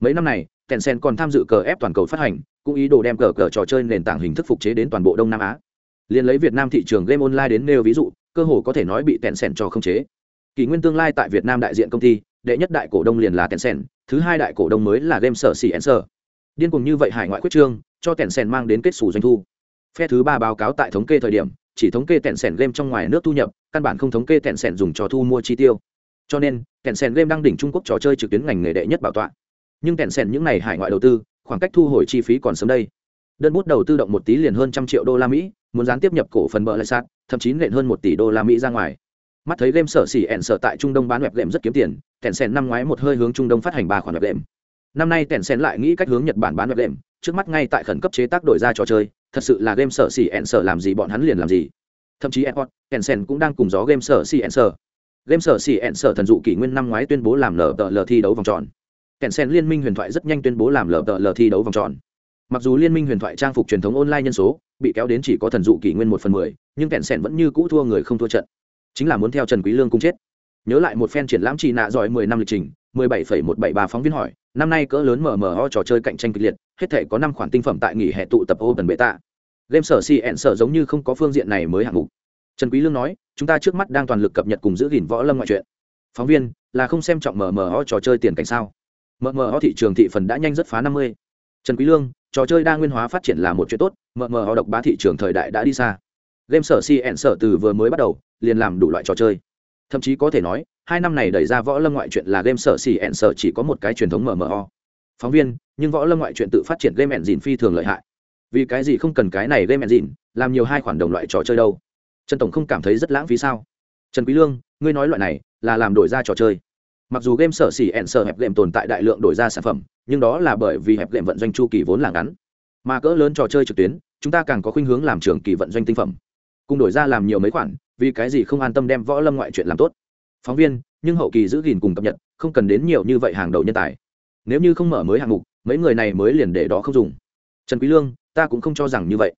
A: Mấy năm này kèn sen còn tham dự cờ ép toàn cầu phát hành cũng ý đồ đem cờ cờ trò chơi nền tảng hình thức phục chế đến toàn bộ đông nam á. Liền lấy việt nam thị trường game online đến nêu ví dụ cơ hồ có thể nói bị kèn sen cho không chế. Kỷ nguyên tương lai tại việt nam đại diện công ty đệ nhất đại cổ đông liền là kèn sen thứ hai đại cổ đông mới là game sở xỉ sở điên cùng như vậy hải ngoại quyết trương cho kèn sèn mang đến kết xù doanh thu. Phe thứ ba báo cáo tại thống kê thời điểm, chỉ thống kê kèn sèn game trong ngoài nước thu nhập, căn bản không thống kê kèn sèn dùng cho thu mua chi tiêu. Cho nên kèn sèn game đang đỉnh trung quốc trò chơi trực tuyến ngành nghề đệ nhất bảo tọa. Nhưng kèn sèn những n à y hải ngoại đầu tư, khoảng cách thu hồi chi phí còn sớm đây. Đơn bút đầu tư động một tí liền hơn trăm triệu đô la mỹ, muốn gián tiếp nhập cổ phần bợ lại sát thậm chí nện hơn một tỷ đô la mỹ ra ngoài. Mắt thấy game sở xỉ ẻn sở tại trung đông bán web game rất kiếm tiền kèn sèn năm ngoái một hơi hướng trung đông phát hành ba khoản web game năm nay Tèn sen lại nghĩ cách hướng nhật bản bán web game trước mắt ngay tại khẩn cấp chế tác đổi ra trò chơi, thật sự là game sở xỉ ẹn sở làm gì bọn hắn liền làm gì. Thậm chí airport, tèn sen cũng đang cùng gió game sở xỉ ẹn sở. Game sở xỉ ẹn sở thần dụ kỷ nguyên năm ngoái tuyên bố làm lờ tờ lờ thi đấu vòng tròn. Tèn sen liên minh huyền thoại rất nhanh tuyên bố làm lờ tờ lờ thi đấu vòng tròn. Mặc dù liên minh huyền thoại trang phục truyền thống online nhân số bị kéo đến chỉ có thần dụ kỷ nguyên một phần mười, nhưng Tèn sen vẫn như cũ thua người không thua trận. Chính là muốn theo trần quý lương cung chết. Nhớ lại một phen triển lãm trì nạ giỏi mười năm lịch trình mười bảy phẩy một bảy ba phóng viên hỏi, năm nay cỡ lớn mở mở ho trò chơi cạnh tranh kịch liệt, hết thể có năm khoản tinh phẩm tại nghỉ hè tụ tập Open Beta. tạ game sở CN sở giống như không có phương diện này mới hạng mục. Trần quý lương nói, chúng ta trước mắt đang toàn lực cập nhật cùng giữ gìn võ lâm ngoại truyện. Phóng viên, là không xem trọng mở mở ho trò chơi tiền cảnh sao? Mở mở ho thị trường thị phần đã nhanh rất phá năm mươi. Trần quý lương, trò chơi đa nguyên hóa phát triển là một chuyện tốt, mở mở ho độc bá thị trường thời đại đã đi xa. Game sở CN sở từ vừa mới bắt đầu, liền làm đủ loại trò chơi. Thậm chí có thể nói hai năm này đẩy ra võ lâm ngoại truyện là game sở xỉ ẹn sở chỉ có một cái truyền thống mmo phóng viên, nhưng võ lâm ngoại truyện tự phát triển game ẹn dìn phi thường lợi hại. Vì cái gì không cần cái này game ẹn dìn làm nhiều hai khoản đồng loại trò chơi đâu? Trần tổng không cảm thấy rất lãng phí sao? Trần quý lương, ngươi nói loại này là làm đổi ra trò chơi. Mặc dù game sở xỉ ẹn sở hẹp game tồn tại đại lượng đổi ra sản phẩm, nhưng đó là bởi vì hẹp game vận doanh chu kỳ vốn là ngắn. Mà cỡ lớn trò chơi trực tuyến, chúng ta càng có khuynh hướng làm trường kỳ vận doanh tinh phẩm. Cùng đổi ra làm nhiều mấy khoản, vì cái gì không an tâm đem võ lâm ngoại truyện làm tốt? Phóng viên, nhưng hậu kỳ giữ gìn cùng cập nhật, không cần đến nhiều như vậy hàng đầu nhân tài. Nếu như không mở mới hạng mục, mấy người này mới liền để đó không dùng. Trần quý lương, ta cũng không cho rằng như vậy.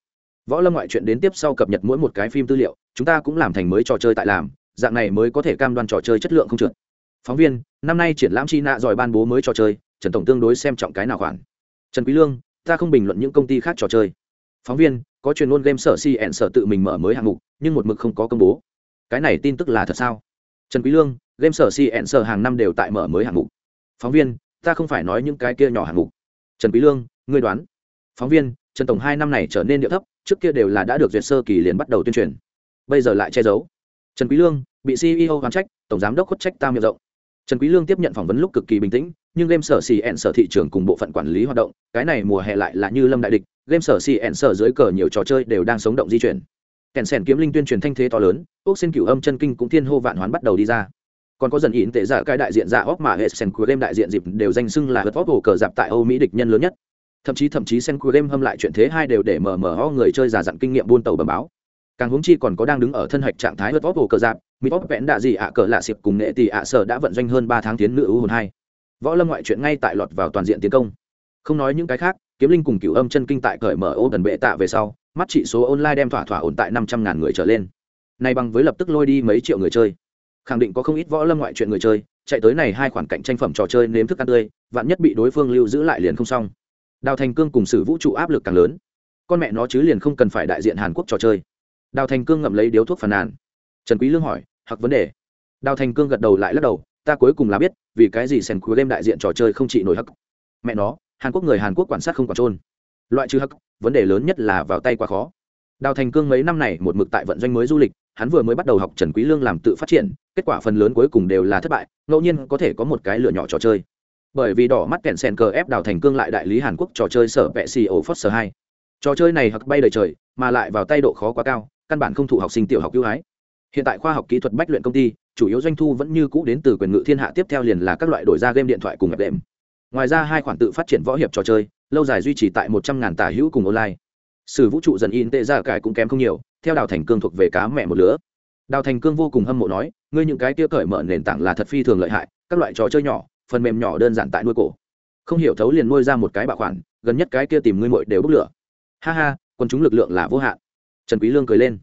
A: Võ lâm ngoại chuyện đến tiếp sau cập nhật mỗi một cái phim tư liệu, chúng ta cũng làm thành mới trò chơi tại làm, dạng này mới có thể cam đoan trò chơi chất lượng không trượt. Phóng viên, năm nay triển lãm chi nạ giỏi ban bố mới trò chơi, trần tổng tương đối xem trọng cái nào khoản? Trần quý lương, ta không bình luận những công ty khác trò chơi. Phóng viên, có truyền ngôn game sở cn sở tự mình mở mới hạng mục, nhưng một mực không có công bố. Cái này tin tức là thật sao? Trần quý lương, game sở cn sở hàng năm đều tại mở mới hạng mục. Phóng viên, ta không phải nói những cái kia nhỏ hạng mục. Trần quý lương, ngươi đoán. Phóng viên, trần tổng hai năm này trở nên địa thấp, trước kia đều là đã được duyệt sơ kỳ liền bắt đầu tuyên truyền. Bây giờ lại che giấu. Trần quý lương, bị ceo hoán trách, tổng giám đốc khuất trách tam miệng rộng. Trần quý lương tiếp nhận phỏng vấn lúc cực kỳ bình tĩnh, nhưng game sở xì ẹn sở thị trường cùng bộ phận quản lý hoạt động, cái này mùa hè lại là như lâm đại địch, game sở xì ẹn sở dưới cờ nhiều trò chơi đều đang sống động di chuyển kèn sèn kiếm linh tuyên truyền thanh thế to lớn, ốc xin cửu âm chân kinh cũng thiên hô vạn hoán bắt đầu đi ra. Còn có dần ỉn tệ giả cái đại diện dạ óc mà hệ sen của game đại diện dịp đều danh xưng là hớt vóc hồ cờ dạp tại âu mỹ địch nhân lớn nhất. Thậm chí thậm chí sen của game hâm lại chuyện thế hai đều để mở mở ho người chơi giả dặn kinh nghiệm buôn tàu bờ báo. Càng huống chi còn có đang đứng ở thân hạch trạng thái hớt vóc hồ cờ dạp mỹ vóc vẽn đạ gì ạ cờ lạ xịp cùng nghệ tỷ ạ sở đã vận doanh hơn ba tháng tiến nữ ưu hồn hai. Võ lâm ngoại chuyện ngay tại lọt vào toàn diện tiến công. Không nói những cái khác, kiếm linh cùng cửu âm chân kinh tại cởi mở ô tần bệ tạ về sau mắt trị số online đem thỏa thỏa ổn tại năm trăm ngàn người trở lên. Nay bằng với lập tức lôi đi mấy triệu người chơi. Khẳng định có không ít võ lâm ngoại chuyện người chơi, chạy tới này hai khoản cạnh tranh phẩm trò chơi nếm thức ăn tươi, vạn nhất bị đối phương lưu giữ lại liền không xong. Đào thành cương cùng sử vũ trụ áp lực càng lớn. Con mẹ nó chứ liền không cần phải đại diện hàn quốc trò chơi. Đào thành cương ngậm lấy điếu thuốc phàn nàn. Trần quý lương hỏi hoặc vấn đề? Đào thành cương gật đầu lại lắc đầu, ta cuối cùng là biết, vì cái gì sèn cuối đêm đại diện trò chơi không chỉ nổi hắc. Mẹ nó, hàn quốc người hàn quốc quản sát không còn trôn loại trừ hắc, vấn đề lớn nhất là vào tay quá khó. Đào thành cương mấy năm này một mực tại vận doanh mới du lịch, hắn vừa mới bắt đầu học trần quý lương làm tự phát triển, kết quả phần lớn cuối cùng đều là thất bại, ngẫu nhiên có thể có một cái lựa nhỏ trò chơi. Bởi vì đỏ mắt kẹn sen cờ ép đào thành cương lại đại lý hàn quốc trò chơi sở vẽ xì ổ foster hai. Trò chơi này hặc bay đời trời, mà lại vào tay độ khó quá cao, căn bản không thụ học sinh tiểu học ưu ái. Hiện tại khoa học kỹ thuật bách luyện công ty, chủ yếu doanh thu vẫn như cũ đến từ quyền ngự thiên hạ, tiếp theo liền là các loại đổi ra game điện thoại cùng nhập đệm ngoài ra hai khoản tự phát triển võ hiệp trò chơi, lâu dài duy trì tại một trăm ngàn tả hữu cùng online. Sử vũ trụ dần in tệ ra cải cũng kém không nhiều, theo đào thành cương thuộc về cá mẹ một lứa. Đào thành cương vô cùng hâm mộ nói, ngươi những cái kia cởi mở nền tảng là thật phi thường lợi hại, các loại trò chơi nhỏ, phần mềm nhỏ đơn giản tại nuôi cổ. Không hiểu thấu liền nuôi ra một cái bạo khoản gần nhất cái kia tìm ngươi mội đều bốc lửa. Ha ha còn chúng lực lượng là vô hạn. Trần quý lương cười lên.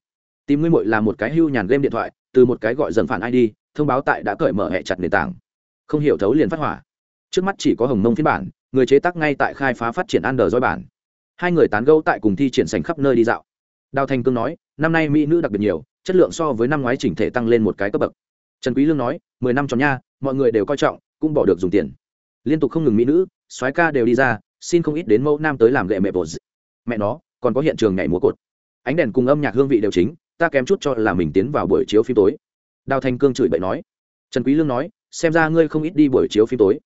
A: Tìm ngươi mội là một cái hưu nhàn game điện thoại, từ một cái gọi dần phản id thông báo tại đã cởi mở hệ chặt nền tảng. Không hiểu thấu liền phát hỏa trước mắt chỉ có hồng mông phiên bản, người chế tác ngay tại khai phá phát triển Android bản. Hai người tán gẫu tại cùng thi triển sành khắp nơi đi dạo. Đào thành cương nói, năm nay mỹ nữ đặc biệt nhiều, chất lượng so với năm ngoái chỉnh thể tăng lên một cái cấp bậc. Trần quý lương nói, mười năm tròn nha, mọi người đều coi trọng, cũng bỏ được dùng tiền. Liên tục không ngừng mỹ nữ, soái ca đều đi ra, xin không ít đến mẫu nam tới làm lệ mẹ bột. Mẹ nó, còn có hiện trường nhảy múa cột. Ánh đèn cùng âm nhạc hương vị đều chính, ta kém chút cho là mình tiến vào buổi chiếu phim tối. Đào thành cương chửi bậy nói. Trần quý lương nói, xem ra ngươi không ít đi buổi chiếu phim tối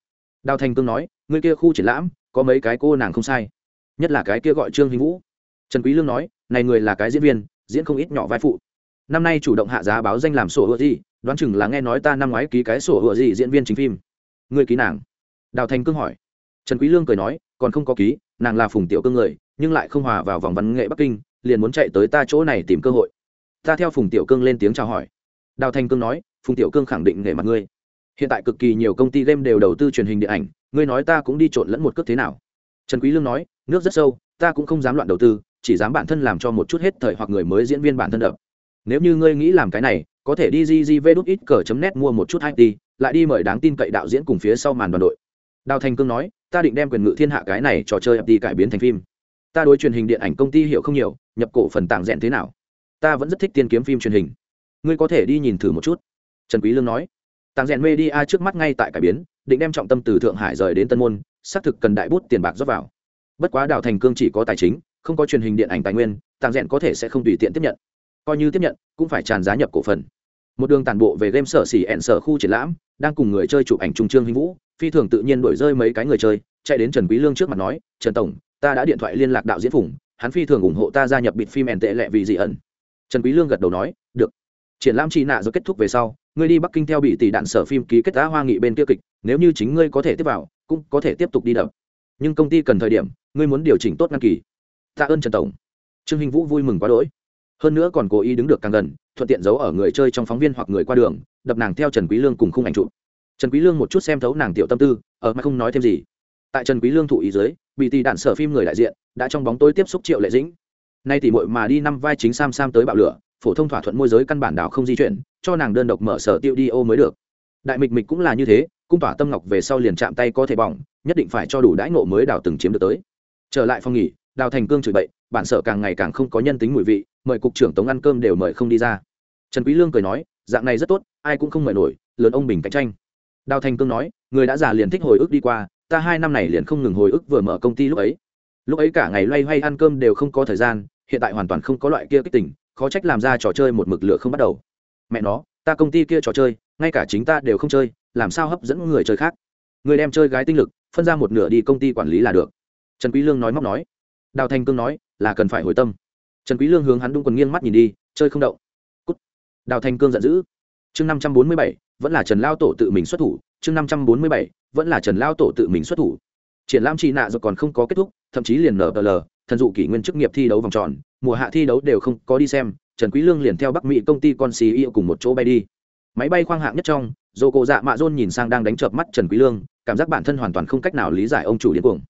A: đào thành cương nói người kia khu triển lãm, có mấy cái cô nàng không sai. Nhất là cái kia gọi trương hình vũ. Trần quý lương nói, này người là cái diễn viên, diễn không ít nhỏ vai phụ. Năm nay chủ động hạ giá báo danh làm sổ hựa gì, đoán chừng là nghe nói ta năm ngoái ký cái sổ hựa gì diễn viên chính phim. Người ký nàng? Đào thành cương hỏi. Trần quý lương cười nói, còn không có ký, nàng là phùng tiểu cương người, nhưng lại không hòa vào vòng văn nghệ bắc kinh, liền muốn chạy tới ta chỗ này tìm cơ hội. Ta theo phùng tiểu cương lên tiếng chào hỏi. Đào thành cương nói, phùng tiểu cương khẳng định nghề mặt ngươi hiện tại cực kỳ nhiều công ty game đều đầu tư truyền hình điện ảnh, ngươi nói ta cũng đi trộn lẫn một cước thế nào? Trần quý lương nói, nước rất sâu, ta cũng không dám loạn đầu tư, chỉ dám bản thân làm cho một chút hết thời hoặc người mới diễn viên bản thân đập. Nếu như ngươi nghĩ làm cái này, có thể đi gv đút ít cờ net mua một chút it lại đi mời đáng tin cậy đạo diễn cùng phía sau màn đoàn đội. Đào thành cương nói, ta định đem quyền ngự thiên hạ cái này trò chơi đi cải biến thành phim. Ta đối truyền hình điện ảnh công ty hiểu không nhiều, nhập cổ phần tàng rẽn thế nào? Ta vẫn rất thích tiên kiếm phim truyền hình. Ngươi có thể đi nhìn thử một chút. Trần quý lương nói tàng rèn media trước mắt ngay tại cải biến, định đem trọng tâm từ thượng hải rời đến tân môn, xác thực cần đại bút tiền bạc rót vào. Bất quá đào thành cương chỉ có tài chính, không có truyền hình điện ảnh tài nguyên, tàng rèn có thể sẽ không tùy tiện tiếp nhận. Coi như tiếp nhận, cũng phải tràn giá nhập cổ phần. Một đường tàn bộ về game sở xỉ ẹn sở khu triển lãm, đang cùng người chơi chụp ảnh trung trương hình vũ, phi thường tự nhiên đổi rơi mấy cái người chơi, chạy đến trần quý lương trước mặt nói, trần tổng, ta đã điện thoại liên lạc đạo diễn phủng hắn phi thường ủng hộ ta gia nhập bịt phim ẻn tệ lệ vì dị ẩn. Trần quý lương gật đầu nói, được triển lãm chi nạ rồi kết thúc về sau, ngươi đi bắc kinh theo bị tỷ đạn sở phim ký kết đã hoa nghị bên kia kịch, nếu như chính ngươi có thể tiếp vào, cũng có thể tiếp tục đi đập. Nhưng công ty cần thời điểm, ngươi muốn điều chỉnh tốt ngăn kỳ. Tạ ơn trần tổng. Trương hình vũ vui mừng quá đỗi. Hơn nữa còn cố ý đứng được càng gần, thuận tiện giấu ở người chơi trong phóng viên hoặc người qua đường, đập nàng theo trần quý lương cùng khung ảnh chụp. Trần quý lương một chút xem thấu nàng tiểu tâm tư, ở mà không nói thêm gì. Tại trần quý lương thụ ý dưới, bị tỷ đạn sở phim người đại diện, đã trong bóng tối tiếp xúc triệu lệ dĩnh. Nay tỷ muội mà đi năm vai chính sam sam tới bạo lửa phổ thông thỏa thuận môi giới căn bản đảo không di chuyển, cho nàng đơn độc mở sở tiêu đi ô mới được. Đại mịch mịch cũng là như thế, cung tỏa tâm ngọc về sau liền chạm tay có thể bỏng, nhất định phải cho đủ đãi ngộ mới đào từng chiếm được tới. Trở lại phòng nghỉ, đào thành cương chửi bậy, bản sở càng ngày càng không có nhân tính mùi vị, mời cục trưởng tống ăn cơm đều mời không đi ra. Trần quý lương cười nói, dạng này rất tốt, ai cũng không mời nổi, lớn ông bình cạnh tranh. Đào thành cương nói, người đã già liền thích hồi ức đi qua, ta hai năm này liền không ngừng hồi ức vừa mở công ty lúc ấy. Lúc ấy cả ngày loay hoay ăn cơm đều không có thời gian, hiện tại hoàn toàn không có loại kia kích tình khó trách làm ra trò chơi một mực lửa không bắt đầu. Mẹ nó, ta công ty kia trò chơi, ngay cả chính ta đều không chơi, làm sao hấp dẫn người chơi khác? Người đem chơi gái tinh lực, phân ra một nửa đi công ty quản lý là được. Trần quý lương nói móc nói. Đào thanh cương nói, là cần phải hồi tâm. Trần quý lương hướng hắn đung quần nghiêng mắt nhìn đi, chơi không động. Cút. Đào thanh cương giận dữ. Chương năm trăm bốn mươi bảy, vẫn là trần lao tổ tự mình xuất thủ. Chương năm trăm bốn mươi bảy, vẫn là trần lao tổ tự mình xuất thủ. Triển lãm trị nạ rồi còn không có kết thúc, thậm chí liền nở lờ thần dụ kỷ nguyên chức nghiệp thi đấu vòng tròn, mùa hạ thi đấu đều không có đi xem, trần quý lương liền theo bắc mỹ công ty con xì yêu cùng một chỗ bay đi. Máy bay khoang hạng nhất trong dô cổ dạ mạ dôn nhìn sang đang đánh chợp mắt trần quý lương, cảm giác bản thân hoàn toàn không cách nào lý giải ông chủ điên cuồng.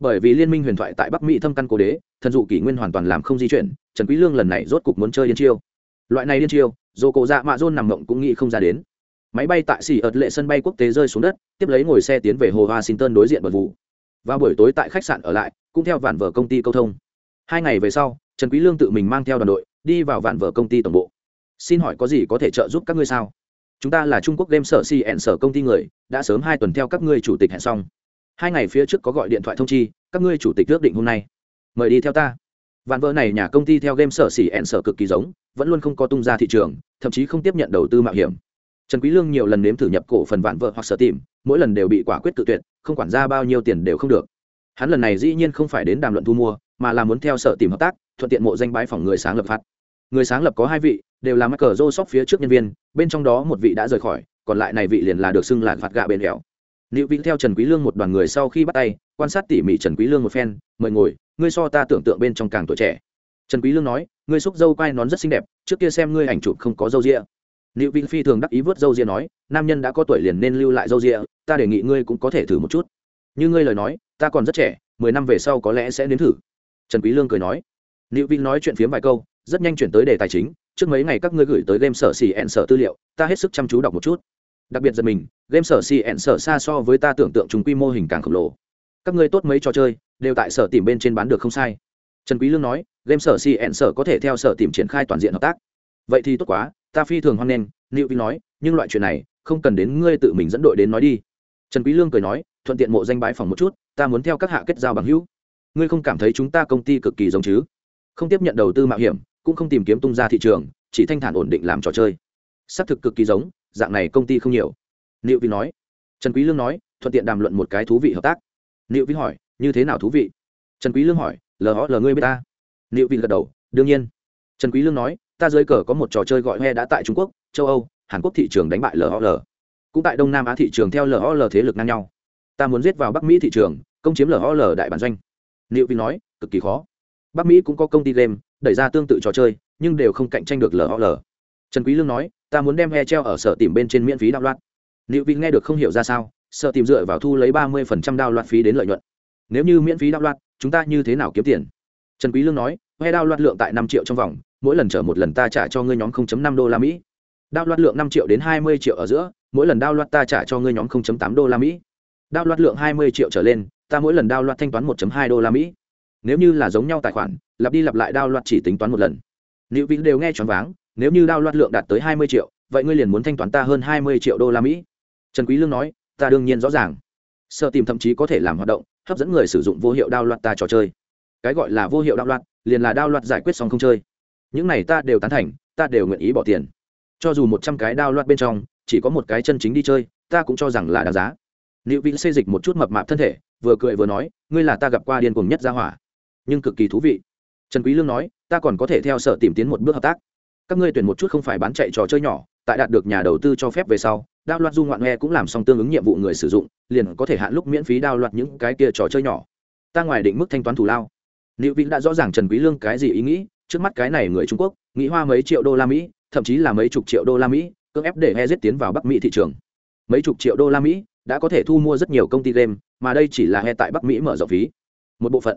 A: Bởi vì liên minh huyền thoại tại bắc mỹ thâm căn cố đế, thần dụ kỷ nguyên hoàn toàn làm không di chuyển, trần quý lương lần này rốt cục muốn chơi điên chiêu. Loại này điên chiêu dô cổ dạ mạ dôn nằm ngậm cũng nghĩ không ra đến. Máy bay tại xỉ ợt lệ sân bay quốc tế rơi xuống đất, tiếp lấy ngồi xe tiến về hồ washington đối diện bờ vụ. Vào buổi tối tại khách sạn ở lại cũng theo vạn vở công ty câu thông. Hai ngày về sau, trần quý lương tự mình mang theo đoàn đội đi vào vạn vở công ty tổng bộ. Xin hỏi có gì có thể trợ giúp các ngươi sao? Chúng ta là trung quốc game sở cn sở công ty người, đã sớm hai tuần theo các ngươi chủ tịch hẹn xong. Hai ngày phía trước có gọi điện thoại thông chi, các ngươi chủ tịch ước định hôm nay. Mời đi theo ta. Vạn vợ này nhà công ty theo game sở xỉ ẹn sở cực kỳ giống, vẫn luôn không có tung ra thị trường, thậm chí không tiếp nhận đầu tư mạo hiểm. Trần quý lương nhiều lần nếm thử nhập cổ phần vạn vợ hoặc sở tìm, mỗi lần đều bị quả quyết tự tuyệt, không quản ra bao nhiêu tiền đều không được hắn lần này dĩ nhiên không phải đến đàm luận thu mua mà là muốn theo sở tìm hợp tác thuận tiện mộ danh bái phỏng người sáng lập phát người sáng lập có hai vị đều là mắc cờ rô sóc phía trước nhân viên bên trong đó một vị đã rời khỏi còn lại này vị liền là được xưng là phạt gạ bên hẻo Liệu Vĩnh theo Trần Quý Lương một đoàn người sau khi bắt tay, quan sát tỉ mỉ Trần Quý Lương một phen, mời ngồi, ngươi so ta tưởng tượng bên trong càng tuổi trẻ. Trần Quý Lương nói, ngươi xúc dâu quai nón rất xinh đẹp, trước kia xem ngươi ảnh chụp không có dâu ria. Liệu Vĩnh phi thường đắc ý vớt dâu ria nói, nam nhân đã có tuổi liền nên lưu lại dâu ria, ta đề nghị ngươi cũng có thể thử một chút. Như ngươi lời nói, ta còn rất trẻ, mười năm về sau có lẽ sẽ đến thử. Trần Quý Lương cười nói. Liệu vinh nói chuyện phiếm vài câu, rất nhanh chuyển tới đề tài chính, trước mấy ngày các ngươi gửi tới game sở xì ẹn sở tư liệu, ta hết sức chăm chú đọc một chút. Đặc biệt giật mình game sở cn sở xa so với ta tưởng tượng chúng quy mô hình càng khổng lồ. Các ngươi tốt mấy trò chơi đều tại sở tìm bên trên bán được không sai. Trần quý lương nói game sở cn sở có thể theo sở tìm triển khai toàn diện hợp tác. Vậy thì tốt quá ta phi thường hoan nghênh liệu vinh nói nhưng loại chuyện này không cần đến ngươi tự mình dẫn đội đến nói đi trần quý lương cười nói, thuận tiện mộ danh bái phòng một chút, ta muốn theo các hạ kết giao bằng hữu. Ngươi không cảm thấy chúng ta công ty cực kỳ giống chứ? Không tiếp nhận đầu tư mạo hiểm, cũng không tìm kiếm tung ra thị trường, chỉ thanh thản ổn định làm trò chơi. Xác thực cực kỳ giống, dạng này công ty không nhiều. Liệu vi nói. Trần quý lương nói, thuận tiện đàm luận một cái thú vị hợp tác. Liệu vi hỏi, như thế nào thú vị? Trần quý lương hỏi, lờ lờ ngươi biết ta? Liệu vi gật đầu, đương nhiên. Trần quý lương nói, ta dưới cờ có một trò chơi gọi he đã tại trung quốc, châu âu, hàn quốc thị trường đánh bại lờ cũng tại đông nam á thị trường theo LOL thế lực ngang nhau. Ta muốn giết vào bắc mỹ thị trường, công chiếm LOL đại bản doanh. Liệu vi nói, cực kỳ khó. Bắc mỹ cũng có công ty game, đẩy ra tương tự trò chơi, nhưng đều không cạnh tranh được LOL trần quý lương nói, ta muốn đem he treo ở sở tìm bên trên miễn phí đạo loạn. Liệu vị nghe được không hiểu ra sao, sở tìm dựa vào thu lấy ba mươi phần trăm đao loạn phí đến lợi nhuận. Nếu như miễn phí đạo loạn, chúng ta như thế nào kiếm tiền? Trần quý lương nói he đao loạn lượng tại năm triệu trong vòng, mỗi lần chở một lần ta trả cho ngươi nhóm 0.5 đô la mỹ. Đao loạn lượng năm triệu đến hai mươi triệu ở giữa mỗi lần đao loạt ta trả cho ngươi nhóm 0.8 đô la mỹ. Đao loạt lượng hai mươi triệu trở lên, ta mỗi lần đao loạt thanh toán 1.2 đô la mỹ. Nếu như là giống nhau tài khoản, lặp đi lặp lại đao loạt chỉ tính toán một lần. Lưu Vĩ đều nghe choáng váng, nếu như đao loạt lượng đạt tới hai mươi triệu, vậy ngươi liền muốn thanh toán ta hơn hai mươi triệu đô la mỹ. Trần quý lương nói, ta đương nhiên rõ ràng. Sở tìm thậm chí có thể làm hoạt động, hấp dẫn người sử dụng vô hiệu đao loạt ta trò chơi. Cái gọi là vô hiệu đao loạt, liền là đao loạt giải quyết xong không chơi. Những này ta đều tán thành, ta đều nguyện ý bỏ tiền. Cho dù một trăm cái đao loạt bên trong chỉ có một cái chân chính đi chơi, ta cũng cho rằng là đáng giá. Liệu vĩ xây dịch một chút mập mạp thân thể, vừa cười vừa nói, ngươi là ta gặp qua điên cuồng nhất gia hỏa, nhưng cực kỳ thú vị. Trần quý lương nói, ta còn có thể theo sở tìm tiến một bước hợp tác. Các ngươi tuyển một chút không phải bán chạy trò chơi nhỏ, tại đạt được nhà đầu tư cho phép về sau, đao loạt du ngoạn nghe cũng làm xong tương ứng nhiệm vụ người sử dụng, liền có thể hạn lúc miễn phí đao loạt những cái kia trò chơi nhỏ. Ta ngoài định mức thanh toán thù lao. Liệu vĩnh đã rõ ràng trần quý lương cái gì ý nghĩ, trước mắt cái này người trung quốc, nghĩ hoa mấy triệu đô la mỹ, thậm chí là mấy chục triệu đô la mỹ cưỡng ép để Hezit tiến vào Bắc Mỹ thị trường. Mấy chục triệu đô la Mỹ đã có thể thu mua rất nhiều công ty game, mà đây chỉ là He tại Bắc Mỹ mở rộng phí. Một bộ phận.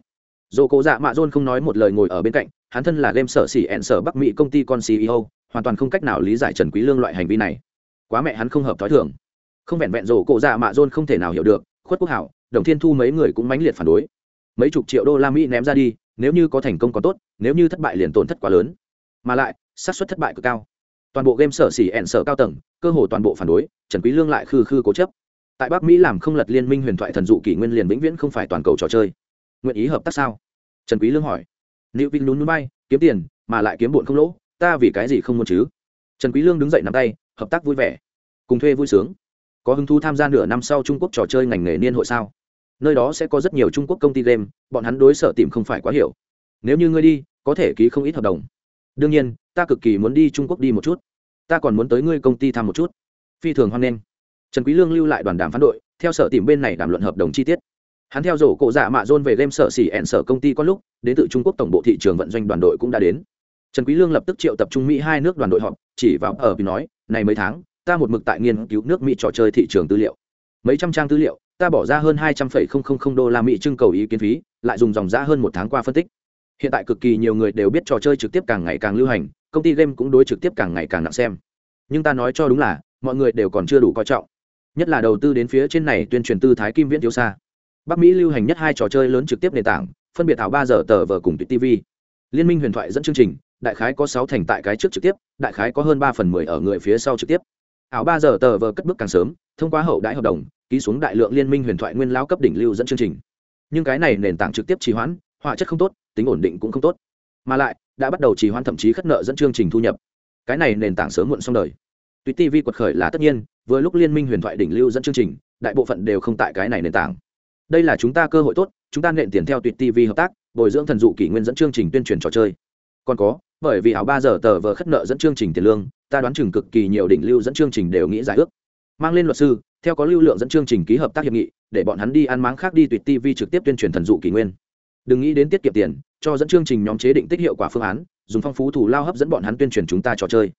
A: Dỗ Cố Dạ Mạ John không nói một lời ngồi ở bên cạnh, hắn thân là game sở xỉ ẹn sở Bắc Mỹ công ty con CEO, hoàn toàn không cách nào lý giải Trần Quý Lương loại hành vi này. Quá mẹ hắn không hợp thói thường. Không vẹn vẹn Dỗ Cố Dạ Mạ John không thể nào hiểu được, Khuất Quốc Hảo, Đồng Thiên Thu mấy người cũng mãnh liệt phản đối. Mấy chục triệu đô la Mỹ ném ra đi, nếu như có thành công còn tốt, nếu như thất bại liền tổn thất quá lớn. Mà lại, xác suất thất bại cực cao toàn bộ game sở xỉ ẹn sở cao tầng, cơ hồ toàn bộ phản đối, trần quý lương lại khư khư cố chấp. Tại bắc mỹ làm không lật liên minh huyền thoại thần dụ kỷ nguyên liền vĩnh viễn không phải toàn cầu trò chơi. Nguyện ý hợp tác sao? Trần quý lương hỏi. Liệu vinh lún núi bay kiếm tiền, mà lại kiếm bộn không lỗ, ta vì cái gì không muốn chứ? Trần quý lương đứng dậy nắm tay, hợp tác vui vẻ. Cùng thuê vui sướng. Có hứng thú tham gia nửa năm sau trung quốc trò chơi ngành nghề niên hội sao? Nơi đó sẽ có rất nhiều trung quốc công ty game, bọn hắn đối sở tìm không phải quá hiểu. Nếu như ngươi đi, có thể ký không ít hợp đồng đương nhiên, ta cực kỳ muốn đi trung quốc đi một chút. Ta còn muốn tới ngươi công ty thăm một chút. Phi thường hoan nghênh. Trần quý lương lưu lại đoàn đàm phán đội, theo sở tìm bên này đàm luận hợp đồng chi tiết. Hắn theo rổ cổ dạ mạ dôn về game sở xỉ ẹn sở công ty có lúc, đến từ trung quốc tổng bộ thị trường vận doanh đoàn đội cũng đã đến. Trần quý lương lập tức triệu tập trung mỹ hai nước đoàn đội họp, chỉ vào ở vì nói, này mấy tháng, ta một mực tại nghiên cứu nước mỹ trò chơi thị trường tư liệu. Mấy trăm trang tư liệu, ta bỏ ra hơn hai trăm phẩy không không không đô la mỹ trưng cầu ý kiến phí, lại dùng dòng giá hơn một tháng qua phân tích hiện tại cực kỳ nhiều người đều biết trò chơi trực tiếp càng ngày càng lưu hành, công ty game cũng đối trực tiếp càng ngày càng nặng xem. Nhưng ta nói cho đúng là, mọi người đều còn chưa đủ coi trọng. Nhất là đầu tư đến phía trên này tuyên truyền tư thái kim viễn thiếu xa bắc mỹ lưu hành nhất hai trò chơi lớn trực tiếp nền tảng, phân biệt thảo ba giờ tờ vờ cùng tv liên minh huyền thoại dẫn chương trình, đại khái có sáu thành tại cái trước trực tiếp, đại khái có hơn ba phần mười ở người phía sau trực tiếp. Ảo ba giờ tờ vờ cất bước càng sớm, thông qua hậu đại hợp đồng, ký xuống đại lượng liên minh huyền thoại nguyên lao cấp đỉnh lưu dẫn chương trình. Nhưng cái này nền tảng trực tiếp trì hoãn họa chất không tốt, tính ổn định cũng không tốt. Mà lại, đã bắt đầu trì hoãn thậm chí khất nợ dẫn chương trình thu nhập. Cái này nền tảng sớm muộn xong đời. Tuy tv quật khởi là tất nhiên, vừa lúc liên minh huyền thoại đỉnh lưu dẫn chương trình, đại bộ phận đều không tại cái này nền tảng. Đây là chúng ta cơ hội tốt, chúng ta nện tiền theo tuyệt tv hợp tác, bồi dưỡng thần dụ kỷ nguyên dẫn chương trình tuyên truyền trò chơi. Còn có, bởi vì ảo ba giờ tờ vờ khất nợ dẫn chương trình tiền lương, ta đoán chừng cực kỳ nhiều đỉnh lưu dẫn chương trình đều nghĩ giải ước. Mang lên luật sư, theo có lưu lượng dẫn chương trình ký hợp tác hiệp nghị, để bọn hắn đi ăn máng khác đi tuyệt tv trực tiếp tuyên truyền thần dụ kỷ nguyên đừng nghĩ đến tiết kiệm tiền, cho dẫn chương trình nhóm chế định tích hiệu quả phương án, dùng phong phú thủ lao hấp dẫn bọn hắn tuyên truyền chúng ta trò chơi.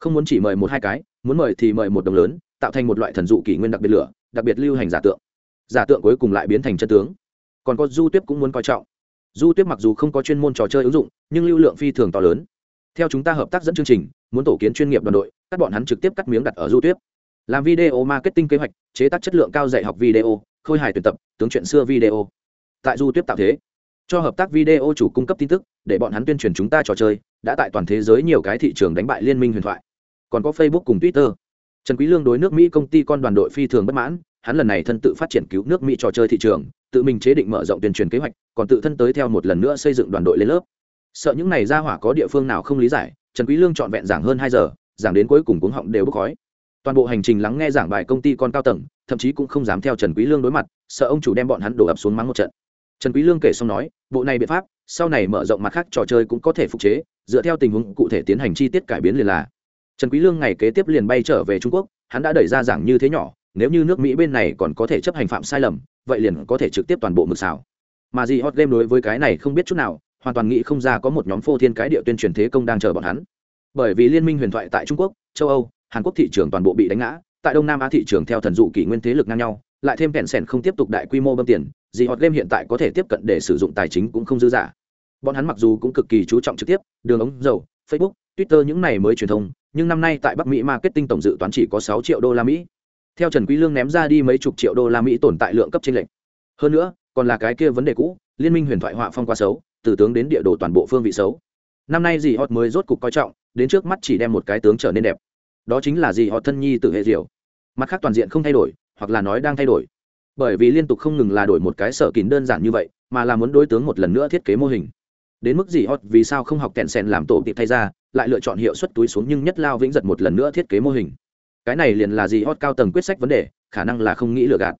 A: Không muốn chỉ mời một hai cái, muốn mời thì mời một đồng lớn, tạo thành một loại thần dụ kỷ nguyên đặc biệt lửa, đặc biệt lưu hành giả tượng. Giả tượng cuối cùng lại biến thành chân tướng. Còn có du tuyết cũng muốn coi trọng. Du tuyết mặc dù không có chuyên môn trò chơi ứng dụng, nhưng lưu lượng phi thường to lớn. Theo chúng ta hợp tác dẫn chương trình, muốn tổ kiến chuyên nghiệp đoàn đội, các bọn hắn trực tiếp cắt miếng đặt ở du tuyết làm video marketing kế hoạch, chế tác chất lượng cao dạy học video, khôi hài tuyển tập, tướng chuyện xưa video. Tại du tuyết tạo thế cho hợp tác video chủ cung cấp tin tức, để bọn hắn tuyên truyền chúng ta trò chơi, đã tại toàn thế giới nhiều cái thị trường đánh bại liên minh huyền thoại. Còn có facebook cùng twitter. Trần quý lương đối nước mỹ công ty con đoàn đội phi thường bất mãn, hắn lần này thân tự phát triển cứu nước mỹ trò chơi thị trường, tự mình chế định mở rộng tuyên truyền kế hoạch, còn tự thân tới theo một lần nữa xây dựng đoàn đội lên lớp. Sợ những này ra hỏa có địa phương nào không lý giải, trần quý lương chọn vẹn giảng hơn hai giờ, giảng đến cuối cùng cuống họng đều bốc khói. Toàn bộ hành trình lắng nghe giảng bài công ty con cao tầng, thậm chí cũng không dám theo trần quý lương đối mặt, sợ ông chủ đem bọn hắn đổ ập xuống mắng một trận trần quý lương kể xong nói, bộ này biện pháp, sau này mở rộng mặt khác trò chơi cũng có thể phục chế, dựa theo tình huống cụ thể tiến hành chi tiết cải biến liền là. Trần quý lương ngày kế tiếp liền bay trở về trung quốc, hắn đã đẩy ra giảng như thế nhỏ, nếu như nước mỹ bên này còn có thể chấp hành phạm sai lầm, vậy liền có thể trực tiếp toàn bộ mực xào. Mà gì hot game đối với cái này không biết chút nào, hoàn toàn nghĩ không ra có một nhóm phô thiên cái địa tuyên truyền thế công đang chờ bọn hắn. Bởi vì liên minh huyền thoại tại trung quốc, châu âu, hàn quốc thị trường toàn bộ bị đánh ngã, tại đông nam á thị trường theo thần dụ kỷ nguyên thế lực ngang nhau, lại thêm kẹn sẻn không tiếp tục đại quy mô bơm tiền Dì hot game hiện tại có thể tiếp cận để sử dụng tài chính cũng không dư giả bọn hắn mặc dù cũng cực kỳ chú trọng trực tiếp, đường ống dầu, facebook, twitter những này mới truyền thông, nhưng năm nay tại bắc mỹ marketing tổng dự toán chỉ có sáu triệu đô la mỹ. Theo trần quý lương ném ra đi mấy chục triệu đô la mỹ tồn tại lượng cấp trên lệnh hơn nữa, còn là cái kia vấn đề cũ, liên minh huyền thoại họa phong quá xấu, từ tướng đến địa đồ toàn bộ phương vị xấu. Năm nay dì hot mới rốt cục coi trọng, đến trước mắt chỉ đem một cái tướng trở nên đẹp. Đó chính là dì họ thân nhi tử hệ diệu. Mặt khác toàn diện không thay đổi, hoặc là nói đang thay đổi bởi vì liên tục không ngừng là đổi một cái sở kín đơn giản như vậy, mà là muốn đối tướng một lần nữa thiết kế mô hình. Đến mức gì hot, vì sao không học kẹn sen làm tổ tiệp thay ra, lại lựa chọn hiệu suất túi xuống nhưng nhất lao vĩnh giật một lần nữa thiết kế mô hình. Cái này liền là gì hot cao tầng quyết sách vấn đề, khả năng là không nghĩ lừa gạt.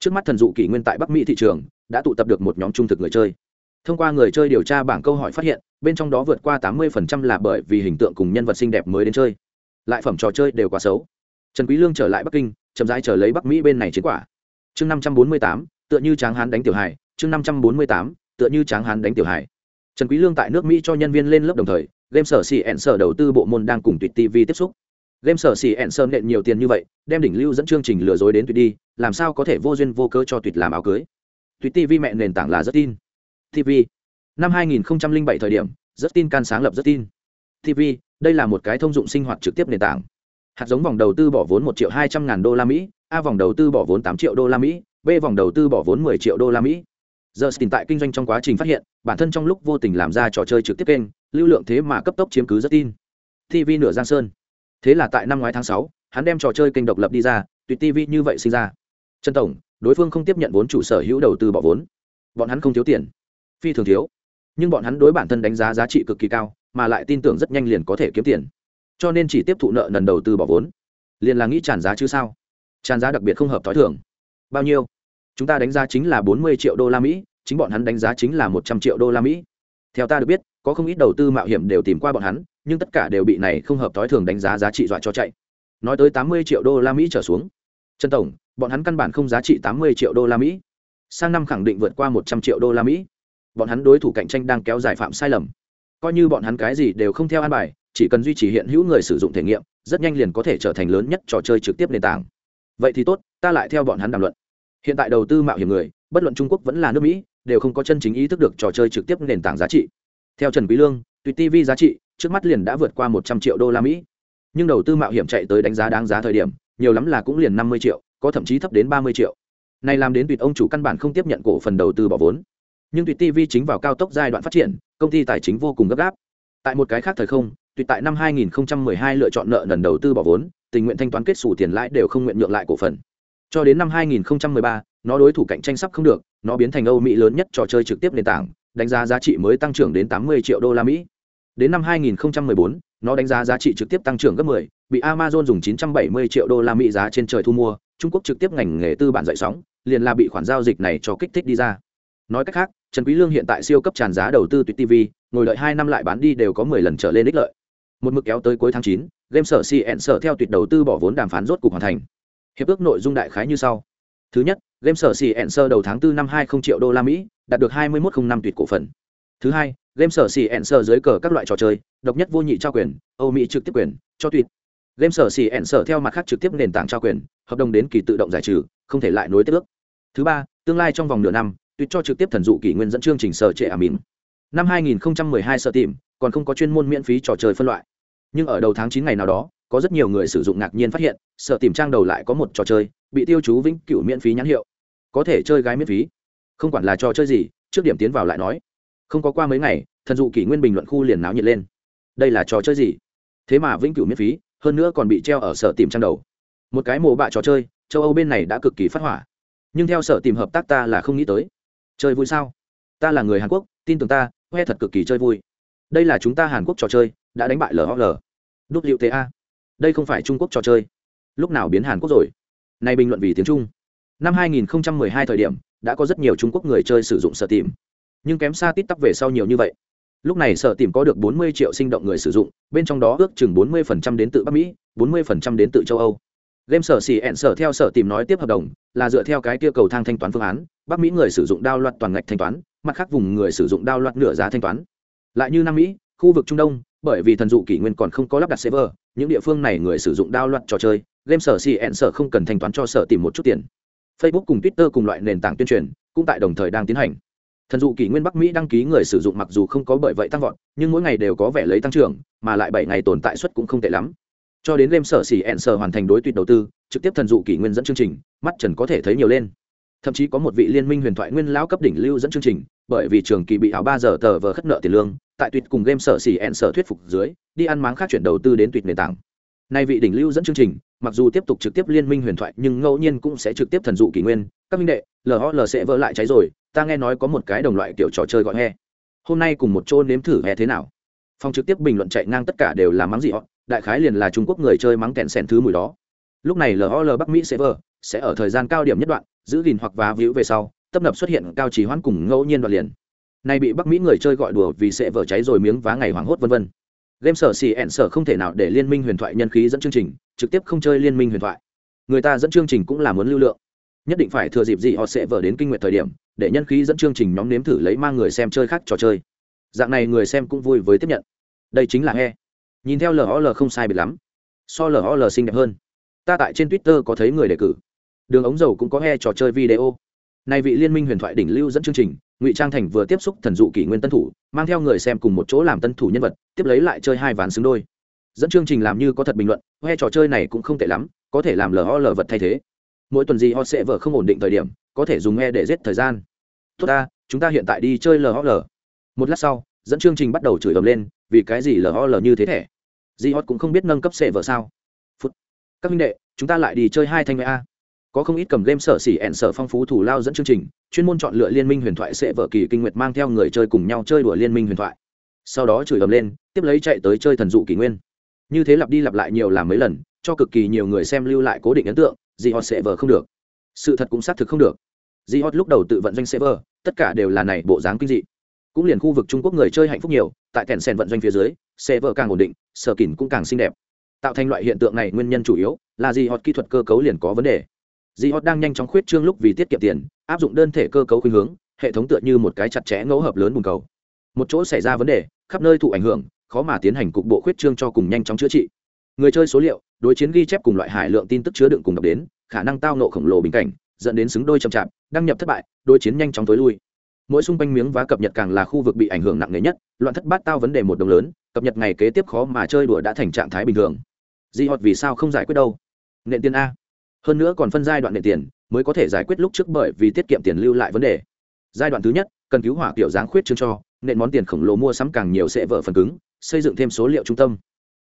A: Trước mắt thần dụ kỷ nguyên tại bắc mỹ thị trường, đã tụ tập được một nhóm trung thực người chơi. Thông qua người chơi điều tra bảng câu hỏi phát hiện, bên trong đó vượt qua tám mươi là bởi vì hình tượng cùng nhân vật xinh đẹp mới đến chơi. Lại phẩm trò chơi đều quá xấu. Trần quý lương trở lại bắc kinh, chậm rãi chờ lấy bắc mỹ bên này chiến quả chương năm trăm bốn mươi tám, tựa như tráng hán đánh tiểu hải chương năm trăm bốn mươi tám, tựa như tráng hán đánh tiểu hải trần quý lương tại nước mỹ cho nhân viên lên lớp đồng thời, game sở xì ẹn sở đầu tư bộ môn đang cùng tuyệt tv tiếp xúc. Game sở xì ẹn sơn nện nhiều tiền như vậy, đem đỉnh lưu dẫn chương trình lừa dối đến tuyệt đi, làm sao có thể vô duyên vô cớ cho tuyệt làm áo cưới? Tuyệt tv mẹ nền tảng là rất tin tv năm 2007 thời điểm rất tin can sáng lập rất tin tv đây là một cái thông dụng sinh hoạt trực tiếp nền tảng hạt giống vòng đầu tư bỏ vốn một triệu hai trăm ngàn đô la mỹ, a vòng đầu tư bỏ vốn tám triệu đô la mỹ, b vòng đầu tư bỏ vốn 10 triệu đô la mỹ. Giờ tại kinh doanh trong quá trình phát hiện, bản thân trong lúc vô tình làm ra trò chơi trực tiếp kênh, lưu lượng thế mà cấp tốc chiếm cứ rất tin. Tv nửa giang sơn. Thế là tại năm ngoái tháng sáu, hắn đem trò chơi kênh độc lập đi ra tuyệt tv như vậy sinh ra. Trần tổng, đối phương không tiếp nhận vốn chủ sở hữu đầu tư bỏ vốn. Bọn hắn không thiếu tiền. Phi thường thiếu. Nhưng bọn hắn đối bản thân đánh giá giá trị cực kỳ cao, mà lại tin tưởng rất nhanh liền có thể kiếm tiền cho nên chỉ tiếp thụ nợ lần đầu tư bỏ vốn. Liền là nghĩ tràn giá chứ sao? Tràn giá đặc biệt không hợp t h o i thưởng bao nhiêu? Chúng ta đánh giá chính là bốn mươi triệu đô la mỹ, chính bọn hắn đánh giá chính là một trăm triệu đô la mỹ. Theo ta được biết, có không ít đầu tư mạo hiểm đều tìm qua bọn hắn, nhưng tất cả đều bị này không hợp t h o i thường đánh giá giá trị dọa cho chạy. Nói tới tám mươi triệu đô la mỹ trở xuống. Trần tổng, bọn hắn căn bản không giá trị tám mươi triệu đô la mỹ. Sang năm khẳng định vượt qua một trăm triệu đô la mỹ. Bọn hắn đối thủ cạnh tranh đang kéo dài phạm sai lầm. Coi như bọn hắn cái gì đều không theo an bài chỉ cần duy trì hiện hữu người sử dụng thể nghiệm, rất nhanh liền có thể trở thành lớn nhất trò chơi trực tiếp nền tảng. Vậy thì tốt, ta lại theo bọn hắn đàm luận. Hiện tại đầu tư mạo hiểm người, bất luận trung quốc vẫn là nước mỹ, đều không có chân chính ý thức được trò chơi trực tiếp nền tảng giá trị. Theo trần quý lương, tùy tv giá trị, trước mắt liền đã vượt qua một trăm triệu đô la mỹ. Nhưng đầu tư mạo hiểm chạy tới đánh giá đáng giá thời điểm, nhiều lắm là cũng liền năm mươi triệu, có thậm chí thấp đến ba mươi triệu. Này làm đến tuyệt ông chủ căn bản không tiếp nhận cổ phần đầu tư bỏ vốn. Nhưng tuyệt tv chính vào cao tốc giai đoạn phát triển, công ty tài chính vô cùng gấp gáp. Tại một cái khác thời không tuyệt tại năm 2012 lựa chọn nợ nần đầu tư bỏ vốn tình nguyện thanh toán kết sổ tiền lãi đều không nguyện nhượng lại cổ phần. Cho đến năm 2013, nó đối thủ cạnh tranh sắp không được nó biến thành âu mỹ lớn nhất trò chơi trực tiếp nền tảng đánh giá giá trị mới tăng trưởng đến 80 triệu đô la mỹ. Đến năm 2014, nó đánh giá giá trị trực tiếp tăng trưởng gấp 10, bị amazon dùng 970 triệu đô la mỹ giá trên trời thu mua trung quốc trực tiếp ngành nghề tư bản dậy sóng liền là bị khoản giao dịch này cho kích thích đi ra. Nói cách khác trần quý lương hiện tại siêu cấp tràn giá đầu tư tuyệt tv ngồi đợi hai năm lại bán đi đều có 10 lần trở lên ích lợi một mực kéo tới cuối tháng 9, game sở cn sở theo tuyệt đầu tư bỏ vốn đàm phán rốt cục hoàn thành. Hiệp ước nội dung đại khái như sau. Thứ nhất game sở cn sở đầu tháng 4 năm 20 triệu đô la mỹ đạt được 2105 tuyệt cổ phần. Thứ hai game sở cn sở dưới cờ các loại trò chơi độc nhất vô nhị trao quyền âu mỹ trực tiếp quyền cho tuyệt. Game sở cn sở theo mặt khác trực tiếp nền tảng trao quyền hợp đồng đến kỳ tự động giải trừ không thể lại nối tiếp ước. Thứ ba tương lai trong vòng nửa năm tuyệt cho trực tiếp thần dụ kỷ nguyên dẫn chương trình sở trệ amin. Năm 2012 sở tìm còn không có chuyên môn miễn phí trò chơi phân loại nhưng ở đầu tháng chín ngày nào đó, có rất nhiều người sử dụng ngạc nhiên phát hiện, sợ tìm trang đầu lại có một trò chơi, bị tiêu chú vĩnh cửu miễn phí nhãn hiệu. Có thể chơi gái miễn phí. Không quản là trò chơi gì, trước điểm tiến vào lại nói. Không có qua mấy ngày, thần dụ kỷ nguyên bình luận khu liền náo nhiệt lên. Đây là trò chơi gì? Thế mà vĩnh cửu miễn phí, hơn nữa còn bị treo ở sở tìm trang đầu. Một cái mồ bạ trò chơi, châu âu bên này đã cực kỳ phát hỏa. Nhưng theo sở tìm hợp tác ta là không nghĩ tới. Chơi vui sao? Ta là người hàn quốc, tin tưởng ta, hoe thật cực kỳ chơi vui đây là chúng ta hàn quốc trò chơi, đã đánh bại lol ta đây không phải trung quốc trò chơi. Lúc nào biến hàn quốc rồi? Nay bình luận vì tiếng trung. Năm 2012 thời điểm, đã có rất nhiều trung quốc người chơi sử dụng sở tìm. Nhưng kém xa tít tắp về sau nhiều như vậy. Lúc này sở tìm có được 40 triệu sinh động người sử dụng, bên trong đó ước chừng 40% đến từ bắc mỹ 40% đến từ châu âu. Game sở xì ẹn sở theo sở tìm nói tiếp hợp đồng, là dựa theo cái kia cầu thang thanh toán phương án, bắc mỹ người sử dụng đao loạt toàn ngạch thanh toán, mặt khác vùng người sử dụng đao loạt nửa giá thanh toán lại như nam mỹ, khu vực trung đông, bởi vì thần dụ kỷ nguyên còn không có lắp đặt server, những địa phương này người sử dụng đao loạt trò chơi, game sở cn sở không cần thanh toán cho sở tìm một chút tiền. Facebook cùng twitter cùng loại nền tảng tuyên truyền cũng tại đồng thời đang tiến hành. Thần dụ kỷ nguyên bắc mỹ đăng ký người sử dụng mặc dù không có bởi vậy tăng vọt, nhưng mỗi ngày đều có vẻ lấy tăng trưởng, mà lại bảy ngày tồn tại suất cũng không tệ lắm. Cho đến game sở xỉ ẹn sở hoàn thành đối tuyệt đầu tư, trực tiếp thần dụ kỷ nguyên dẫn chương trình, mắt trần có thể thấy nhiều lên. Thậm chí có một vị liên minh huyền thoại nguyên lão cấp đỉnh lưu dẫn chương trình bởi vì trường kỳ bị áo ba giờ tờ vờ khất nợ tiền lương, tại tuyệt cùng game sở xỉ ẹn sở thuyết phục dưới, đi ăn máng khác chuyển đầu tư đến tuyệt nền tảng. Nay vị đỉnh lưu dẫn chương trình, mặc dù tiếp tục trực tiếp liên minh huyền thoại, nhưng ngẫu nhiên cũng sẽ trực tiếp thần dụ kỷ nguyên. Các minh đệ lhl sẽ vỡ lại cháy rồi, ta nghe nói có một cái đồng loại kiểu trò chơi gọi he. Hôm nay cùng một chỗ nếm thử he thế nào? Phòng trực tiếp bình luận chạy ngang tất cả đều là mắng gì họ, đại khái liền là trung quốc người chơi mắng kẹn sẻn thứ mùi đó. Lúc này lhl bắc mỹ sẽ vỡ, sẽ ở thời gian cao điểm nhất đoạn, giữ gìn hoặc vá víu về sau tấp nập xuất hiện cao trì hoãn cùng ngẫu nhiên đoạn liền. Nay bị bắc mỹ người chơi gọi đùa vì sẽ vỡ cháy rồi miếng vá ngày hoảng hốt vân vân. Game sở xì ẹn sở không thể nào để liên minh huyền thoại nhân khí dẫn chương trình, trực tiếp không chơi liên minh huyền thoại. Người ta dẫn chương trình cũng là muốn lưu lượng. Nhất định phải thừa dịp gì họ sẽ vỡ đến kinh nguyện thời điểm, để nhân khí dẫn chương trình nhóm nếm thử lấy mang người xem chơi khác trò chơi. Dạng này người xem cũng vui với tiếp nhận. Đây chính là he. Nhìn theo lol không sai biệt lắm. So lol xinh đẹp hơn. Ta tại trên twitter có thấy người đề cử. Đường ống dầu cũng có he trò chơi video nay vị liên minh huyền thoại đỉnh lưu dẫn chương trình, ngụy trang thành vừa tiếp xúc thần dụ kỷ nguyên tân thủ, mang theo người xem cùng một chỗ làm tân thủ nhân vật, tiếp lấy lại chơi hai ván xứng đôi. Dẫn chương trình làm như có thật bình luận he trò chơi này cũng không tệ lắm, có thể làm lờ vật thay thế. Mỗi tuần gì họ sẽ vợ không ổn định thời điểm, có thể dùng he để giết thời gian. Tốt ta, chúng ta hiện tại đi chơi lhl một lát sau, dẫn chương trình bắt đầu chửi ầm lên, vì cái gì lhl như thế thẻ? Di hot cũng không biết nâng cấp sệ vợ sao. Phút. Các minh đệ, chúng ta lại đi chơi hai thanh a có không ít cầm game sở xỉ ẹn sở phong phú thủ lao dẫn chương trình, chuyên môn chọn lựa liên minh huyền thoại sẽ vợ kỳ kinh nguyệt mang theo người chơi cùng nhau chơi đùa liên minh huyền thoại. Sau đó chửi ầm lên, tiếp lấy chạy tới chơi thần dụ kỷ nguyên. Như thế lặp đi lặp lại nhiều làm mấy lần, cho cực kỳ nhiều người xem lưu lại cố định ấn tượng di hot sẽ vợ không được. Sự thật cũng xác thực không được. Di hot lúc đầu tự vận doanh server tất cả đều là này bộ dáng kinh dị. Cũng liền khu vực trung quốc người chơi hạnh phúc nhiều, tại kèn sen vận doanh phía dưới server càng ổn định, sở kỉnh cũng càng xinh đẹp. Tạo thành loại hiện tượng này nguyên nhân chủ yếu là di hot kỹ thuật cơ cấu liền có vấn đề di hot đang nhanh chóng khuyết trương lúc vì tiết kiệm tiền, áp dụng đơn thể cơ cấu khuynh hướng, hệ thống tựa như một cái chặt chẽ ngẫu hợp lớn bùn cầu. Một chỗ xảy ra vấn đề, khắp nơi thụ ảnh hưởng, khó mà tiến hành cục bộ khuyết trương cho cùng nhanh chóng chữa trị. Người chơi số liệu, đối chiến ghi chép cùng loại hải lượng tin tức chứa đựng cùng đọc đến, khả năng tao nộ khổng lồ bình cảnh, dẫn đến xứng đôi chậm chạp, đăng nhập thất bại, đối chiến nhanh chóng tối lui. Mỗi xung quanh miếng vá cập nhật càng là khu vực bị ảnh hưởng nặng nề nhất, loạn thất bát tao vấn đề một đồng lớn, cập nhật ngày kế tiếp khó mà chơi đùa đã thành trạng thái bình thường. Di hot vì sao không giải quyết đâu? Nện tiền a hơn nữa còn phân giai đoạn nền tiền mới có thể giải quyết lúc trước bởi vì tiết kiệm tiền lưu lại vấn đề. Giai đoạn thứ nhất, cần cứu hỏa kiểu dáng khuyết chương cho nện món tiền khổng lồ mua sắm càng nhiều sẽ vỡ phần cứng, xây dựng thêm số liệu trung tâm.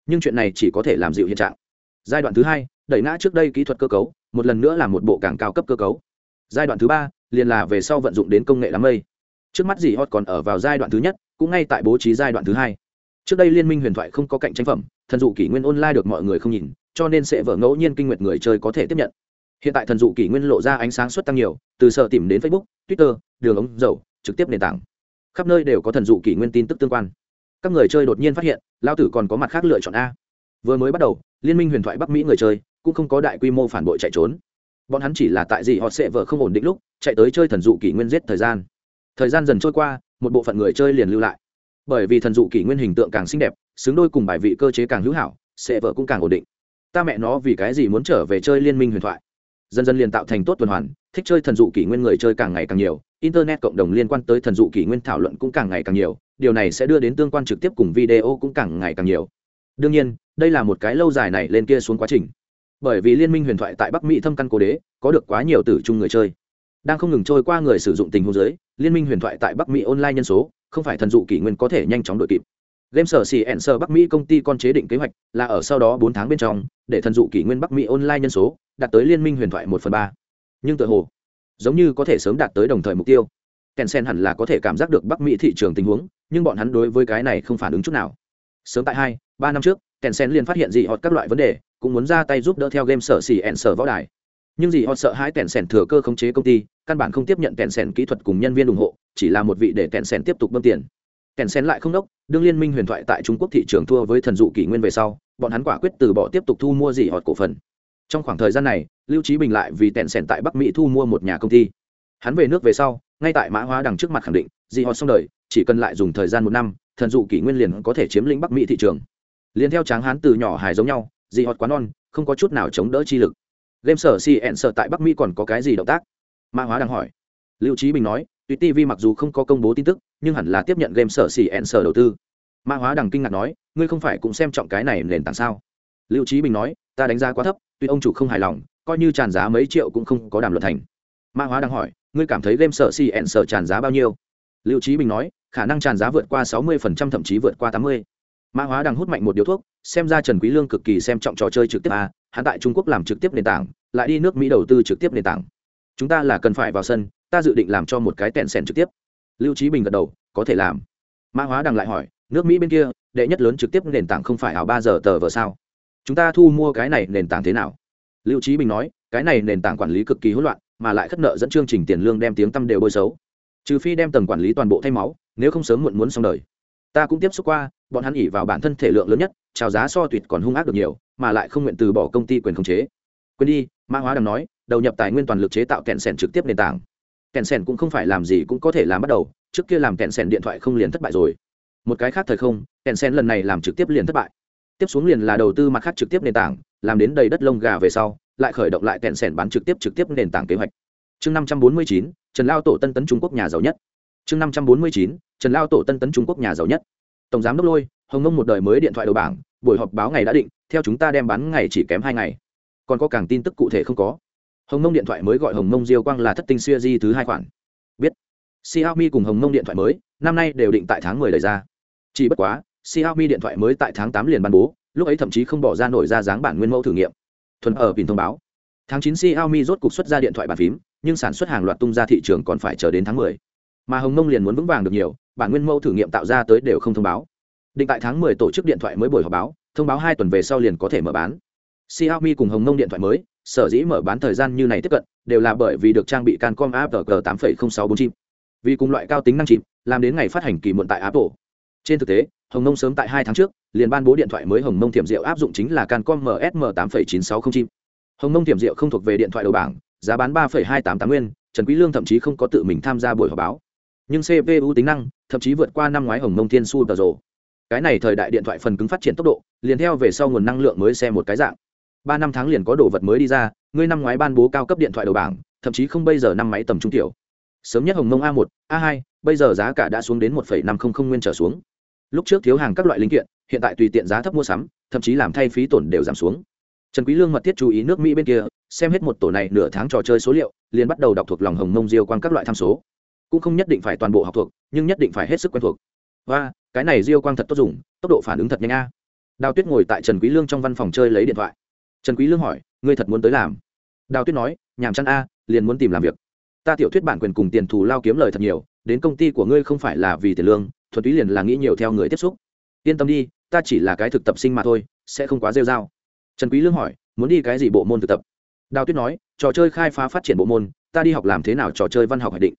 A: Nhưng chuyện này chỉ có thể làm dịu hiện trạng. Giai đoạn thứ hai, đẩy ngã trước đây kỹ thuật cơ cấu, một lần nữa là một bộ càng cao cấp cơ cấu. Giai đoạn thứ ba, liền là về sau vận dụng đến công nghệ đám mây. Trước mắt gì hot còn ở vào giai đoạn thứ nhất, cũng ngay tại bố trí giai đoạn thứ hai. Trước đây liên minh huyền thoại không có cạnh tranh phẩm, thần dụ kỷ nguyên online được mọi người không nhìn cho nên sẽ vở ngẫu nhiên kinh nguyệt người chơi có thể tiếp nhận. Hiện tại thần dụ kỷ nguyên lộ ra ánh sáng suất tăng nhiều, từ sợ tìm đến facebook, twitter, đường ống dầu, trực tiếp nền tảng. Khắp nơi đều có thần dụ kỷ nguyên tin tức tương quan. Các người chơi đột nhiên phát hiện lao tử còn có mặt khác lựa chọn a. Vừa mới bắt đầu, liên minh huyền thoại bắc mỹ người chơi cũng không có đại quy mô phản bội chạy trốn. Bọn hắn chỉ là tại gì họ sẽ vợ không ổn định lúc, chạy tới chơi thần dụ kỷ nguyên giết thời gian. Thời gian dần trôi qua, một bộ phận người chơi liền lưu lại. Bởi vì thần dụ kỷ nguyên hình tượng càng xinh đẹp, xứng đôi cùng bài vị cơ chế càng hữu hảo, sẽ vợ cũng càng ổn định ta mẹ nó vì cái gì muốn trở về chơi liên minh huyền thoại? Dần dần liền tạo thành tốt tuần hoàn, thích chơi thần dụ kỷ nguyên người chơi càng ngày càng nhiều, internet cộng đồng liên quan tới thần dụ kỷ nguyên thảo luận cũng càng ngày càng nhiều, điều này sẽ đưa đến tương quan trực tiếp cùng video cũng càng ngày càng nhiều. Đương nhiên, đây là một cái lâu dài này lên kia xuống quá trình. Bởi vì liên minh huyền thoại tại bắc mỹ thâm căn cố đế, có được quá nhiều tử chung người chơi. Đang không ngừng trôi qua người sử dụng tình huống giới liên minh huyền thoại tại bắc mỹ online nhân số, không phải thần dụ kỷ nguyên có thể nhanh chóng đội kịp game sở xỉ ẹn sở bắc mỹ công ty con chế định kế hoạch là ở sau đó bốn tháng bên trong, để thần dụ kỷ nguyên bắc mỹ online nhân số đạt tới liên minh huyền thoại một phần ba. Nhưng tự hồ, giống như có thể sớm đạt tới đồng thời mục tiêu. Kèn sen hẳn là có thể cảm giác được bắc mỹ thị trường tình huống, nhưng bọn hắn đối với cái này không phản ứng chút nào. Sớm tại hai, ba năm trước kèn sen liền phát hiện gì hot các loại vấn đề, cũng muốn ra tay giúp đỡ theo game sở xỉ ẹn sở võ đài. Nhưng gì họ sợ hãi kèn sen thừa cơ khống chế công ty, căn bản không tiếp nhận kèn sen kỹ thuật cùng nhân viên ủng hộ, chỉ là một vị để kèn sen tiếp tục bơm tiền kèn sen lại không đốc, đương liên minh huyền thoại tại trung quốc thị trường thua với thần dụ kỷ nguyên về sau, bọn hắn quả quyết từ bỏ tiếp tục thu mua gì họ cổ phần. Trong khoảng thời gian này, lưu trí bình lại vì tẹn sen tại bắc mỹ thu mua một nhà công ty. Hắn về nước về sau, ngay tại mã hóa đằng trước mặt khẳng định, gì họ xong đời, chỉ cần lại dùng thời gian một năm, thần dụ kỷ nguyên liền có thể chiếm lĩnh bắc mỹ thị trường. Liền theo tráng hán từ nhỏ hài giống nhau dị họ quá non, không có chút nào chống đỡ chi lực. Game sở cn sở tại bắc mỹ còn có cái gì động tác? Mã hóa đang hỏi. Lưu trí bình nói tuy tv mặc dù không có công bố tin tức, nhưng hẳn là tiếp nhận game sở cn sở đầu tư. Mã hóa đằng kinh ngạc nói, ngươi không phải cũng xem trọng cái này nền tảng sao? Lưu trí bình nói, ta đánh giá quá thấp, tuy ông chủ không hài lòng, coi như tràn giá mấy triệu cũng không có đàm luận thành. Mã hóa đang hỏi, ngươi cảm thấy game sở cn sở tràn giá bao nhiêu? Lưu trí bình nói, khả năng tràn giá vượt qua sáu mươi thậm chí vượt qua tám mươi. Mã hóa đang hút mạnh một điếu thuốc, xem ra trần quý lương cực kỳ xem trọng trò chơi trực tiếp a hắn tại trung quốc làm trực tiếp nền tảng, lại đi nước mỹ đầu tư trực tiếp nền tảng. Chúng ta là cần phải vào sân ta dự định làm cho một cái tẹn sèn trực tiếp. Lưu trí bình gật đầu, có thể làm. Mã hóa đằng lại hỏi, nước mỹ bên kia, đệ nhất lớn trực tiếp nền tảng không phải ảo ba giờ tờ vờ sao? Chúng ta thu mua cái này nền tảng thế nào? Lưu trí bình nói, cái này nền tảng quản lý cực kỳ hỗn loạn, mà lại khất nợ dẫn chương trình tiền lương đem tiếng tăm đều bôi xấu. Trừ phi đem tầng quản lý toàn bộ thay máu, nếu không sớm muộn muốn xong đời. Ta cũng tiếp xúc qua, bọn hắn ỉ vào bản thân thể lượng lớn nhất, trào giá so tuyệt còn hung ác được nhiều, mà lại không nguyện từ bỏ công ty quyền khống chế. Quên đi, mã hóa đằng nói, đầu nhập tài nguyên toàn lực chế tạo kẹn sẻn trực tiếp nền tảng kẹn sẻn cũng không phải làm gì cũng có thể làm bắt đầu, trước kia làm kẹn sẻn điện thoại không liền thất bại rồi. Một cái khác thời không kẹn sẻn lần này làm trực tiếp liền thất bại. Tiếp xuống liền là đầu tư mặt khác trực tiếp nền tảng, làm đến đầy đất lông gà về sau, lại khởi động lại kẹn sẻn bán trực tiếp trực tiếp nền tảng kế hoạch. Chương năm trăm bốn mươi chín, trần lao tổ tân tấn trung quốc nhà giàu nhất. Chương năm trăm bốn mươi chín, trần lao tổ tân tấn trung quốc nhà giàu nhất. Tổng giám đốc lôi, hồng ngông một đời mới điện thoại đầu bảng, buổi họp báo ngày đã định, theo chúng ta đem bán ngày chỉ kém hai ngày. Còn có càng tin tức cụ thể không có hồng mông điện thoại mới gọi hồng mông diêu quang là thất tinh xuya di thứ hai khoản. Biết. Xiaomi cùng hồng mông điện thoại mới, năm nay đều định tại tháng mười lời ra. Chỉ bất quá, xiaomi điện thoại mới tại tháng tám liền ban bố, lúc ấy thậm chí không bỏ ra nổi ra dáng bản nguyên mẫu thử nghiệm. Thuần ở pin thông báo. Tháng chín xiaomi rốt cục xuất ra điện thoại bàn phím, nhưng sản xuất hàng loạt tung ra thị trường còn phải chờ đến tháng mười. Mà hồng mông liền muốn vững vàng được nhiều, bản nguyên mẫu thử nghiệm tạo ra tới đều không thông báo. Định tại tháng mười tổ chức điện thoại mới buổi họp báo, thông báo hai tuần về sau liền có thể mở bán. Xiaomi cùng hồng mông điện thoại mới sở dĩ mở bán thời gian như này tiếp cận, đều là bởi vì được trang bị cancom apg tám sáu bốn chip. Vì cùng loại cao tính năng chip, làm đến ngày phát hành kỳ muộn tại apple. Trên thực tế, hồng Nông sớm tại hai tháng trước, liền ban bố điện thoại mới hồng Nông thiểm diệu áp dụng chính là cancom msm tám chín sáu không chip. Hồng Nông thiểm diệu không thuộc về điện thoại đầu bảng, giá bán ba hai tám tám nguyên, trần quý lương thậm chí không có tự mình tham gia buổi họp báo. Nhưng cpu tính năng, thậm chí vượt qua năm ngoái hồng Nông thiên su tờ rồ. Cái này thời đại điện thoại phần cứng phát triển tốc độ, liền theo về sau nguồn năng lượng mới xe một cái dạng ba năm tháng liền có đồ vật mới đi ra, ngươi năm ngoái ban bố cao cấp điện thoại đầu bảng, thậm chí không bây giờ năm máy tầm trung tiểu. Sớm nhất hồng mông a 1 a 2 bây giờ giá cả đã xuống đến một năm trăm linh nguyên trở xuống. Lúc trước thiếu hàng các loại linh kiện, hiện tại tùy tiện giá thấp mua sắm, thậm chí làm thay phí tổn đều giảm xuống. Trần quý lương mật thiết chú ý nước mỹ bên kia, xem hết một tổ này nửa tháng trò chơi số liệu, liền bắt đầu đọc thuộc lòng hồng mông diêu quan các loại tham số. Cũng không nhất định phải toàn bộ học thuộc, nhưng nhất định phải hết sức quen thuộc. Và, cái này diêu quang thật tốt dùng, tốc độ phản ứng thật nhanh a. Đào tuyết ngồi tại trần quý lương trong văn phòng chơi lấy điện thoại trần quý lương hỏi, ngươi thật muốn tới làm? Đào tuyết nói, nhàm chán a, liền muốn tìm làm việc. Ta tiểu thuyết bản quyền cùng tiền thù lao kiếm lời thật nhiều, đến công ty của ngươi không phải là vì tiền lương, thuần túy liền là nghĩ nhiều theo người tiếp xúc. Yên tâm đi, ta chỉ là cái thực tập sinh mà thôi, sẽ không quá rêu rao. Trần quý lương hỏi, muốn đi cái gì bộ môn thực tập? Đào tuyết nói, trò chơi khai phá phát triển bộ môn, ta đi học làm thế nào trò chơi văn học hoạch định.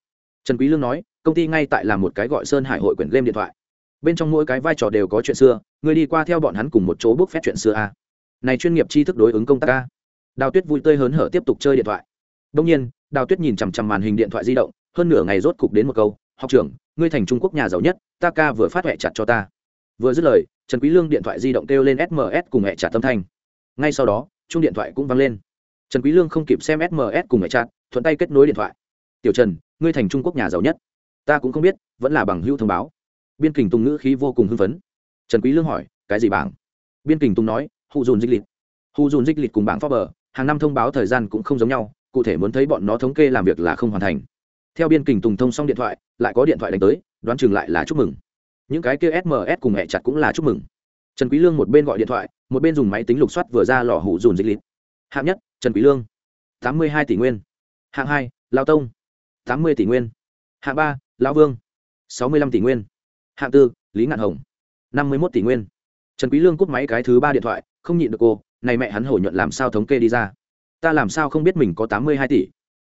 A: Trần quý lương nói, công ty ngay tại làm một cái gọi sơn hải hội quyển game điện thoại. Bên trong mỗi cái vai trò đều có chuyện xưa người đi qua theo bọn hắn cùng một chỗ bước phép chuyện xưa a này chuyên nghiệp tri thức đối ứng công tác ca. Đào tuyết vui tươi hớn hở tiếp tục chơi điện thoại. Đông nhiên, đào tuyết nhìn chằm chằm màn hình điện thoại di động, hơn nửa ngày rốt cục đến một câu, học trưởng, ngươi thành trung quốc nhà giàu nhất, ta ca vừa phát huệ chặt cho ta. Vừa dứt lời, trần quý lương điện thoại di động kêu lên sms cùng huệ chặt tâm thanh. Ngay sau đó chung điện thoại cũng vang lên. Trần quý lương không kịp xem sms cùng huệ chặt, thuận tay kết nối điện thoại. Tiểu trần, ngươi thành trung quốc nhà giàu nhất. Ta cũng không biết, vẫn là bằng hữu thông báo. Biên kình tùng ngữ khí vô cùng hưng phấn. Trần quý lương hỏi, cái gì bảng? Biên kình tùng nói hù dùn dịch lịt. Hù dùn dịch lịt cùng bảng forbes, hàng năm thông báo thời gian cũng không giống nhau, cụ thể muốn thấy bọn nó thống kê làm việc là không hoàn thành. Theo biên kình tùng thông xong điện thoại, lại có điện thoại đánh tới, đoán chừng lại là chúc mừng. Những cái kia sms cùng hẹ chặt cũng là chúc mừng. Trần quý lương một bên gọi điện thoại, một bên dùng máy tính lục soát vừa ra lò hủ dùn dịch lịt. Hạng nhất, trần quý lương. Tám mươi hai tỷ nguyên. Hạng hai, lao tông. Tám mươi tỷ nguyên. Hạng ba, lão vương. Sáu mươi lăm tỷ nguyên. Hạng tư, lý ngạn hồng. Năm mươi một tỷ nguyên trần quý lương cúp máy cái thứ ba điện thoại, không nhịn được cô, này mẹ hắn hổ nhuận làm sao thống kê đi ra? Ta làm sao không biết mình có tám mươi hai tỷ?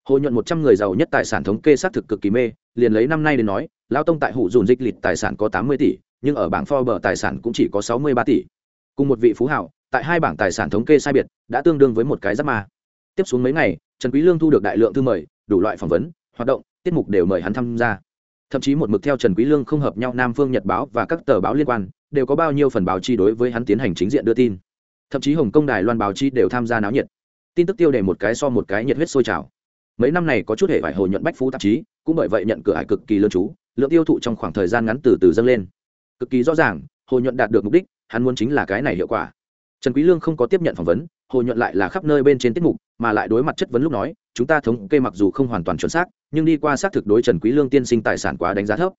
A: Hồ nhuận một trăm người giàu nhất tài sản thống kê xác thực cực kỳ mê, liền lấy năm nay đến nói, lão tông tại hủ dùn dịch lịt tài sản có tám mươi tỷ, nhưng ở bảng Forbes tài sản cũng chỉ có sáu mươi ba tỷ. Cùng một vị phú hảo, tại hai bảng tài sản thống kê sai biệt, đã tương đương với một cái giáp ma. Tiếp xuống mấy ngày, trần quý lương thu được đại lượng thư mời, đủ loại phỏng vấn, hoạt động, tiết mục đều mời hắn tham gia. Thậm chí một mực theo trần quý lương không hợp nhau nam phương nhật báo và các tờ báo liên quan đều có bao nhiêu phần báo chí đối với hắn tiến hành chính diện đưa tin. Thậm chí hồng kông, đài loan báo chí đều tham gia náo nhiệt. Tin tức tiêu đề một cái so một cái nhiệt huyết sôi trào. Mấy năm này có chút hệ vải hồ nhuận bách phú tạp chí, cũng bởi vậy nhận cửa hải cực kỳ lớn chú, lượng tiêu thụ trong khoảng thời gian ngắn từ từ dâng lên. Cực kỳ rõ ràng, hồ nhuận đạt được mục đích, hắn muốn chính là cái này hiệu quả. Trần quý lương không có tiếp nhận phỏng vấn, hồ nhuận lại là khắp nơi bên trên tiết mục, mà lại đối mặt chất vấn lúc nói, chúng ta thống kê mặc dù không hoàn toàn chuẩn xác, nhưng đi qua xác thực đối trần quý lương tiên sinh tài sản quá đánh giá thấp.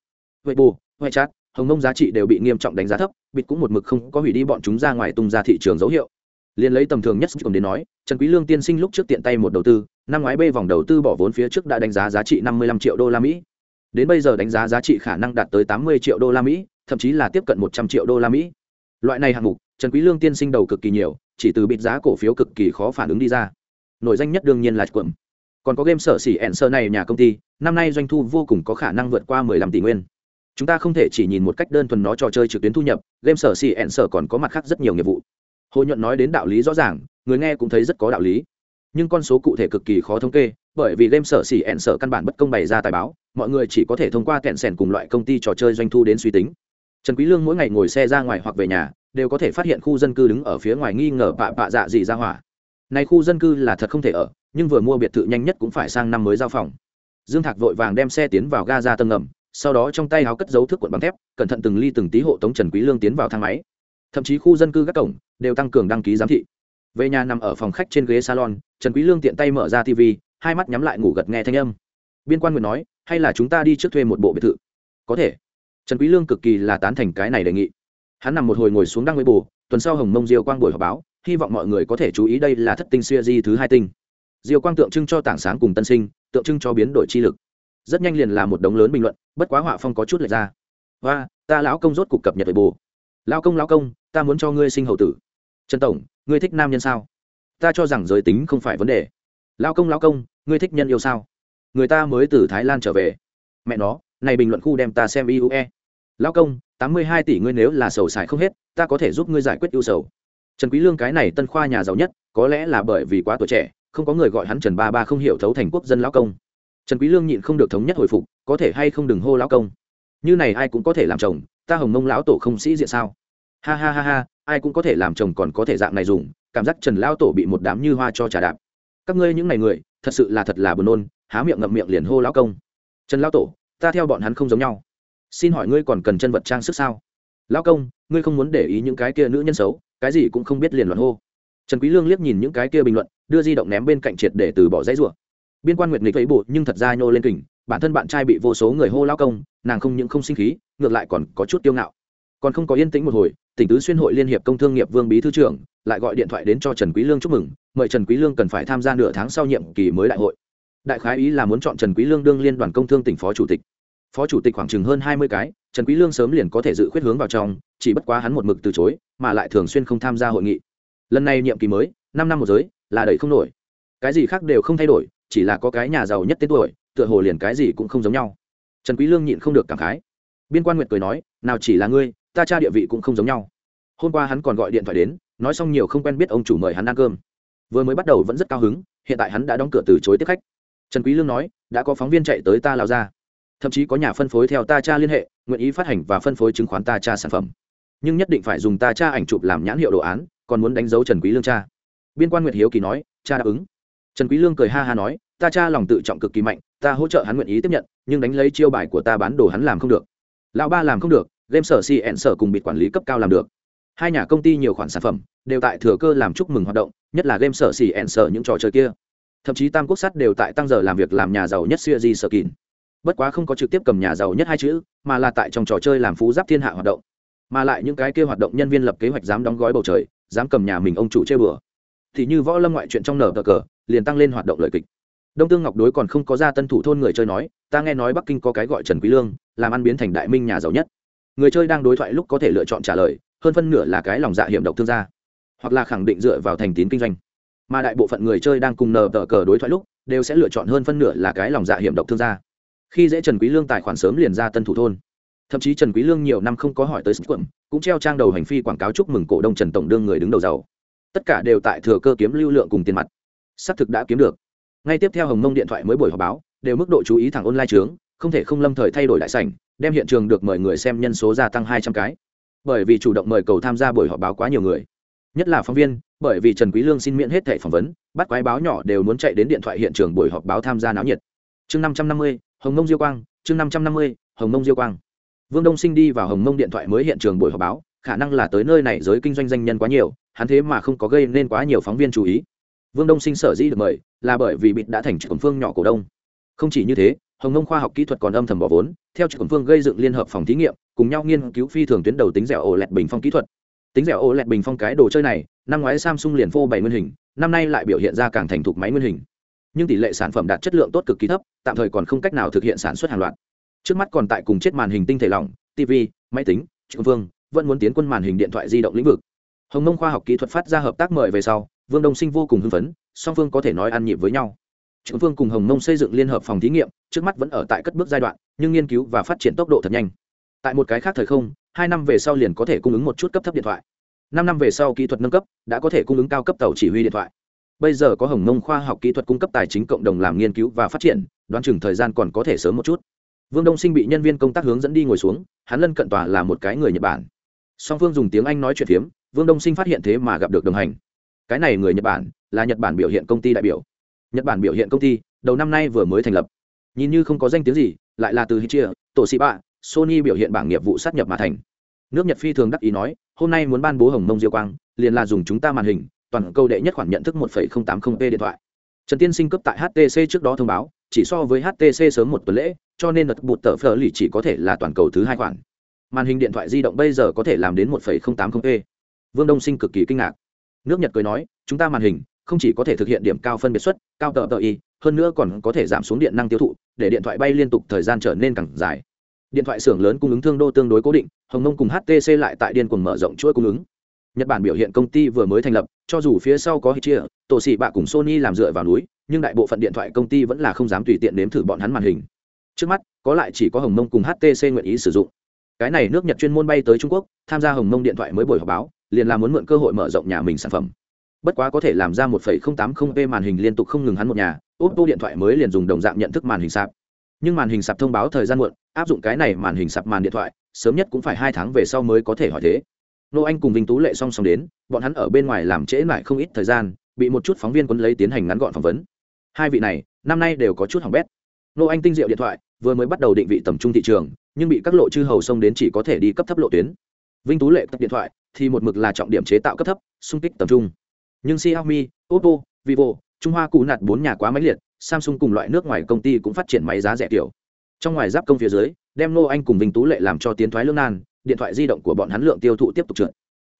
A: Vậy bù, vậy chát hồng mông giá trị đều bị nghiêm trọng đánh giá thấp, bịt cũng một mực không có hủy đi bọn chúng ra ngoài tung ra thị trường dấu hiệu. Liền lấy tầm thường nhất cùng đến nói, trần quý lương tiên sinh lúc trước tiện tay một đầu tư, năm ngoái b vòng đầu tư bỏ vốn phía trước đã đánh giá giá trị 55 triệu đô la mỹ. Đến bây giờ đánh giá giá trị khả năng đạt tới 80 triệu đô la mỹ, thậm chí là tiếp cận 100 triệu đô la mỹ. Loại này hạng mục, trần quý lương tiên sinh đầu cực kỳ nhiều, chỉ từ bịt giá cổ phiếu cực kỳ khó phản ứng đi ra. Nổi danh nhất đương nhiên là quẩm còn có game sở xỉ ẹn sơ này nhà công ty, năm nay doanh thu vô cùng có khả năng vượt qua 15 tỷ nguyên chúng ta không thể chỉ nhìn một cách đơn thuần nó trò chơi trực tuyến thu nhập, game sở xì ẹn sở còn có mặt khác rất nhiều nghiệp vụ. Hồ nhuận nói đến đạo lý rõ ràng, người nghe cũng thấy rất có đạo lý. Nhưng con số cụ thể cực kỳ khó thống kê, bởi vì game sở xỉ ẹn sở căn bản bất công bày ra tài báo, mọi người chỉ có thể thông qua kẹn sẻn cùng loại công ty trò chơi doanh thu đến suy tính. Trần quý lương mỗi ngày ngồi xe ra ngoài hoặc về nhà, đều có thể phát hiện khu dân cư đứng ở phía ngoài nghi ngờ bạ bạ dạ gì ra hỏa. Này khu dân cư là thật không thể ở, nhưng vừa mua biệt thự nhanh nhất cũng phải sang năm mới giao phòng. Dương thạc vội vàng đem xe tiến vào ga ra tầng ngầm sau đó trong tay háo cất dấu thước cuộn bằng thép, cẩn thận từng ly từng tí hộ tống trần quý lương tiến vào thang máy. Thậm chí khu dân cư các cổng đều tăng cường đăng ký giám thị. Về nhà nằm ở phòng khách trên ghế salon, trần quý lương tiện tay mở ra tv hai mắt nhắm lại ngủ gật nghe thanh âm. Biên quan nguyện nói, hay là chúng ta đi trước thuê một bộ biệt thự? Có thể. Trần quý lương cực kỳ là tán thành cái này đề nghị. Hắn nằm một hồi ngồi xuống đăng với bù, tuần sau hồng mông diêu quang buổi họp báo, hy vọng mọi người có thể chú ý đây là thất tinh xuya di thứ hai tinh. Diêu quang tượng trưng cho tảng sáng cùng tân sinh, tượng trưng cho biến đổi chi lực rất nhanh liền là một đống lớn bình luận, bất quá họa phong có chút lệch ra. Và ta lão công rốt cục cập nhật về bù. Lão công lão công, ta muốn cho ngươi sinh hậu tử. Trần tổng, ngươi thích nam nhân sao? Ta cho rằng giới tính không phải vấn đề. Lão công lão công, ngươi thích nhân yêu sao? Người ta mới từ thái lan trở về. Mẹ nó, này bình luận khu đem ta xem iue lão công, tám mươi hai tỷ ngươi nếu là sầu xài không hết, ta có thể giúp ngươi giải quyết ưu sầu. Trần quý lương cái này tân khoa nhà giàu nhất, có lẽ là bởi vì quá tuổi trẻ, không có người gọi hắn trần ba ba không hiểu thấu thành quốc dân lão công trần quý lương nhịn không được thống nhất hồi phục, có thể hay không đừng hô lão công? Như này ai cũng có thể làm chồng, ta hồng mông lão tổ không sĩ diện sao? Ha ha ha ha, ai cũng có thể làm chồng còn có thể dạng này dùng, cảm giác trần lão tổ bị một đám như hoa cho trà đạp. Các ngươi những này người, thật sự là thật là buồn nôn, há miệng ngậm miệng liền hô lão công. Trần lão tổ, ta theo bọn hắn không giống nhau. Xin hỏi ngươi còn cần chân vật trang sức sao? Lão công, ngươi không muốn để ý những cái kia nữ nhân xấu, cái gì cũng không biết liền loạn hô. Trần quý lương liếc nhìn những cái kia bình luận, đưa di động ném bên cạnh triệt để từ bỏ dãy rủa biên quan nguyệt nghịch thấy bộ nhưng thật ra nhô lên kình, bản thân bạn trai bị vô số người hô lao công, nàng không những không sinh khí, ngược lại còn có chút tiêu ngạo. Còn không có yên tĩnh một hồi, tỉnh tứ xuyên hội liên hiệp công thương nghiệp vương bí thư trưởng lại gọi điện thoại đến cho trần quý lương chúc mừng, mời trần quý lương cần phải tham gia nửa tháng sau nhiệm kỳ mới đại hội. Đại khái ý là muốn chọn trần quý lương đương liên đoàn công thương tỉnh phó chủ tịch. Phó chủ tịch khoảng chừng hơn hai mươi cái, trần quý lương sớm liền có thể dự khuyết hướng vào trong, chỉ bất quá hắn một mực từ chối, mà lại thường xuyên không tham gia hội nghị. Lần này nhiệm kỳ mới, năm năm một giới, là đẩy không nổi. Cái gì khác đều không thay đổi chỉ là có cái nhà giàu nhất tên tuổi, tựa hồ liền cái gì cũng không giống nhau. Trần quý lương nhịn không được cảm khái. Biên quan nguyệt cười nói, nào chỉ là ngươi, ta cha địa vị cũng không giống nhau. Hôm qua hắn còn gọi điện thoại đến, nói xong nhiều không quen biết ông chủ mời hắn ăn cơm. Vừa mới bắt đầu vẫn rất cao hứng, hiện tại hắn đã đóng cửa từ chối tiếp khách. Trần quý lương nói, đã có phóng viên chạy tới ta lao ra thậm chí có nhà phân phối theo ta cha liên hệ, nguyện ý phát hành và phân phối chứng khoán ta cha sản phẩm. Nhưng nhất định phải dùng ta cha ảnh chụp làm nhãn hiệu đồ án, còn muốn đánh dấu trần quý lương cha. Biên quan nguyệt hiếu kỳ nói, cha đáp ứng trần quý lương cười ha ha nói, ta cha lòng tự trọng cực kỳ mạnh, ta hỗ trợ hắn nguyện ý tiếp nhận, nhưng đánh lấy chiêu bài của ta bán đồ hắn làm không được. Lão ba làm không được, game sở si ẹn sở cùng bịt quản lý cấp cao làm được. Hai nhà công ty nhiều khoản sản phẩm, đều tại thừa cơ làm chúc mừng hoạt động, nhất là game sở si ẹn sở những trò chơi kia. Thậm chí tam quốc sắt đều tại tăng giờ làm việc làm nhà giàu nhất siêu di sở kín bất quá không có trực tiếp cầm nhà giàu nhất hai chữ, mà là tại trong trò chơi làm phú giáp thiên hạ hoạt động. Mà lại những cái kia hoạt động nhân viên lập kế hoạch dám đóng gói bầu trời, dám cầm nhà mình ông chủ chơi bừa thì như võ lâm ngoại chuyện trong nở cờ cờ, liền tăng lên hoạt động lời kịch. Đông tương ngọc đối còn không có ra tân thủ thôn người chơi nói, ta nghe nói bắc kinh có cái gọi trần quý lương, làm ăn biến thành đại minh nhà giàu nhất. Người chơi đang đối thoại lúc có thể lựa chọn trả lời, hơn phân nửa là cái lòng dạ hiểm độc thương gia, hoặc là khẳng định dựa vào thành tín kinh doanh. Mà đại bộ phận người chơi đang cùng nờ tờ cờ đối thoại lúc, đều sẽ lựa chọn hơn phân nửa là cái lòng dạ hiểm độc thương gia. Khi dễ trần quý lương tài khoản sớm liền ra tân thủ thôn. Thậm chí trần quý lương nhiều năm không có hỏi tới sức quận cũng treo trang đầu hành phi quảng cáo chúc mừng cổ đông trần tổng đương người đứng đầu giàu tất cả đều tại thừa cơ kiếm lưu lượng cùng tiền mặt. Xác thực đã kiếm được. Ngay tiếp theo hồng mông điện thoại mới buổi họp báo, đều mức độ chú ý thẳng online trướng, không thể không lâm thời thay đổi đại sảnh, đem hiện trường được mời người xem nhân số gia tăng hai trăm cái. Bởi vì chủ động mời cầu tham gia buổi họp báo quá nhiều người. Nhất là phóng viên, bởi vì trần quý lương xin miễn hết thẻ phỏng vấn, bắt quái báo nhỏ đều muốn chạy đến điện thoại hiện trường buổi họp báo tham gia náo nhiệt. Chương năm trăm năm mươi, hồng mông diêu quang, chương năm trăm năm mươi, hồng mông diêu quang. Vương đông sinh đi vào hồng mông điện thoại mới hiện trường buổi họp báo khả năng là tới nơi này giới kinh doanh danh nhân quá nhiều, hắn thế mà không có gây nên quá nhiều phóng viên chú ý. Vương đông sinh sở dĩ được mời, là bởi vì bịt đã thành trực phương nhỏ cổ đông. Không chỉ như thế, hồng nông khoa học kỹ thuật còn âm thầm bỏ vốn, theo trực phương gây dựng liên hợp phòng thí nghiệm, cùng nhau nghiên cứu phi thường tuyến đầu tính dẻo ổ lẹt bình phong kỹ thuật. Tính dẻo ổ lẹt bình phong cái đồ chơi này, năm ngoái samsung liền phô bảy nguyên hình, năm nay lại biểu hiện ra càng thành thục máy nguyên hình. Nhưng tỷ lệ sản phẩm đạt chất lượng tốt cực kỳ thấp, tạm thời còn không cách nào thực hiện sản xuất hàng loạt. Trước mắt còn tại cùng chết màn hình tinh thể lỏng tv máy tính trực phương vẫn muốn tiến quân màn hình điện thoại di động lĩnh vực. Hồng nông khoa học kỹ thuật phát ra hợp tác mời về sau, vương đông sinh vô cùng hưng phấn, song phương có thể nói ăn nhịp với nhau. Trưởng phương cùng hồng nông xây dựng liên hợp phòng thí nghiệm, trước mắt vẫn ở tại cất bước giai đoạn, nhưng nghiên cứu và phát triển tốc độ thật nhanh. Tại một cái khác thời không, hai năm về sau liền có thể cung ứng một chút cấp thấp điện thoại. Năm năm về sau kỹ thuật nâng cấp, đã có thể cung ứng cao cấp tàu chỉ huy điện thoại. Bây giờ có hồng nông khoa học kỹ thuật cung cấp tài chính cộng đồng làm nghiên cứu và phát triển, đoán chừng thời gian còn có thể sớm một chút. Vương đông sinh bị nhân viên công tác hướng dẫn đi ngồi xuống, hắn lân cận tòa là một cái người nhật bản song phương dùng tiếng anh nói chuyện phiếm, vương đông sinh phát hiện thế mà gặp được đồng hành. Cái này người nhật bản, là nhật bản biểu hiện công ty đại biểu. Nhật bản biểu hiện công ty, đầu năm nay vừa mới thành lập. Nhìn như không có danh tiếng gì, lại là từ hichia tổ sĩ bạ sony biểu hiện bảng nghiệp vụ sát nhập mà thành. Nước nhật phi thường đắc ý nói, hôm nay muốn ban bố hồng mông diêu quang, liền là dùng chúng ta màn hình, toàn câu đệ nhất khoản nhận thức 1.080p điện thoại. Trần tiên sinh cấp tại htc trước đó thông báo, chỉ so với htc sớm một tuần lễ, cho nên đợt bụt tờ phở lì chỉ có thể là toàn cầu thứ hai khoản màn hình điện thoại di động bây giờ có thể làm đến 1.080p vương đông sinh cực kỳ kinh ngạc. Nước nhật cười nói, chúng ta màn hình không chỉ có thể thực hiện điểm cao phân biệt xuất cao tờ tờ y, hơn nữa còn có thể giảm xuống điện năng tiêu thụ, để điện thoại bay liên tục thời gian trở nên càng dài. Điện thoại xưởng lớn cung ứng thương đô tương đối cố định, hồng nông cùng htc lại tại điên cuồng mở rộng chuỗi cung ứng. Nhật bản biểu hiện công ty vừa mới thành lập, cho dù phía sau có chia tổ xị bạ cùng sony làm dựa vào núi, nhưng đại bộ phận điện thoại công ty vẫn là không dám tùy tiện nếm thử bọn hắn màn hình. Trước mắt, có lại chỉ có hồng Nông cùng htc nguyện ý sử dụng cái này nước nhật chuyên môn bay tới trung quốc, tham gia hồng mông điện thoại mới buổi họp báo, liền là muốn mượn cơ hội mở rộng nhà mình sản phẩm. Bất quá có thể làm ra 1.080p màn hình liên tục không ngừng hắn một nhà, oppo điện thoại mới liền dùng đồng dạng nhận thức màn hình sạp. Nhưng màn hình sạp thông báo thời gian muộn, áp dụng cái này màn hình sạp màn điện thoại, sớm nhất cũng phải hai tháng về sau mới có thể hỏi thế. Nô anh cùng vinh tú lệ song song đến, bọn hắn ở bên ngoài làm trễ lại không ít thời gian, bị một chút phóng viên quấn lấy tiến hành ngắn gọn phỏng vấn. Hai vị này, năm nay đều có chút hỏng bét. Nô anh tinh diệu điện thoại, vừa mới bắt đầu định vị tầm trung thị trường nhưng bị các lộ chư hầu xông đến chỉ có thể đi cấp thấp lộ tuyến. Vinh tú lệ tập điện thoại, thì một mực là trọng điểm chế tạo cấp thấp, xung kích tầm trung. Nhưng xiaomi, oppo, vivo, trung hoa cụ nạt bốn nhà quá máy liệt, samsung cùng loại nước ngoài công ty cũng phát triển máy giá rẻ tiểu. trong ngoài giáp công phía dưới, đem nô anh cùng vinh tú lệ làm cho tiến thoái lương nan, điện thoại di động của bọn hắn lượng tiêu thụ tiếp tục trượt.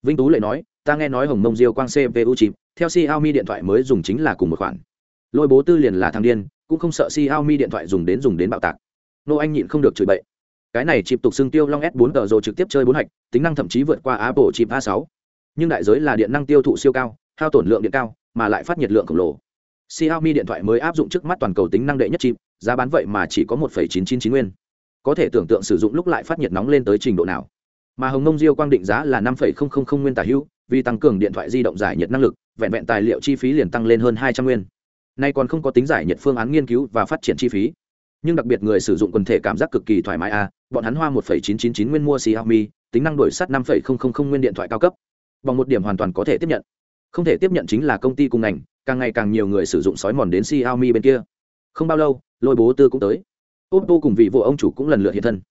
A: Vinh tú lệ nói, ta nghe nói hồng mông diêu quang cpu chip theo xiaomi điện thoại mới dùng chính là cùng một khoản. Lôi bố tư liền là thằng điên, cũng không sợ xiaomi điện thoại dùng đến dùng đến bạo tạc. Nô anh nhịn không được chửi bậy cái này chịp tục xương tiêu long s 4 tờ rồi trực tiếp chơi bốn hạch tính năng thậm chí vượt qua apple chip a 6 nhưng đại giới là điện năng tiêu thụ siêu cao hao tổn lượng điện cao mà lại phát nhiệt lượng khổng lồ. Xiaomi điện thoại mới áp dụng trước mắt toàn cầu tính năng đệ nhất chip giá bán vậy mà chỉ có 1,999 nguyên. Có thể tưởng tượng sử dụng lúc lại phát nhiệt nóng lên tới trình độ nào. Mà hồng nông diêu quang định giá là 5,000 nguyên tả hữu vì tăng cường điện thoại di động giải nhiệt năng lực vẹn vẹn tài liệu chi phí liền tăng lên hơn 200 nguyên. Nay còn không có tính giải nhiệt phương án nghiên cứu và phát triển chi phí nhưng đặc biệt người sử dụng quần thể cảm giác cực kỳ thoải mái a bọn hắn hoa 1,999 nguyên mua xiaomi tính năng đổi sắt 5,000 nguyên điện thoại cao cấp. Bằng một điểm hoàn toàn có thể tiếp nhận. Không thể tiếp nhận chính là công ty cùng ngành càng ngày càng nhiều người sử dụng sói mòn đến xiaomi bên kia. Không bao lâu lôi bố tư cũng tới. Oppo cùng vị vụ ông chủ cũng lần lượt hiện thân.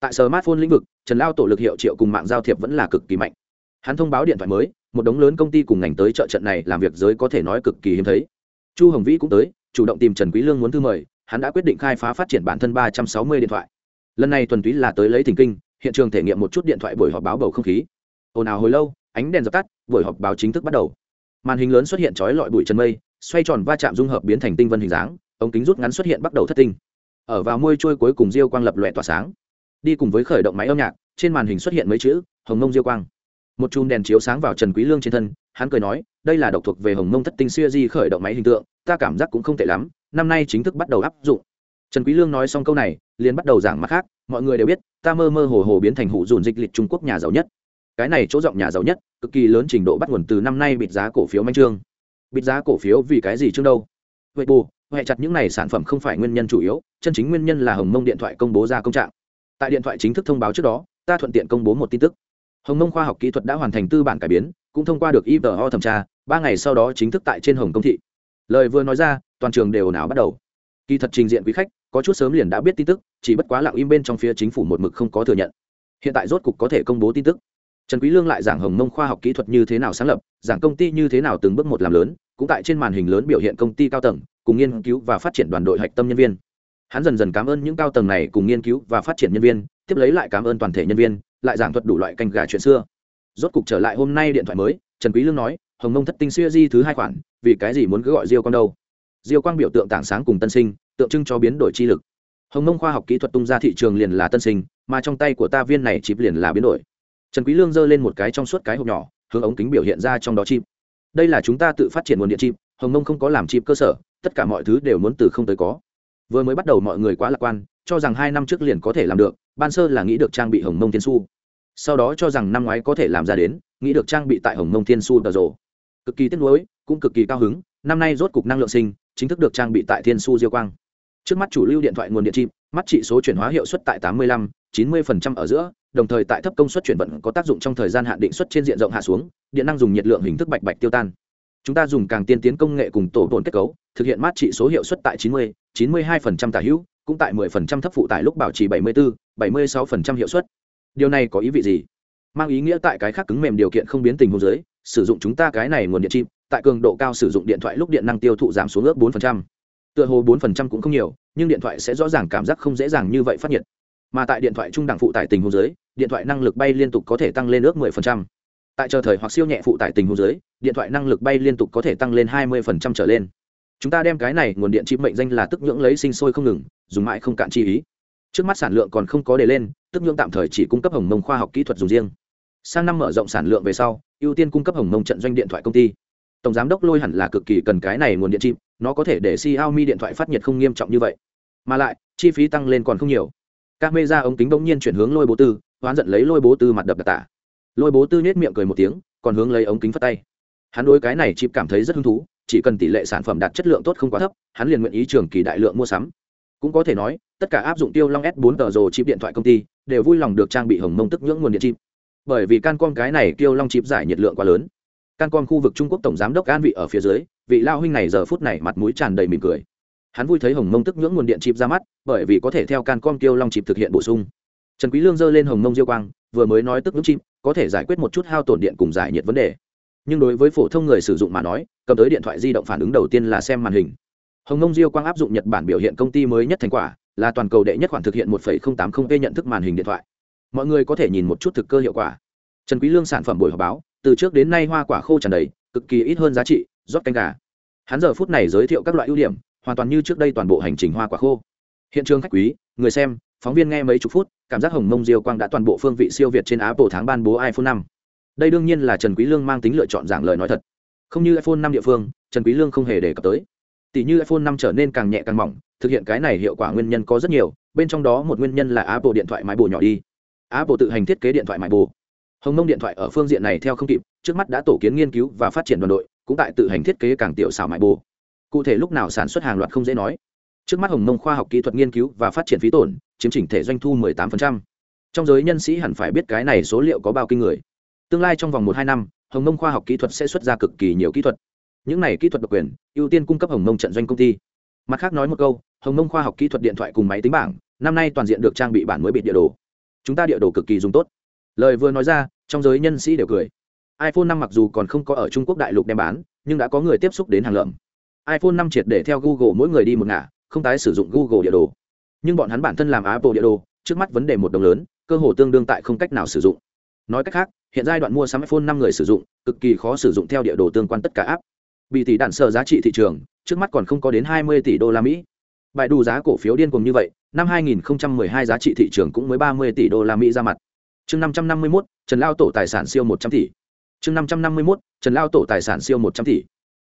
A: Tại smartphone lĩnh vực trần lao tổ lực hiệu triệu cùng mạng giao thiệp vẫn là cực kỳ mạnh. Hắn thông báo điện thoại mới một đống lớn công ty cùng ngành tới trợ trận này làm việc giới có thể nói cực kỳ hiếm thấy. Chu hồng vĩ cũng tới chủ động tìm trần quý lương muốn thư mời hắn đã quyết định khai phá phát triển bản thân ba trăm sáu mươi điện thoại. Lần này thuần túy là tới lấy thỉnh kinh, hiện trường thể nghiệm một chút điện thoại buổi họp báo bầu không khí. Ồn ào hồi lâu, ánh đèn dập tắt, buổi họp báo chính thức bắt đầu. Màn hình lớn xuất hiện chói lọi bụi chân mây, xoay tròn va chạm dung hợp biến thành tinh vân hình dáng, ống kính rút ngắn xuất hiện bắt đầu thất tinh. Ở vào môi trôi cuối cùng diêu quang lập lòe tỏa sáng. Đi cùng với khởi động máy âm nhạc, trên màn hình xuất hiện mấy chữ, hồng mông diêu quang. Một chùm đèn chiếu sáng vào trần quý lương trên thân, hắn cười nói, đây là độc thuộc về hồng mông thất tinh xưa di khởi động máy hình tượng, ta cảm giác cũng không tệ lắm năm nay chính thức bắt đầu áp dụng. Trần quý lương nói xong câu này, liền bắt đầu giảng mặt khác, mọi người đều biết, ta mơ mơ hồ hồ biến thành hụ dùn dịch lịch trung quốc nhà giàu nhất. Cái này chỗ rộng nhà giàu nhất, cực kỳ lớn trình độ bắt nguồn từ năm nay bịt giá cổ phiếu manh trương bịt giá cổ phiếu vì cái gì chương đâu? Vậy bù hệ chặt những này sản phẩm không phải nguyên nhân chủ yếu, chân chính nguyên nhân là hồng mông điện thoại công bố ra công trạng. Tại điện thoại chính thức thông báo trước đó, ta thuận tiện công bố một tin tức. Hồng mông khoa học kỹ thuật đã hoàn thành tư bản cải biến, cũng thông qua được ivo thẩm tra, ba ngày sau đó chính thức tại trên hồng công thị. Lời vừa nói ra toàn trường đều nào bắt đầu. Kỳ thật trình diện quý khách, có chút sớm liền đã biết tin tức, chỉ bất quá lặng im bên trong phía chính phủ một mực không có thừa nhận. Hiện tại rốt cục có thể công bố tin tức. Trần quý lương lại giảng hồng mông khoa học kỹ thuật như thế nào sáng lập, giảng công ty như thế nào từng bước một làm lớn, cũng tại trên màn hình lớn biểu hiện công ty cao tầng, cùng nghiên cứu và phát triển đoàn đội hạch tâm nhân viên. Hắn dần dần cảm ơn những cao tầng này cùng nghiên cứu và phát triển nhân viên, tiếp lấy lại cảm ơn toàn thể nhân viên, lại giảng thuật đủ loại canh gà chuyện xưa. Rốt cục trở lại hôm nay điện thoại mới, trần quý lương nói, hồng mông thất tinh xưa di thứ hai khoản, vì cái gì muốn cứ gọi diêu con đâu? Diêu quang biểu tượng tảng sáng cùng tân sinh, tượng trưng cho biến đổi chi lực. Hồng mông khoa học kỹ thuật tung ra thị trường liền là tân sinh, mà trong tay của ta viên này chịp liền là biến đổi. Trần quý lương giơ lên một cái trong suốt cái hộp nhỏ, hướng ống kính biểu hiện ra trong đó chip. Đây là chúng ta tự phát triển nguồn điện chip, hồng mông không có làm chip cơ sở, tất cả mọi thứ đều muốn từ không tới có. Vừa mới bắt đầu mọi người quá lạc quan, cho rằng hai năm trước liền có thể làm được, ban sơ là nghĩ được trang bị hồng mông thiên su. Sau đó cho rằng năm ngoái có thể làm ra đến, nghĩ được trang bị tại hồng mông thiên su tờ rồ. Cực kỳ tiếc nuối, cũng cực kỳ cao hứng, năm nay rốt cục năng lượng sinh chính thức được trang bị tại thiên su diêu quang. Trước mắt chủ lưu điện thoại nguồn điện chim, mắt trị số chuyển hóa hiệu suất tại 85, 90% ở giữa đồng thời tại thấp công suất chuyển vận có tác dụng trong thời gian hạn định suất trên diện rộng hạ xuống điện năng dùng nhiệt lượng hình thức bạch bạch tiêu tan. Chúng ta dùng càng tiên tiến công nghệ cùng tổ tồn kết cấu thực hiện mát trị số hiệu suất tại 90, 92% tả hữu cũng tại 10% thấp phụ tải lúc bảo trì 74, 76% hiệu suất. Điều này có ý vị gì? Mang ý nghĩa tại cái khác cứng mềm điều kiện không biến tình huống dưới sử dụng chúng ta cái này nguồn điện chim tại cường độ cao sử dụng điện thoại lúc điện năng tiêu thụ giảm xuống ước 4%. tựa hồ 4% cũng không nhiều, nhưng điện thoại sẽ rõ ràng cảm giác không dễ dàng như vậy phát nhiệt. Mà tại điện thoại trung đẳng phụ tải tình huống dưới, điện thoại năng lực bay liên tục có thể tăng lên ước 10%. tại chờ thời hoặc siêu nhẹ phụ tải tình huống dưới, điện thoại năng lực bay liên tục có thể tăng lên 20% trở lên. Chúng ta đem cái này nguồn điện chip mệnh danh là tức nhưỡng lấy sinh sôi không ngừng, dùng mãi không cạn chi ý. Trước mắt sản lượng còn không có đề lên, tức nhưỡng tạm thời chỉ cung cấp hồng mông khoa học kỹ thuật dùng riêng. Sang năm mở rộng sản lượng về sau, ưu tiên cung cấp hồng mông trận doanh điện thoại công ty tổng giám đốc lôi hẳn là cực kỳ cần cái này nguồn điện chip nó có thể để xiaomi điện thoại phát nhiệt không nghiêm trọng như vậy. Mà lại, chi phí tăng lên còn không nhiều. Các mê ra ống kính bỗng nhiên chuyển hướng lôi bố tư, hoán giận lấy lôi bố tư mặt đập đặc tả. Lôi bố tư nhét miệng cười một tiếng, còn hướng lấy ống kính phát tay. Hắn đối cái này chip cảm thấy rất hứng thú, chỉ cần tỷ lệ sản phẩm đạt chất lượng tốt không quá thấp, hắn liền nguyện ý trường kỳ đại lượng mua sắm. Cũng có thể nói, tất cả áp dụng tiêu long s 4 tờ rồ chip điện thoại công ty, đều vui lòng được trang bị hồng mông tức nhưỡng nguồn điện chip. Bởi vì cancom cái này tiêu long chip giải nhiệt lượng quá lớn cancom khu vực trung quốc tổng giám đốc an vị ở phía dưới, vị lao huynh này giờ phút này mặt mũi tràn đầy mỉm cười. Hắn vui thấy hồng mông tức nhưỡng nguồn điện chip ra mắt, bởi vì có thể theo cancom tiêu long chip thực hiện bổ sung. Trần quý lương giơ lên hồng mông diêu quang, vừa mới nói tức nhưỡng chip có thể giải quyết một chút hao tổn điện cùng giải nhiệt vấn đề. Nhưng đối với phổ thông người sử dụng mà nói, cầm tới điện thoại di động phản ứng đầu tiên là xem màn hình. Hồng Mông diêu quang áp dụng nhật bản biểu hiện công ty mới nhất thành quả, là toàn cầu đệ nhất khoản thực hiện 1.080 p nhận thức màn hình điện thoại. Mọi người có thể nhìn một chút thực cơ hiệu quả. Trần quý lương sản phẩm buổi họp báo từ trước đến nay hoa quả khô tràn đầy, cực kỳ ít hơn giá trị, rót canh gà. Hắn giờ phút này giới thiệu các loại ưu điểm, hoàn toàn như trước đây toàn bộ hành trình hoa quả khô. Hiện trường khách quý, người xem, phóng viên nghe mấy chục phút, cảm giác hồng mông diêu quang đã toàn bộ phương vị siêu việt trên apple tháng ban bố iphone 5 đây đương nhiên là trần quý lương mang tính lựa chọn giảng lời nói thật. Không như iphone 5 địa phương, trần quý lương không hề đề cập tới. Tỷ như iphone 5 trở nên càng nhẹ càng mỏng, thực hiện cái này hiệu quả nguyên nhân có rất nhiều, bên trong đó một nguyên nhân là apple điện thoại máy bù nhỏ đi. Apple tự hành thiết kế điện thoại máy bù hồng mông điện thoại ở phương diện này theo không kịp, trước mắt đã tổ kiến nghiên cứu và phát triển đoàn đội, cũng tại tự hành thiết kế càng tiểu xảo mại bù. Cụ thể lúc nào sản xuất hàng loạt không dễ nói. Trước mắt hồng mông khoa học kỹ thuật nghiên cứu và phát triển phí tổn, chiếm chỉnh thể doanh thu 18%. trong giới nhân sĩ hẳn phải biết cái này số liệu có bao kinh người. Tương lai trong vòng một hai năm, hồng mông khoa học kỹ thuật sẽ xuất ra cực kỳ nhiều kỹ thuật. Những này kỹ thuật độc quyền, ưu tiên cung cấp hồng mông trận doanh công ty. Mặt khác nói một câu, hồng mông khoa học kỹ thuật điện thoại cùng máy tính bảng, năm nay toàn diện được trang bị bản mới bị địa đồ. Chúng ta địa đồ cực kỳ dùng tốt lời vừa nói ra trong giới nhân sĩ đều cười. iphone 5 mặc dù còn không có ở trung quốc đại lục đem bán nhưng đã có người tiếp xúc đến hàng lợm. iphone 5 triệt để theo google mỗi người đi một ngả không tái sử dụng google địa đồ. Nhưng bọn hắn bản thân làm apple địa đồ trước mắt vấn đề một đồng lớn cơ hồ tương đương tại không cách nào sử dụng. Nói cách khác hiện giai đoạn mua sắm iphone năm người sử dụng cực kỳ khó sử dụng theo địa đồ tương quan tất cả app, bị tỷ đạn sở giá trị thị trường trước mắt còn không có đến 20 tỷ đô la mỹ. Bài đủ giá cổ phiếu điên cùng như vậy năm 2012 giá trị thị trường cũng mới 30 tỷ đô la mỹ ra mặt chương 551, trần lao tổ tài sản siêu 100 tỷ. Chương 551, trần lao tổ tài sản siêu 100 tỷ.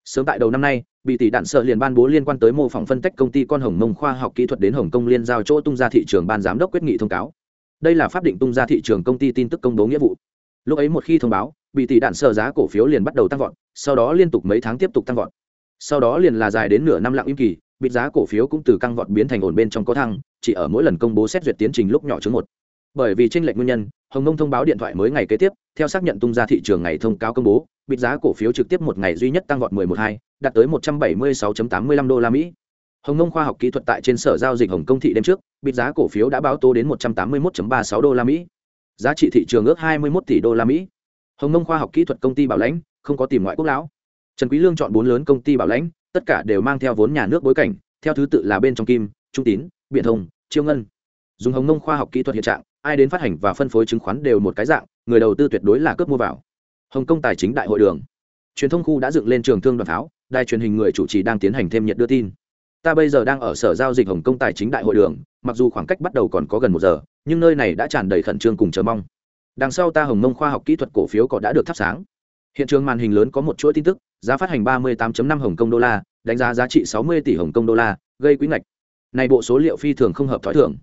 A: Sớm tại đầu năm nay bị tỷ đạn sợ liền ban bố liên quan tới mô phỏng phân tách công ty con hồng mông khoa học kỹ thuật đến hồng kông liên giao chỗ tung ra thị trường ban giám đốc quyết nghị thông cáo. Đây là pháp định tung ra thị trường công ty tin tức công bố nghĩa vụ. Lúc ấy một khi thông báo bị tỷ đạn sợ giá cổ phiếu liền bắt đầu tăng vọt sau đó liên tục mấy tháng tiếp tục tăng vọt. Sau đó liền là dài đến nửa năm lặng im kỳ bị giá cổ phiếu cũng từ căng vọt biến thành ổn bên trong có thăng chỉ ở mỗi lần công bố xét duyệt tiến trình lúc nhỏ chứng một bởi vì tranh lệch nguyên nhân hồng nông thông báo điện thoại mới ngày kế tiếp theo xác nhận tung ra thị trường ngày thông cáo công bố bị giá cổ phiếu trực tiếp một ngày duy nhất tăng vọt 11.2, đạt tới 176.85 đô la Mỹ. Hồng Nông khoa học kỹ thuật tại trên sở giao dịch Hồng Công thị đêm trước, bị giá cổ phiếu đã báo tố đến 181.36 đô la Mỹ. Giá trị thị trường ước 21 tỷ đô la Mỹ. Hồng Nông khoa học kỹ thuật công ty bảo lãnh, không có tìm ngoại quốc lão. Trần Quý Lương chọn bốn lớn công ty bảo lãnh, tất cả đều mang theo vốn nhà nước bối cảnh, theo thứ tự là bên trong kim, trung tín, biện thông, chiêu ngân. Dùng Hồng Nông khoa học kỹ thuật hiện trạng, ai đến phát hành và phân phối chứng khoán đều một cái dạng, người đầu tư tuyệt đối là cướp mua vào. Hồng Kông Tài chính Đại hội đường. Truyền thông khu đã dựng lên trường thương đoàn pháo, đài truyền hình người chủ trì đang tiến hành thêm nhiệt đưa tin. Ta bây giờ đang ở sở giao dịch hồng kông tài chính đại hội đường mặc dù khoảng cách bắt đầu còn có gần một giờ nhưng nơi này đã tràn đầy khẩn trương cùng chờ mong. Đằng sau ta hồng mông khoa học kỹ thuật cổ phiếu có đã được thắp sáng. Hiện trường màn hình lớn có một chuỗi tin tức giá phát hành 38.5 hồng kông đô la đánh giá giá trị 60 tỷ hồng kông đô la gây quý ngạch. Này bộ số liệu phi thường không hợp thói thường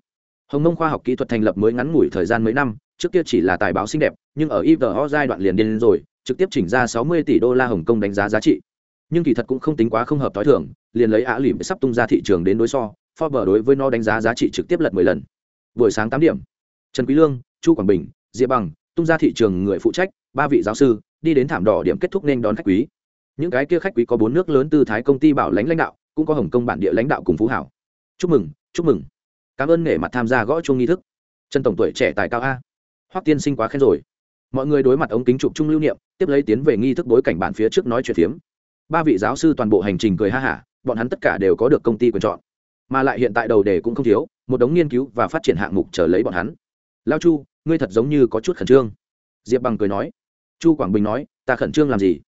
A: hồng mông khoa học kỹ thuật thành lập mới ngắn ngủi thời gian mấy năm, trước kia chỉ là tài báo xinh đẹp, nhưng ở ivo giai đoạn liền điên rồi, trực tiếp chỉnh ra 60 tỷ đô la hồng kông đánh giá giá trị. Nhưng kỳ thật cũng không tính quá không hợp t h i liền lấy á lỉm sắp tung ra thị trường đến đối so, forbes đối với nó đánh giá giá trị trực tiếp lật mười lần. Buổi sáng tám điểm, trần quý lương, chu quảng bình, diệp bằng tung ra thị trường người phụ trách, ba vị giáo sư đi đến thảm đỏ điểm kết thúc nên đón khách quý. Những cái kia khách quý có bốn nước lớn từ thái công ty bảo lãnh lãnh đạo, cũng có hồng kông bản địa lãnh đạo cùng phú hảo. Chúc mừng chúc mừng cảm ơn nể mặt tham gia gõ chung nghi thức. Trần tổng tuổi trẻ tài cao a. Hoắc tiên sinh quá khen rồi. Mọi người đối mặt ống kính chụp chung lưu niệm, tiếp lấy tiến về nghi thức bối cảnh bản phía trước nói chuyện phiếm. Ba vị giáo sư toàn bộ hành trình cười ha hả, bọn hắn tất cả đều có được công ty quyền chọn. Mà lại hiện tại đầu đề cũng không thiếu, một đống nghiên cứu và phát triển hạng mục chờ lấy bọn hắn. Lao chu, ngươi thật giống như có chút khẩn trương. Diệp bằng cười nói. Chu quảng bình nói, ta khẩn trương làm gì?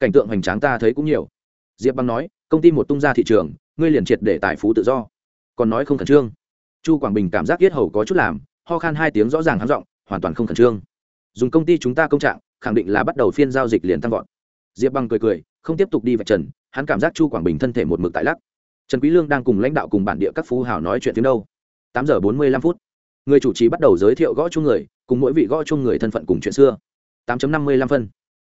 A: Cảnh tượng hoành tráng ta thấy cũng nhiều. Diệp bằng nói, công ty một tung ra thị trường, ngươi liền triệt để tài phú tự do. Còn nói không khẩn trương chu quảng bình cảm giác yết hầu có chút làm, ho khan hai tiếng rõ ràng hắn giọng, hoàn toàn không khẩn trương. Dùng công ty chúng ta công trạng, khẳng định là bắt đầu phiên giao dịch liền tăng vọt. Diệp bằng cười cười, không tiếp tục đi vạch trần, hắn cảm giác chu quảng bình thân thể một mực tại lắc. Trần quý lương đang cùng lãnh đạo cùng bản địa các phú hào nói chuyện tiếng đâu. Tám giờ bốn mươi lăm phút. Người chủ trì bắt đầu giới thiệu gõ chung người, cùng mỗi vị gõ chung người thân phận cùng chuyện xưa. Tám năm mươi lăm phân.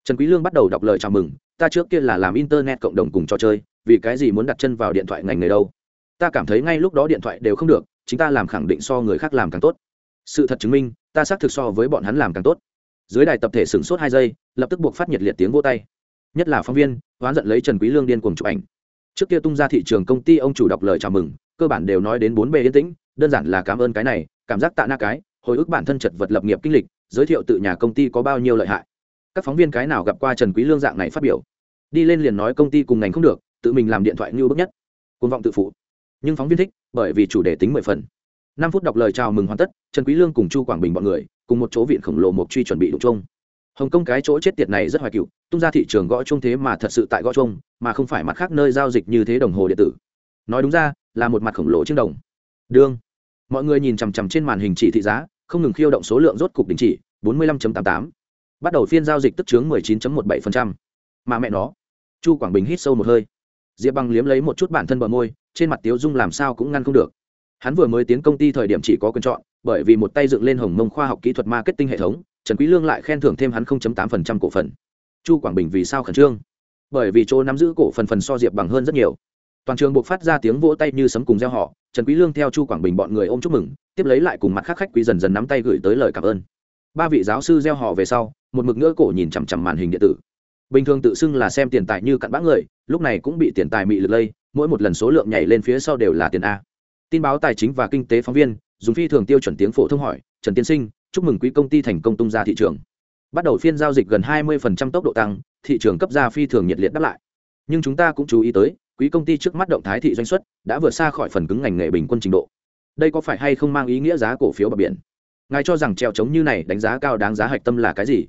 A: Trần quý lương bắt đầu đọc lời chào mừng, ta trước kia là làm internet cộng đồng cùng trò chơi, vì cái gì muốn đặt chân vào điện thoại ngành này đâu? Ta cảm thấy ngay lúc đó điện thoại đều không được chính ta làm khẳng định so người khác làm càng tốt. Sự thật chứng minh, ta xác thực so với bọn hắn làm càng tốt. Dưới đài tập thể sửng sốt hai giây, lập tức buộc phát nhiệt liệt tiếng vô tay. Nhất là phóng viên, oán giận lấy trần quý lương điên cuồng chụp ảnh. Trước kia tung ra thị trường công ty, ông chủ đọc lời chào mừng, cơ bản đều nói đến bốn bề yên tĩnh, đơn giản là cảm ơn cái này, cảm giác tạ na cái, hồi ức bản thân chật vật lập nghiệp kinh lịch, giới thiệu tự nhà công ty có bao nhiêu lợi hại. Các phóng viên cái nào gặp qua trần quý lương dạng này phát biểu. Đi lên liền nói công ty cùng ngành không được, tự mình làm điện thoại như bức nhất. Cuồng vọng tự phụ nhưng phóng viên thích, bởi vì chủ đề tính mười phần. Năm phút đọc lời chào mừng hoàn tất, trần quý lương cùng chu quảng bình bọn người, cùng một chỗ viện khổng lồ một truy chuẩn bị đụng chung. Hồng kông cái chỗ chết tiệt này rất hoài cựu, tung ra thị trường gõ chung thế mà thật sự tại gõ chung mà không phải mặt khác nơi giao dịch như thế đồng hồ điện tử. Nói đúng ra, là một mặt khổng lồ chiếc đồng. Đương, mọi người nhìn chằm chằm trên màn hình chỉ thị giá, không ngừng khiêu động số lượng rốt cục đình chỉ 45.88. bắt đầu phiên giao dịch tức chướng 19.17%. mà mẹ nó, chu quảng bình hít sâu một hơi. Diệp băng liếm lấy một chút bản thân bờ môi trên mặt tiếu dung làm sao cũng ngăn không được. Hắn vừa mới tiến công ty thời điểm chỉ có quyền chọn, bởi vì một tay dựng lên hồng mông khoa học kỹ thuật marketing hệ thống, trần quý lương lại khen thưởng thêm hắn 0.8% cổ phần. Chu quảng bình vì sao khẩn trương? Bởi vì chỗ nắm giữ cổ phần phần so diệp bằng hơn rất nhiều. Toàn trường buộc phát ra tiếng vỗ tay như sấm cùng gieo họ trần quý lương theo chu quảng bình bọn người ôm chúc mừng, tiếp lấy lại cùng mặt khác khách quý dần dần nắm tay gửi tới lời cảm ơn. Ba vị giáo sư gieo họ về sau, một mực nữa cổ nhìn chằm chằm màn hình điện tử. Bình thường tự xưng là xem tiền tài như cặn bã người, lúc này cũng bị tiền tài mị lực lây mỗi một lần số lượng nhảy lên phía sau đều là tiền a. Tin báo tài chính và kinh tế phóng viên, dùng phi thường tiêu chuẩn tiếng phổ thông hỏi, trần tiên sinh, chúc mừng quý công ty thành công tung ra thị trường. Bắt đầu phiên giao dịch gần 20% tốc độ tăng, thị trường cấp ra phi thường nhiệt liệt đáp lại. Nhưng chúng ta cũng chú ý tới, quý công ty trước mắt động thái thị doanh xuất đã vượt xa khỏi phần cứng ngành nghề bình quân trình độ. Đây có phải hay không mang ý nghĩa giá cổ phiếu bờ biển? Ngài cho rằng treo chống như này đánh giá cao đáng giá hạch tâm là cái gì?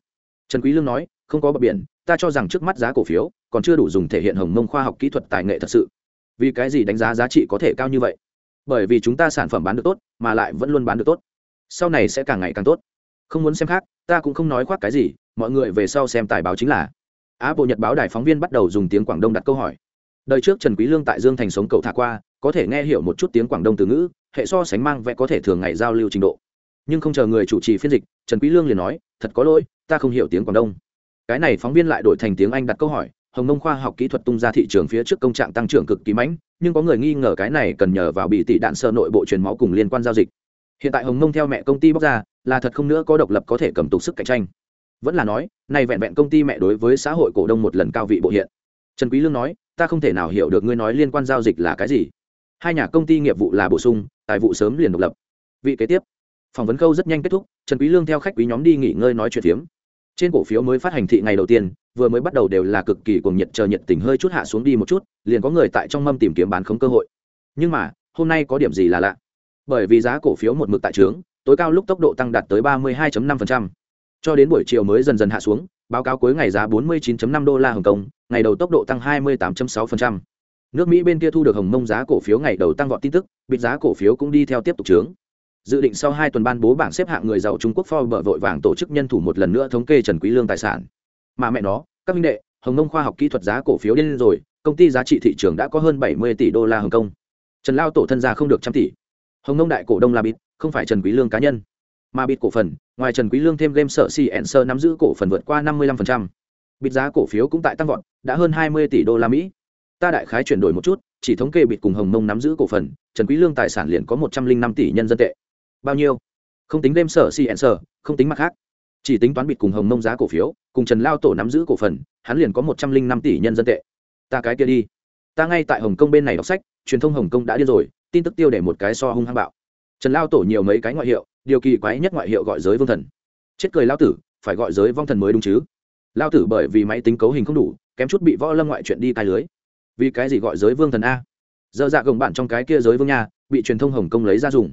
A: Trần quý lương nói, không có bờ biển, ta cho rằng trước mắt giá cổ phiếu còn chưa đủ dùng thể hiện hồng mông khoa học kỹ thuật tài nghệ thật sự vì cái gì đánh giá giá trị có thể cao như vậy? Bởi vì chúng ta sản phẩm bán được tốt, mà lại vẫn luôn bán được tốt. Sau này sẽ càng ngày càng tốt. Không muốn xem khác, ta cũng không nói khoác cái gì, mọi người về sau xem tài báo chính là. Á bộ nhật báo đài phóng viên bắt đầu dùng tiếng quảng đông đặt câu hỏi. Đời trước trần quý lương tại dương thành sống cầu thả qua, có thể nghe hiểu một chút tiếng quảng đông từ ngữ, hệ so sánh mang vẽ có thể thường ngày giao lưu trình độ. Nhưng không chờ người chủ trì phiên dịch, trần quý lương liền nói, thật có lỗi, ta không hiểu tiếng quảng đông. Cái này phóng viên lại đổi thành tiếng anh đặt câu hỏi hồng nông khoa học kỹ thuật tung ra thị trường phía trước công trạng tăng trưởng cực kỳ mãnh, nhưng có người nghi ngờ cái này cần nhờ vào bị tỷ đạn sơ nội bộ truyền máu cùng liên quan giao dịch. Hiện tại hồng nông theo mẹ công ty bóc ra, là thật không nữa có độc lập có thể cầm tục sức cạnh tranh. Vẫn là nói, này vẹn vẹn công ty mẹ đối với xã hội cổ đông một lần cao vị bộ hiện. Trần quý lương nói, ta không thể nào hiểu được ngươi nói liên quan giao dịch là cái gì. Hai nhà công ty nghiệp vụ là bổ sung, tài vụ sớm liền độc lập. Vị kế tiếp, phỏng vấn khâu rất nhanh kết thúc, trần quý lương theo khách quý nhóm đi nghỉ ngơi nói chuyện phiếm trên cổ phiếu mới phát hành thị ngày đầu tiên, vừa mới bắt đầu đều là cực kỳ cuồng nhiệt, chờ nhiệt tình hơi chút hạ xuống đi một chút, liền có người tại trong mâm tìm kiếm bán không cơ hội nhưng mà, hôm nay có điểm gì là lạ bởi vì giá cổ phiếu một mực tại trướng, tối cao lúc tốc độ tăng đạt tới 32.5%. cho đến buổi chiều mới dần dần hạ xuống, báo cáo cuối ngày giá 49.5 đô la hồng kông, ngày đầu tốc độ tăng 28.6%. nước mỹ bên kia thu được hồng mông giá cổ phiếu ngày đầu tăng vọt tin tức, bịt giá cổ phiếu cũng đi theo tiếp tục trướng dự định sau hai tuần ban bố bảng xếp hạng người giàu trung quốc forbes vội vàng tổ chức nhân thủ một lần nữa thống kê trần quý lương tài sản. Mà mẹ nó, các minh đệ, hồng nông khoa học kỹ thuật giá cổ phiếu lên rồi, công ty giá trị thị trường đã có hơn 70 tỷ đô la hồng kông. Trần lao tổ thân gia không được trăm tỷ. Hồng nông đại cổ đông là bịt, không phải trần quý lương cá nhân. Mà bịt cổ phần, ngoài trần quý lương thêm game sở si sơ nắm giữ cổ phần vượt qua 55%. bịt giá cổ phiếu cũng tại tăng vọt, đã hơn 20 tỷ đô la mỹ. Ta đại khái chuyển đổi một chút, chỉ thống kê bịt cùng hồng nông nắm giữ cổ phần, trần quý lương tài sản liền có một trăm linh năm tỷ nhân dân tệ bao nhiêu? Không tính đêm sở cn sở, không tính mặt khác. Chỉ tính toán bịt cùng hồng mông giá cổ phiếu, cùng trần lao tổ nắm giữ cổ phần, hắn liền có một trăm linh năm tỷ nhân dân tệ. Ta cái kia đi. Ta ngay tại hồng kông bên này đọc sách, truyền thông hồng kông đã điên rồi, tin tức tiêu để một cái so hung hăng bạo. Trần lao tổ nhiều mấy cái ngoại hiệu, điều kỳ quái nhất ngoại hiệu gọi giới vương thần. Chết cười lao tử, phải gọi giới vong thần mới đúng chứ? Lao tử bởi vì máy tính cấu hình không đủ, kém chút bị võ lâm ngoại chuyện đi tai lưới. Vì cái gì gọi giới vương thần a? Dơ dạ gồng bạn trong cái kia giới vương nha, bị truyền thông hồng kông lấy ra dùng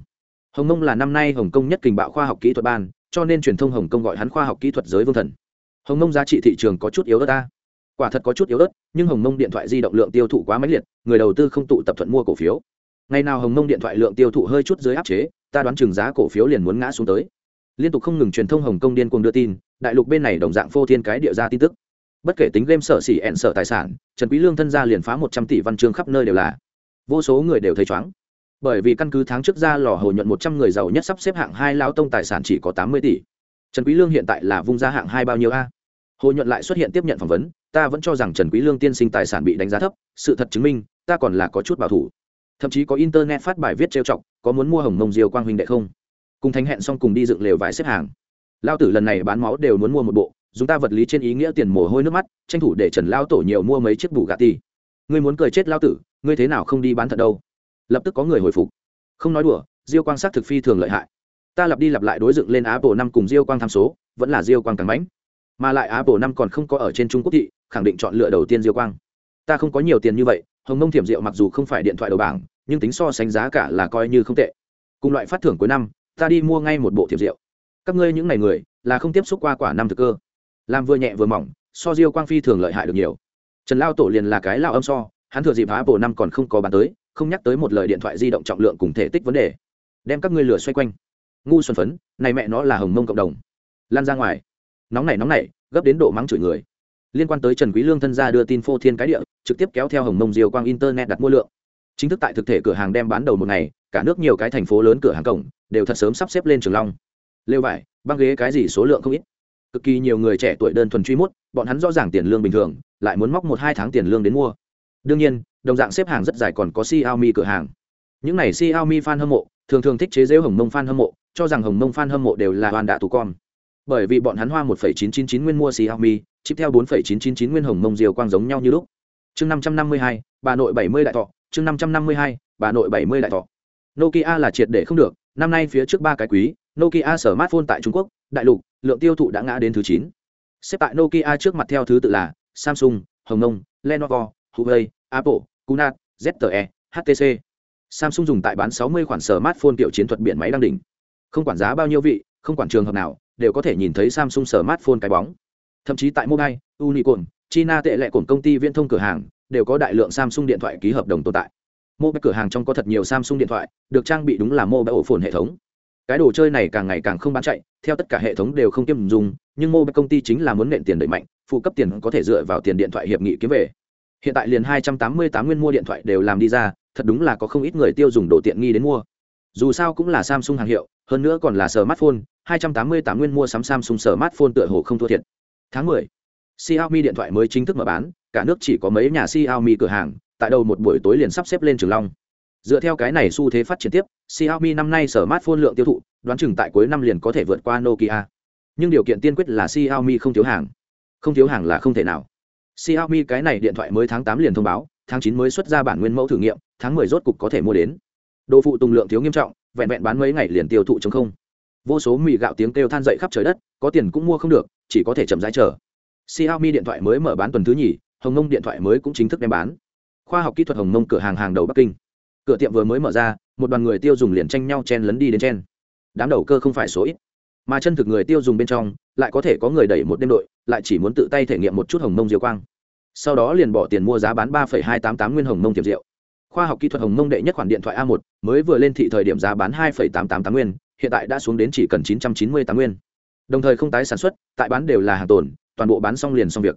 A: hồng Mông là năm nay hồng kông nhất kình bạo khoa học kỹ thuật ban, cho nên truyền thông hồng kông gọi hắn khoa học kỹ thuật giới vương thần. Hồng Mông giá trị thị trường có chút yếu ớt ta. Quả thật có chút yếu ớt, nhưng hồng Mông điện thoại di động lượng tiêu thụ quá mãnh liệt, người đầu tư không tụ tập thuận mua cổ phiếu. Ngày nào hồng Mông điện thoại lượng tiêu thụ hơi chút dưới áp chế, ta đoán chừng giá cổ phiếu liền muốn ngã xuống tới. Liên tục không ngừng truyền thông hồng kông điên cuồng đưa tin, đại lục bên này đồng dạng phô thiên cái địa ra tin tức. Bất kể tính game sở xỉ ẹn sở tài sản, trần quý lương thân gia liền phá một trăm tỷ văn chương khắp nơi đều là. Vô số người đều thấy chóng bởi vì căn cứ tháng trước ra lò hồ nhuận một trăm người giàu nhất sắp xếp hạng hai lao tông tài sản chỉ có tám mươi tỷ. Trần quý lương hiện tại là vung ra hạng hai bao nhiêu a? Hồ nhuận lại xuất hiện tiếp nhận phỏng vấn, ta vẫn cho rằng trần quý lương tiên sinh tài sản bị đánh giá thấp, sự thật chứng minh, ta còn là có chút bảo thủ. Thậm chí có internet phát bài viết trêu chọc, có muốn mua hồng mông diều quang huynh đệ không? Cùng thánh hẹn xong cùng đi dựng lều vải xếp hàng. Lao tử lần này bán máu đều muốn mua một bộ, dùng ta vật lý trên ý nghĩa tiền mồ hôi nước mắt, tranh thủ để trần lao tổ nhiều mua mấy chiếc bù gà ti ngươi muốn cười chết lao tử, ngươi thế nào không đi bán thật đâu? Lập tức có người hồi phục. Không nói đùa, diêu quang sắc thực phi thường lợi hại. Ta lặp đi lặp lại đối dựng lên apple năm cùng diêu quang tham số, vẫn là diêu quang càng bánh mà lại apple năm còn không có ở trên trung quốc thị, khẳng định chọn lựa đầu tiên diêu quang. Ta không có nhiều tiền như vậy, hồng mông thiểm diệu mặc dù không phải điện thoại đầu bảng, nhưng tính so sánh giá cả là coi như không tệ. Cùng loại phát thưởng cuối năm, ta đi mua ngay một bộ thiểm diệu. Các ngươi những ngày người, là không tiếp xúc qua quả năm thực cơ. Làm vừa nhẹ vừa mỏng, so diêu quang phi thường lợi hại được nhiều. Trần lao tổ liền là cái lao âm so, hắn thừa dịp apple năm còn không có bán tới không nhắc tới một lời điện thoại di động trọng lượng cùng thể tích vấn đề. Đem các ngươi lửa xoay quanh. Ngu xuân phấn, này mẹ nó là hồng mông cộng đồng. Lan ra ngoài. Nóng này nóng này gấp đến độ mắng chửi người. Liên quan tới trần quý lương thân gia đưa tin phô thiên cái địa, trực tiếp kéo theo hồng mông diều quang internet đặt mua lượng. Chính thức tại thực thể cửa hàng đem bán đầu một ngày, cả nước nhiều cái thành phố lớn cửa hàng cổng, đều thật sớm sắp xếp lên trường long. Lêu vải, băng ghế cái gì số lượng không ít. Cực kỳ nhiều người trẻ tuổi đơn thuần truy mốt bọn hắn rõ ràng tiền lương bình thường, lại muốn móc một hai tháng tiền lương đến mua đương nhiên đồng dạng xếp hàng rất dài còn có Xiaomi cửa hàng. Những này Xiaomi fan hâm mộ thường thường thích chế rêu hồng mông fan hâm mộ cho rằng hồng mông fan hâm mộ đều là hoàn đạ tù con. Bởi vì bọn hắn hoa 1,999 nguyên mua Xiaomi chip theo 4,999 nguyên hồng mông diều quang giống nhau như lúc. Chương 552, bà nội 70 đại thọ chương 552, bà nội 70 đại thọ. Nokia là triệt để không được năm nay phía trước ba cái quý Nokia smartphone tại Trung Quốc đại lục lượng tiêu thụ đã ngã đến thứ chín. xếp tại Nokia trước mặt theo thứ tự là Samsung Hồng Nông Lenovo Huawei Apple Kunat, ZTE HTC Samsung dùng tại bán 60 khoản smartphone kiểu chiến thuật biển máy đang đỉnh. Không quản giá bao nhiêu vị không quản trường hợp nào đều có thể nhìn thấy Samsung smartphone cái bóng. Thậm chí tại mobile Unicorn China tệ lệ cổn công ty viễn thông cửa hàng đều có đại lượng Samsung điện thoại ký hợp đồng tồn tại. Mobile cửa hàng trong có thật nhiều Samsung điện thoại được trang bị đúng là mobile ổ phồn hệ thống. Cái đồ chơi này càng ngày càng không bán chạy theo tất cả hệ thống đều không kiêm dùng nhưng mobile công ty chính là muốn nện tiền đẩy mạnh phụ cấp tiền có thể dựa vào tiền điện thoại hiệp nghị kiếm về hiện tại liền hai trăm tám mươi tám nguyên mua điện thoại đều làm đi ra, thật đúng là có không ít người tiêu dùng đồ tiện nghi đến mua. Dù sao cũng là samsung hàng hiệu, hơn nữa còn là smartphone, hai trăm tám mươi tám nguyên mua sắm samsung smartphone tựa hồ không thua thiệt. Tháng mười, xiaomi điện thoại mới chính thức mở bán, cả nước chỉ có mấy nhà xiaomi cửa hàng, tại đầu một buổi tối liền sắp xếp lên trường long. Dựa theo cái này xu thế phát triển tiếp, xiaomi năm nay smartphone lượng tiêu thụ, đoán chừng tại cuối năm liền có thể vượt qua nokia. Nhưng điều kiện tiên quyết là xiaomi không thiếu hàng. Không thiếu hàng là không thể nào. Xiaomi cái này điện thoại mới tháng 8 liền thông báo, tháng 9 mới xuất ra bản nguyên mẫu thử nghiệm, tháng 10 rốt cục có thể mua đến. Đồ phụ tùng lượng thiếu nghiêm trọng, vẹn vẹn bán mấy ngày liền tiêu thụ trống không. Vô số mì gạo tiếng kêu than dậy khắp trời đất, có tiền cũng mua không được, chỉ có thể chậm rãi chờ. Xiaomi điện thoại mới mở bán tuần thứ nhì, Hồng Nông điện thoại mới cũng chính thức đem bán. Khoa học kỹ thuật Hồng Nông cửa hàng hàng đầu Bắc Kinh. Cửa tiệm vừa mới mở ra, một đoàn người tiêu dùng liền tranh nhau chen lấn đi đến chen. Đám đầu cơ không phải số ít, mà chân thực người tiêu dùng bên trong, lại có thể có người đẩy một đêm đội, lại chỉ muốn tự tay thể nghiệm một chút hồng mông diều quang. Sau đó liền bỏ tiền mua giá bán ba hai tám tám nguyên hồng mông tiềm rượu. Khoa học kỹ thuật hồng mông đệ nhất khoản điện thoại a một mới vừa lên thị thời điểm giá bán hai tám tám tám nguyên hiện tại đã xuống đến chỉ cần chín trăm chín mươi tám nguyên. Đồng thời không tái sản xuất tại bán đều là hàng tồn toàn bộ bán xong liền xong việc.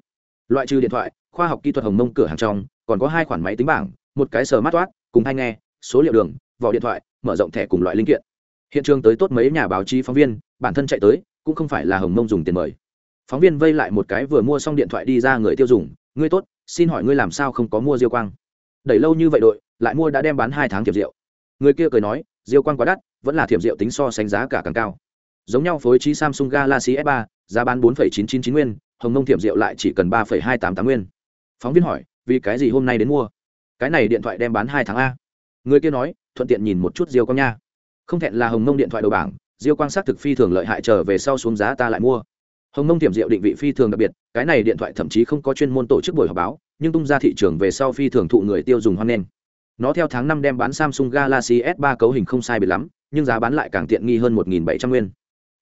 A: Loại trừ điện thoại khoa học kỹ thuật hồng mông cửa hàng trong còn có hai khoản máy tính bảng một cái sờ mát toát cùng hai nghe số liệu đường vỏ điện thoại mở rộng thẻ cùng loại linh kiện. Hiện trường tới tốt mấy nhà báo chí phóng viên bản thân chạy tới cũng không phải là hồng mông dùng tiền mời. Phóng viên vây lại một cái vừa mua xong điện thoại đi ra người tiêu dùng ngươi tốt xin hỏi ngươi làm sao không có mua diêu quang? Đẩy lâu như vậy đội lại mua đã đem bán hai tháng thiệp rượu. Người kia cười nói diêu quang quá đắt vẫn là thiệp rượu tính so sánh giá cả càng cao. Giống nhau phối trí samsung galaxy s 3 giá bán 4,999 nguyên hồng nông thiệp rượu lại chỉ cần 3,288 nguyên. Phóng viên hỏi vì cái gì hôm nay đến mua? Cái này điện thoại đem bán hai tháng a. Người kia nói thuận tiện nhìn một chút diêu quang nha. Không thẹn là hồng nông điện thoại đầu bảng diêu quang sát thực phi thường lợi hại, trở về sau xuống giá ta lại mua. Hồng nông tiềm diệu định vị phi thường đặc biệt, cái này điện thoại thậm chí không có chuyên môn tổ chức buổi họp báo, nhưng tung ra thị trường về sau phi thường thụ người tiêu dùng hoan nghênh. Nó theo tháng năm đem bán samsung galaxy s 3 cấu hình không sai biệt lắm, nhưng giá bán lại càng tiện nghi hơn 1.700 nguyên.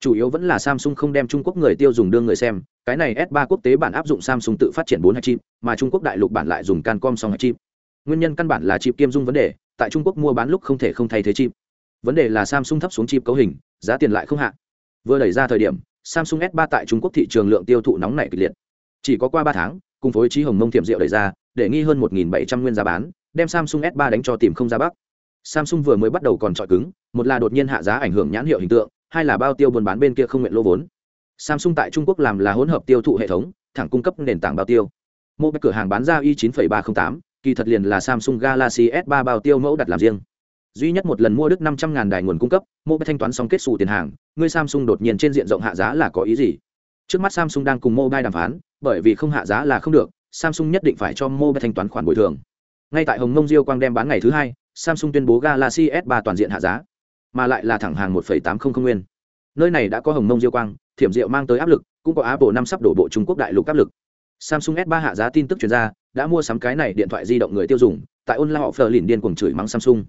A: Chủ yếu vẫn là samsung không đem trung quốc người tiêu dùng đương người xem, cái này s 3 quốc tế bản áp dụng samsung tự phát triển bốn hạt chip, mà trung quốc đại lục bản lại dùng cancom song hạt chip. Nguyên nhân căn bản là chip kiêm dung vấn đề, tại trung quốc mua bán lúc không thể không thay thế chip. Vấn đề là samsung thấp xuống chip cấu hình giá tiền lại không hạ. Vừa đẩy ra thời điểm samsung s 3 tại trung quốc thị trường lượng tiêu thụ nóng nảy kịch liệt. Chỉ có qua ba tháng cùng phối trí hồng mông tiệm rượu đẩy ra để nghi hơn 1.700 nguyên giá bán đem samsung s 3 đánh cho tìm không ra bắc. Samsung vừa mới bắt đầu còn trọi cứng một là đột nhiên hạ giá ảnh hưởng nhãn hiệu hình tượng hai là bao tiêu buôn bán bên kia không nguyện lô vốn. Samsung tại trung quốc làm là hỗn hợp tiêu thụ hệ thống thẳng cung cấp nền tảng bao tiêu. Một cửa hàng bán ra i 9,308 kỳ thật liền là samsung galaxy s 3 bao tiêu mẫu đặt làm riêng duy nhất một lần mua đức năm trăm ngàn đài nguồn cung cấp, mô thanh toán xong kết xù tiền hàng, ngươi samsung đột nhiên trên diện rộng hạ giá là có ý gì? Trước mắt samsung đang cùng mobile đàm phán, bởi vì không hạ giá là không được, samsung nhất định phải cho mobile thanh toán khoản bồi thường. Ngay tại hồng mông diêu quang đem bán ngày thứ hai, samsung tuyên bố galaxy s 3 toàn diện hạ giá, mà lại là thẳng hàng một tám trăm linh nguyên. Nơi này đã có hồng mông diêu quang, thiểm diệu mang tới áp lực, cũng có apple năm sắp đổ bộ trung quốc đại lục áp lực. Samsung s 3 hạ giá tin tức chuyển ra, đã mua sắm cái này điện thoại di động người tiêu dùng, tại online họ phờ lìn điên cuồng chửi mắng samsung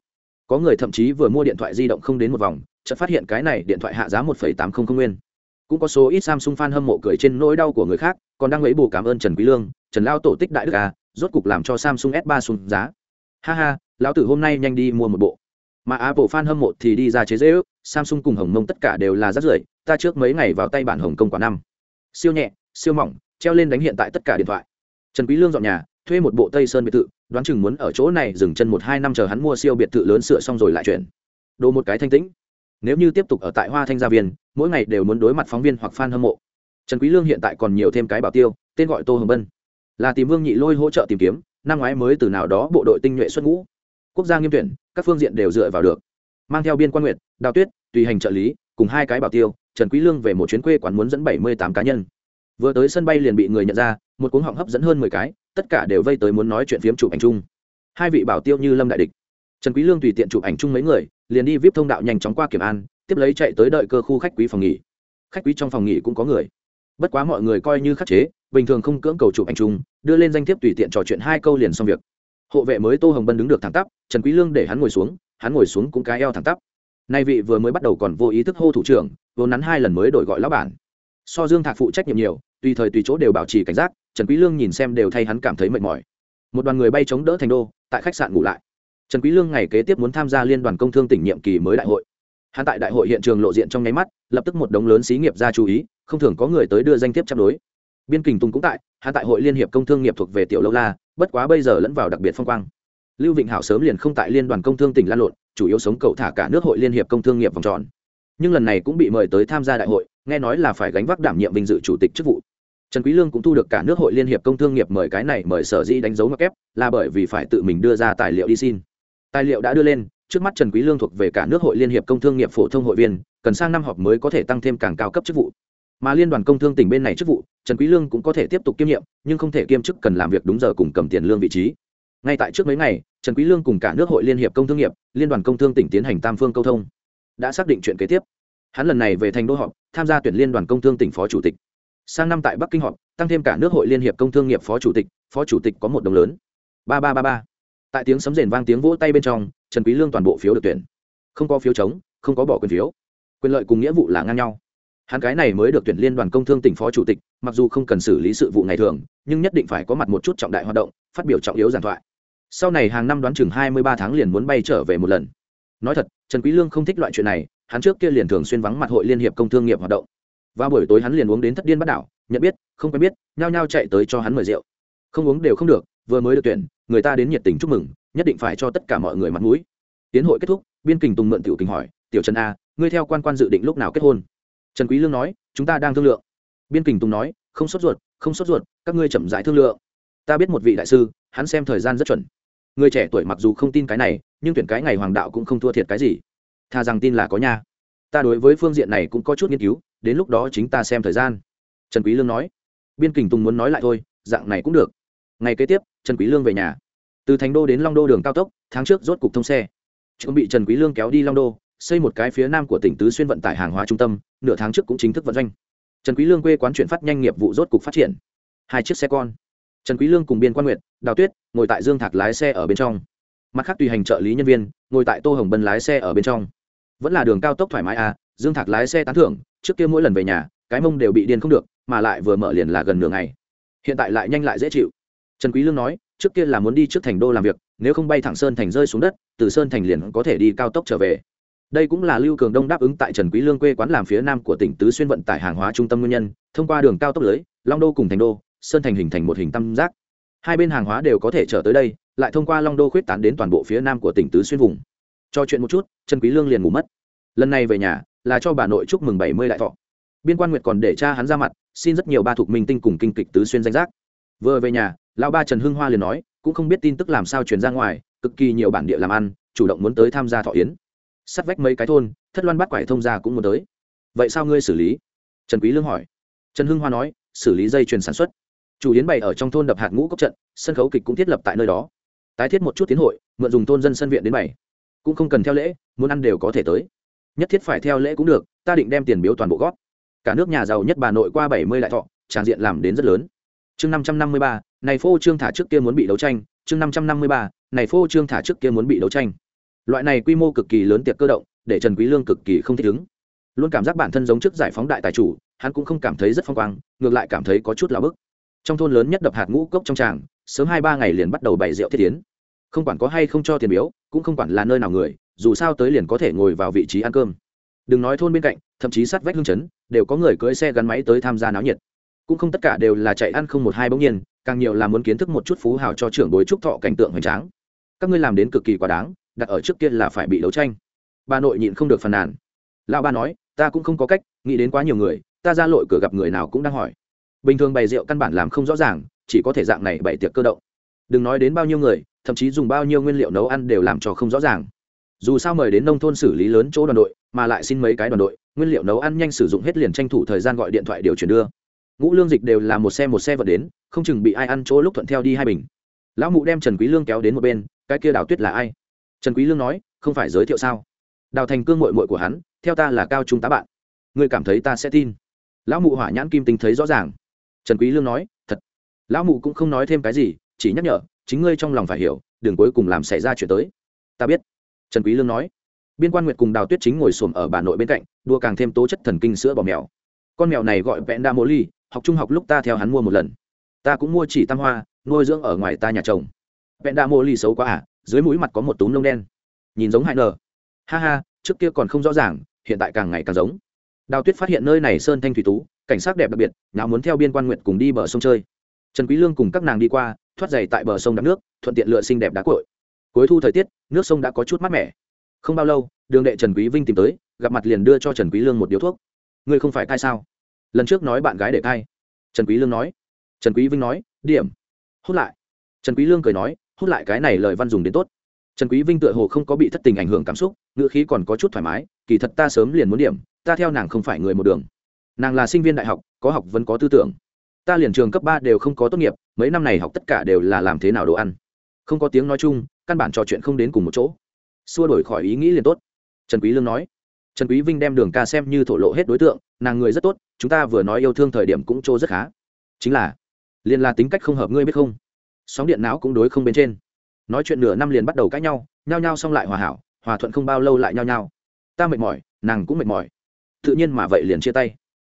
A: có người thậm chí vừa mua điện thoại di động không đến một vòng, chợt phát hiện cái này điện thoại hạ giá một tám trăm linh nguyên. Cũng có số ít samsung fan hâm mộ cười trên nỗi đau của người khác, còn đang lấy bù cảm ơn trần quý lương, trần lao tổ tích đại đức a rốt cục làm cho samsung s 3 xuống giá. Ha ha, lão tử hôm nay nhanh đi mua một bộ. Mà apple fan hâm mộ thì đi ra chế dễ ước, samsung cùng hồng mông tất cả đều là rất rưởi, ta trước mấy ngày vào tay bản hồng công quả năm. Siêu nhẹ, siêu mỏng, treo lên đánh hiện tại tất cả điện thoại. Trần quý lương dọn nhà, thuê một bộ tây sơn biệt thự đoán chừng muốn ở chỗ này dừng chân một hai năm chờ hắn mua siêu biệt thự lớn sửa xong rồi lại chuyển. Đồ một cái thanh tĩnh. Nếu như tiếp tục ở tại hoa thanh gia viên, mỗi ngày đều muốn đối mặt phóng viên hoặc fan hâm mộ. Trần quý lương hiện tại còn nhiều thêm cái bảo tiêu, tên gọi tô hồng bân. Là tìm vương nhị lôi hỗ trợ tìm kiếm, năm ngoái mới từ nào đó bộ đội tinh nhuệ xuất ngũ. Quốc gia nghiêm tuyển, các phương diện đều dựa vào được. Mang theo biên quan nguyện đào tuyết, tùy hành trợ lý, cùng hai cái bảo tiêu, trần quý lương về một chuyến quê quán muốn dẫn bảy mươi tám cá nhân. Vừa tới sân bay liền bị người nhận ra, một cuốn họng hấp dẫn hơn mười cái tất cả đều vây tới muốn nói chuyện phiếm chụp ảnh chung. Hai vị bảo tiêu như lâm đại địch. Trần quý lương tùy tiện chụp ảnh chung mấy người, liền đi vip thông đạo nhanh chóng qua kiểm an, tiếp lấy chạy tới đợi cơ khu khách quý phòng nghỉ. Khách quý trong phòng nghỉ cũng có người. Bất quá mọi người coi như khắc chế, bình thường không cưỡng cầu chụp ảnh chung, đưa lên danh thiếp tùy tiện trò chuyện hai câu liền xong việc. Hộ vệ mới tô hồng bân đứng được thẳng tắp, trần quý lương để hắn ngồi xuống, hắn ngồi xuống cũng cái eo thẳng tắp. Nay vị vừa mới bắt đầu còn vô ý thức hô thủ trưởng vốn nắn hai lần mới đổi gọi lão bản so dương thạc phụ trách nhiệm nhiều, tùy thời tùy chỗ đều bảo trì cảnh giác, trần quý lương nhìn xem đều thay hắn cảm thấy mệt mỏi. Một đoàn người bay chống đỡ thành đô, tại khách sạn ngủ lại. Trần quý lương ngày kế tiếp muốn tham gia liên đoàn công thương tỉnh nhiệm kỳ mới đại hội. Hắn tại đại hội hiện trường lộ diện trong nháy mắt, lập tức một đống lớn xí nghiệp ra chú ý, không thường có người tới đưa danh thiếp chấp đối. Biên kình tùng cũng tại, hắn tại hội liên hiệp công thương nghiệp thuộc về tiểu lâu la, bất quá bây giờ lẫn vào đặc biệt phong quang. Lưu vịnh hảo sớm liền không tại liên đoàn công thương tỉnh lan lộn, chủ yếu sống cậu thả cả nước hội liên hiệp công thương nghiệp vòng tròn nhưng lần này cũng bị mời tới tham gia đại hội, nghe nói là phải gánh vác đảm nhiệm vinh dự chủ tịch chức vụ. Trần quý lương cũng thu được cả nước hội liên hiệp công thương nghiệp mời cái này mời sở dĩ đánh dấu mặc kép là bởi vì phải tự mình đưa ra tài liệu đi xin. Tài liệu đã đưa lên, trước mắt trần quý lương thuộc về cả nước hội liên hiệp công thương nghiệp phổ thông hội viên, cần sang năm họp mới có thể tăng thêm càng cao cấp chức vụ. Mà liên đoàn công thương tỉnh bên này chức vụ, trần quý lương cũng có thể tiếp tục kiêm nhiệm, nhưng không thể kiêm chức cần làm việc đúng giờ cùng cầm tiền lương vị trí. Ngay tại trước mấy ngày, trần quý lương cùng cả nước hội liên hiệp công thương nghiệp, liên đoàn công thương tỉnh tiến hành tam phương câu thông đã xác định chuyện kế tiếp. Hắn lần này về thành đô họp, tham gia tuyển liên đoàn công thương tỉnh phó chủ tịch. Sang năm tại bắc kinh họp, tăng thêm cả nước hội liên hiệp công thương nghiệp phó chủ tịch, phó chủ tịch có một đồng lớn. Ba ba ba ba. Tại tiếng sấm rền vang tiếng vỗ tay bên trong, trần quý lương toàn bộ phiếu được tuyển. Không có phiếu chống, không có bỏ quyền phiếu. Quyền lợi cùng nghĩa vụ là ngang nhau. Hắn cái này mới được tuyển liên đoàn công thương tỉnh phó chủ tịch, mặc dù không cần xử lý sự vụ ngày thường, nhưng nhất định phải có mặt một chút trọng đại hoạt động, phát biểu trọng yếu giảng thoại. Sau này hàng năm đoán chừng hai mươi ba tháng liền muốn bay trở về một lần nói thật, trần quý lương không thích loại chuyện này, hắn trước kia liền thường xuyên vắng mặt hội liên hiệp công thương nghiệp hoạt động. Và buổi tối hắn liền uống đến thất điên bắt đảo, nhận biết, không quen biết, nhao nhao chạy tới cho hắn mời rượu. Không uống đều không được, vừa mới được tuyển, người ta đến nhiệt tình chúc mừng, nhất định phải cho tất cả mọi người mặt mũi. Tiến hội kết thúc, biên kình tùng mượn tiểu kình hỏi, tiểu trần a, ngươi theo quan quan dự định lúc nào kết hôn? Trần quý lương nói, chúng ta đang thương lượng. Biên kình tùng nói, không sốt ruột, không sốt ruột, các ngươi chậm rãi thương lượng. Ta biết một vị đại sư, hắn xem thời gian rất chuẩn người trẻ tuổi mặc dù không tin cái này, nhưng tuyển cái ngày hoàng đạo cũng không thua thiệt cái gì. Thà rằng tin là có nha. Ta đối với phương diện này cũng có chút nghiên cứu, đến lúc đó chính ta xem thời gian. Trần quý lương nói. Biên kình tùng muốn nói lại thôi, dạng này cũng được. Ngày kế tiếp, trần quý lương về nhà. Từ thành đô đến long đô đường cao tốc, tháng trước rốt cục thông xe. Chuẩn bị trần quý lương kéo đi long đô, xây một cái phía nam của tỉnh tứ xuyên vận tải hàng hóa trung tâm, nửa tháng trước cũng chính thức vận doanh. Trần quý lương quê quán chuyển phát nhanh nghiệp vụ rốt cục phát triển. Hai chiếc xe con trần quý lương cùng biên quan nguyệt, đào tuyết, ngồi tại dương thạc lái xe ở bên trong. Mặt khác tùy hành trợ lý nhân viên, ngồi tại tô hồng bân lái xe ở bên trong. Vẫn là đường cao tốc thoải mái à dương thạc lái xe tán thưởng, trước kia mỗi lần về nhà, cái mông đều bị điên không được, mà lại vừa mở liền là gần nửa ngày. Hiện tại lại nhanh lại dễ chịu. Trần quý lương nói, trước kia là muốn đi trước thành đô làm việc, nếu không bay thẳng sơn thành rơi xuống đất, từ sơn thành liền có thể đi cao tốc trở về. Đây cũng là lưu cường đông đáp ứng tại trần quý lương quê quán làm phía nam của tỉnh tứ xuyên vận tải hàng hóa trung tâm nguyên nhân, thông qua đường cao tốc lưới, long đô cùng thành đô sơn thành hình thành một hình tam giác. Hai bên hàng hóa đều có thể trở tới đây, lại thông qua long đô khuyết tán đến toàn bộ phía nam của tỉnh tứ xuyên vùng. Cho chuyện một chút, trần quý lương liền ngủ mất. Lần này về nhà, là cho bà nội chúc mừng bảy mươi đại thọ. Biên quan nguyệt còn để cha hắn ra mặt, xin rất nhiều ba thuộc minh tinh cùng kinh kịch tứ xuyên danh giác. Vừa về nhà, lão ba trần hưng hoa liền nói, cũng không biết tin tức làm sao truyền ra ngoài, cực kỳ nhiều bản địa làm ăn, chủ động muốn tới tham gia thọ yến. Sắt vách mấy cái thôn, thất loan bắt quải thông ra cũng muốn tới. Vậy sao ngươi xử lý? Trần quý lương hỏi. Trần hưng hoa nói, xử lý dây chuyền sản xuất chủ yến bày ở trong thôn đập hạt ngũ cốc trận, sân khấu kịch cũng thiết lập tại nơi đó. Tái thiết một chút tiến hội, mượn dùng thôn dân sân viện đến bày. Cũng không cần theo lễ, muốn ăn đều có thể tới. Nhất thiết phải theo lễ cũng được, ta định đem tiền biếu toàn bộ gót cả nước nhà giàu nhất bà nội qua bảy mươi lại thọ tràng diện làm đến rất lớn. Chương năm trăm năm mươi ba, này phô trương thả trước kia muốn bị đấu tranh. Chương năm trăm năm mươi ba, này phô trương thả trước kia muốn bị đấu tranh. Loại này quy mô cực kỳ lớn tiệc cơ động, để trần quý lương cực kỳ không thích ứng. Luôn cảm giác bản thân giống trước giải phóng đại tài chủ, hắn cũng không cảm thấy rất phong quang, ngược lại cảm thấy có chút là bức trong thôn lớn nhất đập hạt ngũ cốc trong tràng, sớm hai ba ngày liền bắt đầu bày rượu thiết tiến không quản có hay không cho tiền biếu, cũng không quản là nơi nào người, dù sao tới liền có thể ngồi vào vị trí ăn cơm. Đừng nói thôn bên cạnh, thậm chí sát vách hương chấn, đều có người cưỡi xe gắn máy tới tham gia náo nhiệt. Cũng không tất cả đều là chạy ăn không một hai bỗng nhiên, càng nhiều là muốn kiến thức một chút phú hào cho trưởng bối trúc thọ cảnh tượng hoành tráng. Các ngươi làm đến cực kỳ quá đáng, đặt ở trước kia là phải bị đấu tranh. Bà nội nhịn không được phàn nàn. Lão ba nói, ta cũng không có cách, nghĩ đến quá nhiều người, ta ra lội cửa gặp người nào cũng đang hỏi bình thường bày rượu căn bản làm không rõ ràng, chỉ có thể dạng này bày tiệc cơ động. Đừng nói đến bao nhiêu người, thậm chí dùng bao nhiêu nguyên liệu nấu ăn đều làm cho không rõ ràng. Dù sao mời đến nông thôn xử lý lớn chỗ đoàn đội, mà lại xin mấy cái đoàn đội, nguyên liệu nấu ăn nhanh sử dụng hết liền tranh thủ thời gian gọi điện thoại điều chuyển đưa. Ngũ lương dịch đều là một xe một xe vật đến, không chừng bị ai ăn chỗ lúc thuận theo đi hai bình. Lão mụ đem trần quý lương kéo đến một bên, cái kia đào tuyết là ai? Trần quý lương nói, không phải giới thiệu sao? Đào thành cương muội muội của hắn, theo ta là cao trung tá bạn. Ngươi cảm thấy ta sẽ tin? Lão mụ hỏa nhãn kim tinh thấy rõ ràng trần quý lương nói, thật. Lão mụ cũng không nói thêm cái gì, chỉ nhắc nhở, chính ngươi trong lòng phải hiểu đừng cuối cùng làm xảy ra chuyện tới. Ta biết. Trần quý lương nói. Biên quan nguyệt cùng đào tuyết chính ngồi xổm ở bà nội bên cạnh, đua càng thêm tố chất thần kinh sữa bò mèo. Con mèo này gọi vẹn đa mô ly, học trung học lúc ta theo hắn mua một lần. Ta cũng mua chỉ tam hoa, nuôi dưỡng ở ngoài ta nhà chồng. Vẹn đa mô ly xấu quá à dưới mũi mặt có một túm lông đen. Nhìn giống hại nờ. Ha ha, trước kia còn không rõ ràng, hiện tại càng ngày càng giống. Đào tuyết phát hiện nơi này sơn thanh thủy tú cảnh sát đẹp đặc biệt nào muốn theo biên quan nguyện cùng đi bờ sông chơi. Trần quý lương cùng các nàng đi qua, thoát giày tại bờ sông đắp nước, thuận tiện lựa xinh đẹp đá cội cuối thu thời tiết, nước sông đã có chút mát mẻ. Không bao lâu, đường đệ trần quý vinh tìm tới, gặp mặt liền đưa cho trần quý lương một điếu thuốc. Ngươi không phải cai sao? Lần trước nói bạn gái để cai. Trần quý lương nói. Trần quý vinh nói, điểm. Hút lại. Trần quý lương cười nói, hút lại cái này lời văn dùng đến tốt. Trần quý vinh tựa hồ không có bị thất tình ảnh hưởng cảm xúc ngựa khí còn có chút thoải mái, kỳ thật ta sớm liền muốn điểm, ta theo nàng không phải người một đường nàng là sinh viên đại học, có học vẫn có tư tưởng. Ta liền trường cấp ba đều không có tốt nghiệp, mấy năm này học tất cả đều là làm thế nào đồ ăn. Không có tiếng nói chung, căn bản trò chuyện không đến cùng một chỗ. Xua đổi khỏi ý nghĩ liền tốt. Trần quý lương nói. Trần quý vinh đem đường ca xem như thổ lộ hết đối tượng, nàng người rất tốt, chúng ta vừa nói yêu thương thời điểm cũng trô rất khá. Chính là, liền là tính cách không hợp ngươi biết không? Sóng điện não cũng đối không bên trên. Nói chuyện nửa năm liền bắt đầu cãi nhau, nhao nhao xong lại hòa hảo, hòa thuận không bao lâu lại nhao nhao. Ta mệt mỏi, nàng cũng mệt mỏi. Tự nhiên mà vậy liền chia tay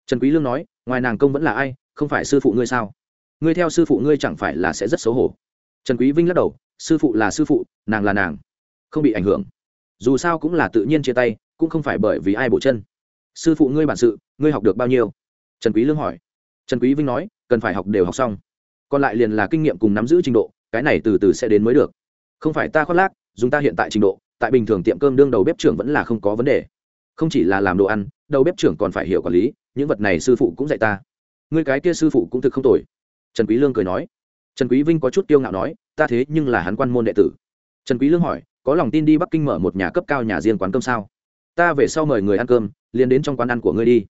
A: trần quý lương nói, ngoài nàng công vẫn là ai, không phải sư phụ ngươi sao? Ngươi theo sư phụ ngươi chẳng phải là sẽ rất xấu hổ? Trần quý vinh lắc đầu, sư phụ là sư phụ, nàng là nàng, không bị ảnh hưởng. Dù sao cũng là tự nhiên chia tay, cũng không phải bởi vì ai bổ chân. Sư phụ ngươi bản sự, ngươi học được bao nhiêu? Trần quý lương hỏi. Trần quý vinh nói, cần phải học đều học xong. Còn lại liền là kinh nghiệm cùng nắm giữ trình độ, cái này từ từ sẽ đến mới được. Không phải ta khoác lác, dùng ta hiện tại trình độ, tại bình thường tiệm cơm đương đầu bếp trưởng vẫn là không có vấn đề. Không chỉ là làm đồ ăn, đầu bếp trưởng còn phải hiểu quản lý những vật này sư phụ cũng dạy ta. Ngươi cái kia sư phụ cũng thực không tồi. Trần quý lương cười nói. Trần quý vinh có chút kiêu ngạo nói, ta thế nhưng là hắn quan môn đệ tử. Trần quý lương hỏi, có lòng tin đi bắc kinh mở một nhà cấp cao nhà riêng quán cơm sao? Ta về sau mời người ăn cơm, liền đến trong quán ăn của ngươi đi.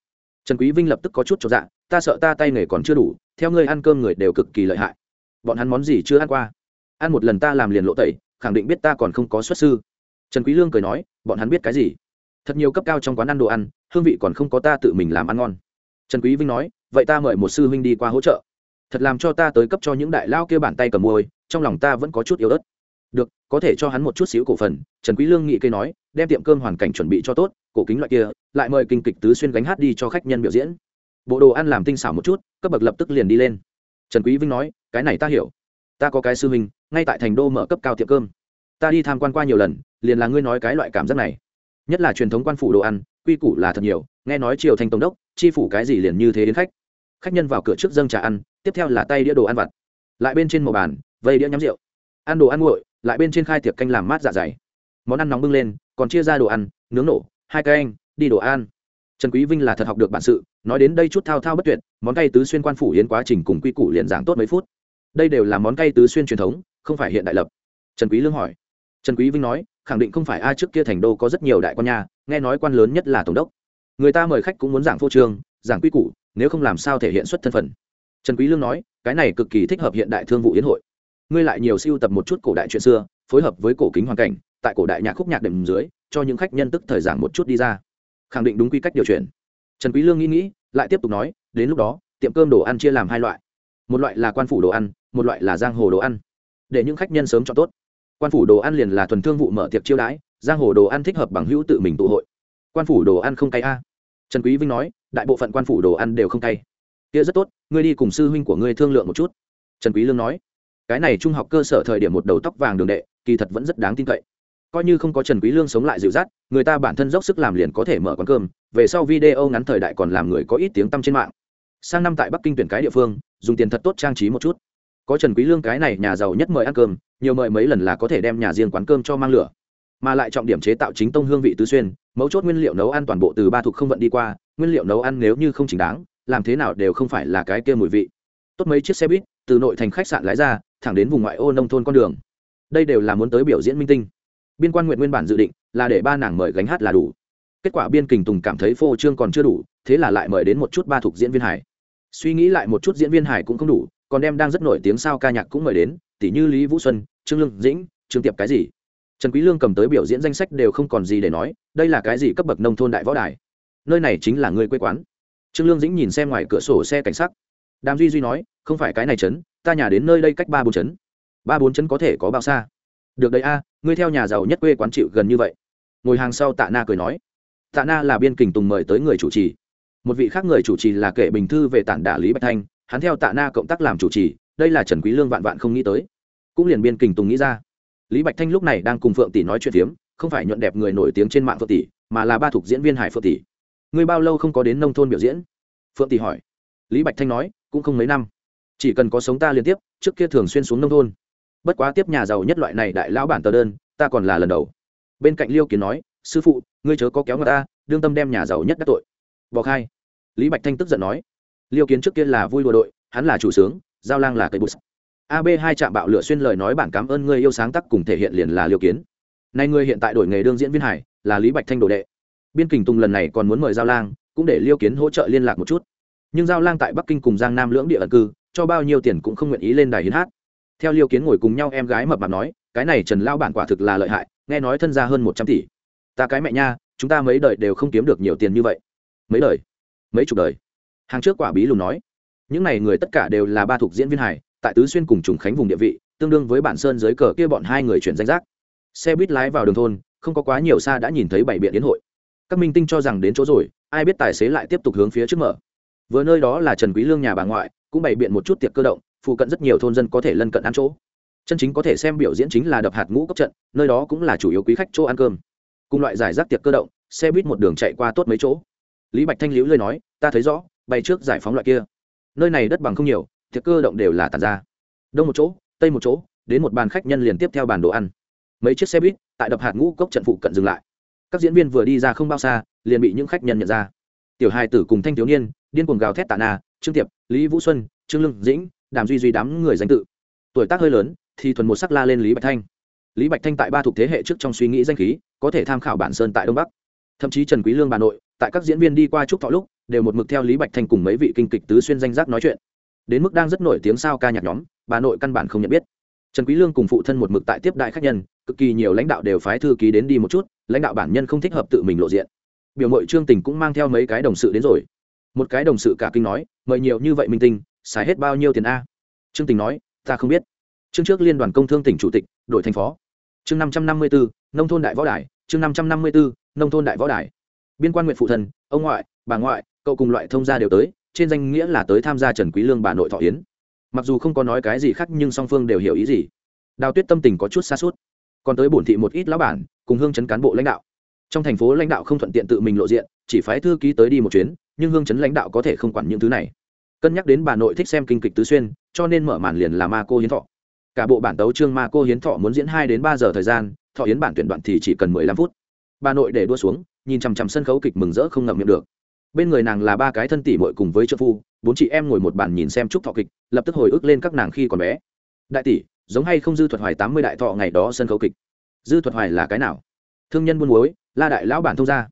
A: Trần quý vinh lập tức có chút cho dạ ta sợ ta tay nghề còn chưa đủ, theo ngươi ăn cơm người đều cực kỳ lợi hại. Bọn hắn món gì chưa ăn qua? Ăn một lần ta làm liền lộ tẩy, khẳng định biết ta còn không có xuất sư. Trần quý lương cười nói, bọn hắn biết cái gì? Thật nhiều cấp cao trong quán ăn đồ ăn, hương vị còn không có ta tự mình làm ăn ngon. Trần quý vinh nói, vậy ta mời một sư huynh đi qua hỗ trợ. Thật làm cho ta tới cấp cho những đại lao kia bàn tay cầm môi, trong lòng ta vẫn có chút yếu ớt. Được, có thể cho hắn một chút xíu cổ phần, trần quý lương nghị cây nói, đem tiệm cơm hoàn cảnh chuẩn bị cho tốt, cổ kính loại kia, lại mời kinh kịch tứ xuyên gánh hát đi cho khách nhân biểu diễn. Bộ đồ ăn làm tinh xảo một chút, cấp bậc lập tức liền đi lên. Trần quý vinh nói, cái này ta hiểu. Ta có cái sư huynh, ngay tại thành đô mở cấp cao tiệm cơm. Ta đi tham quan qua nhiều lần, liền là ngươi nói cái loại cảm giác này nhất là truyền thống quan phủ đồ ăn, quy củ là thật nhiều, nghe nói triều thanh tổng đốc, chi phủ cái gì liền như thế đến khách. Khách nhân vào cửa trước dâng trà ăn, tiếp theo là tay đĩa đồ ăn vặt. Lại bên trên màu bàn, vây đĩa nhắm rượu. Ăn đồ ăn nguội, lại bên trên khai tiệc canh làm mát dạ dày. Món ăn nóng bưng lên, còn chia ra đồ ăn, nướng nổ, hai cây anh, đi đồ ăn. Trần quý vinh là thật học được bản sự, nói đến đây chút thao thao bất tuyệt, món cay tứ xuyên quan phủ yến quá trình cùng quy củ liền giảng tốt mấy phút. Đây đều là món cay tứ xuyên truyền thống, không phải hiện đại lập. Trần quý lương hỏi trần quý vinh nói, khẳng định không phải ai trước kia thành đô có rất nhiều đại quan nhà, nghe nói quan lớn nhất là tổng đốc. Người ta mời khách cũng muốn giảng phô trương, giảng quy củ, nếu không làm sao thể hiện xuất thân phận. Trần quý lương nói, cái này cực kỳ thích hợp hiện đại thương vụ yến hội. Ngươi lại nhiều siêu tập một chút cổ đại chuyện xưa, phối hợp với cổ kính hoàn cảnh, tại cổ đại nhạc khúc nhạc đệm dưới, cho những khách nhân tức thời giảng một chút đi ra. Khẳng định đúng quy cách điều chuyển. Trần quý lương nghĩ nghĩ, lại tiếp tục nói, đến lúc đó, tiệm cơm đồ ăn chia làm hai loại. Một loại là quan phủ đồ ăn, một loại là giang hồ đồ ăn. Để những khách nhân sớm chọn tốt quan phủ đồ ăn liền là thuần thương vụ mở tiệc chiêu đãi, giang hồ đồ ăn thích hợp bằng hữu tự mình tụ hội. Quan phủ đồ ăn không cay a. Trần quý vinh nói, đại bộ phận quan phủ đồ ăn đều không cay. Kia rất tốt, ngươi đi cùng sư huynh của ngươi thương lượng một chút. Trần quý lương nói, cái này trung học cơ sở thời điểm một đầu tóc vàng đường đệ, kỳ thật vẫn rất đáng tin cậy. Coi như không có trần quý lương sống lại dịu dắt, người ta bản thân dốc sức làm liền có thể mở quán cơm, về sau video ngắn thời đại còn làm người có ít tiếng tăm trên mạng. Sang năm tại bắc kinh tuyển cái địa phương, dùng tiền thật tốt trang trí một chút có trần quý lương cái này nhà giàu nhất mời ăn cơm, nhiều mời mấy lần là có thể đem nhà riêng quán cơm cho mang lửa. Mà lại trọng điểm chế tạo chính tông hương vị tứ xuyên, mấu chốt nguyên liệu nấu ăn toàn bộ từ ba thuộc không vận đi qua, nguyên liệu nấu ăn nếu như không chính đáng, làm thế nào đều không phải là cái kia mùi vị. Tốt mấy chiếc xe buýt, từ nội thành khách sạn lái ra, thẳng đến vùng ngoại ô nông thôn con đường. Đây đều là muốn tới biểu diễn minh tinh. Biên quan nguyện nguyên bản dự định là để ba nàng mời gánh hát là đủ. Kết quả biên kình tùng cảm thấy phô trương còn chưa đủ, thế là lại mời đến một chút ba thuộc diễn viên hải suy nghĩ lại một chút diễn viên hải cũng không đủ còn đem đang rất nổi tiếng sao ca nhạc cũng mời đến tỷ như lý vũ xuân, trương lương dĩnh, trương tiệp cái gì. Trần quý lương cầm tới biểu diễn danh sách đều không còn gì để nói, đây là cái gì cấp bậc nông thôn đại võ đài? Nơi này chính là người quê quán. Trương lương dĩnh nhìn xem ngoài cửa sổ xe cảnh sát đàm duy duy nói, không phải cái này chấn ta nhà đến nơi đây cách ba bốn chấn ba bốn chấn có thể có bao xa? Được đấy a, ngươi theo nhà giàu nhất quê quán chịu gần như vậy. Ngồi hàng sau tạ na cười nói. Tạ na là biên kình tùng mời tới người chủ trì. Một vị khác người chủ trì là kể bình thư về tản đả lý bạch thanh hắn theo tạ na cộng tác làm chủ trì, đây là trần quý lương vạn vạn không nghĩ tới. Cũng liền biên kình tùng nghĩ ra. Lý bạch thanh lúc này đang cùng phượng tỷ nói chuyện phiếm, không phải nhuận đẹp người nổi tiếng trên mạng phượng tỷ, mà là ba thuộc diễn viên hải phượng tỷ. Ngươi bao lâu không có đến nông thôn biểu diễn? Phượng tỷ hỏi. Lý bạch thanh nói, cũng không mấy năm. Chỉ cần có sống ta liên tiếp, trước kia thường xuyên xuống nông thôn. Bất quá tiếp nhà giàu nhất loại này đại lão bản tờ đơn, ta còn là lần đầu. Bên cạnh liêu kiến nói, sư phụ, ngươi chớ có kéo người ta, đương tâm đem nhà giàu nhất đắc tội. Bỏ khai. Lý bạch thanh tức giận nói liêu kiến trước kia là vui đùa đội, hắn là chủ sướng, giao lang là cây bút. Ab hai trạm bạo lửa xuyên lời nói bản cảm ơn ngươi yêu sáng tác cùng thể hiện liền là liêu kiến. Nay ngươi hiện tại đổi nghề đương diễn viên hải là lý bạch thanh đồ đệ. Biên kình tùng lần này còn muốn mời giao lang, cũng để liêu kiến hỗ trợ liên lạc một chút. Nhưng giao lang tại bắc kinh cùng giang nam lưỡng địa ẩn cư, cho bao nhiêu tiền cũng không nguyện ý lên đài hiến hát. Theo liêu kiến ngồi cùng nhau em gái mập mạp nói, cái này trần lao bản quả thực là lợi hại, nghe nói thân ra hơn một trăm tỷ. Ta cái mẹ nha, chúng ta mấy đời đều không kiếm được nhiều tiền như vậy. Mấy đời? Mấy chục đời? Hàng trước quả bí lùn nói, những n à y người tất cả đều là ba thuộc diễn viên hải tại tứ xuyên cùng trùng khánh vùng địa vị, tương đương với bản sơn dưới cờ kia bọn hai người chuyển danh giác. Xe buýt lái vào đường thôn, không có quá nhiều xa đã nhìn thấy bảy biện yến hội. Các minh tinh cho rằng đến chỗ rồi, ai biết tài xế lại tiếp tục hướng phía trước mở. Vừa nơi đó là trần quý lương nhà bà ngoại, cũng bày biện một chút tiệc cơ động, phụ cận rất nhiều thôn dân có thể lân cận ăn chỗ. Chân chính có thể xem biểu diễn chính là đập hạt ngũ cấp trận, nơi đó cũng là chủ yếu quý khách chỗ ăn cơm. Cùng loại giải rác tiệc cơ động, xe buýt một đường chạy qua tốt mấy chỗ. Lý bạch thanh liễu lời nói, ta thấy rõ bay trước giải phóng loại kia. Nơi này đất bằng không nhiều, thiệt cơ động đều là tàn ra. Đông một chỗ, tây một chỗ, đến một bàn khách nhân liền tiếp theo bàn đồ ăn. Mấy chiếc xe buýt tại đập hạt ngũ cốc trận phụ cận dừng lại. Các diễn viên vừa đi ra không bao xa, liền bị những khách nhân nhận ra. Tiểu hai tử cùng thanh thiếu niên, điên cuồng gào thét tạ na, trương tiệp, lý vũ xuân, trương lương dĩnh, đàm duy duy đám người danh tự. Tuổi tác hơi lớn, thì thuần một sắc la lên lý bạch thanh. Lý bạch thanh tại ba thuộc thế hệ trước trong suy nghĩ danh khí, có thể tham khảo bản sơn tại đông bắc. Thậm chí trần quý lương bà nội, tại các diễn viên đi qua chúc thọ lúc đều một mực theo lý bạch thanh cùng mấy vị kinh kịch tứ xuyên danh giác nói chuyện. Đến mức đang rất nổi tiếng sao ca nhạc nhóm, bà nội căn bản không nhận biết. Trần quý lương cùng phụ thân một mực tại tiếp đại khách nhân, cực kỳ nhiều lãnh đạo đều phái thư ký đến đi một chút, lãnh đạo bản nhân không thích hợp tự mình lộ diện. Biểu mội trương tình cũng mang theo mấy cái đồng sự đến rồi. Một cái đồng sự cả kinh nói, mời nhiều như vậy minh tinh, xài hết bao nhiêu tiền a? Trương tình nói, ta không biết. Chương trước liên đoàn công thương tỉnh chủ tịch đội thành phó. Chương năm trăm năm mươi bốn nông thôn đại võ đài. Chương năm trăm năm mươi bốn nông thôn đại võ đài. Biên quan nguyện phụ thần ông ngoại, bà ngoại cậu cùng loại thông gia đều tới, trên danh nghĩa là tới tham gia trần quý lương bà nội thọ yến. Mặc dù không có nói cái gì khác nhưng song phương đều hiểu ý gì. Đào tuyết tâm tình có chút xa suốt. Còn tới bổn thị một ít lão bản, cùng hương chấn cán bộ lãnh đạo. Trong thành phố lãnh đạo không thuận tiện tự mình lộ diện, chỉ phái thư ký tới đi một chuyến, nhưng hương chấn lãnh đạo có thể không quản những thứ này. Cân nhắc đến bà nội thích xem kinh kịch tứ xuyên, cho nên mở màn liền là ma cô hiến thọ. Cả bộ bản tấu trương ma cô hiến thọ muốn diễn hai đến ba giờ thời gian, thọ hiến bản tuyển đoạn thì chỉ cần mười lăm phút. Bà nội để đua xuống, nhìn chằm chằm sân khấu kịch mừng rỡ không ngậm miệng được bên người nàng là ba cái thân tỷ muội cùng với trợ phu, bốn chị em ngồi một bàn nhìn xem chúc thọ kịch, lập tức hồi ức lên các nàng khi còn bé. Đại tỷ, giống hay không dư thuật hoài tám mươi đại thọ ngày đó sân khấu kịch? Dư thuật hoài là cái nào? Thương nhân buôn muối, la đại lão bản thông gia.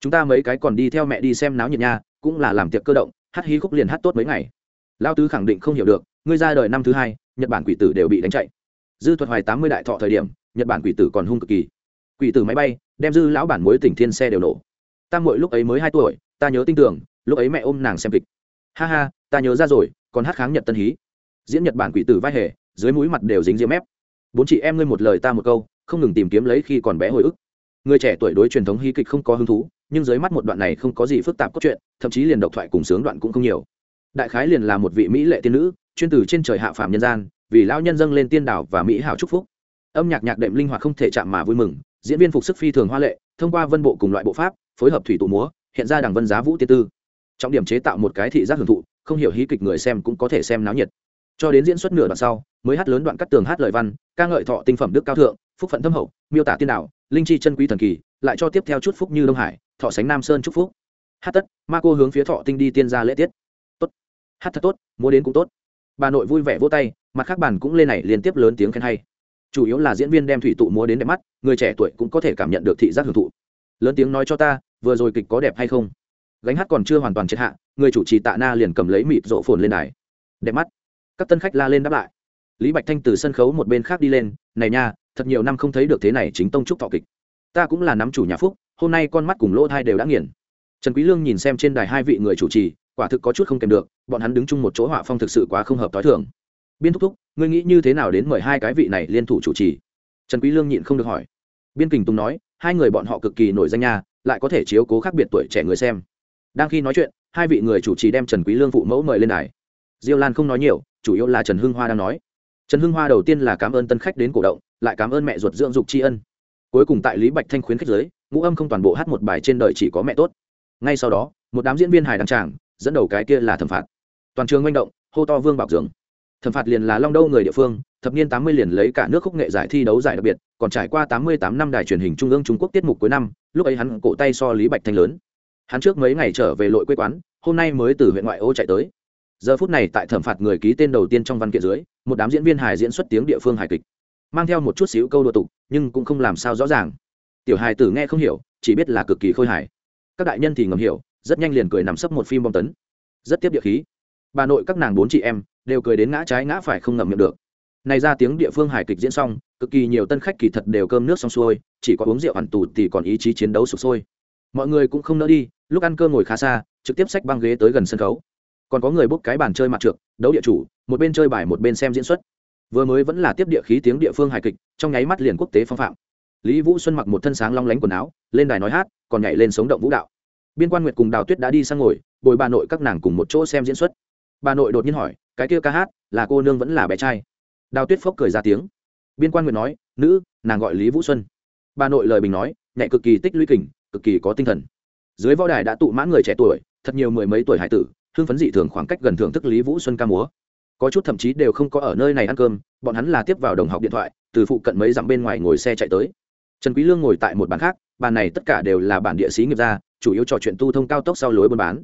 A: Chúng ta mấy cái còn đi theo mẹ đi xem náo nhiệt nha, cũng là làm tiệc cơ động, hát hí khúc liền hát tốt mấy ngày. Lao tứ khẳng định không hiểu được, ngươi ra đời năm thứ hai, nhật bản quỷ tử đều bị đánh chạy. Dư thuật hoài tám mươi đại thọ thời điểm, nhật bản quỷ tử còn hung cực kỳ. Quỷ tử máy bay, đem dư lão bản muối tỉnh thiên xe đều nổ. Tam mội lúc ấy mới hai tuổi ta nhớ tin tưởng, lúc ấy mẹ ôm nàng xem kịch. Ha ha, ta nhớ ra rồi, còn hát kháng nhật tân hí. Diễn nhật bản quỷ tử vai hề, dưới mũi mặt đều dính diễm mép. Bốn chị em ngươi một lời ta một câu, không ngừng tìm kiếm lấy khi còn bé hồi ức. Người trẻ tuổi đối truyền thống hí kịch không có hứng thú, nhưng dưới mắt một đoạn này không có gì phức tạp cốt truyện, thậm chí liền độc thoại cùng sướng đoạn cũng không nhiều. Đại khái liền là một vị mỹ lệ tiên nữ, chuyên từ trên trời hạ phàm nhân gian, vì lão nhân dâng lên tiên đảo và mỹ hảo chúc phúc. Âm nhạc nhạc đệm linh hoạt không thể chạm mà vui mừng, diễn viên phục sức phi thường hoa lệ, thông qua vân bộ cùng loại bộ pháp, phối hợp thủy tụ múa hiện ra đằng vân giá vũ tiên tư. Trọng điểm chế tạo một cái thị giác hưởng thụ, không hiểu hí kịch người xem cũng có thể xem náo nhiệt. Cho đến diễn xuất nửa đoạn sau, mới hát lớn đoạn cắt tường hát lời văn, ca ngợi thọ tinh phẩm đức cao thượng, phúc phận thâm hậu, miêu tả tiên đạo, linh chi chân quý thần kỳ, lại cho tiếp theo chút phúc như đông hải, thọ sánh nam sơn chúc phúc. Hát tất, ma cô hướng phía thọ tinh đi tiên ra lễ tiết. Tốt. Hát thật tốt mua đến cũng tốt. Bà nội vui vẻ vỗ tay, mặt khác bàn cũng lên này liên tiếp lớn tiếng khen hay. Chủ yếu là diễn viên đem thủy tụ múa đến đẹp mắt, người trẻ tuổi cũng có thể cảm nhận được thị giác hưởng thụ. Lớn tiếng nói cho ta vừa rồi kịch có đẹp hay không? Gánh hát còn chưa hoàn toàn triệt hạ, người chủ trì tạ na liền cầm lấy mịt rộ phồn lên đài. Đẹp mắt. Các tân khách la lên đáp lại. Lý bạch thanh từ sân khấu một bên khác đi lên, này nha, thật nhiều năm không thấy được thế này chính tông trúc thọ kịch. Ta cũng là nắm chủ nhà phúc, hôm nay con mắt cùng lỗ thai đều đã nghiền. Trần quý lương nhìn xem trên đài hai vị người chủ trì, quả thực có chút không kèm được, bọn hắn đứng chung một chỗ họa phong thực sự quá không hợp tối thường. Biên thúc thúc, ngươi nghĩ như thế nào đến mời hai cái vị này liên thủ chủ trì? Trần quý lương nhịn không được hỏi. Biên kình tùng nói, hai người bọn họ cực kỳ nổi danh nha lại có thể chiếu cố khác biệt tuổi trẻ người xem. Đang khi nói chuyện, hai vị người chủ trì đem trần quý lương phụ mẫu mời lên đài. Diêu lan không nói nhiều, chủ yếu là trần hưng hoa đang nói. Trần hưng hoa đầu tiên là cảm ơn tân khách đến cổ động, lại cảm ơn mẹ ruột dưỡng dục tri ân. Cuối cùng tại lý bạch thanh khuyến khích giới, ngũ âm không toàn bộ hát một bài trên đời chỉ có mẹ tốt. Ngay sau đó, một đám diễn viên hài đăng tràng, dẫn đầu cái kia là thẩm phạt. Toàn trường manh động, hô to vương bảo dưỡng. Thẩm phạt liền là long đâu người địa phương, thập niên tám mươi liền lấy cả nước khúc nghệ giải thi đấu giải đặc biệt, còn trải qua tám mươi tám năm đài truyền hình trung ương trung quốc tiết mục cuối năm lúc ấy hắn cổ tay so lý bạch thanh lớn. Hắn trước mấy ngày trở về lội quê quán, hôm nay mới từ huyện ngoại ô chạy tới. Giờ phút này tại thẩm phạt người ký tên đầu tiên trong văn kiện dưới, một đám diễn viên hài diễn xuất tiếng địa phương hài kịch. Mang theo một chút xíu câu đùa tục, nhưng cũng không làm sao rõ ràng. Tiểu hài tử nghe không hiểu, chỉ biết là cực kỳ khôi hài. Các đại nhân thì ngầm hiểu, rất nhanh liền cười nằm sấp một phim bom tấn. Rất tiếp địa khí. Bà nội các nàng bốn chị em, đều cười đến ngã trái ngã phải không ngậm miệng được. Này ra tiếng địa phương hài kịch diễn xong, cực kỳ nhiều tân khách kỳ thật đều cơm nước xong xuôi chỉ có uống rượu hẳn tù thì còn ý chí chiến đấu sụp sôi. Mọi người cũng không nỡ đi, lúc ăn cơm ngồi khá xa, trực tiếp xách băng ghế tới gần sân khấu. Còn có người bốc cái bàn chơi mặt trượt, đấu địa chủ, một bên chơi bài một bên xem diễn xuất. Vừa mới vẫn là tiếp địa khí tiếng địa phương hài kịch, trong nháy mắt liền quốc tế phong phạm. Lý vũ xuân mặc một thân sáng long lánh quần áo, lên đài nói hát, còn nhảy lên sống động vũ đạo. Biên quan nguyệt cùng đào tuyết đã đi sang ngồi, bồi bà nội các nàng cùng một chỗ xem diễn xuất. Bà nội đột nhiên hỏi, cái kia ca hát, là cô nương vẫn là bé trai? Đào tuyết phốc cười ra tiếng. Biên quan nguyệt nói, nữ, nàng gọi lý vũ xuân bà nội lời bình nói mẹ cực kỳ tích lũy kình, cực kỳ có tinh thần. Dưới võ đài đã tụ mãn người trẻ tuổi, thật nhiều mười mấy tuổi hải tử, hưng phấn dị thường khoảng cách gần thưởng thức lý vũ xuân ca múa. Có chút thậm chí đều không có ở nơi này ăn cơm, bọn hắn là tiếp vào đồng học điện thoại, từ phụ cận mấy dặm bên ngoài ngồi xe chạy tới. Trần quý lương ngồi tại một bàn khác bàn này tất cả đều là bản địa sĩ nghiệp gia, chủ yếu trò chuyện tu thông cao tốc sau lối buôn bán.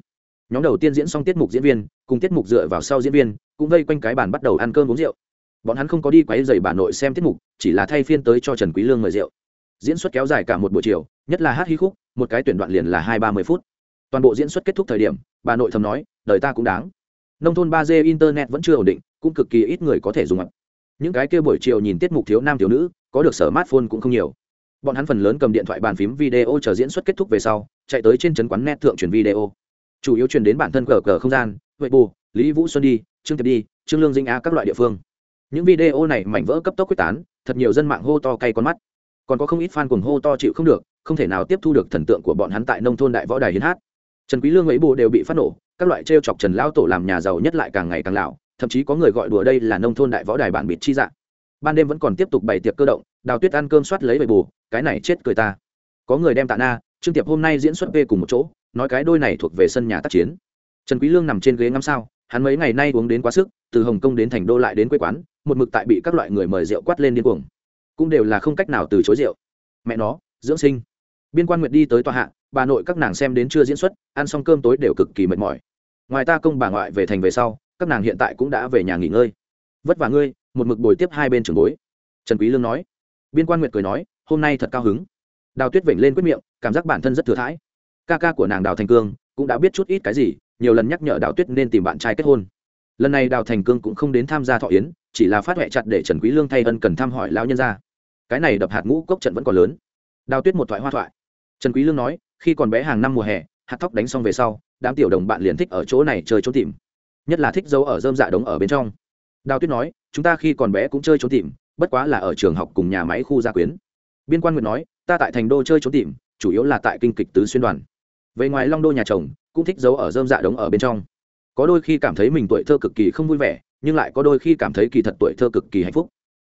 A: Nhóm đầu tiên diễn xong tiết mục diễn viên, cùng tiết mục dựa vào sau diễn viên, cũng vây quanh cái bàn bắt đầu ăn cơm uống rượu. Bọn hắn không có đi quấy giày bà nội xem tiết mục, chỉ là thay phiên tới cho trần quý lương mời rượu diễn xuất kéo dài cả một buổi chiều, nhất là hát hí khúc, một cái tuyển đoạn liền là hai ba mươi phút. Toàn bộ diễn xuất kết thúc thời điểm, bà nội thầm nói, đời ta cũng đáng. Nông thôn ba d internet vẫn chưa ổn định, cũng cực kỳ ít người có thể dùng ạ. Những cái kia buổi chiều nhìn tiết mục thiếu nam thiếu nữ, có được sở mát phone cũng không nhiều. Bọn hắn phần lớn cầm điện thoại bàn phím video chờ diễn xuất kết thúc về sau, chạy tới trên trấn quán net thượng truyền video. Chủ yếu truyền đến bản thân cờ cờ không gian, huệ bù, lý vũ xuân đi, trương tiệp đi, trương lương dinh á các loại địa phương. Những video này mảnh vỡ cấp tốc quyết tán, thật nhiều dân mạng hô to cay con mắt còn có không ít fan cuồng hô to chịu không được, không thể nào tiếp thu được thần tượng của bọn hắn tại nông thôn đại võ đài hiến hát. Trần quý lương ấy bộ đều bị phát nổ, các loại treo chọc trần lão tổ làm nhà giàu nhất lại càng ngày càng lão thậm chí có người gọi đùa đây là nông thôn đại võ đài bản biệt chi dạng. Ban đêm vẫn còn tiếp tục bày tiệc cơ động, đào tuyết ăn cơm soát lấy bầy bù, cái này chết cười ta. Có người đem tạ na, trương tiệp hôm nay diễn xuất về cùng một chỗ, nói cái đôi này thuộc về sân nhà tác chiến. Trần quý lương nằm trên ghế ngắm sao, hắn mấy ngày nay uống đến quá sức, từ hồng kông đến thành đô lại đến quê quán, một mực tại bị các loại người mời rượu quát lên điên cuồng cũng đều là không cách nào từ chối rượu. Mẹ nó, dưỡng sinh. Biên quan nguyệt đi tới tòa hạ, bà nội các nàng xem đến chưa diễn xuất, ăn xong cơm tối đều cực kỳ mệt mỏi. Ngoài ta công bà ngoại về thành về sau, các nàng hiện tại cũng đã về nhà nghỉ ngơi. Vất vả ngươi, một mực bồi tiếp hai bên trường bối. Trần quý lương nói. Biên quan nguyệt cười nói, hôm nay thật cao hứng. Đào tuyết vểnh lên quyết miệng, cảm giác bản thân rất thừa thãi. Ca ca của nàng đào thành cương cũng đã biết chút ít cái gì, nhiều lần nhắc nhở đào tuyết nên tìm bạn trai kết hôn. Lần này đào thành cương cũng không đến tham gia thọ yến, chỉ là phát huệ chặt để trần quý lương thay ân cần thăm hỏi lão nhân gia cái này đập hạt ngũ cốc trận vẫn còn lớn. Đào tuyết một thoại hoa thoại. Trần quý lương nói, khi còn bé hàng năm mùa hè, hạt thóc đánh xong về sau, đám tiểu đồng bạn liền thích ở chỗ này chơi trốn tìm. Nhất là thích giấu ở dơm dạ đống ở bên trong. Đào tuyết nói, chúng ta khi còn bé cũng chơi trốn tìm, bất quá là ở trường học cùng nhà máy khu gia quyến. Biên quan nguyệt nói, ta tại thành đô chơi trốn tìm, chủ yếu là tại kinh kịch tứ xuyên đoàn. Về ngoài long đô nhà chồng, cũng thích giấu ở dơm dạ đống ở bên trong. Có đôi khi cảm thấy mình tuổi thơ cực kỳ không vui vẻ, nhưng lại có đôi khi cảm thấy kỳ thật tuổi thơ cực kỳ hạnh phúc.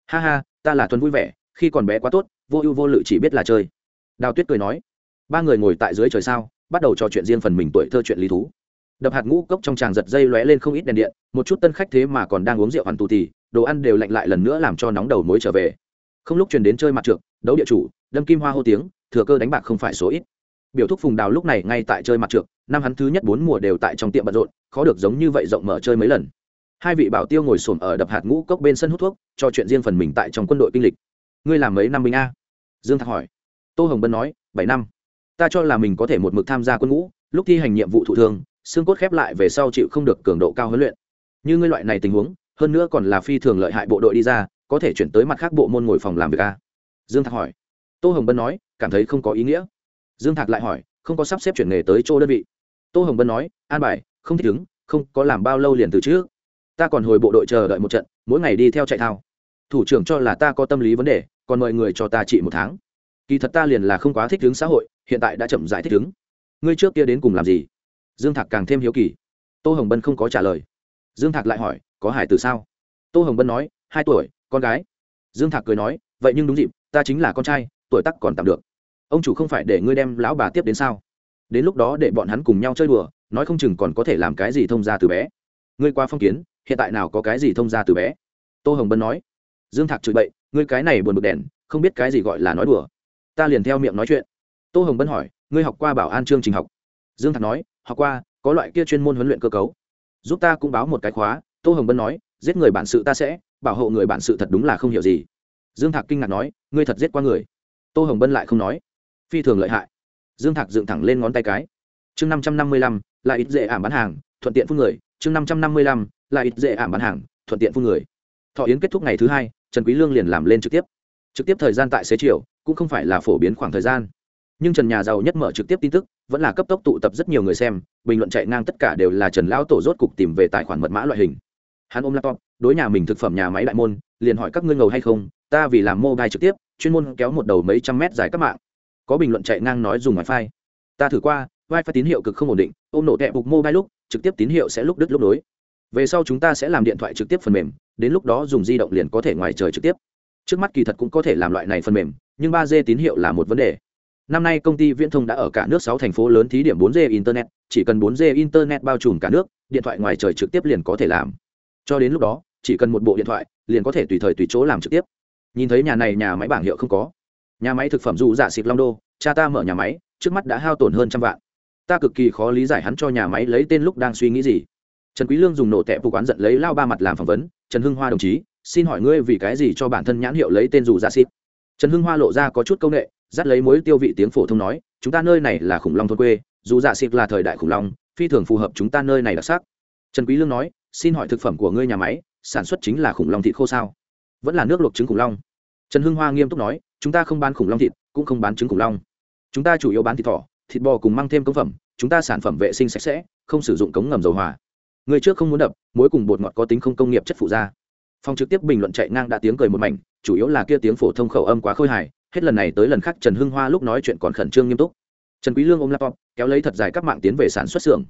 A: Ha ha, ta là thuần vui vẻ khi còn bé quá tốt, vô ưu vô lự chỉ biết là chơi. Đào tuyết cười nói, ba người ngồi tại dưới trời sao, bắt đầu trò chuyện riêng phần mình tuổi thơ chuyện lý thú. Đập hạt ngũ cốc trong tràng giật dây lóe lên không ít đèn điện, một chút tân khách thế mà còn đang uống rượu hoàn tù tì đồ ăn đều lạnh lại lần nữa làm cho nóng đầu mối trở về. Không lúc chuyển đến chơi mặt trượt đấu địa chủ, đâm kim hoa hô tiếng, thừa cơ đánh bạc không phải số ít. Biểu thúc phùng đào lúc này ngay tại chơi mặt trượt năm hắn thứ nhất bốn mùa đều tại trong tiệm bận rộn, khó được giống như vậy rộng mở chơi mấy lần. Hai vị bảo tiêu ngồi xổm ở đập hạt ngũ cốc bên sân hút thuốc cho chuyện riêng phần mình tại trong quân đội kinh lịch ngươi làm mấy năm binh a? Dương thạc hỏi. Tô hồng bân nói, bảy năm. Ta cho là mình có thể một mực tham gia quân ngũ, lúc thi hành nhiệm vụ thụ thương xương cốt khép lại về sau chịu không được cường độ cao huấn luyện. Như ngươi loại này tình huống, hơn nữa còn là phi thường lợi hại bộ đội đi ra, có thể chuyển tới mặt khác bộ môn ngồi phòng làm việc a? Dương thạc hỏi. Tô hồng bân nói, cảm thấy không có ý nghĩa. Dương thạc lại hỏi, không có sắp xếp chuyển nghề tới chỗ đơn vị. Tô hồng bân nói, an bài, không thích ứng, không có làm bao lâu liền từ trước. Ta còn hồi bộ đội chờ đợi một trận, mỗi ngày đi theo chạy thao. Thủ trưởng cho là ta có tâm lý vấn đề còn mời người cho ta trị một tháng. Kỳ thật ta liền là không quá thích ứng xã hội, hiện tại đã chậm giải thích ứng ngươi trước kia đến cùng làm gì? Dương thạc càng thêm hiếu kỳ. Tô hồng bân không có trả lời. Dương thạc lại hỏi, có hải từ sao? Tô hồng bân nói, hai tuổi, con gái. Dương thạc cười nói, vậy nhưng đúng dịp, ta chính là con trai, tuổi tắc còn tạm được. Ông chủ không phải để ngươi đem lão bà tiếp đến sao? Đến lúc đó để bọn hắn cùng nhau chơi đùa, nói không chừng còn có thể làm cái gì thông ra từ bé. Ngươi qua phong kiến, hiện tại nào có cái gì thông ra từ bé? Tô hồng bân nói dương thạc chửi bậy, ngươi cái này buồn bực đèn, không biết cái gì gọi là nói đùa. Ta liền theo miệng nói chuyện. Tô hồng bân hỏi, ngươi học qua bảo an chương trình học? Dương thạc nói, học qua, có loại kia chuyên môn huấn luyện cơ cấu. Giúp ta cũng báo một cái khóa. Tô hồng bân nói, giết người bản sự ta sẽ, bảo hộ người bản sự thật đúng là không hiểu gì. Dương thạc kinh ngạc nói, ngươi thật giết qua người? Tô hồng bân lại không nói. Phi thường lợi hại. Dương thạc dựng thẳng lên ngón tay cái. Chương năm trăm năm mươi lăm là ít dễ ảm bán hàng, thuận tiện phun người. Chương năm trăm năm mươi lăm là ít dễ ảm bán hàng, thuận tiện phun người. Thọ yến kết thúc ngày thứ hai trần quý lương liền làm lên trực tiếp. Trực tiếp thời gian tại xế chiều, cũng không phải là phổ biến khoảng thời gian. Nhưng trần nhà giàu nhất mở trực tiếp tin tức, vẫn là cấp tốc tụ tập rất nhiều người xem, bình luận chạy ngang tất cả đều là trần lão tổ rốt cục tìm về tài khoản mật mã loại hình. Hắn ôm laptop, đối nhà mình thực phẩm nhà máy đại môn, liền hỏi các ngươi ngầu hay không, ta vì làm mobile trực tiếp, chuyên môn kéo một đầu mấy trăm mét dài các mạng. Có bình luận chạy ngang nói dùng wifi. Ta thử qua, wifi tín hiệu cực không ổn định, ôm nổ tẹp bục mobile lúc, trực tiếp tín hiệu sẽ lúc đứt lúc nối. Về sau chúng ta sẽ làm điện thoại trực tiếp phần mềm đến lúc đó dùng di động liền có thể ngoài trời trực tiếp. Trước mắt kỳ thật cũng có thể làm loại này phần mềm, nhưng ba d tín hiệu là một vấn đề. Năm nay công ty viễn thông đã ở cả nước sáu thành phố lớn thí điểm bốn g internet, chỉ cần bốn g internet bao trùm cả nước, điện thoại ngoài trời trực tiếp liền có thể làm. Cho đến lúc đó, chỉ cần một bộ điện thoại, liền có thể tùy thời tùy chỗ làm trực tiếp. Nhìn thấy nhà này nhà máy bảng hiệu không có. Nhà máy thực phẩm dù giả dạ xịt long đô, cha ta mở nhà máy, trước mắt đã hao tổn hơn trăm vạn. Ta cực kỳ khó lý giải hắn cho nhà máy lấy tên lúc đang suy nghĩ gì. Trần quý lương dùng nổ tẹp vụ quán giận lấy lao ba mặt làm phỏng vấn trần hưng hoa đồng chí, xin hỏi ngươi vì cái gì cho bản thân nhãn hiệu lấy tên dù dạ xịt? Trần hưng hoa lộ ra có chút công nghệ dắt lấy mối tiêu vị tiếng phổ thông nói, chúng ta nơi này là khủng long thôn quê, dù dạ xịt là thời đại khủng long, phi thường phù hợp chúng ta nơi này đặc sắc. Trần quý lương nói, xin hỏi thực phẩm của ngươi nhà máy, sản xuất chính là khủng long thịt khô sao? Vẫn là nước luộc trứng khủng long. Trần hưng hoa nghiêm túc nói, chúng ta không bán khủng long thịt, cũng không bán trứng khủng long. Chúng ta chủ yếu bán thịt thỏ, thịt bò cùng mang thêm công phẩm, chúng ta sản phẩm vệ sinh sạch sẽ, không sử dụng cống ngầm dầu hỏa người trước không muốn đập, muối cùng bột ngọt có tính không công nghiệp chất phụ da. Phong trực tiếp bình luận chạy ngang đã tiếng cười một mảnh, chủ yếu là kia tiếng phổ thông khẩu âm quá khôi hài, hết lần này tới lần khác trần hưng hoa lúc nói chuyện còn khẩn trương nghiêm túc. Trần quý lương ôm laptop, kéo lấy thật dài các mạng tiến về sản xuất xưởng.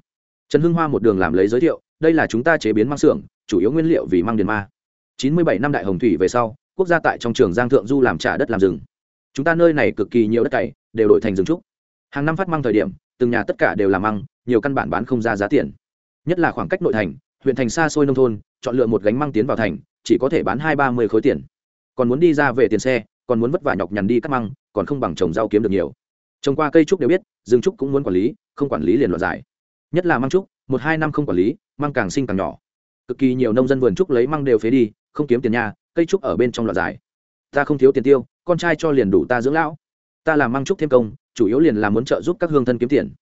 A: Trần hưng hoa một đường làm lấy giới thiệu, đây là chúng ta chế biến măng xưởng, chủ yếu nguyên liệu vì măng điền ma. 97 năm đại hồng thủy về sau, quốc gia tại trong trường giang thượng du làm trả đất làm rừng. Chúng ta nơi này cực kỳ nhiều đất cày, đều đổi thành rừng trúc. Hàng năm phát măng thời điểm, từng nhà tất cả đều làm măng nhiều căn bản bán không ra giá tiền nhất là khoảng cách nội thành, huyện thành xa xôi nông thôn, chọn lựa một gánh măng tiến vào thành, chỉ có thể bán hai ba mươi khối tiền. Còn muốn đi ra về tiền xe, còn muốn vất vả nhọc nhằn đi cắt măng, còn không bằng trồng rau kiếm được nhiều. Trồng qua cây trúc đều biết, rừng trúc cũng muốn quản lý, không quản lý liền loạt giải. Nhất là măng trúc, một hai năm không quản lý, măng càng sinh càng nhỏ. Cực kỳ nhiều nông dân vườn trúc lấy măng đều phế đi, không kiếm tiền nhà, cây trúc ở bên trong loạt giải. Ta không thiếu tiền tiêu, con trai cho liền đủ ta dưỡng lão. Ta làm măng trúc thêm công, chủ yếu liền là muốn trợ giúp các hương thân kiếm tiền.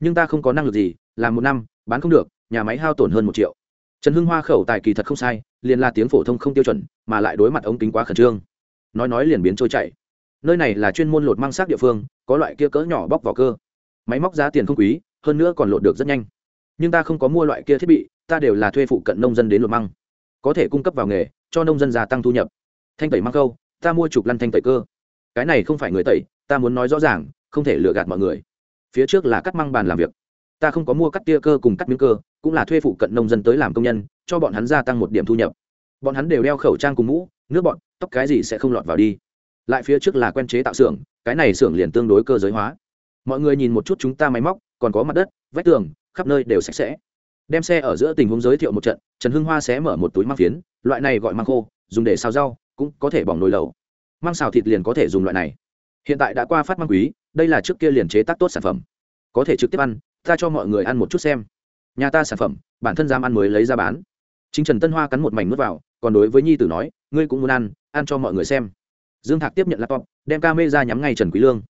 A: Nhưng ta không có năng lực gì, làm một năm, bán không được nhà máy hao tổn hơn một triệu. Trần hưng hoa khẩu tài kỳ thật không sai, liền là tiếng phổ thông không tiêu chuẩn, mà lại đối mặt ống kính quá khẩn trương. Nói nói liền biến trôi chảy. Nơi này là chuyên môn lột mang xác địa phương, có loại kia cỡ nhỏ bóc vỏ cơ. Máy móc giá tiền không quý, hơn nữa còn lột được rất nhanh. Nhưng ta không có mua loại kia thiết bị, ta đều là thuê phụ cận nông dân đến lột măng. Có thể cung cấp vào nghề, cho nông dân gia tăng thu nhập. Thanh tẩy măng câu ta mua chục lăn thanh tẩy cơ. Cái này không phải người tẩy, ta muốn nói rõ ràng, không thể lừa gạt mọi người. Phía trước là cắt măng bàn làm việc ta không có mua cắt tia cơ cùng cắt miếng cơ, cũng là thuê phụ cận nông dân tới làm công nhân, cho bọn hắn gia tăng một điểm thu nhập. Bọn hắn đều đeo khẩu trang cùng mũ, nước bọn, tóc cái gì sẽ không lọt vào đi. Lại phía trước là quen chế tạo xưởng, cái này xưởng liền tương đối cơ giới hóa. Mọi người nhìn một chút chúng ta máy móc, còn có mặt đất, vách tường, khắp nơi đều sạch sẽ. Đem xe ở giữa tình huống giới thiệu một trận, trần hưng hoa sẽ mở một túi măng phiến, loại này gọi măng khô, dùng để xào rau, cũng có thể bỏng nồi lẩu. Măng xào thịt liền có thể dùng loại này. Hiện tại đã qua phát măng quý, đây là trước kia liền chế tác tốt sản phẩm. Có thể trực tiếp ăn ta cho mọi người ăn một chút xem. Nhà ta sản phẩm, bản thân dám ăn mới lấy ra bán. Chính trần tân hoa cắn một mảnh nuốt vào, còn đối với nhi tử nói, ngươi cũng muốn ăn ăn cho mọi người xem. Dương thạc tiếp nhận laptop, đem ca mê ra nhắm ngay trần quý lương.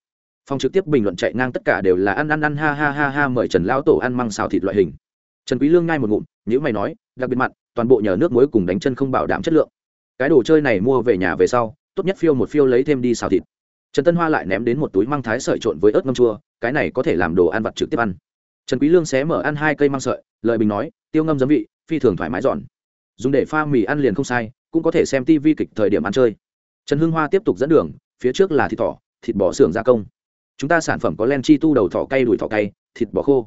A: Phòng trực tiếp bình luận chạy ngang tất cả đều là ăn ăn ăn, ha ha ha ha, mời trần lão tổ ăn măng xào thịt loại hình. Trần quý lương ngay một ngụm nếu mày nói, đặc biệt mặn, toàn bộ nhờ nước muối cùng đánh chân không bảo đảm chất lượng. Cái đồ chơi này mua về nhà về sau, tốt nhất phiêu một phiêu lấy thêm đi xào thịt. Trần tân hoa lại ném đến một túi măng thái sợi trộn với ớt ngâm chua, cái này có thể làm đồ ăn vặt trực tiếp ăn trần quý lương xé mở ăn hai cây mang sợi lợi bình nói, tiêu ngâm giấm vị, phi thường thoải mái giòn dùng để pha mì ăn liền không sai, cũng có thể xem tivi kịch thời điểm ăn chơi. Trần hưng hoa tiếp tục dẫn đường, phía trước là thịt thỏ, thịt bò xưởng gia công. Chúng ta sản phẩm có len chi tu đầu thỏ cay đùi thỏ cay, thịt bò khô.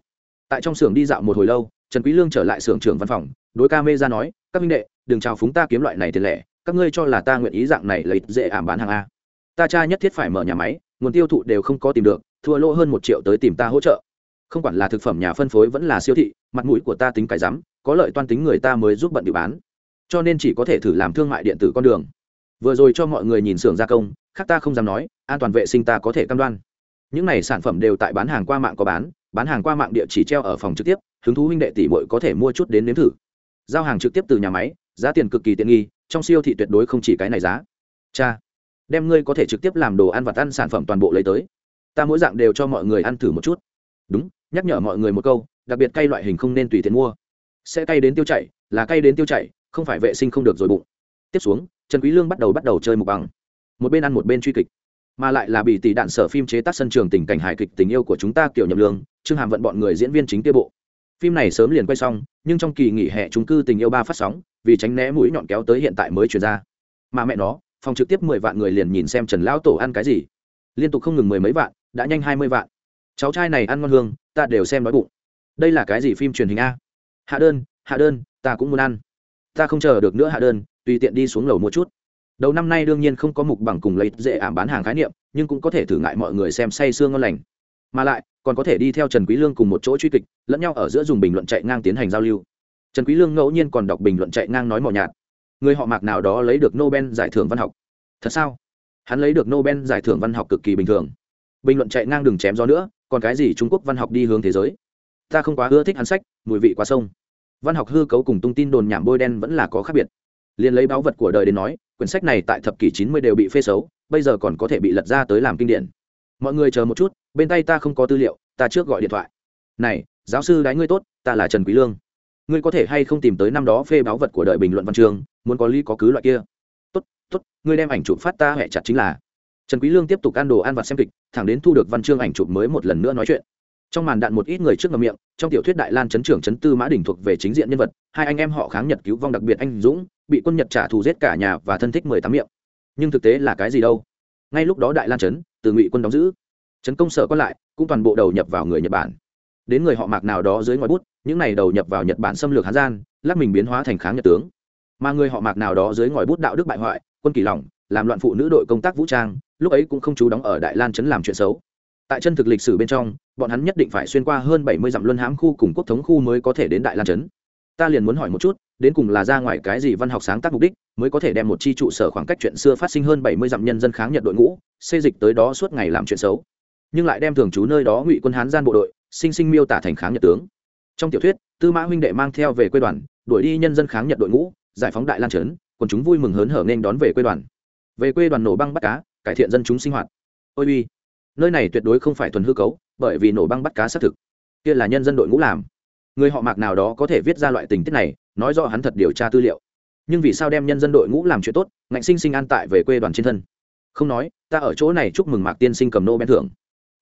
A: Tại trong xưởng đi dạo một hồi lâu, trần quý lương trở lại xưởng trưởng văn phòng, đối ca mê ra nói, các minh đệ, đừng chào phúng ta kiếm loại này tiền lẻ, các ngươi cho là ta nguyện ý dạng này lấy dễ ảm bán hàng a. Ta cha nhất thiết phải mở nhà máy, nguồn tiêu thụ đều không có tìm được, thua lỗ hơn một triệu tới tìm ta hỗ trợ không quản là thực phẩm nhà phân phối vẫn là siêu thị, mặt mũi của ta tính cái rắm, có lợi toan tính người ta mới giúp bận bị bán. Cho nên chỉ có thể thử làm thương mại điện tử con đường. Vừa rồi cho mọi người nhìn xưởng gia công, khác ta không dám nói, an toàn vệ sinh ta có thể cam đoan. Những này sản phẩm đều tại bán hàng qua mạng có bán bán hàng qua mạng địa chỉ treo ở phòng trực tiếp, hứng thú huynh đệ tỷ bội có thể mua chút đến nếm thử. Giao hàng trực tiếp từ nhà máy, giá tiền cực kỳ tiện nghi, trong siêu thị tuyệt đối không chỉ cái này giá. Cha, đem ngươi có thể trực tiếp làm đồ ăn và ăn sản phẩm toàn bộ lấy tới. Ta mỗi dạng đều cho mọi người ăn thử một chút. Đúng nhắc nhở mọi người một câu, đặc biệt cay loại hình không nên tùy tiện mua. Sẽ cay đến tiêu chảy, là cay đến tiêu chảy, không phải vệ sinh không được rồi bụng. Tiếp xuống, trần quý lương bắt đầu bắt đầu chơi mục bằng. Một bên ăn một bên truy kịch. Mà lại là bị tỷ đạn sở phim chế tác sân trường tình cảnh hài kịch tình yêu của chúng ta kiểu nhậm lương, trương hàm vận bọn người diễn viên chính tiêu bộ. Phim này sớm liền quay xong, nhưng trong kỳ nghỉ hè chúng cư tình yêu ba phát sóng, vì tránh né mũi nhọn kéo tới hiện tại mới chuyển ra. Mà mẹ nó, phòng trực tiếp mười vạn người liền nhìn xem trần lão tổ ăn cái gì. Liên tục không ngừng mười mấy vạn, đã nhanh hai mươi vạn. Cháu trai này ăn ngon hương ta đều xem đói bụng. Đây là cái gì phim truyền hình a? Hạ đơn hạ đơn, ta cũng muốn ăn. Ta không chờ được nữa hạ đơn, tùy tiện đi xuống lầu mua chút. Đầu năm nay đương nhiên không có mục bằng cùng lấy dễ ảm bán hàng khái niệm, nhưng cũng có thể thử ngại mọi người xem say sương ngon lành. Mà lại, còn có thể đi theo trần quý lương cùng một chỗ truy kịch, lẫn nhau ở giữa dùng bình luận chạy ngang tiến hành giao lưu. Trần quý lương ngẫu nhiên còn đọc bình luận chạy ngang nói mỏ nhạt. Người họ mạc nào đó lấy được nobel giải thưởng văn học. Thật sao? Hắn lấy được nobel giải thưởng văn học cực kỳ bình thường. Bình luận chạy ngang đừng chém gió nữa còn cái gì trung quốc văn học đi hướng thế giới? Ta không quá ưa thích hắn sách, mùi vị quá sông. Văn học hư cấu cùng tung tin đồn nhảm bôi đen vẫn là có khác biệt. Liền lấy báu vật của đời đến nói, quyển sách này tại thập kỷ chín mươi đều bị phê xấu, bây giờ còn có thể bị lật ra tới làm kinh điển. Mọi người chờ một chút, bên tay ta không có tư liệu, ta trước gọi điện thoại. Này, giáo sư đái ngươi tốt, ta là trần quý lương. Ngươi có thể hay không tìm tới năm đó phê báo vật của đời bình luận văn chương muốn có lý có cứ loại kia. Tốt tốt, ngươi đem ảnh chụp phát ta hẹ chặt chính là trần quý lương tiếp tục ăn đồ ăn vặt xem kịch, thẳng đến thu được văn chương ảnh chụp mới một lần nữa nói chuyện. Trong màn đạn một ít người trước ngậm miệng, trong tiểu thuyết đại lan chấn trưởng chấn tư mã đỉnh thuộc về chính diện nhân vật, hai anh em họ kháng nhật cứu vong đặc biệt anh dũng, bị quân nhật trả thù giết cả nhà và thân thích mười tám miệng. Nhưng thực tế là cái gì đâu? Ngay lúc đó đại lan chấn, từ ngụy quân đóng giữ. Chấn công sở còn lại, cũng toàn bộ đầu nhập vào người nhật bản. Đến người họ mạc nào đó dưới ngòi bút, những này đầu nhập vào nhật bản xâm lược hán gian, lắc mình biến hóa thành kháng nhật tướng. Mà người họ mạc nào đó dưới ngòi bút đạo đức bại hoại, quân kỳ lỏng làm loạn phụ nữ đội công tác vũ trang, lúc ấy cũng không chú đóng ở đại lan chấn làm chuyện xấu. Tại chân thực lịch sử bên trong, bọn hắn nhất định phải xuyên qua hơn bảy mươi dặm luân hãm khu cùng quốc thống khu mới có thể đến đại lan trấn. Ta liền muốn hỏi một chút, đến cùng là ra ngoài cái gì văn học sáng tác mục đích, mới có thể đem một chi trụ sở khoảng cách chuyện xưa phát sinh hơn bảy mươi dặm nhân dân kháng nhật đội ngũ xây dịch tới đó suốt ngày làm chuyện xấu. Nhưng lại đem thường trú nơi đó ngụy quân hán gian bộ đội, sinh sinh miêu tả thành kháng nhật tướng. Trong tiểu thuyết, tư mã huynh đệ mang theo về quê đoàn, đuổi đi nhân dân kháng nhật đội ngũ, giải phóng đại lan trấn, quần chúng vui mừng hớn hở nên đón về quê đoàn về quê đoàn nổ băng bắt cá, cải thiện dân chúng sinh hoạt. Ôi uy, nơi này tuyệt đối không phải thuần hư cấu, bởi vì nổ băng bắt cá xác thực. Kia là nhân dân đội ngũ làm. Người họ mạc nào đó có thể viết ra loại tình tiết này, nói rõ hắn thật điều tra tư liệu. Nhưng vì sao đem nhân dân đội ngũ làm chuyện tốt, ngạnh sinh sinh an tại về quê đoàn trên thân? Không nói, ta ở chỗ này chúc mừng mạc tiên sinh cầm nô ben thưởng.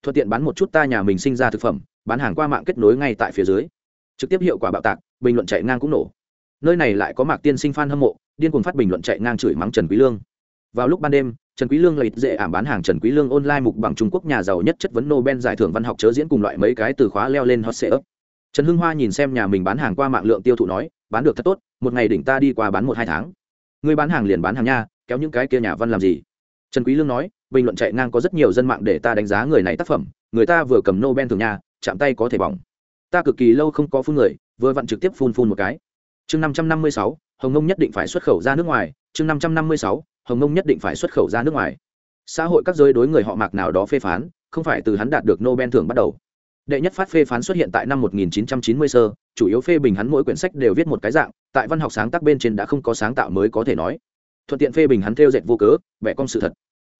A: Thuận tiện bán một chút ta nhà mình sinh ra thực phẩm, bán hàng qua mạng kết nối ngay tại phía dưới. Trực tiếp hiệu quả bạo tạc, bình luận chạy ngang cũng nổ. Nơi này lại có mạc tiên sinh f a n hâm mộ, điên cuồng phát bình luận chạy ngang chửi mắng trần quý lương vào lúc ban đêm, trần quý lương lấy dễ ảm bán hàng trần quý lương online mục bằng trung quốc nhà giàu nhất chất vấn nobel giải thưởng văn học chớ diễn cùng loại mấy cái từ khóa leo lên hot sale trần hưng hoa nhìn xem nhà mình bán hàng qua mạng lượng tiêu thụ nói, bán được thật tốt, một ngày đỉnh ta đi qua bán một hai tháng. Người bán hàng liền bán hàng nha, kéo những cái kia nhà văn làm gì? Trần quý lương nói, bình luận chạy ngang có rất nhiều dân mạng để ta đánh giá người này tác phẩm, người ta vừa cầm nobel thường nha, chạm tay có thể bỏng. Ta cực kỳ lâu không có phun người, vừa vặn trực tiếp phun phun một cái. Chương năm trăm năm mươi sáu, hồng nông nhất định phải xuất khẩu ra nước ngoài. Chương năm trăm năm mươi sáu hồng nông nhất định phải xuất khẩu ra nước ngoài. Xã hội các giới đối người họ mạc nào đó phê phán, không phải từ hắn đạt được nobel thưởng bắt đầu. Đệ nhất phát phê phán xuất hiện tại năm 1990 sơ, chủ yếu phê bình hắn mỗi quyển sách đều viết một cái dạng, tại văn học sáng tác bên trên đã không có sáng tạo mới có thể nói. Thuận tiện phê bình hắn theo dệt vô cớ vẽ con sự thật.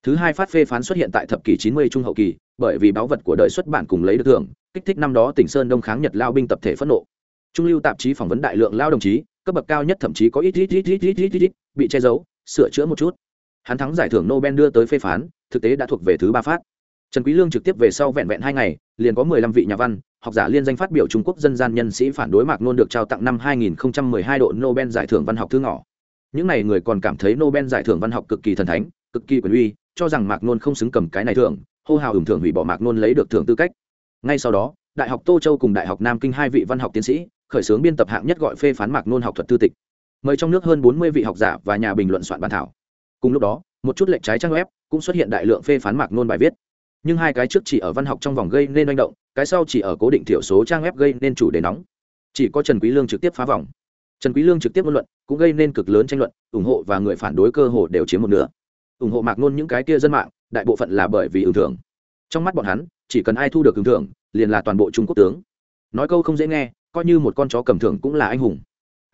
A: Thứ hai phát phê phán xuất hiện tại thập kỷ 90 trung hậu kỳ, bởi vì báo vật của đời xuất bản cùng lấy được thưởng, kích thích năm đó tỉnh sơn đông kháng nhật lao binh tập thể phẫn nộ. Trung lưu tạp chí phỏng vấn đại lượng lao đồng chí, cấp bậc cao nhất thậm chí có ít ít ít ít ít ít ít, bị che giấu sửa chữa một chút. Hắn thắng giải thưởng nobel đưa tới phê phán, thực tế đã thuộc về thứ ba phát. Trần quý lương trực tiếp về sau vẹn vẹn hai ngày, liền có 15 vị nhà văn, học giả liên danh phát biểu trung quốc dân gian nhân sĩ phản đối mạc nôn được trao tặng năm 2012 độ nobel giải thưởng văn học thư ngỏ những này người còn cảm thấy nobel giải thưởng văn học cực kỳ thần thánh, cực kỳ quyền uy, cho rằng mạc nôn không xứng cầm cái này thưởng, hô hào ủng thưởng hủy bỏ mạc nôn lấy được thưởng tư cách. Ngay sau đó, đại học tô châu cùng đại học nam kinh hai vị văn học tiến sĩ, khởi xướng biên tập hạng nhất gọi phê phán mạc nôn học thuật tư tịch mời trong nước hơn 40 vị học giả và nhà bình luận soạn bản thảo. Cùng lúc đó, một chút lệnh trái trang web cũng xuất hiện đại lượng phê phán mạc nôn bài viết. Nhưng hai cái trước chỉ ở văn học trong vòng gây nên manh động, cái sau chỉ ở cố định thiểu số trang web gây nên chủ đề nóng. Chỉ có trần quý lương trực tiếp phá vòng. Trần quý lương trực tiếp ngôn luận cũng gây nên cực lớn tranh luận, ủng hộ và người phản đối cơ hồ đều chiếm một nửa. Ủng hộ mạc nôn những cái kia dân mạng, đại bộ phận là bởi vì ưu thưởng. Trong mắt bọn hắn, chỉ cần ai thu được ưu thưởng, liền là toàn bộ trung quốc tướng. Nói câu không dễ nghe, coi như một con chó cầm thưởng cũng là anh hùng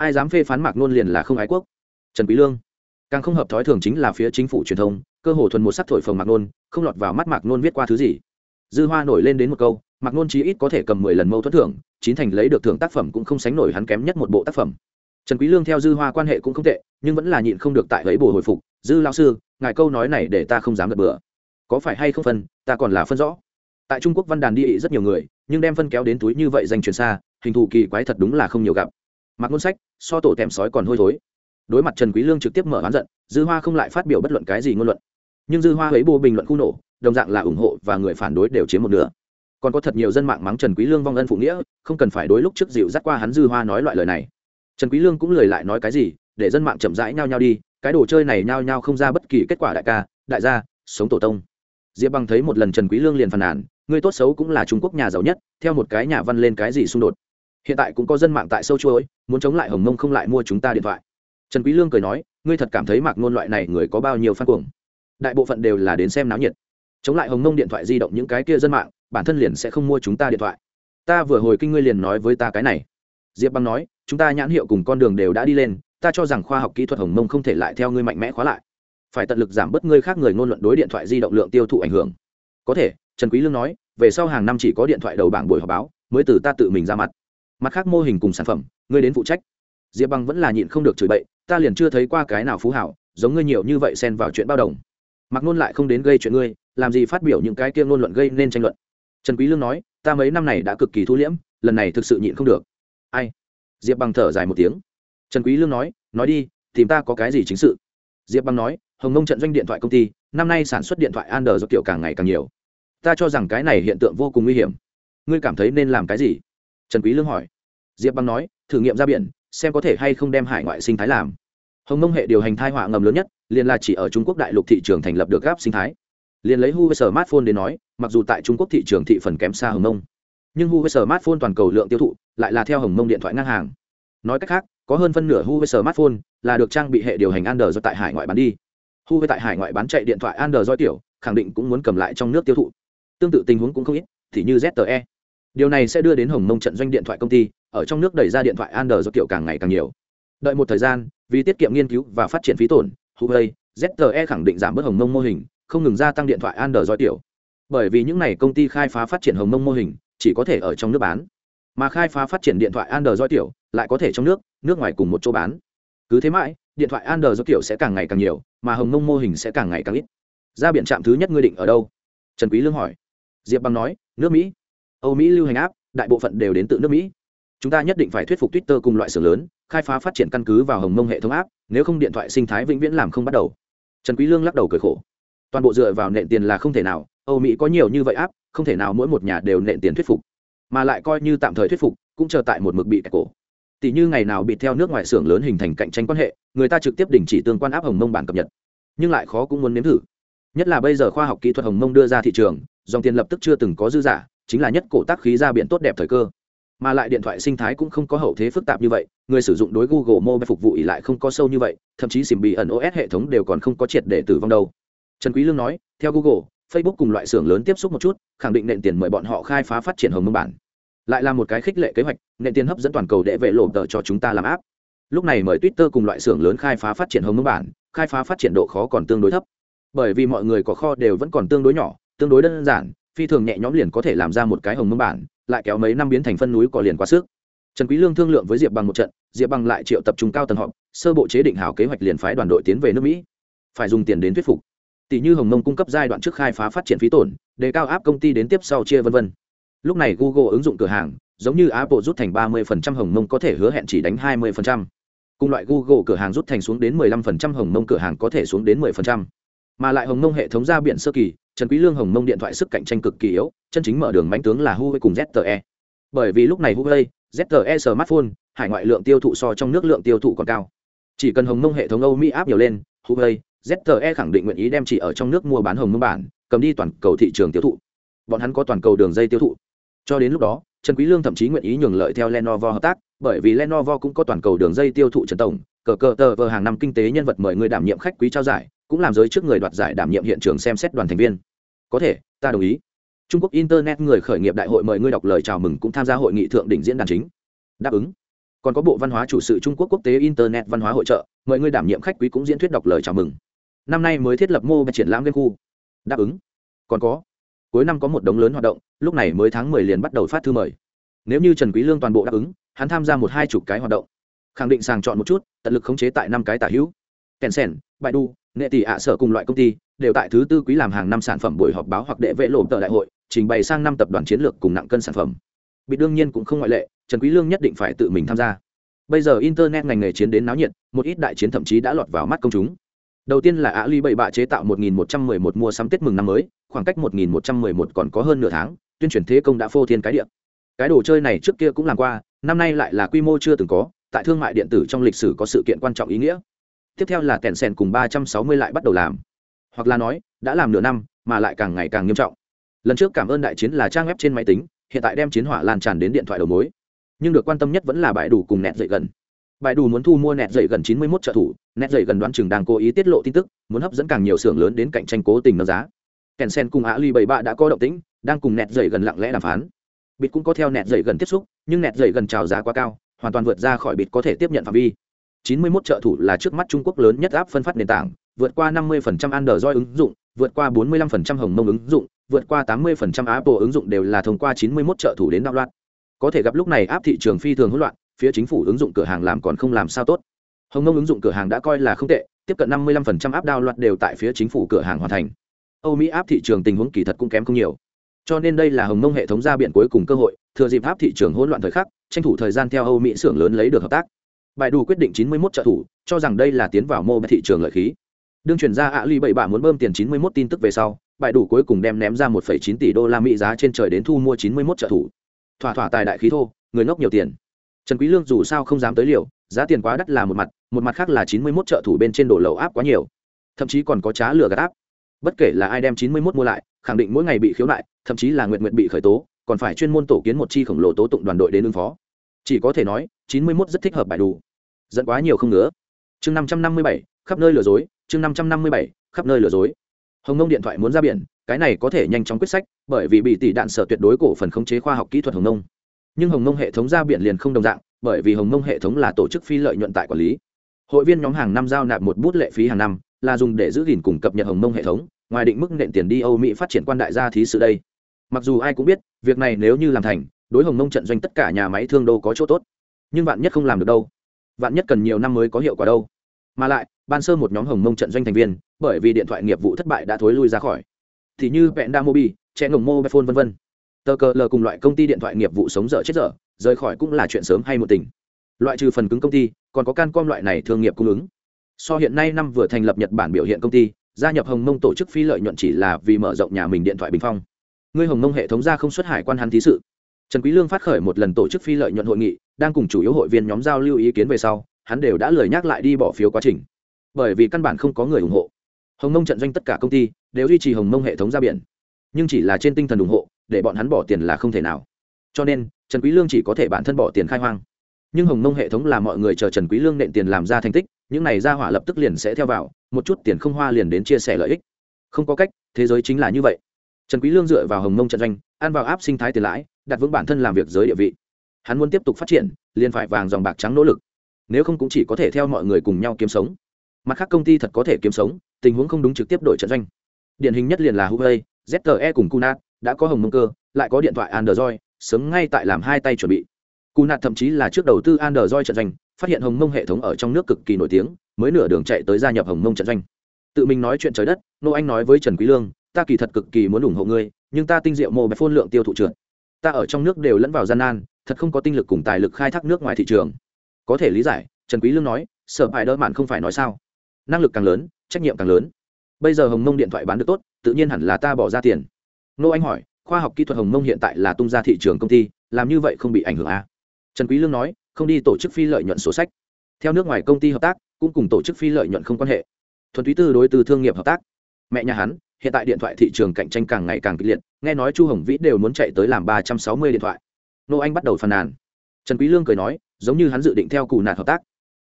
A: ai dám phê phán mạc nôn liền là không ái quốc. Trần quý lương. Càng không hợp thói thường chính là phía chính phủ truyền thông, cơ hồ thuần một sắc thổi phồng mạc nôn, không lọt vào mắt mạc nôn viết qua thứ gì. Dư hoa nổi lên đến một câu, mạc nôn chí ít có thể cầm mười lần mâu thuẫn thưởng, chín thành lấy được thưởng tác phẩm cũng không sánh nổi hắn kém nhất một bộ tác phẩm. Trần quý lương theo dư hoa quan hệ cũng không tệ, nhưng vẫn là nhịn không được tại ấy bổ hồi phục, dư lão sư, ngài câu nói này để ta không dám gật bừa. Có phải hay không phân, ta còn là phân rõ. Tại trung quốc văn đàn đi rất nhiều người, nhưng đem phân kéo đến túi như vậy dành truyền xa, hình thù kỳ quái thật đúng là không nhiều gặp. Mặc ngôn sách so tổ tèm sói còn hôi thối. Đối mặt trần quý lương trực tiếp mở oán giận, dư hoa không lại phát biểu bất luận cái gì ngôn luận. Nhưng dư hoa ấy bù bình luận khu nổ, đồng dạng là ủng hộ và người phản đối đều chiếm một nửa. Còn có thật nhiều dân mạng mắng trần quý lương vong ân phụ nghĩa, không cần phải đối lúc trước dịu dắt qua hắn dư hoa nói loại lời này. Trần quý lương cũng lời lại nói cái gì, để dân mạng chậm rãi nhao nhao đi, cái đồ chơi này nhao nhao không ra bất kỳ kết quả đại ca, đại gia, sống tổ tông. Diệp bằng thấy một lần trần quý lương liền phàn nàn, người tốt xấu cũng là trung quốc nhà giàu nhất, theo một cái nhà văn lên cái gì xung đột hiện tại cũng có dân mạng tại sâu chuối muốn chống lại hồng mông không lại mua chúng ta điện thoại. Trần quý lương cười nói, ngươi thật cảm thấy mạc ngôn loại này người có bao nhiêu phan cuồng. Đại bộ phận đều là đến xem náo nhiệt. Chống lại hồng mông điện thoại di động những cái kia dân mạng, bản thân liền sẽ không mua chúng ta điện thoại. Ta vừa hồi kinh ngươi liền nói với ta cái này. Diệp băng nói, chúng ta nhãn hiệu cùng con đường đều đã đi lên, ta cho rằng khoa học kỹ thuật hồng mông không thể lại theo ngươi mạnh mẽ khóa lại. Phải tận lực giảm bớt ngươi khác người ngôn luận đối điện thoại di động lượng tiêu thụ ảnh hưởng. Có thể, trần quý lương nói, về sau hàng năm chỉ có điện thoại đầu bảng buổi họp báo, mới từ ta tự mình ra mặt mặt khác mô hình cùng sản phẩm, ngươi đến phụ trách. Diệp băng vẫn là nhịn không được chửi bậy, ta liền chưa thấy qua cái nào phú hảo, giống ngươi nhiều như vậy xen vào chuyện bao đồng. Mặc nôn lại không đến gây chuyện ngươi, làm gì phát biểu những cái kia ngôn luận gây nên tranh luận. Trần quý lương nói, ta mấy năm này đã cực kỳ thu liễm, lần này thực sự nhịn không được. Ai? Diệp Băng thở dài một tiếng. Trần quý lương nói nói đi, tìm ta có cái gì chính sự? Diệp Băng nói, hồng nông trận doanh điện thoại công ty, năm nay sản xuất điện thoại android kiểu càng ngày càng nhiều. Ta cho rằng cái này hiện tượng vô cùng nguy hiểm. Ngươi cảm thấy nên làm cái gì? Trần quý lương hỏi. Diệp Băng nói, thử nghiệm ra biển, xem có thể hay không đem hải ngoại sinh thái làm. Hồng nông hệ điều hành thai họa ngầm lớn nhất, liền là chỉ ở trung quốc đại lục thị trường thành lập được gáp sinh thái. Liền lấy huawei smartphone đến nói, mặc dù tại trung quốc thị trường thị phần kém xa hồng nông, nhưng huawei smartphone toàn cầu lượng tiêu thụ lại là theo hồng nông điện thoại ngang hàng. Nói cách khác, có hơn phân nửa huawei smartphone là được trang bị hệ điều hành android tại hải ngoại bán đi. Huawei tại hải ngoại bán chạy điện thoại android tiểu, khẳng định cũng muốn cầm lại trong nước tiêu thụ. Tương tự tình huống cũng không ít, thì như zte điều này sẽ đưa đến hồng mông trận doanh điện thoại công ty, ở trong nước đẩy ra điện thoại android kiểu càng ngày càng nhiều. Đợi một thời gian, vì tiết kiệm nghiên cứu và phát triển phí tổn, huawei zte khẳng định giảm bớt hồng mông mô hình, không ngừng gia tăng điện thoại android tiểu bởi vì những n à y công ty khai phá phát triển hồng mông mô hình, chỉ có thể ở trong nước bán. Mà khai phá phát triển điện thoại android tiểu lại có thể trong nước nước ngoài cùng một chỗ bán. Cứ thế mãi, điện thoại android tiểu sẽ càng ngày càng nhiều, mà hồng mông mô hình sẽ càng ngày càng ít. Ra biện trạm thứ nhất ngươi định ở đâu? Trần quý lương hỏi. Diệp bằng nói, nước mỹ âu mỹ lưu hành áp, đại bộ phận đều đến từ nước mỹ. Chúng ta nhất định phải thuyết phục twitter cùng loại xưởng lớn, khai phá phát triển căn cứ vào hồng mông hệ thống áp, nếu không điện thoại sinh thái vĩnh viễn làm không bắt đầu. Trần quý lương lắc đầu cười khổ. Toàn bộ dựa vào nện tiền là không thể nào, âu mỹ có nhiều như vậy áp, không thể nào mỗi một nhà đều nện tiền thuyết phục. Mà lại coi như tạm thời thuyết phục, cũng chờ tại một mực bị cổ. Tỷ như ngày nào bị theo nước ngoài xưởng lớn hình thành cạnh tranh quan hệ, người ta trực tiếp đình chỉ tương quan áp hồng mông bản cập nhật. Nhưng lại khó cũng muốn nếm thử. Nhất là bây giờ khoa học kỹ thuật hồng mông đưa ra thị trường, dòng tiền lập tức chưa từng có dư giả chính là nhất cổ tác khí ra biển tốt đẹp thời cơ. Mà lại điện thoại sinh thái cũng không có hậu thế phức tạp như vậy, người sử dụng đối google mobile phục vụ ỉ lại không có sâu như vậy, thậm chí xỉm bị ẩn os hệ thống đều còn không có triệt để tử vong đâu. Trần quý lương nói, theo google, facebook cùng loại xưởng lớn tiếp xúc một chút, khẳng định nện tiền mời bọn họ khai phá phát triển hồng mông bản. Lại là một cái khích lệ kế hoạch nện tiền hấp dẫn toàn cầu để vệ lộ tờ cho chúng ta làm áp. Lúc này mời twitter cùng loại xưởng lớn khai phá phát triển hồng mông bản, khai phá phát triển độ khó còn tương đối thấp. Bởi vì mọi người có kho đều vẫn còn tương đối nhỏ, tương đối đơn giản phi thường nhẹ nhõm liền có thể làm ra một cái hồng mông bản, lại kéo mấy năm biến thành phân núi có liền quá sức trần quý lương thương lượng với diệp bằng một trận, diệp bằng lại triệu tập trung cao tầng họp, sơ bộ chế định hảo kế hoạch liền phái đoàn đội tiến về nước mỹ phải dùng tiền đến thuyết phục tỷ như hồng mông cung cấp giai đoạn trước khai phá phát triển phí tổn, đề cao áp công ty đến tiếp sau chia vân vân lúc này google ứng dụng cửa hàng, giống như apple rút thành 30% hồng mông có thể hứa hẹn chỉ đánh 20%. cùng loại google cửa hàng rút thành xuống đến 15% hồng mông cửa hàng có thể xuống đến 10%. mà lại hồng mông hệ thống ra biển sơ kỳ trần quý lương hồng mông điện thoại sức cạnh tranh cực kỳ yếu, chân chính mở đường mánh tướng là huawei cùng zte bởi vì lúc này huawei zte smartphone, hải ngoại lượng tiêu thụ so trong nước lượng tiêu thụ còn cao. Chỉ cần hồng mông hệ thống âu mỹ áp nhiều lên, huawei zte khẳng định nguyện ý đem chỉ ở trong nước mua bán hồng mông bản, cầm đi toàn cầu thị trường tiêu thụ. Bọn hắn có toàn cầu đường dây tiêu thụ. Cho đến lúc đó, trần quý lương thậm chí nguyện ý nhường lợi theo lenovo hợp tác, bởi vì lenovo cũng có toàn cầu đường dây tiêu thụ trần tổng, cờ cờ tờ vờ hàng năm kinh tế nhân vật mời người đảm nhiệm khách quý trao giải cũng làm giới trước người đoạt giải đảm nhiệm hiện trường xem xét đoàn thành viên. Có thể, ta đồng ý. Trung quốc internet người khởi nghiệp đại hội mời ngươi đọc lời chào mừng cũng tham gia hội nghị thượng đỉnh diễn đàn chính. Đáp ứng. Còn có bộ văn hóa chủ sự trung quốc quốc tế internet văn hóa hội trợ, mời ngươi đảm nhiệm khách quý cũng diễn thuyết đọc lời chào mừng. Năm nay mới thiết lập mô và triển lãm game khu. Đáp ứng. Còn có. Cuối năm có một đống lớn hoạt động, lúc này mới tháng mười liền bắt đầu phát thư mời. Nếu như trần quý lương toàn bộ đáp ứng, hắn tham gia một hai chục cái hoạt động. Khẳng định sàng chọn một chút, tận lực khống chế tại năm cái tả hữu kèn baidu nghệ tỷ ạ sở cùng loại công ty đều tại thứ tư quý làm hàng năm sản phẩm buổi họp báo hoặc đệ vệ lộ tờ đại hội, trình bày sang năm tập đoàn chiến lược cùng nặng cân sản phẩm. Bị đương nhiên cũng không ngoại lệ, trần quý lương nhất định phải tự mình tham gia. Bây giờ internet ngành nghề chiến đến náo nhiệt, một ít đại chiến thậm chí đã lọt vào mắt công chúng. Đầu tiên là ali bảy bạ chế tạo 1111 mua sắm tết mừng năm mới, khoảng cách 1111 còn có hơn nửa tháng, tuyên truyền thế công đã phô thiên cái địa. Cái đồ chơi này trước kia cũng làm qua, năm nay lại là quy mô chưa từng có, tại thương mại điện tử trong lịch sử có sự kiện quan trọng ý nghĩa tiếp theo là kẹn sèn cùng 360 lại bắt đầu làm. Hoặc là nói, đã làm nửa năm, mà lại càng ngày càng nghiêm trọng. Lần trước cảm ơn đại chiến là trang web trên máy tính, hiện tại đem chiến hỏa lan tràn đến điện thoại đầu mối. Nhưng được quan tâm nhất vẫn là bãi đủ cùng nẹt dậy gần. Bãi đủ muốn thu mua nẹt dậy gần 91 trợ thủ, nẹt dậy gần đoán chừng đang cố ý tiết lộ tin tức, muốn hấp dẫn càng nhiều xưởng lớn đến cạnh tranh cố tình nâng giá. Kèn sen cùng ali bảy bạ đã có động tĩnh, đang cùng nẹt dậy gần lặng lẽ đàm phán. Bịt cũng có theo nẹt dậy gần tiếp xúc, nhưng nẹt dậy gần chào giá quá cao, hoàn toàn vượt ra khỏi bịt có thể tiếp nhận phạm vi. 91 trợ thủ là trước mắt Trung Quốc lớn nhất áp phân phát nền tảng, vượt qua 50% Android ứng dụng, vượt qua 45% Hồng Mông ứng dụng, vượt qua 80% Apple ứng dụng đều là thông qua 91 trợ thủ đến đạo loạn. Có thể gặp lúc này áp thị trường phi thường hỗn loạn, phía chính phủ ứng dụng cửa hàng làm còn không làm sao tốt. Hồng Mông ứng dụng cửa hàng đã coi là không tệ, tiếp cận 55% áp loạn đều tại phía chính phủ cửa hàng hoàn thành. Âu Mỹ áp thị trường tình huống kỳ thật cũng kém không nhiều. Cho nên đây là Hồng Mông hệ thống ra biển cuối cùng cơ hội, thừa dịp áp thị trường hỗn loạn thời khắc, tranh thủ thời gian theo Âu Mỹ xưởng lớn lấy được hợp tác bài đủ quyết định 91 trợ thủ cho rằng đây là tiến vào mô thị trường lợi khí. Đương chuyển ra ạ ly bảy bạ muốn bơm tiền 91 tin tức về sau bài đủ cuối cùng đem ném ra 1,9 tỷ đô la mỹ giá trên trời đến thu mua 91 trợ thủ. Thỏa thỏa tài đại khí thô người ngốc nhiều tiền. Trần quý lương dù sao không dám tới liều giá tiền quá đắt là một mặt một mặt khác là 91 trợ thủ bên trên đổ lầu áp quá nhiều. Thậm chí còn có trá lừa gạt áp. Bất kể là ai đem 91 mua lại khẳng định mỗi ngày bị khiếu nại thậm chí là nguyện nguyện bị khởi tố còn phải chuyên môn tổ kiến một chi khổng lồ tố tụng đoàn đội đến ứng phó chỉ có thể nói, chín mươi mốt rất thích hợp bài đủ. Dẫn quá nhiều không nữa chương năm trăm năm mươi bảy, khắp nơi lừa dối. Chương năm trăm năm mươi bảy, khắp nơi lừa dối. Hồng nông điện thoại muốn ra biển, cái này có thể nhanh chóng quyết sách, bởi vì bị tỷ đạn sở tuyệt đối cổ phần khống chế khoa học kỹ thuật hồng nông. Nhưng hồng nông hệ thống ra biển liền không đồng dạng, bởi vì hồng nông hệ thống là tổ chức phi lợi nhuận tại quản lý. Hội viên nhóm hàng năm giao nạp một bút lệ phí hàng năm, là dùng để giữ gìn cùng cập nhật hồng nông hệ thống, ngoài định mức nện tiền đi âu mỹ phát triển quan đại gia thí sự đây. Mặc dù ai cũng biết, việc này nếu như làm thành đối hồng nông trận doanh tất cả nhà máy thương đô có chỗ tốt. Nhưng vạn nhất không làm được đâu? Vạn nhất cần nhiều năm mới có hiệu quả đâu? Mà lại, ban sơ một nhóm hồng mông trận doanh thành viên, bởi vì điện thoại nghiệp vụ thất bại đã thối lui ra khỏi. Thì như vẹn đa mobi che ngồng mobile, phone v v tờ cờ lờ cùng loại công ty điện thoại nghiệp vụ sống dở chết dở, rời khỏi cũng là chuyện sớm hay một tình. Loại trừ phần cứng công ty, còn có can com loại này thương nghiệp cung ứng. So hiện nay năm vừa thành lập nhật bản biểu hiện công ty, gia nhập hồng mông tổ chức phi lợi nhuận chỉ là vì mở rộng nhà mình điện thoại bình phong. Ngươi hồng mông hệ thống ra không xuất hải quan hắn thí sự trần quý lương phát khởi một lần tổ chức phi lợi nhuận hội nghị, đang cùng chủ yếu hội viên nhóm giao lưu ý kiến về sau, hắn đều đã lời nhắc lại đi bỏ phiếu quá trình. Bởi vì căn bản không có người ủng hộ. Hồng mông trận doanh tất cả công ty đều duy trì hồng mông hệ thống ra biển. Nhưng chỉ là trên tinh thần ủng hộ, để bọn hắn bỏ tiền là không thể nào. Cho nên, trần quý lương chỉ có thể bản thân bỏ tiền khai hoang. Nhưng hồng mông hệ thống là mọi người chờ trần quý lương nện tiền làm ra thành tích, những này ra hỏa lập tức liền sẽ theo vào, một chút tiền không hoa liền đến chia sẻ lợi ích. Không có cách, thế giới chính là như vậy. Trần quý lương dựa vào hồng mông trận doanh, ăn vào áp sinh thái tiền lãi đặt vững bản thân làm việc giới địa vị. Hắn muốn tiếp tục phát triển, liền phải vàng dòng bạc trắng nỗ lực. Nếu không cũng chỉ có thể theo mọi người cùng nhau kiếm sống. Mặt khác công ty thật có thể kiếm sống, tình huống không đúng trực tiếp đổi trận doanh. Điển hình nhất liền là huawei zte cùng kunat, đã có hồng mông cơ, lại có điện thoại android, sớm ngay tại làm hai tay chuẩn bị. Kunat thậm chí là trước đầu tư android trận doanh, phát hiện hồng mông hệ thống ở trong nước cực kỳ nổi tiếng, mới nửa đường chạy tới gia nhập hồng mông trận doanh. Tự mình nói chuyện trời đất, nô anh nói với trần quý lương, ta kỳ thật cực kỳ muốn ủng hộ ngươi, nhưng ta tinh diệu mô bạch phôn lượng tiêu thụ trượt ta ở trong nước đều lẫn vào gian nan, thật không có tinh lực cùng tài lực khai thác nước ngoài thị trường. Có thể lý giải, trần quý lương nói, sợ hãi đỡ mạn không phải nói sao. Năng lực càng lớn, trách nhiệm càng lớn. Bây giờ hồng mông điện thoại bán được tốt, tự nhiên hẳn là ta bỏ ra tiền. Nô anh hỏi, khoa học kỹ thuật hồng mông hiện tại là tung ra thị trường công ty, làm như vậy không bị ảnh hưởng à? trần quý lương nói, không đi tổ chức phi lợi nhuận sổ sách. Theo nước ngoài công ty hợp tác, cũng cùng tổ chức phi lợi nhuận không quan hệ. Thuần túy tư đối tư thương nghiệp hợp tác. Mẹ nhà hắn, hiện tại điện thoại thị trường cạnh tranh càng ngày càng kịch liệt nghe nói chu hồng vĩ đều muốn chạy tới làm ba trăm sáu mươi điện thoại. Nô anh bắt đầu phàn nàn. Trần quý lương cười nói, giống như hắn dự định theo cù nạt hợp tác.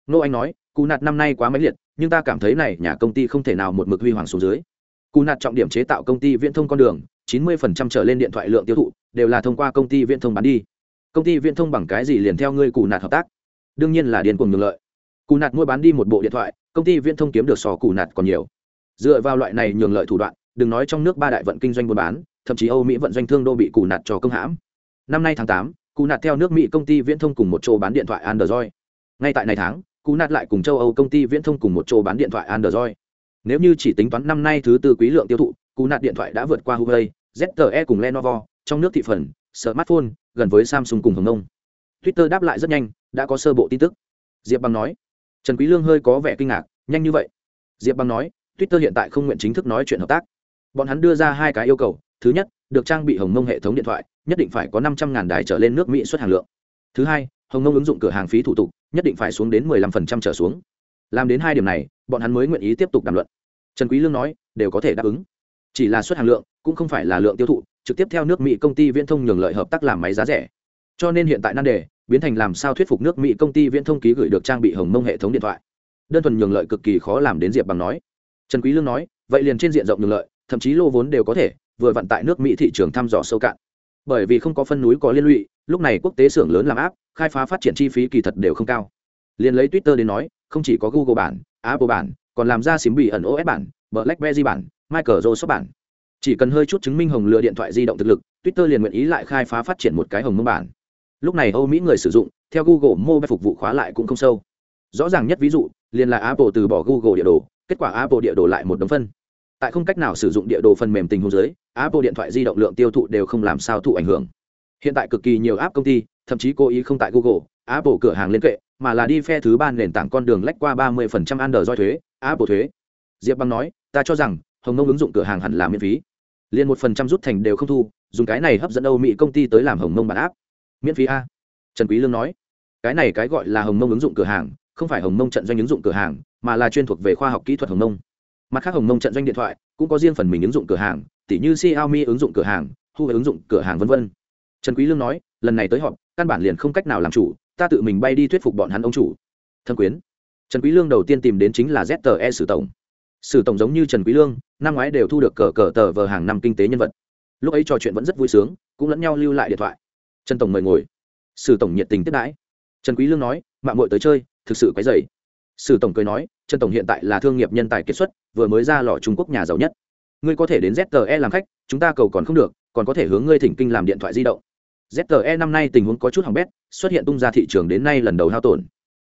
A: Nô anh nói, cù nạt năm nay quá mãnh liệt, nhưng ta cảm thấy này nhà công ty không thể nào một mực huy hoàng xuống dưới. Cù nạt trọng điểm chế tạo công ty viễn thông con đường, chín mươi phần trăm trở lên điện thoại lượng tiêu thụ, đều là thông qua công ty viễn thông bán đi. Công ty viễn thông bằng cái gì liền theo ngươi cù nạt hợp tác? Đương nhiên là điền cuồng nhường lợi. Cù nạt mua bán đi một bộ điện thoại, công ty viễn thông kiếm được sò cù nạt còn nhiều. Dựa vào loại này nhường lợi thủ đoạn, đừng nói trong nước ba đại vận kinh doanh buôn bán thậm chí âu mỹ vận doanh thương đô bị cù nạt cho công hãm. Năm nay tháng tám, cù nạt theo nước mỹ công ty viễn thông cùng một chỗ bán điện thoại android. Ngay tại này tháng cú nạt lại cùng châu âu công ty viễn thông cùng một chỗ bán điện thoại android. Nếu như chỉ tính toán năm nay thứ tư quý lượng tiêu thụ cú nạt điện thoại đã vượt qua huawei zte cùng lenovo, trong nước thị phần, smartphone, gần với samsung cùng hồng nông twitter đáp lại rất nhanh, đã có sơ bộ tin tức. Diệp bằng nói. Trần quý lương hơi có vẻ kinh ngạc, nhanh như vậy. Diệp bằng nói, twitter hiện tại không nguyện chính thức nói chuyện hợp tác. Bọn hắn đưa ra hai cái yêu cầu thứ nhất, được trang bị hồng mông hệ thống điện thoại, nhất định phải có năm trăm ngàn đài trở lên nước mỹ xuất hàng lượng. Thứ hai, hồng mông ứng dụng cửa hàng phí thủ tục, nhất định phải xuống đến mười lăm phần trăm trở xuống. Làm đến hai điểm này, bọn hắn mới nguyện ý tiếp tục đàm luận. Trần quý lương nói, đều có thể đáp ứng. Chỉ là xuất hàng lượng, cũng không phải là lượng tiêu thụ, trực tiếp theo nước mỹ công ty viễn thông nhường lợi hợp tác làm máy giá rẻ. Cho nên hiện tại nan đề, biến thành làm sao thuyết phục nước mỹ công ty viễn thông ký gửi được trang bị hồng mông hệ thống điện thoại. Đơn thuần nhường lợi cực kỳ khó làm đến diệp bằng nói. Trần quý lương nói, vậy liền trên diện rộng nhường lợi, thậm chí lô vốn đều có thể vừa vận tại nước mỹ thị trường thăm dò sâu cạn. Bởi vì không có phân núi có liên lụy, lúc này quốc tế xưởng lớn làm áp, khai phá phát triển chi phí kỳ thật đều không cao. Liền lấy twitter đến nói, không chỉ có google bản, apple bản, còn làm ra xím bị ẩn os bản, blackberry bản, michael joseph bản. Chỉ cần hơi chút chứng minh hồng lừa điện thoại di động thực lực, twitter liền nguyện ý lại khai phá phát triển một cái hồng mông bản. Lúc này âu mỹ người sử dụng, theo google mobile phục vụ khóa lại cũng không sâu. Rõ ràng nhất ví dụ, liền là apple từ bỏ google địa đồ, kết quả apple địa đồ lại một đống phân. Tại không cách nào sử dụng địa đồ phần mềm tình huống dưới apple điện thoại di động lượng tiêu thụ đều không làm sao thụ ảnh hưởng. Hiện tại cực kỳ nhiều app công ty, thậm chí cố ý không tại google, apple cửa hàng liên kệ, mà là đi phe thứ ba nền tảng con đường lách qua ba mươi phần trăm android thuế, apple thuế. Diệp băng nói, ta cho rằng, hồng nông ứng dụng cửa hàng hẳn là miễn phí. Liền một phần trăm rút thành đều không thu, dùng cái này hấp dẫn âu mỹ công ty tới làm hồng nông bản áp miễn phí a? Trần quý lương nói, cái này cái gọi là hồng nông ứng dụng cửa hàng, không phải hồng nông trận doanh ứng dụng cửa hàng, mà là chuyên thuộc về khoa học kỹ thuật hồng nông mặt khác hồng mông trận doanh điện thoại cũng có riêng phần mình ứng dụng cửa hàng, tỉ như xiaomi ứng dụng cửa hàng, huawei ứng dụng cửa hàng vân vân. Trần quý lương nói, lần này tới họp, căn bản liền không cách nào làm chủ, ta tự mình bay đi thuyết phục bọn hắn ông chủ. Thân quyến. Trần quý lương đầu tiên tìm đến chính là zte sử tổng. Sử tổng giống như trần quý lương, năm ngoái đều thu được cờ cờ tờ vờ hàng năm kinh tế nhân vật. Lúc ấy trò chuyện vẫn rất vui sướng, cũng lẫn nhau lưu lại điện thoại. Trần tổng mời ngồi. Sử tổng nhiệt tình tiếp đãi. Trần quý lương nói mạng muội tới chơi, thực sự quấy rầy sử tổng cười nói, trần tổng hiện tại là thương nghiệp nhân tài kiệt xuất, vừa mới ra lò trung quốc nhà giàu nhất. Ngươi có thể đến zte làm khách, chúng ta cầu còn không được, còn có thể hướng ngươi thỉnh kinh làm điện thoại di động. Zte năm nay tình huống có chút hỏng bét, xuất hiện tung ra thị trường đến nay lần đầu hao tổn.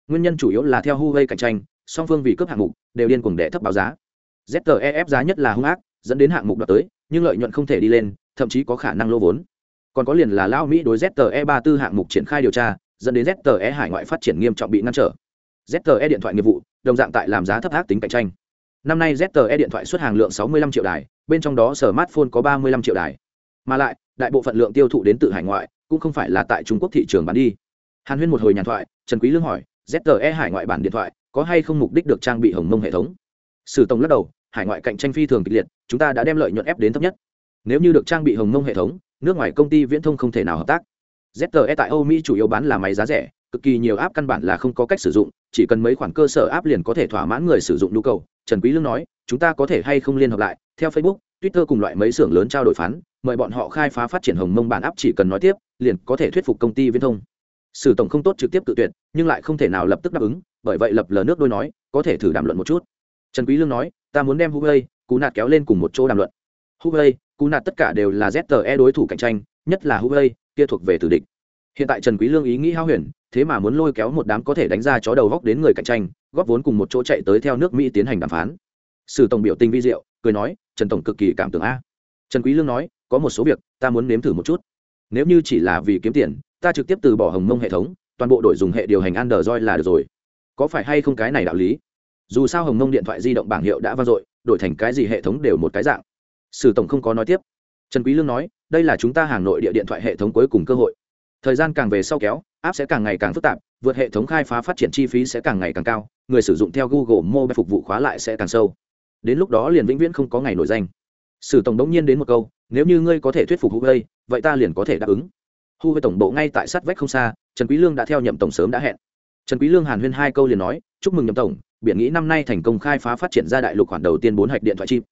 A: Nguyên nhân chủ yếu là theo huawei cạnh tranh, song phương vì cướp hạng mục, đều điên cuồng đệ thấp báo giá. Zte ép giá nhất là hung ác, dẫn đến hạng mục đoạt tới, nhưng lợi nhuận không thể đi lên, thậm chí có khả năng lỗ vốn. Còn có liền là lao mỹ đối zte ba tư hạng mục triển khai điều tra, dẫn đến zte hải ngoại phát triển nghiêm trọng bị ngăn trở zte điện thoại nghiệp vụ, đồng dạng tại làm giá thấp ác tính cạnh tranh. Năm nay zte điện thoại xuất hàng lượng 65 triệu đài, bên trong đó smartphone có 35 triệu đài. Mà lại, đại bộ phận lượng tiêu thụ đến từ hải ngoại, cũng không phải là tại trung quốc thị trường bán đi. Hàn huyên một hồi nhàn thoại, trần quý lương hỏi zte hải ngoại bản điện thoại, có hay không mục đích được trang bị hồng mông hệ thống? Sử tổng lắc đầu, hải ngoại cạnh tranh phi thường kịch liệt, chúng ta đã đem lợi nhuận ép đến thấp nhất. Nếu như được trang bị hồng mông hệ thống, nước ngoài công ty viễn thông không thể nào hợp tác. Zte tại âu mỹ chủ yếu bán là máy giá rẻ cực kỳ nhiều app căn bản là không có cách sử dụng, chỉ cần mấy khoản cơ sở app liền có thể thỏa mãn người sử dụng nhu cầu. Trần quý lương nói, chúng ta có thể hay không liên hợp lại? Theo facebook, twitter cùng loại mấy xưởng lớn trao đổi phán, mời bọn họ khai phá phát triển hồng mông bản áp chỉ cần nói tiếp, liền có thể thuyết phục công ty viễn thông. Sử tổng không tốt trực tiếp tự tuyệt, nhưng lại không thể nào lập tức đáp ứng, bởi vậy lập lờ nước đôi nói, có thể thử đàm luận một chút. Trần quý lương nói, ta muốn đem huawei cú nạt kéo lên cùng một chỗ đàm luận. Huawei cú nạt tất cả đều là zte đối thủ cạnh tranh, nhất là huawei, kia thuộc về tử địch hiện tại trần quý lương ý nghĩ hao huyền, thế mà muốn lôi kéo một đám có thể đánh ra chó đầu góc đến người cạnh tranh, góp vốn cùng một chỗ chạy tới theo nước mỹ tiến hành đàm phán. Sử tổng biểu tình vi diệu, cười nói, trần tổng cực kỳ cảm tưởng a. Trần quý lương nói, có một số việc, ta muốn nếm thử một chút. Nếu như chỉ là vì kiếm tiền, ta trực tiếp từ bỏ hồng mông hệ thống, toàn bộ đổi dùng hệ điều hành android là được rồi. Có phải hay không cái này đạo lý? Dù sao hồng mông điện thoại di động bảng hiệu đã vang dội, đổi thành cái gì hệ thống đều một cái dạng. Sử tổng không có nói tiếp. Trần quý lương nói, đây là chúng ta hàng nội địa điện thoại hệ thống cuối cùng cơ hội thời gian càng về sau kéo áp sẽ càng ngày càng phức tạp, vượt hệ thống khai phá phát triển chi phí sẽ càng ngày càng cao, người sử dụng theo google mobile phục vụ khóa lại sẽ càng sâu. Đến lúc đó liền vĩnh viễn không có ngày nổi danh. Sử tổng đống nhiên đến một câu, nếu như ngươi có thể thuyết phục huawei, vậy ta liền có thể đáp ứng. Huawei tổng bộ ngay tại sát vách không xa, trần quý lương đã theo nhậm tổng sớm đã hẹn. Trần quý lương hàn huyên hai câu liền nói, chúc mừng nhậm tổng biện nghĩ năm nay thành công khai phá phát triển ra đại lục khoản đầu tiên bốn hạch điện thoại chip.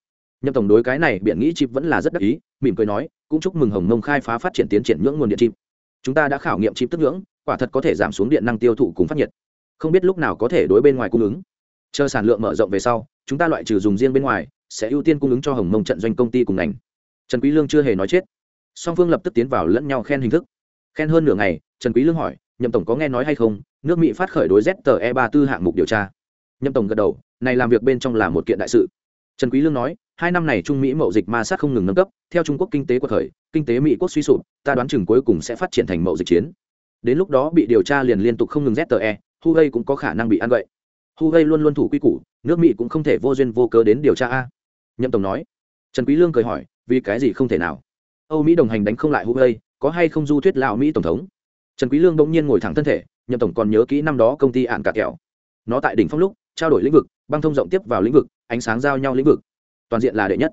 A: Nhậm tổng đối cái này biện nghĩ chip vẫn là rất đắc ý, mỉm cười nói, cũng chúc mừng hồng mông khai phá phát triển tiến triển nhưỡng nguồn điện chip chúng ta đã khảo nghiệm chip tức ngưỡng, quả thật có thể giảm xuống điện năng tiêu thụ cùng phát nhiệt. Không biết lúc nào có thể đối bên ngoài cung ứng. Chờ sản lượng mở rộng về sau chúng ta loại trừ dùng riêng bên ngoài sẽ ưu tiên cung ứng cho hồng mông trận doanh công ty cùng ngành. Trần quý lương chưa hề nói chết. Song phương lập tức tiến vào lẫn nhau khen hình thức. Khen hơn nửa ngày trần quý lương hỏi nhậm tổng có nghe nói hay không? Nước mỹ phát khởi đối zte ba tư hạng mục điều tra. Nhậm tổng gật đầu này làm việc bên trong là một kiện đại sự. Trần quý lương nói hai năm này trung mỹ mậu dịch ma sát không ngừng nâng cấp theo trung quốc kinh tế của thời kinh tế mỹ quốc suy sụp, ta đoán chừng cuối cùng sẽ phát triển thành mậu dịch chiến. Đến lúc đó bị điều tra liền liên tục không ngừng zte huawei cũng có khả năng bị ăn vậy. Huawei luôn luôn thủ quy củ, nước mỹ cũng không thể vô duyên vô cớ đến điều tra a. Nhậm tổng nói. Trần quý lương cười hỏi, vì cái gì không thể nào? Âu mỹ đồng hành đánh không lại huawei, có hay không du thuyết lão mỹ tổng thống? Trần quý lương đung nhiên ngồi thẳng thân thể, nhậm tổng còn nhớ kỹ năm đó công ty ạn cả kẹo. Nó tại đỉnh phong lúc, trao đổi lĩnh vực, băng thông rộng tiếp vào lĩnh vực, ánh sáng giao nhau lĩnh vực. Toàn diện là đệ nhất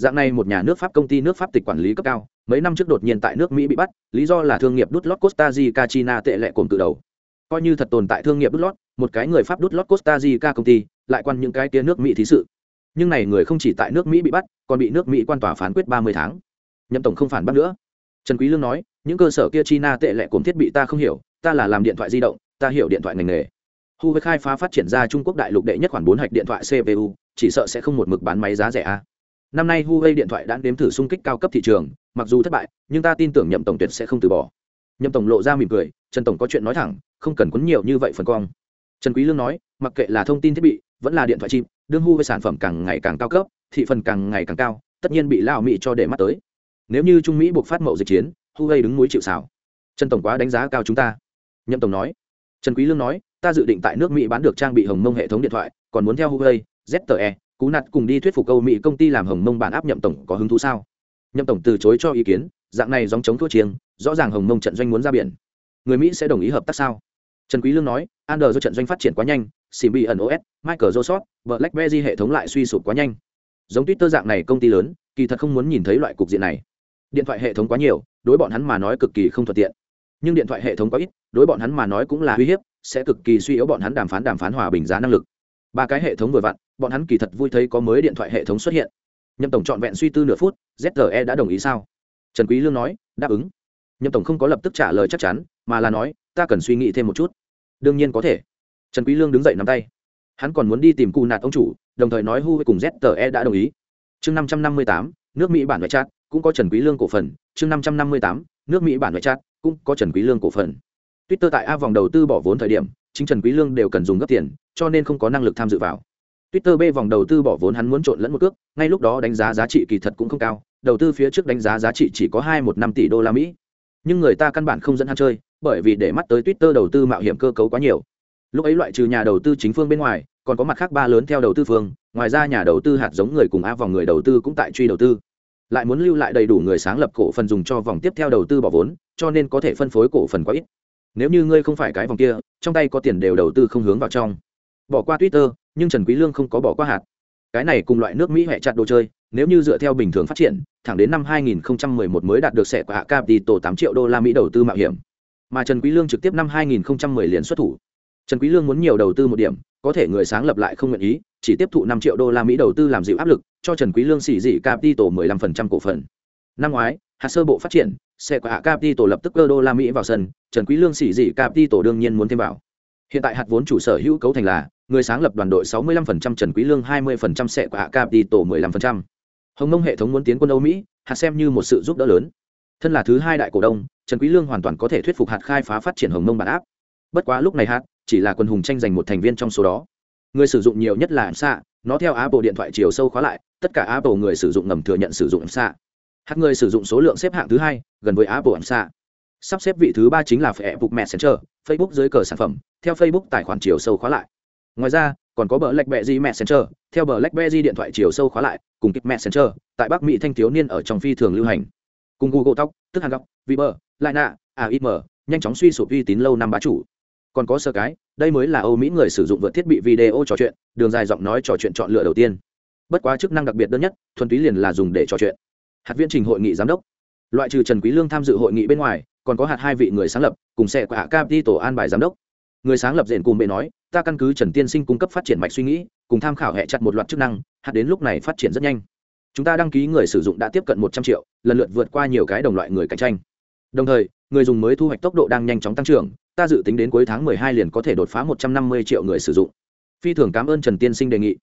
A: dạng này một nhà nước pháp công ty nước pháp tịch quản lý cấp cao, mấy năm trước đột nhiên tại nước mỹ bị bắt, lý do là thương nghiệp đút lót costa rica china tệ lệ cồn cự đầu. Coi như thật tồn tại thương nghiệp đút lót, một cái người pháp đút lót costa rica công ty, lại quan những cái kia nước mỹ thí sự. Nhưng này người không chỉ tại nước mỹ bị bắt, còn bị nước mỹ quan tòa phán quyết ba mươi tháng. Nhậm tổng không phản bắt nữa. Trần quý lương nói, những cơ sở kia china tệ lệ cồn thiết bị ta không hiểu, ta là làm điện thoại di động, ta hiểu điện thoại ngành nghề. Huawei khai phá phát triển ra trung quốc đại lục đệ nhất khoản bốn hạch điện thoại cpu chỉ sợ sẽ không một mực bán máy giá rẻ a năm nay huawei điện thoại đã đếm thử xung kích cao cấp thị trường, mặc dù thất bại, nhưng ta tin tưởng nhậm tổng tuyệt sẽ không từ bỏ. Nhậm tổng lộ ra mỉm cười, trần tổng có chuyện nói thẳng, không cần quấn nhiều như vậy phần cong. Trần quý lương nói, mặc kệ là thông tin thiết bị, vẫn là điện thoại chip, đương hu sản phẩm càng ngày càng cao cấp, thị phần càng ngày càng cao, tất nhiên bị lao mỹ cho để mắt tới. Nếu như trung mỹ buộc phát mậu dịch chiến, huawei đứng núi chịu xảo trần tổng quá đánh giá cao chúng ta. Nhậm tổng nói. Trần quý lương nói, ta dự định tại nước mỹ bán được trang bị hồng mông hệ thống điện thoại, còn muốn theo huawei zte cú nặt cùng đi thuyết phục câu mỹ công ty làm hồng mông bản áp nhậm tổng có hứng thú sao? Nhậm tổng từ chối cho ý kiến, dạng này giống chống thua chiêng, rõ ràng hồng mông trận doanh muốn ra biển. Người mỹ sẽ đồng ý hợp tác sao? Trần quý lương nói Android do trận doanh phát triển quá nhanh cb ẩn os microsoft blackberry hệ thống lại suy sụp quá nhanh. Giống twitter dạng này công ty lớn, kỳ thật không muốn nhìn thấy loại cục diện này. Điện thoại hệ thống quá nhiều, đối bọn hắn mà nói cực kỳ không thuận tiện. Nhưng điện thoại hệ thống quá ít, đối bọn hắn mà nói cũng là uy hiếp, sẽ cực kỳ suy yếu bọn hắn đàm phán đàm phán hòa bình giá năng lực. Ba cái hệ thống vừa vặn bọn hắn kỳ thật vui thấy có mới điện thoại hệ thống xuất hiện. Nhâm tổng trọn vẹn suy tư nửa phút zre đã đồng ý sao? Trần quý lương nói đáp ứng. Nhâm tổng không có lập tức trả lời chắc chắn mà là nói ta cần suy nghĩ thêm một chút. Đương nhiên có thể. Trần quý lương đứng dậy nắm tay. Hắn còn muốn đi tìm cụ nạt ông chủ đồng thời nói hu cùng zte đã đồng ý. Chương 558, nước mỹ bản ngoại chat cũng có trần quý lương cổ phần. Chương 558, nước mỹ bản ngoại chat cũng có trần quý lương cổ phần. Twitter tại a vòng đầu tư bỏ vốn thời điểm chính trần quý lương đều cần dùng gấp tiền cho nên không có năng lực tham dự vào twitter b vòng đầu tư bỏ vốn hắn muốn trộn lẫn một cước, ngay lúc đó đánh giá giá trị kỳ thật cũng không cao, đầu tư phía trước đánh giá giá trị chỉ có hai một năm tỷ đô la mỹ. Nhưng người ta căn bản không dẫn hắn chơi, bởi vì để mắt tới twitter đầu tư mạo hiểm cơ cấu quá nhiều. Lúc ấy loại trừ nhà đầu tư chính phương bên ngoài, còn có mặt khác ba lớn theo đầu tư phương, ngoài ra nhà đầu tư hạt giống người cùng a vòng người đầu tư cũng tại truy đầu tư. Lại muốn lưu lại đầy đủ người sáng lập cổ phần dùng cho vòng tiếp theo đầu tư bỏ vốn, cho nên có thể phân phối cổ phần quá ít. Nếu như ngươi không phải cái vòng kia, trong tay có tiền đều đầu tư không hướng vào trong. Bỏ qua twitter nhưng trần quý lương không có bỏ qua hạt. Cái này cùng loại nước mỹ hệ chặt đồ chơi, nếu như dựa theo bình thường phát triển, thẳng đến năm 2011 mới đạt được sẻ của hạ capital 8 triệu đô la mỹ đầu tư mạo hiểm. Mà trần quý lương trực tiếp năm 2010 liền xuất thủ. Trần quý lương muốn nhiều đầu tư một điểm, có thể người sáng lập lại không nguyện ý, chỉ tiếp thụ 5 triệu đô la mỹ đầu tư làm dịu áp lực, cho trần quý lương xỉ dị capital 15% cổ phần. Năm ngoái, hạt sơ bộ phát triển xe của hạ capital lập tức cơ đô la mỹ vào sân, trần quý lương xỉ dị capital đương nhiên muốn thêm vào hiện tại hạt vốn chủ sở hữu cấu thành là, người sáng lập đoàn đội 65% trần quý lương 20% sẽ của hạ capital 15%. hồng mông hệ thống muốn tiến quân âu mỹ, hạt xem như một sự giúp đỡ lớn. Thân là thứ hai đại cổ đông, trần quý lương hoàn toàn có thể thuyết phục hạt khai phá phát triển hồng mông bản áp. Bất quá lúc này hạt, chỉ là quân hùng tranh giành một thành viên trong số đó. Người sử dụng nhiều nhất là xạ, nó theo apple điện thoại chiều sâu khóa lại, tất cả apple người sử dụng ngầm thừa nhận sử dụng xạ. Hạt người sử dụng số lượng xếp hạng thứ hai, gần với apple xạ sắp xếp vị thứ ba chính là facebook messenger, facebook dưới cờ sản phẩm, theo facebook tài khoản chiều sâu khóa lại. Ngoài ra, còn có bờ blackberry messenger, theo bờ lách bè di điện thoại chiều sâu khóa lại, cùng kịp mẹ center tại bắc mỹ thanh thiếu niên ở trong phi thường lưu hành. Cùng google talk tức hàng góc, viber lại nạ aim nhanh chóng suy sụp uy tín lâu năm bá chủ. Còn có sơ cái, đây mới là âu mỹ người sử dụng vượt thiết bị video trò chuyện, đường dài giọng nói trò chuyện chọn lựa đầu tiên. Bất quá chức năng đặc biệt đơn nhất, thuần túy liền là dùng để trò chuyện. Hạt viên trình hội nghị giám đốc. Loại trừ trần quý lương tham dự hội nghị bên ngoài còn có hạt hai vị người sáng lập, cùng sẽ của hạ tổ an bài giám đốc. Người sáng lập rèn cùng bệ nói, ta căn cứ trần tiên sinh cung cấp phát triển mạch suy nghĩ, cùng tham khảo hệ chặt một loạt chức năng, hạt đến lúc này phát triển rất nhanh. Chúng ta đăng ký người sử dụng đã tiếp cận một trăm triệu, lần lượt vượt qua nhiều cái đồng loại người cạnh tranh. Đồng thời, người dùng mới thu hoạch tốc độ đang nhanh chóng tăng trưởng, ta dự tính đến cuối tháng mười hai liền có thể đột phá một trăm năm mươi triệu người sử dụng. Phi thường cảm ơn trần tiên sinh đề nghị.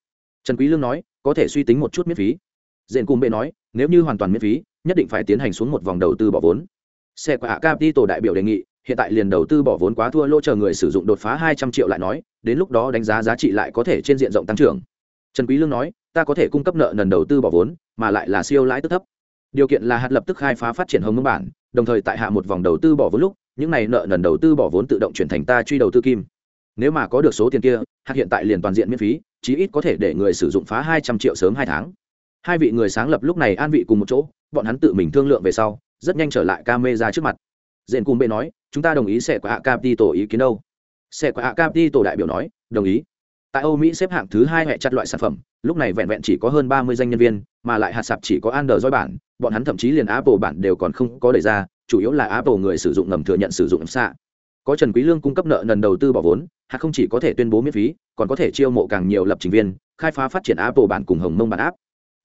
A: Trần quý lương nói, có thể suy tính một chút miễn phí. Dện cùng bệ nói, nếu như hoàn toàn miễn phí, nhất định phải tiến hành xuống một vòng đầu tư bỏ vốn xe của hạ capital đại biểu đề nghị, hiện tại liền đầu tư bỏ vốn quá thua lỗ chờ người sử dụng đột phá hai trăm triệu lại nói, đến lúc đó đánh giá giá trị lại có thể trên diện rộng tăng trưởng. Trần quý lương nói, ta có thể cung cấp nợ nần đầu tư bỏ vốn, mà lại là siêu lãi tức thấp. Điều kiện là hạt lập tức khai phá phát triển hồng mông bản, đồng thời tại hạ một vòng đầu tư bỏ vốn lúc, những này nợ nần đầu tư bỏ vốn tự động chuyển thành ta truy đầu tư kim. Nếu mà có được số tiền kia, hạt hiện tại liền toàn diện miễn phí, chí ít có thể để người sử dụng phá hai trăm triệu sớm hai tháng. Hai vị người sáng lập lúc này an vị cùng một chỗ, bọn hắn tự mình thương lượng về sau rất nhanh trở lại ca mê ra trước mặt. Dện cùng bệ nói, chúng ta đồng ý sẽ của hạ tổ ý kiến đâu? Sẽ của hạ tổ đại biểu nói, đồng ý. Tại âu mỹ xếp hạng thứ hai hệ chặt loại sản phẩm, lúc này vẹn vẹn chỉ có hơn ba mươi danh nhân viên, mà lại hạt sạp chỉ có android bản, bọn hắn thậm chí liền apple bản đều còn không có đề ra, chủ yếu là apple người sử dụng ngầm thừa nhận sử dụng xạ có trần quý lương cung cấp nợ nần đầu tư bỏ vốn, hạt không chỉ có thể tuyên bố miễn phí, còn có thể chiêu mộ càng nhiều lập trình viên, khai phá phát triển apple bản cùng hồng mông bản áp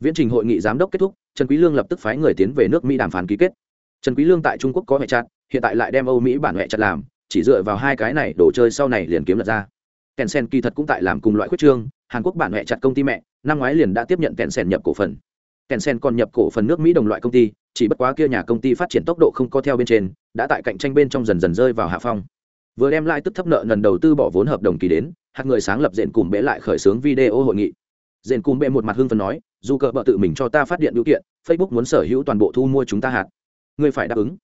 A: viễn trình hội nghị giám đốc kết thúc, trần quý lương lập tức phái người tiến về nước mỹ đàm phán ký kết trần quý lương tại trung quốc có hệ chặt, hiện tại lại đem âu mỹ bản hệ chặt làm, chỉ dựa vào hai cái này đồ chơi sau này liền kiếm lật ra. Kèn sen kỳ thật cũng tại làm cùng loại khuyết trương, hàn quốc bản mẹ chặt công ty mẹ, năm ngoái liền đã tiếp nhận kèn sen nhập cổ phần. Kèn sen còn nhập cổ phần nước mỹ đồng loại công ty, chỉ bất quá kia nhà công ty phát triển tốc độ không có theo bên trên, đã tại cạnh tranh bên trong dần dần rơi vào hạ phong. Vừa đem lại tức thấp nợ lần đầu tư bỏ vốn hợp đồng kỳ đến, hạt người sáng lập dện cùng bệ lại khởi xướng video hội nghị. Dện cùng bệ một mặt hưng phấn nói, dù cờ bợ tự mình cho ta phát điện điều kiện, facebook muốn sở hữu toàn bộ thu mua chúng ta hạt ngươi phải đáp ứng.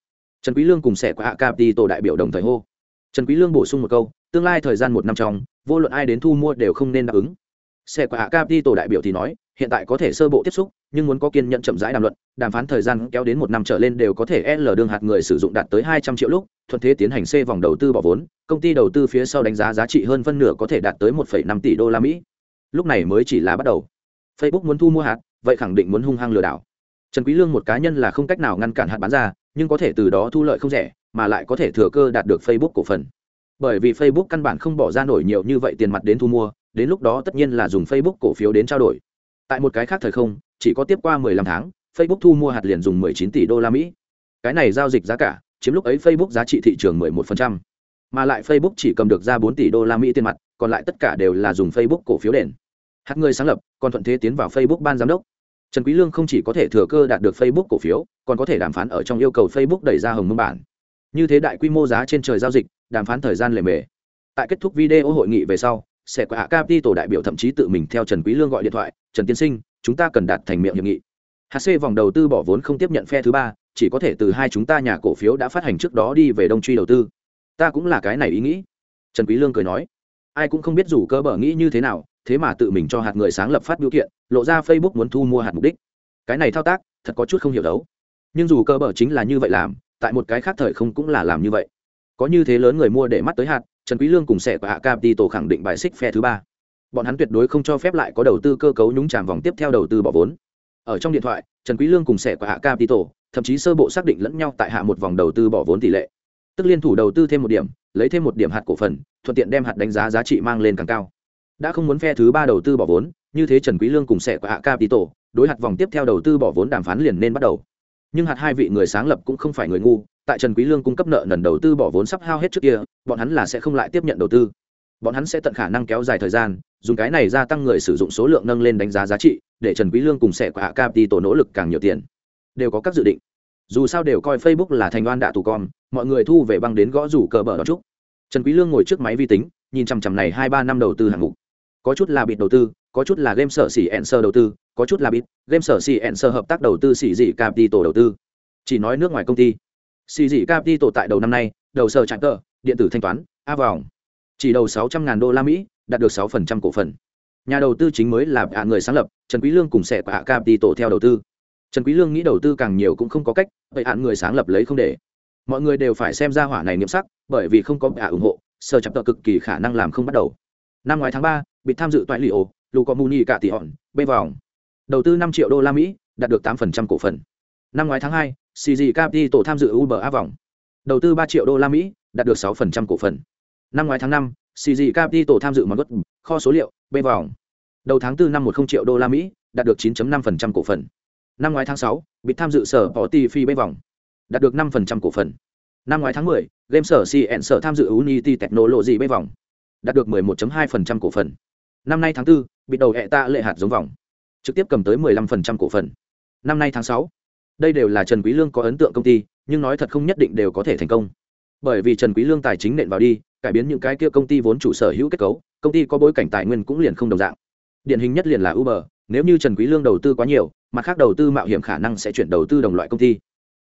A: Trần quý lương cùng sẻ của hạ capi tổ đại biểu đồng thời hô. Trần quý lương bổ sung một câu, tương lai thời gian một năm trong, vô luận ai đến thu mua đều không nên đáp ứng. Sẻ của hạ capi tổ đại biểu thì nói, hiện tại có thể sơ bộ tiếp xúc, nhưng muốn có kiên nhẫn chậm rãi đàm luận, đàm phán thời gian kéo đến một năm trở lên đều có thể l đương hạt người sử dụng đạt tới hai trăm triệu lúc, thuận thế tiến hành c vòng đầu tư bỏ vốn, công ty đầu tư phía sau đánh giá giá trị hơn phân nửa có thể đạt tới một năm tỷ đô la mỹ. Lúc này mới chỉ là bắt đầu. Facebook muốn thu mua hạt, vậy khẳng định muốn hung hăng lừa đảo trần quý lương một cá nhân là không cách nào ngăn cản hạt bán ra, nhưng có thể từ đó thu lợi không rẻ, mà lại có thể thừa cơ đạt được facebook cổ phần. Bởi vì facebook căn bản không bỏ ra nổi nhiều như vậy tiền mặt đến thu mua, đến lúc đó tất nhiên là dùng facebook cổ phiếu đến trao đổi. Tại một cái khác thời không, chỉ có tiếp qua 15 tháng, facebook thu mua hạt liền dùng 19 tỷ đô la mỹ. Cái này giao dịch giá cả, chiếm lúc ấy facebook giá trị thị trường 11%. mà lại facebook chỉ cầm được ra 4 tỷ đô la mỹ tiền mặt, còn lại tất cả đều là dùng facebook cổ phiếu đền. Hạt người sáng lập, còn thuận thế tiến vào facebook ban giám đốc trần quý lương không chỉ có thể thừa cơ đạt được facebook cổ phiếu, còn có thể đàm phán ở trong yêu cầu facebook đẩy ra hồng mông bản. Như thế đại quy mô giá trên trời giao dịch, đàm phán thời gian lề mề. Tại kết thúc video hội nghị về sau, sẽ có hạ tổ đại biểu thậm chí tự mình theo trần quý lương gọi điện thoại, trần tiên sinh, chúng ta cần đạt thành miệng hiệp nghị. Hc vòng đầu tư bỏ vốn không tiếp nhận phe thứ ba, chỉ có thể từ hai chúng ta nhà cổ phiếu đã phát hành trước đó đi về đông truy đầu tư. Ta cũng là cái này ý nghĩ. Trần quý lương cười nói ai cũng không biết dù cơ bở nghĩ như thế nào, thế mà tự mình cho hạt người sáng lập phát biểu kiện, lộ ra facebook muốn thu mua hạt mục đích. Cái này thao tác, thật có chút không hiểu đấu. Nhưng dù cơ bở chính là như vậy làm, tại một cái khác thời không cũng là làm như vậy. Có như thế lớn người mua để mắt tới hạt, trần quý lương cùng Sẻ và hạ capital khẳng định bài xích phe thứ ba. Bọn hắn tuyệt đối không cho phép lại có đầu tư cơ cấu nhúng chạm vòng tiếp theo đầu tư bỏ vốn. Ở trong điện thoại, trần quý lương cùng Sẻ và hạ capital thậm chí sơ bộ xác định lẫn nhau tại hạ một vòng đầu tư bỏ vốn tỷ lệ. Tức liên thủ đầu tư thêm một điểm, lấy thêm một điểm hạt cổ phần thuận tiện đem hạt đánh giá giá trị mang lên càng cao. Đã không muốn phe thứ ba đầu tư bỏ vốn, như thế trần quý lương cùng sẽ của hạ capital đối hạt vòng tiếp theo đầu tư bỏ vốn đàm phán liền nên bắt đầu. Nhưng hạt hai vị người sáng lập cũng không phải người ngu, tại trần quý lương cung cấp nợ nần đầu tư bỏ vốn sắp hao hết trước kia, bọn hắn là sẽ không lại tiếp nhận đầu tư. Bọn hắn sẽ tận khả năng kéo dài thời gian, dùng cái này gia tăng người sử dụng số lượng nâng lên đánh giá giá trị, để trần quý lương cùng sẽ của hạ capital tổ nỗ lực càng nhiều tiền. Đều có các dự định. Dù sao đều coi facebook là thành đoan đạ tù con, mọi người thu về băng đến gõ rủ cờ bờ đó chút trần quý lương ngồi trước máy vi tính, nhìn chằm chằm này hai ba năm đầu tư hạng mục. Có chút là bịt đầu tư, có chút là game sở xỉ sơ đầu tư, có chút là bịt, game sở xỉ sơ hợp tác đầu tư xỉ dị capital đầu tư. Chỉ nói nước ngoài công ty. Xỉ dị capital tại đầu năm nay, đầu sở trạng tờ, điện tử thanh toán, a vòng. Chỉ đầu sáu trăm ngàn đô la mỹ, đạt được sáu phần trăm cổ phần. Nhà đầu tư chính mới là ạ người sáng lập, trần quý lương cùng sẽ của ạ capital theo đầu tư. Trần quý lương nghĩ đầu tư càng nhiều cũng không có cách, vậy hạn người sáng lập lấy không để mọi người đều phải xem ra hỏa này nghiêm sắc, bởi vì không có ạ ủng hộ sở chập tờ cực kỳ khả năng làm không bắt đầu. Năm ngoái tháng ba, bị tham dự toại lì ổ, lù có muni cả tỷ hòn, bê vòng. Đầu tư năm triệu đô la mỹ, đạt được tám phần trăm cổ phần. Năm ngoái tháng hai cg tổ tham dự uber a vòng. Đầu tư ba triệu đô la mỹ, đạt được sáu phần trăm cổ phần. Năm ngoái tháng năm cg tổ tham dự món đất kho số liệu, bê vòng. Đầu tháng tư năm một không triệu đô la mỹ, đạt được 9.5% cổ phần. Năm ngoái tháng sáu, bị tham dự sở bỏ ti phi bê vòng đạt được 5% cổ phần. Năm ngoái tháng 10, game sở cn sở tham dự unity technology bê vòng đạt được 11.2% cổ phần. Năm nay tháng 4, bị đầu hệ ta lệ hạt giống vòng trực tiếp cầm tới 15% cổ phần. Năm nay tháng 6, đây đều là trần quý lương có ấn tượng công ty nhưng nói thật không nhất định đều có thể thành công. Bởi vì trần quý lương tài chính nện vào đi cải biến những cái kia công ty vốn chủ sở hữu kết cấu công ty có bối cảnh tài nguyên cũng liền không đồng dạng. Điển hình nhất liền là uber nếu như trần quý lương đầu tư quá nhiều mặt khác đầu tư mạo hiểm khả năng sẽ chuyển đầu tư đồng loại công ty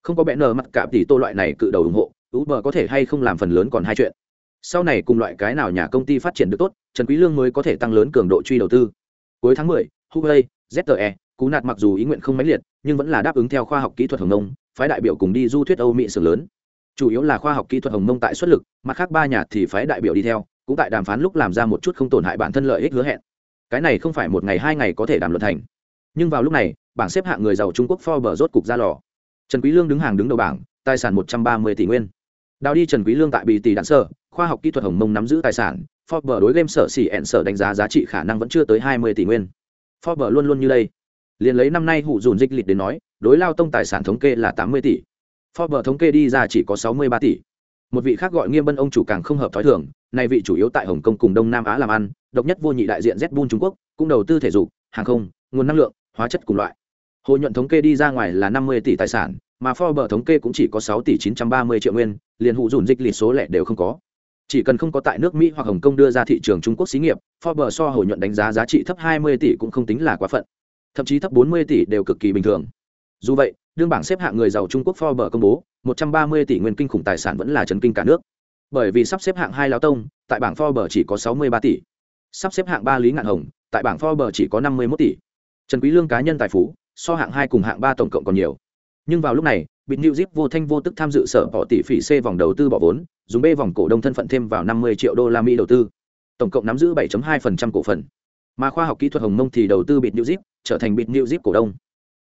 A: không có bẽ nờ mặt cả tỷ tô loại này cự đầu ủng hộ uber có thể hay không làm phần lớn còn hai chuyện. Sau này cùng loại cái nào nhà công ty phát triển được tốt trần quý lương mới có thể tăng lớn cường độ truy đầu tư. Cuối tháng 10, huawei zte cú nạt mặc dù ý nguyện không mãnh liệt nhưng vẫn là đáp ứng theo khoa học kỹ thuật hồng nông phái đại biểu cùng đi du thuyết âu mỹ sưởng lớn. Chủ yếu là khoa học kỹ thuật hồng nông tại xuất lực mặt khác ba nhà thì phái đại biểu đi theo cũng tại đàm phán lúc làm ra một chút không tổn hại bản thân lợi ích hứa hẹn. Cái này không phải một ngày hai ngày có thể đàm luận thành. Nhưng vào lúc này bảng xếp hạng người giàu trung quốc forbes rốt cục ra lò trần quý lương đứng hàng đứng đầu bảng tài sản một trăm ba mươi tỷ nguyên. Đào đi trần quý lương tại bì tỷ đạn sở khoa học kỹ thuật hồng mông nắm giữ tài sản forbes đối game sở xỉ ẹn sở đánh giá giá trị khả năng vẫn chưa tới hai mươi tỷ nguyên. Forbes luôn luôn như đây. Liền lấy năm nay hụ dùn dịch lịch đến nói đối lao tông tài sản thống kê là tám mươi tỷ. Forbes thống kê đi ra chỉ có 63 tỷ. Một vị khác gọi Nghiêm Bân ông chủ càng không hợp thói thường, này vị chủ yếu tại hồng kông cùng đông nam á làm ăn độc nhất vô nhị đại diện z trung quốc cũng đầu tư thể dục hàng không nguồn năng lượng hóa chất cùng loại. Hồ nhuận thống kê đi ra ngoài là năm mươi tỷ tài sản, mà Forbes thống kê cũng chỉ có sáu tỷ chín trăm ba mươi triệu nguyên, liền hụ dùn dịch lịch số lẻ đều không có. Chỉ cần không có tại nước mỹ hoặc hồng kông đưa ra thị trường trung quốc xí nghiệp, Forbes so hồ nhuận đánh giá giá trị thấp hai mươi tỷ cũng không tính là quá phận. Thậm chí thấp bốn mươi tỷ đều cực kỳ bình thường. Dù vậy, đương bảng xếp hạng người giàu trung quốc Forbes công bố, một trăm ba mươi tỷ nguyên kinh khủng tài sản vẫn là chấn kinh cả nước. Bởi vì sắp xếp hạng hai Lão tông, tại bảng Forbes chỉ có sáu mươi ba tỷ. Sắp xếp hạng ba lý ngạn hồng, tại bảng Forbes chỉ có năm mươi 51 tỷ. Trần quý lương cá nhân tài phú so hạng hai cùng hạng ba tổng cộng còn nhiều nhưng vào lúc này bị New Zip vô thanh vô tức tham dự sở bỏ tỷ phỉ C vòng đầu tư bỏ vốn, dùng B vòng cổ đông thân phận thêm vào 50 triệu đô la Mỹ đầu tư. Tổng cộng nắm giữ 7.2% cổ phần. Mà khoa học kỹ thuật Hồng Mông thì đầu tư bịt New Zip, trở thành bịt New Zip cổ đông.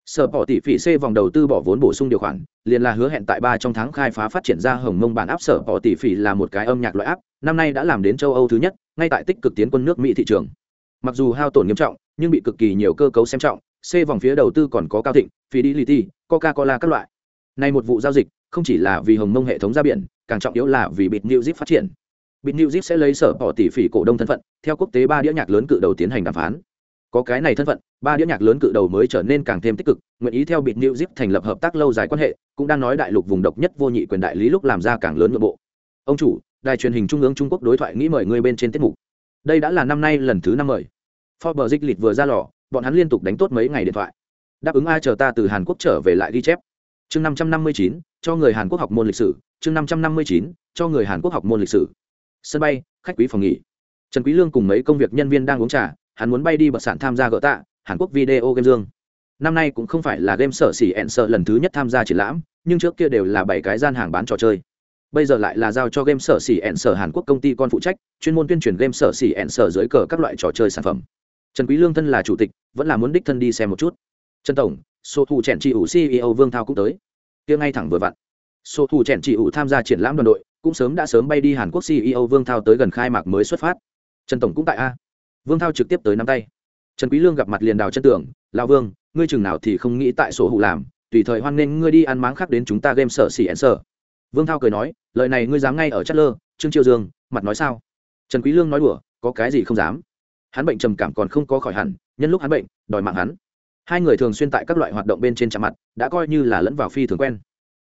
A: Sở bỏ tỷ phỉ C vòng đầu tư bỏ vốn bổ sung điều khoản, liền là hứa hẹn tại 3 trong tháng khai phá phát triển ra Hồng Mông bản áp sở bỏ tỷ phỉ là một cái âm nhạc loại áp, năm nay đã làm đến châu Âu thứ nhất, ngay tại tích cực tiến quân nước Mỹ thị trường. Mặc dù hao tổn nghiêm trọng, nhưng bị cực kỳ nhiều cơ cấu xem trọng, C vòng phía đầu tư còn có Cao Thịnh, Fidelity, Coca-Cola các loại Nay một vụ giao dịch, không chỉ là vì Hồng Mông hệ thống ra biển, càng trọng yếu là vì Bit New Zip phát triển. Bit New Zip sẽ lấy sở bỏ tỷ phỉ cổ đông thân phận, theo quốc tế ba đĩa nhạc lớn cự đầu tiến hành đàm phán. Có cái này thân phận, ba đĩa nhạc lớn cự đầu mới trở nên càng thêm tích cực, nguyện ý theo Bit New Zip thành lập hợp tác lâu dài quan hệ, cũng đang nói đại lục vùng độc nhất vô nhị quyền đại lý lúc làm ra càng lớn nội bộ. Ông chủ, đài truyền hình trung ương Trung Quốc đối thoại nghĩ mời người bên trên tiết mục. Đây đã là năm nay lần thứ năm mời. Forbes dịch lịch vừa ra lò, bọn hắn liên tục đánh tốt mấy ngày điện thoại. Đáp ứng ai chờ ta từ Hàn Quốc trở về lại ghi chép. Chương năm trăm năm mươi chín, cho người hàn quốc học môn lịch sử. Chương năm trăm năm mươi chín, cho người hàn quốc học môn lịch sử. Sân bay, khách quý phòng nghỉ. Trần quý lương cùng mấy công việc nhân viên đang uống trà, hắn muốn bay đi bật sản tham gia gỡ tạ, hàn quốc video game dương. Năm nay cũng không phải là game sở xỉ ẹn sợ lần thứ nhất tham gia triển lãm, nhưng trước kia đều là bảy cái gian hàng bán trò chơi. Bây giờ lại là giao cho game sở xỉ ẹn sở hàn quốc công ty con phụ trách, chuyên môn tuyên truyền game sở xỉ ẹn sở dưới cờ các loại trò chơi sản phẩm trần quý lương thân là chủ tịch, vẫn là muốn đích thân đi xem một chút. Trần tổng số thủ chèn trị ủ ceo vương thao cũng tới. Kia ngay thẳng vừa vặn. Số thủ chèn trị ủ tham gia triển lãm đoàn đội, cũng sớm đã sớm bay đi hàn quốc ceo vương thao tới gần khai mạc mới xuất phát. Trần tổng cũng tại a. Vương thao trực tiếp tới nắm tay. Trần quý lương gặp mặt liền đào chân tưởng lão vương, ngươi chừng nào thì không nghĩ tại sổ hủ làm, tùy thời hoan nghênh ngươi đi ăn máng khác đến chúng ta game sở xỉ ẻn sở. Vương thao cười nói, lời này ngươi dám ngay ở chất lơ, trương triều dương, mặt nói sao? Trần quý lương nói đùa, có cái gì không dám? Hắn bệnh trầm cảm còn không có khỏi hẳn, nhân lúc hắn bệnh, đòi mạng hắn. Hai người thường xuyên tại các loại hoạt động bên trên chạm mặt, đã coi như là lẫn vào phi thường quen.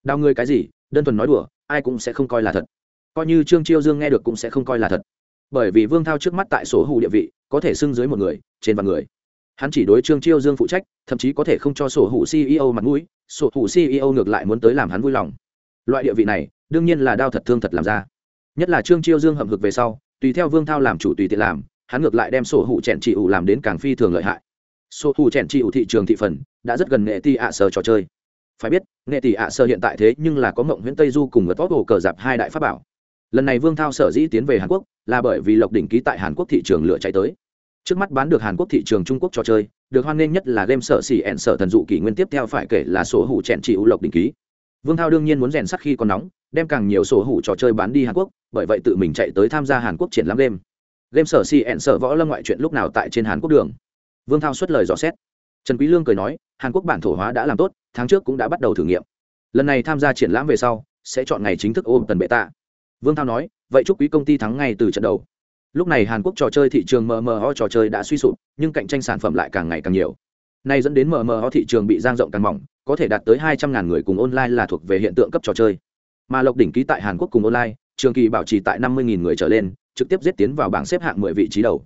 A: Đào ngươi cái gì, đơn thuần nói đùa, ai cũng sẽ không coi là thật. Coi như trương chiêu dương nghe được cũng sẽ không coi là thật. Bởi vì vương thao trước mắt tại số hủ địa vị, có thể xưng dưới một người, trên vạn người. Hắn chỉ đối trương chiêu dương phụ trách, thậm chí có thể không cho sổ hủ ceo mặt mũi, sổ hủ ceo ngược lại muốn tới làm hắn vui lòng. Loại địa vị này, đương nhiên là đau thật thương thật làm ra. Nhất là trương chiêu dương hậm hực về sau, tùy theo vương thao làm chủ tùy tiện làm hắn ngược lại đem sổ hủ chèn trị ủ làm đến càng phi thường lợi hại. Sổ thủ chèn trị ủ thị trường thị phần đã rất gần nghệ tỷ ạ sơ trò chơi. Phải biết, nghệ tỷ ạ sơ hiện tại thế nhưng là có mộng nguyễn tây du cùng ngật vóc hồ cờ dạp hai đại pháp bảo. Lần này vương thao sở dĩ tiến về hàn quốc là bởi vì lộc đỉnh ký tại hàn quốc thị trường lựa chạy tới. Trước mắt bán được hàn quốc thị trường trung quốc trò chơi, được hoan nghênh nhất là game sở xỉ ẹn sở thần dụ kỷ nguyên tiếp theo phải kể là sổ hủ chèn trị ủ lộc đỉnh ký. Vương thao đương nhiên muốn rèn sắc khi còn nóng, đem càng nhiều sổ hủ trò chơi bán đi hàn quốc, bởi vậy tự mình chạy tới tham gia hàn quốc triển lãm game game sở si ẹn sở võ lâm ngoại chuyện lúc nào tại trên hàn quốc đường. Vương thao xuất lời dò xét. Trần quý lương cười nói, hàn quốc bản thổ hóa đã làm tốt, tháng trước cũng đã bắt đầu thử nghiệm. Lần này tham gia triển lãm về sau, sẽ chọn ngày chính thức ôm tần bệ tạ vương thao nói, vậy chúc quý công ty thắng ngay từ trận đầu. Lúc này hàn quốc trò chơi thị trường mmo trò chơi đã suy sụp, nhưng cạnh tranh sản phẩm lại càng ngày càng nhiều. Nay dẫn đến mmo thị trường bị giang rộng càng mỏng, có thể đạt tới hai trăm ngàn người cùng online là thuộc về hiện tượng cấp trò chơi. Mà lộc đỉnh ký tại hàn quốc cùng online, trường kỳ bảo trì tại năm mươi người trở lên trực tiếp giết tiến vào bảng xếp hạng mười vị trí đầu.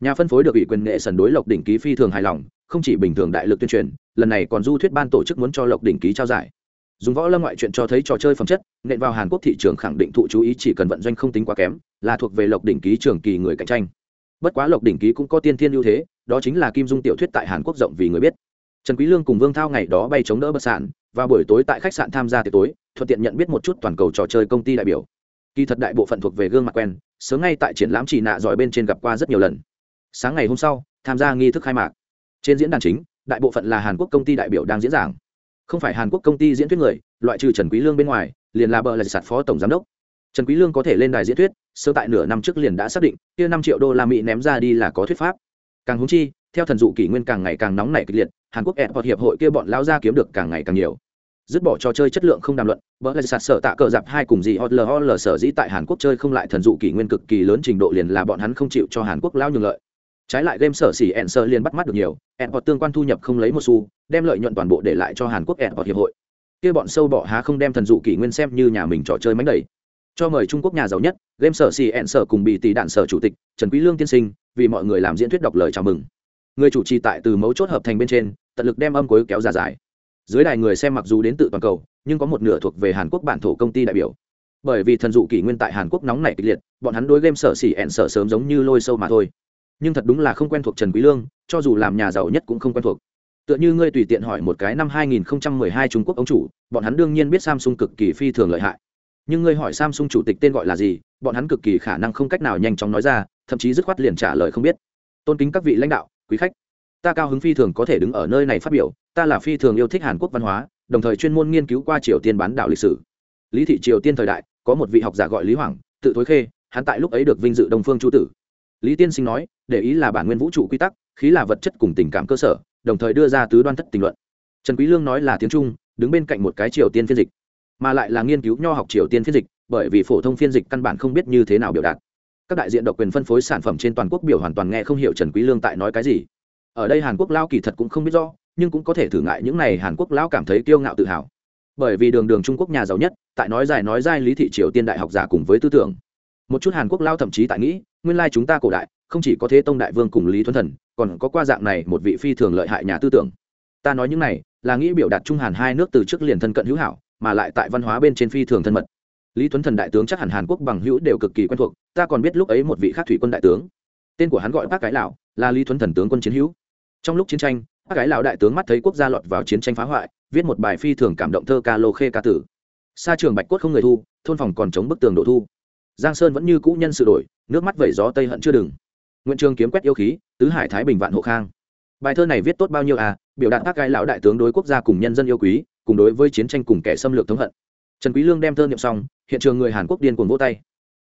A: Nhà phân phối được ủy quyền nghệ sần đối lộc đỉnh ký phi thường hài lòng, không chỉ bình thường đại lực tuyên truyền, lần này còn du thuyết ban tổ chức muốn cho lộc đỉnh ký trao giải. Dùng võ lâm ngoại chuyện cho thấy trò chơi phẩm chất, nện vào hàn quốc thị trường khẳng định thụ chú ý chỉ cần vận doanh không tính quá kém, là thuộc về lộc đỉnh ký trường kỳ người cạnh tranh. Bất quá lộc đỉnh ký cũng có tiên thiên ưu thế, đó chính là kim dung tiểu thuyết tại hàn quốc rộng vì người biết. Trần quý lương cùng vương thao ngày đó bay chống đỡ bất sản và buổi tối tại khách sạn tham gia tiệc tối, thuận tiện nhận biết một chút toàn cầu trò chơi công ty đại biểu. Kỳ thật đại bộ phận thuộc về gương mặt quen sớm ngay tại triển lãm chỉ nạ giỏi bên trên gặp qua rất nhiều lần. Sáng ngày hôm sau, tham gia nghi thức khai mạc. Trên diễn đàn chính, đại bộ phận là hàn quốc công ty đại biểu đang diễn giảng. Không phải hàn quốc công ty diễn thuyết người, loại trừ trần quý lương bên ngoài, liền là bờ là sạt phó tổng giám đốc. Trần quý lương có thể lên đài diễn thuyết sơ tại nửa năm trước liền đã xác định, kia năm triệu đô la mỹ ném ra đi là có thuyết pháp. Càng húng chi, theo thần dụ kỷ nguyên càng ngày càng nóng nảy kịch liệt, hàn quốc ẹn hoặc hiệp hội kia bọn lao ra kiếm được càng ngày càng nhiều dứt bỏ trò chơi chất lượng không đàm luận Bỡ lại sạt sở tạ cờ dạp hai cùng gì HLHL sở dĩ tại Hàn Quốc chơi không lại thần dụ kỷ nguyên cực kỳ lớn trình độ liền là bọn hắn không chịu cho Hàn Quốc lao nhường lợi. Trái lại game sở xỉ Enser liền bắt mắt được nhiều, Enport tương quan thu nhập không lấy một xu, đem lợi nhuận toàn bộ để lại cho Hàn Quốc Enport hiệp hội. Kia bọn sâu bọ há không đem thần dụ kỷ nguyên xem như nhà mình trò chơi mánh đẩy. Cho mời Trung Quốc nhà giàu nhất, game sở xỉ sở cùng bị tỷ đạn sở chủ tịch Trần Quý Lương tiên sinh, vì mọi người làm diễn thuyết đọc lời chào mừng. Người chủ trì tại từ mấu chốt hợp thành bên trên, tận lực đem âm cuối kéo dài dài dưới đài người xem mặc dù đến tự toàn cầu, nhưng có một nửa thuộc về hàn quốc bản thổ công ty đại biểu. Bởi vì thần dụ kỷ nguyên tại hàn quốc nóng nảy kịch liệt, bọn hắn đối game sở xỉ ẹn sở sớm giống như lôi sâu mà thôi. Nhưng thật đúng là không quen thuộc trần quý lương, cho dù làm nhà giàu nhất cũng không quen thuộc. Tựa như ngươi tùy tiện hỏi một cái năm 2012 Trung Quốc ông chủ, bọn hắn đương nhiên biết Samsung cực kỳ phi thường lợi hại. Nhưng ngươi hỏi Samsung chủ tịch tên gọi là gì, bọn hắn cực kỳ khả năng không cách nào nhanh chóng nói ra, thậm chí dứt khoát liền trả lời không biết. Tôn kính các vị lãnh đạo, quý khách, ta cao hứng phi thường có thể đứng ở nơi này phát biểu ta là phi thường yêu thích hàn quốc văn hóa, đồng thời chuyên môn nghiên cứu qua triều tiên bán đảo lịch sử. Lý thị triều tiên thời đại, có một vị học giả gọi lý hoàng, tự thối khê, hắn tại lúc ấy được vinh dự đông phương chu tử. Lý tiên sinh nói, để ý là bản nguyên vũ trụ quy tắc, khí là vật chất cùng tình cảm cơ sở, đồng thời đưa ra tứ đoan thất tình luận. Trần quý lương nói là tiếng trung, đứng bên cạnh một cái triều tiên phiên dịch, mà lại là nghiên cứu nho học triều tiên phiên dịch, bởi vì phổ thông phiên dịch căn bản không biết như thế nào biểu đạt. Các đại diện độc quyền phân phối sản phẩm trên toàn quốc biểu hoàn toàn nghe không hiểu trần quý lương tại nói cái gì. Ở đây hàn quốc lao kỳ thật cũng không biết rõ nhưng cũng có thể thử ngại những này hàn quốc lao cảm thấy kiêu ngạo tự hào. Bởi vì đường đường trung quốc nhà giàu nhất, tại nói dài nói dai lý thị triều tiên đại học giả cùng với tư tưởng. Một chút hàn quốc lao thậm chí tại nghĩ, nguyên lai chúng ta cổ đại, không chỉ có thế tông đại vương cùng lý thuấn thần, còn có qua dạng này một vị phi thường lợi hại nhà tư tưởng. Ta nói những này, là nghĩ biểu đạt trung hàn hai nước từ trước liền thân cận hữu hảo, mà lại tại văn hóa bên trên phi thường thân mật. Lý thuấn thần đại tướng chắc hẳn hàn quốc bằng hữu đều cực kỳ quen thuộc, ta còn biết lúc ấy một vị khác thủy quân đại tướng. Tên của hắn gọi bác cái lão, là lý thuấn thần tướng quân chiến hữu. Trong lúc chiến tranh bác gái lão đại tướng mắt thấy quốc gia lọt vào chiến tranh phá hoại, viết một bài phi thường cảm động thơ ca lô khê ca tử. Xa trường bạch cốt không người thu, thôn phòng còn chống bức tường đổ thu. Giang sơn vẫn như cũ nhân sự đổi, nước mắt vẩy gió tây hận chưa đừng. Nguyễn trường kiếm quét yêu khí, tứ hải thái bình vạn hộ khang. Bài thơ này viết tốt bao nhiêu à? Biểu đạt các gái lão đại tướng đối quốc gia cùng nhân dân yêu quý, cùng đối với chiến tranh cùng kẻ xâm lược thống hận. Trần quý lương đem thơ niệm xong, hiện trường người hàn quốc điên cuồng vỗ tay.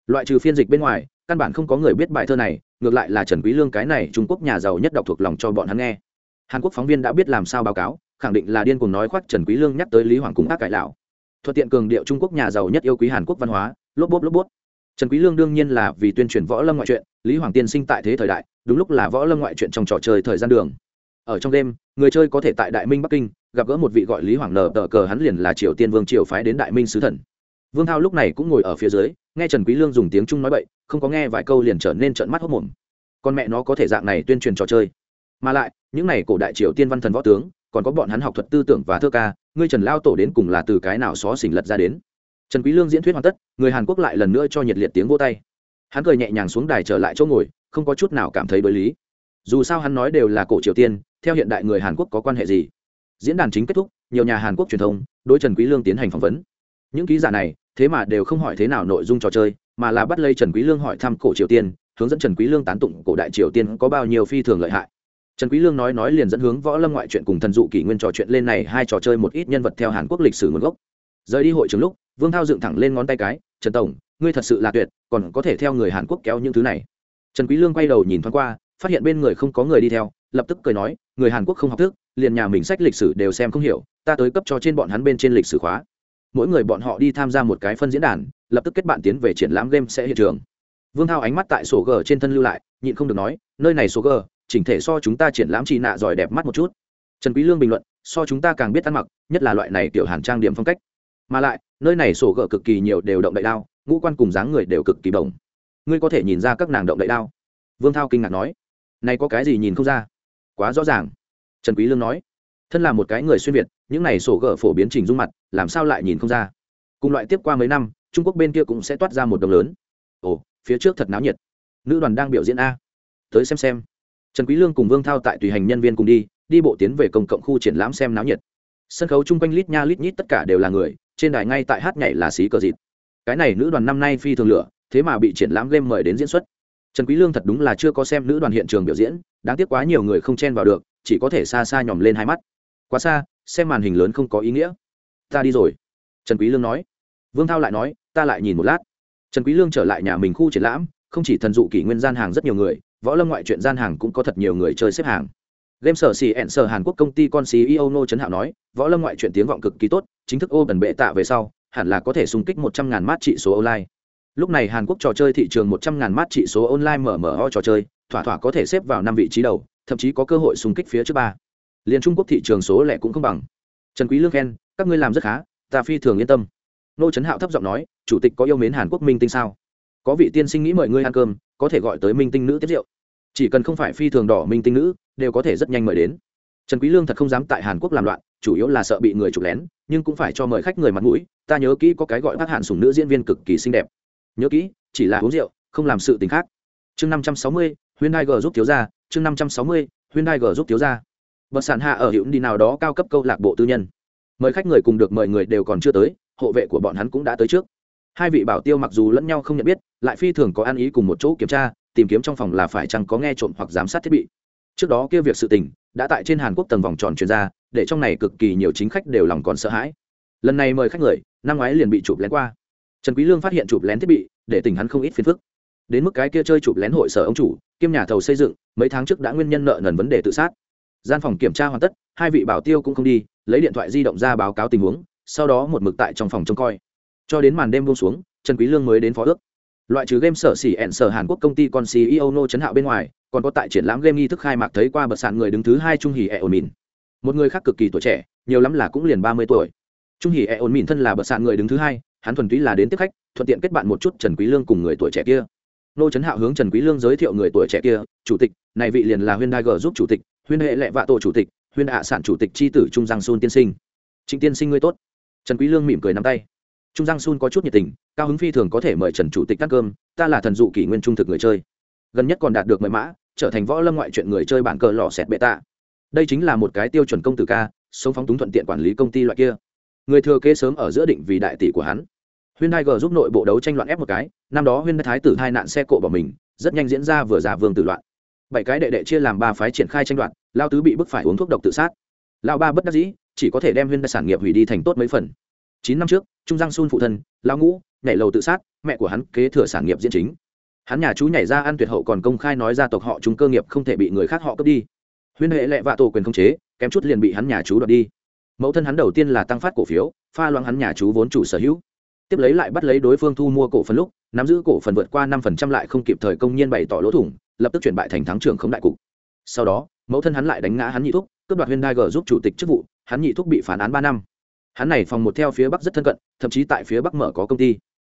A: Loại trừ phiên dịch bên ngoài, căn bản không có người biết bài thơ này, ngược lại là trần quý lương cái này trung quốc nhà giàu nhất đọc thuộc lòng cho bọn hắn nghe hàn quốc phóng viên đã biết làm sao báo cáo, khẳng định là điên cuồng nói khoác trần quý lương nhắc tới lý hoàng cùng ác cải lão. Thuận tiện cường điệu trung quốc nhà giàu nhất yêu quý hàn quốc văn hóa, lốp bốp lốp bốp. Trần quý lương đương nhiên là vì tuyên truyền võ lâm ngoại truyện, lý hoàng tiên sinh tại thế thời đại, đúng lúc là võ lâm ngoại truyện trong trò chơi thời gian đường. Ở trong đêm, người chơi có thể tại đại minh bắc kinh, gặp gỡ một vị gọi lý hoàng nở tờ cờ hắn liền là triều tiên vương triều phái đến đại minh sứ thần. Vương thao lúc này cũng ngồi ở phía dưới, nghe trần quý lương dùng tiếng trung nói bậy, không có nghe vài câu liền trở nên trợn mắt hốt mồm. Con mẹ nó có thể dạng này tuyên truyền trò chơi. Mà lại những này cổ đại triều tiên văn thần võ tướng, còn có bọn hắn học thuật tư tưởng và thơ ca, ngươi trần lao tổ đến cùng là từ cái nào xó xỉnh lật ra đến? Trần quý lương diễn thuyết hoàn tất, người hàn quốc lại lần nữa cho nhiệt liệt tiếng vỗ tay. Hắn cười nhẹ nhàng xuống đài trở lại chỗ ngồi, không có chút nào cảm thấy đối lý. Dù sao hắn nói đều là cổ triều tiên, theo hiện đại người hàn quốc có quan hệ gì? Diễn đàn chính kết thúc, nhiều nhà hàn quốc truyền thông, đối trần quý lương tiến hành phỏng vấn. Những ký giả này, thế mà đều không hỏi thế nào nội dung trò chơi, mà là bắt lấy trần quý lương hỏi thăm cổ triều tiên, hướng dẫn trần quý lương tán tụng cổ đại triều tiên có bao nhiêu phi thường lợi hại trần quý lương nói nói liền dẫn hướng võ lâm ngoại truyện cùng thần dụ kỷ nguyên trò chuyện lên này hai trò chơi một ít nhân vật theo hàn quốc lịch sử nguồn gốc. Rời đi hội trường lúc, vương thao dựng thẳng lên ngón tay cái, trần tổng, ngươi thật sự là tuyệt, còn có thể theo người hàn quốc kéo những thứ này. Trần quý lương quay đầu nhìn thoáng qua, phát hiện bên người không có người đi theo, lập tức cười nói, người hàn quốc không học thức, liền nhà mình sách lịch sử đều xem không hiểu, ta tới cấp cho trên bọn hắn bên trên lịch sử khóa. Mỗi người bọn họ đi tham gia một cái phân diễn đàn, lập tức kết bạn tiến về triển lãm game sẽ hiện trường. Vương thao ánh mắt tại sổ g trên thân lưu lại, nhịn không được nói, nơi này sổ g chỉnh thể so chúng ta triển lãm chị nạ giỏi đẹp mắt một chút. Trần quý lương bình luận, so chúng ta càng biết ăn mặc, nhất là loại này tiểu hàn trang điểm phong cách. Mà lại, nơi này sổ gỡ cực kỳ nhiều đều động đại đao, ngũ quan cùng dáng người đều cực kỳ bổng. Ngươi có thể nhìn ra các nàng động đại đao? Vương thao kinh ngạc nói. Này có cái gì nhìn không ra? Quá rõ ràng. Trần quý lương nói. Thân là một cái người xuyên việt, những này sổ gỡ phổ biến chỉnh dung mặt, làm sao lại nhìn không ra? Cùng loại tiếp qua mấy năm, trung quốc bên kia cũng sẽ toát ra một đồng lớn. Ồ, phía trước thật náo nhiệt. Nữ đoàn đang biểu diễn a. Tới xem xem trần quý lương cùng vương thao tại tùy hành nhân viên cùng đi đi bộ tiến về công cộng khu triển lãm xem náo nhiệt. Sân khấu chung quanh lít nha lít nhít tất cả đều là người, trên đài ngay tại hát nhảy là xí cờ dịt. Cái này nữ đoàn năm nay phi thường lửa, thế mà bị triển lãm game mời đến diễn xuất. Trần quý lương thật đúng là chưa có xem nữ đoàn hiện trường biểu diễn, đáng tiếc quá nhiều người không chen vào được, chỉ có thể xa xa nhòm lên hai mắt. Quá xa, xem màn hình lớn không có ý nghĩa. Ta đi rồi. Trần quý lương nói. Vương thao lại nói, ta lại nhìn một lát. Trần quý lương trở lại nhà mình khu triển lãm, không chỉ thần dụ kỷ nguyên gian hàng rất nhiều người võ lâm ngoại truyện gian hàng cũng có thật nhiều người chơi xếp hàng. Game sở xì ẹn sở hàn quốc công ty con ceo nô trấn hạo nói, võ lâm ngoại truyện tiếng vọng cực kỳ tốt, chính thức ô bẩn bệ tạ về sau, hẳn là có thể xung kích một trăm ngàn mát trị số online. Lúc này hàn quốc trò chơi thị trường một trăm ngàn mát trị số online mở mở ho trò chơi, thỏa thỏa có thể xếp vào năm vị trí đầu, thậm chí có cơ hội xung kích phía trước ba. Liền trung quốc thị trường số lẻ cũng không bằng. Trần quý lương khen, các ngươi làm rất khá, ta phi thường yên tâm. Nô trấn hạo thấp giọng nói, chủ tịch có yêu mến hàn quốc minh tinh sao? Có vị tiên sinh nghĩ mời ngươi ăn cơm có thể gọi tới minh tinh nữ tiếp rượu. Chỉ cần không phải phi thường đỏ minh tinh nữ, đều có thể rất nhanh mời đến. Trần quý lương thật không dám tại hàn quốc làm loạn, chủ yếu là sợ bị người chụp lén, nhưng cũng phải cho mời khách người mặt mũi. Ta nhớ kỹ có cái gọi bác hạn sủng nữ diễn viên cực kỳ xinh đẹp. Nhớ kỹ, chỉ là uống rượu, không làm sự tình khác. Chương năm trăm sáu mươi, hyundai g giúp thiếu gia, chương năm trăm sáu mươi, hyundai g giúp thiếu gia. Bất sản hạ ở hiệu đi nào đó cao cấp câu lạc bộ tư nhân. Mời khách người cùng được mời người đều còn chưa tới, hộ vệ của bọn hắn cũng đã tới trước hai vị bảo tiêu mặc dù lẫn nhau không nhận biết, lại phi thường có ăn ý cùng một chỗ kiểm tra, tìm kiếm trong phòng là phải chăng có nghe trộm hoặc giám sát thiết bị. Trước đó kia việc sự tình, đã tại trên hàn quốc tầng vòng tròn chuyên gia để trong này cực kỳ nhiều chính khách đều lòng còn sợ hãi. Lần này mời khách người, năm ngoái liền bị chụp lén qua. Trần quý lương phát hiện chụp lén thiết bị, để tỉnh hắn không ít phiền phức. Đến mức cái kia chơi chụp lén hội sở ông chủ, kiêm nhà thầu xây dựng, mấy tháng trước đã nguyên nhân nợ nần vấn đề tự sát. Gian phòng kiểm tra hoàn tất, hai vị bảo tiêu cũng không đi, lấy điện thoại di động ra báo cáo tình huống, sau đó một mực tại trong phòng trông coi cho đến màn đêm buông xuống, trần quý lương mới đến phó ước. Loại trừ game sở xỉ ẹn sở hàn quốc công ty con ceo nô chấn hạo bên ngoài, còn có tại triển lãm game nghi thức khai mạc thấy qua bậc sàn người đứng thứ hai trung hỉ ẹ ổn mìn. Một người khác cực kỳ tuổi trẻ, nhiều lắm là cũng liền ba mươi tuổi. Trung hỉ ẹ ổn mìn thân là bậc sàn người đứng thứ hai, hắn thuần túy là đến tiếp khách, thuận tiện kết bạn một chút trần quý lương cùng người tuổi trẻ kia. Nô chấn hạo hướng trần quý lương giới thiệu người tuổi trẻ kia, chủ tịch, này vị liền là huyên đai g giúp chủ tịch huyên hệ lệ vạ tổ chủ tịch huyên hạ sản chủ tịch chi tử trung giang sun tiên sinh. Trịnh tiên sinh ngươi tốt. Trần quý lương mỉm cười nắm tay trung giang sun có chút nhiệt tình, cao hứng phi thường có thể mời trần chủ tịch ăn cơm, ta là thần dụ kỷ nguyên trung thực người chơi. Gần nhất còn đạt được mời mã, trở thành võ lâm ngoại chuyện người chơi bản cờ lò xẹt bệ tạ. Đây chính là một cái tiêu chuẩn công tử ca, sống phóng túng thuận tiện quản lý công ty loại kia. Người thừa kế sớm ở giữa định vì đại tỷ của hắn. Huyên hai g giúp nội bộ đấu tranh loạn ép một cái, năm đó huyên thái tử hai nạn xe cộ bỏ mình, rất nhanh diễn ra vừa giả vương tử loạn. Bảy cái đệ đệ chia làm ba phái triển khai tranh đoạt, lao tứ bị bức phải uống thuốc độc tự sát. Lao ba bất đắc dĩ, chỉ có thể đem huyên sản nghiệp hủy đi thành tốt mấy phần chín năm trước, trung giang sun phụ thân lao ngũ, nhảy lầu tự sát, mẹ của hắn kế thừa sản nghiệp diễn chính. Hắn nhà chú nhảy ra ăn tuyệt hậu còn công khai nói gia tộc họ chúng cơ nghiệp không thể bị người khác họ cướp đi. Huyên hệ lệ vạ tổ quyền không chế, kém chút liền bị hắn nhà chú đoạt đi. Mẫu thân hắn đầu tiên là tăng phát cổ phiếu, pha loãng hắn nhà chú vốn chủ sở hữu. Tiếp lấy lại bắt lấy đối phương thu mua cổ phần lúc, nắm giữ cổ phần vượt qua năm phần trăm lại không kịp thời công nhiên bày tỏ lỗ thủng, lập tức chuyển bại thành thắng trưởng không đại cục. Sau đó, mẫu thân hắn lại đánh ngã hắn nhị thúc, cướp đoạt huyên đai g giúp chủ tịch chức vụ, hắn nhị thúc bị phản án ba năm hắn này phòng một theo phía bắc rất thân cận, thậm chí tại phía bắc mở có công ty.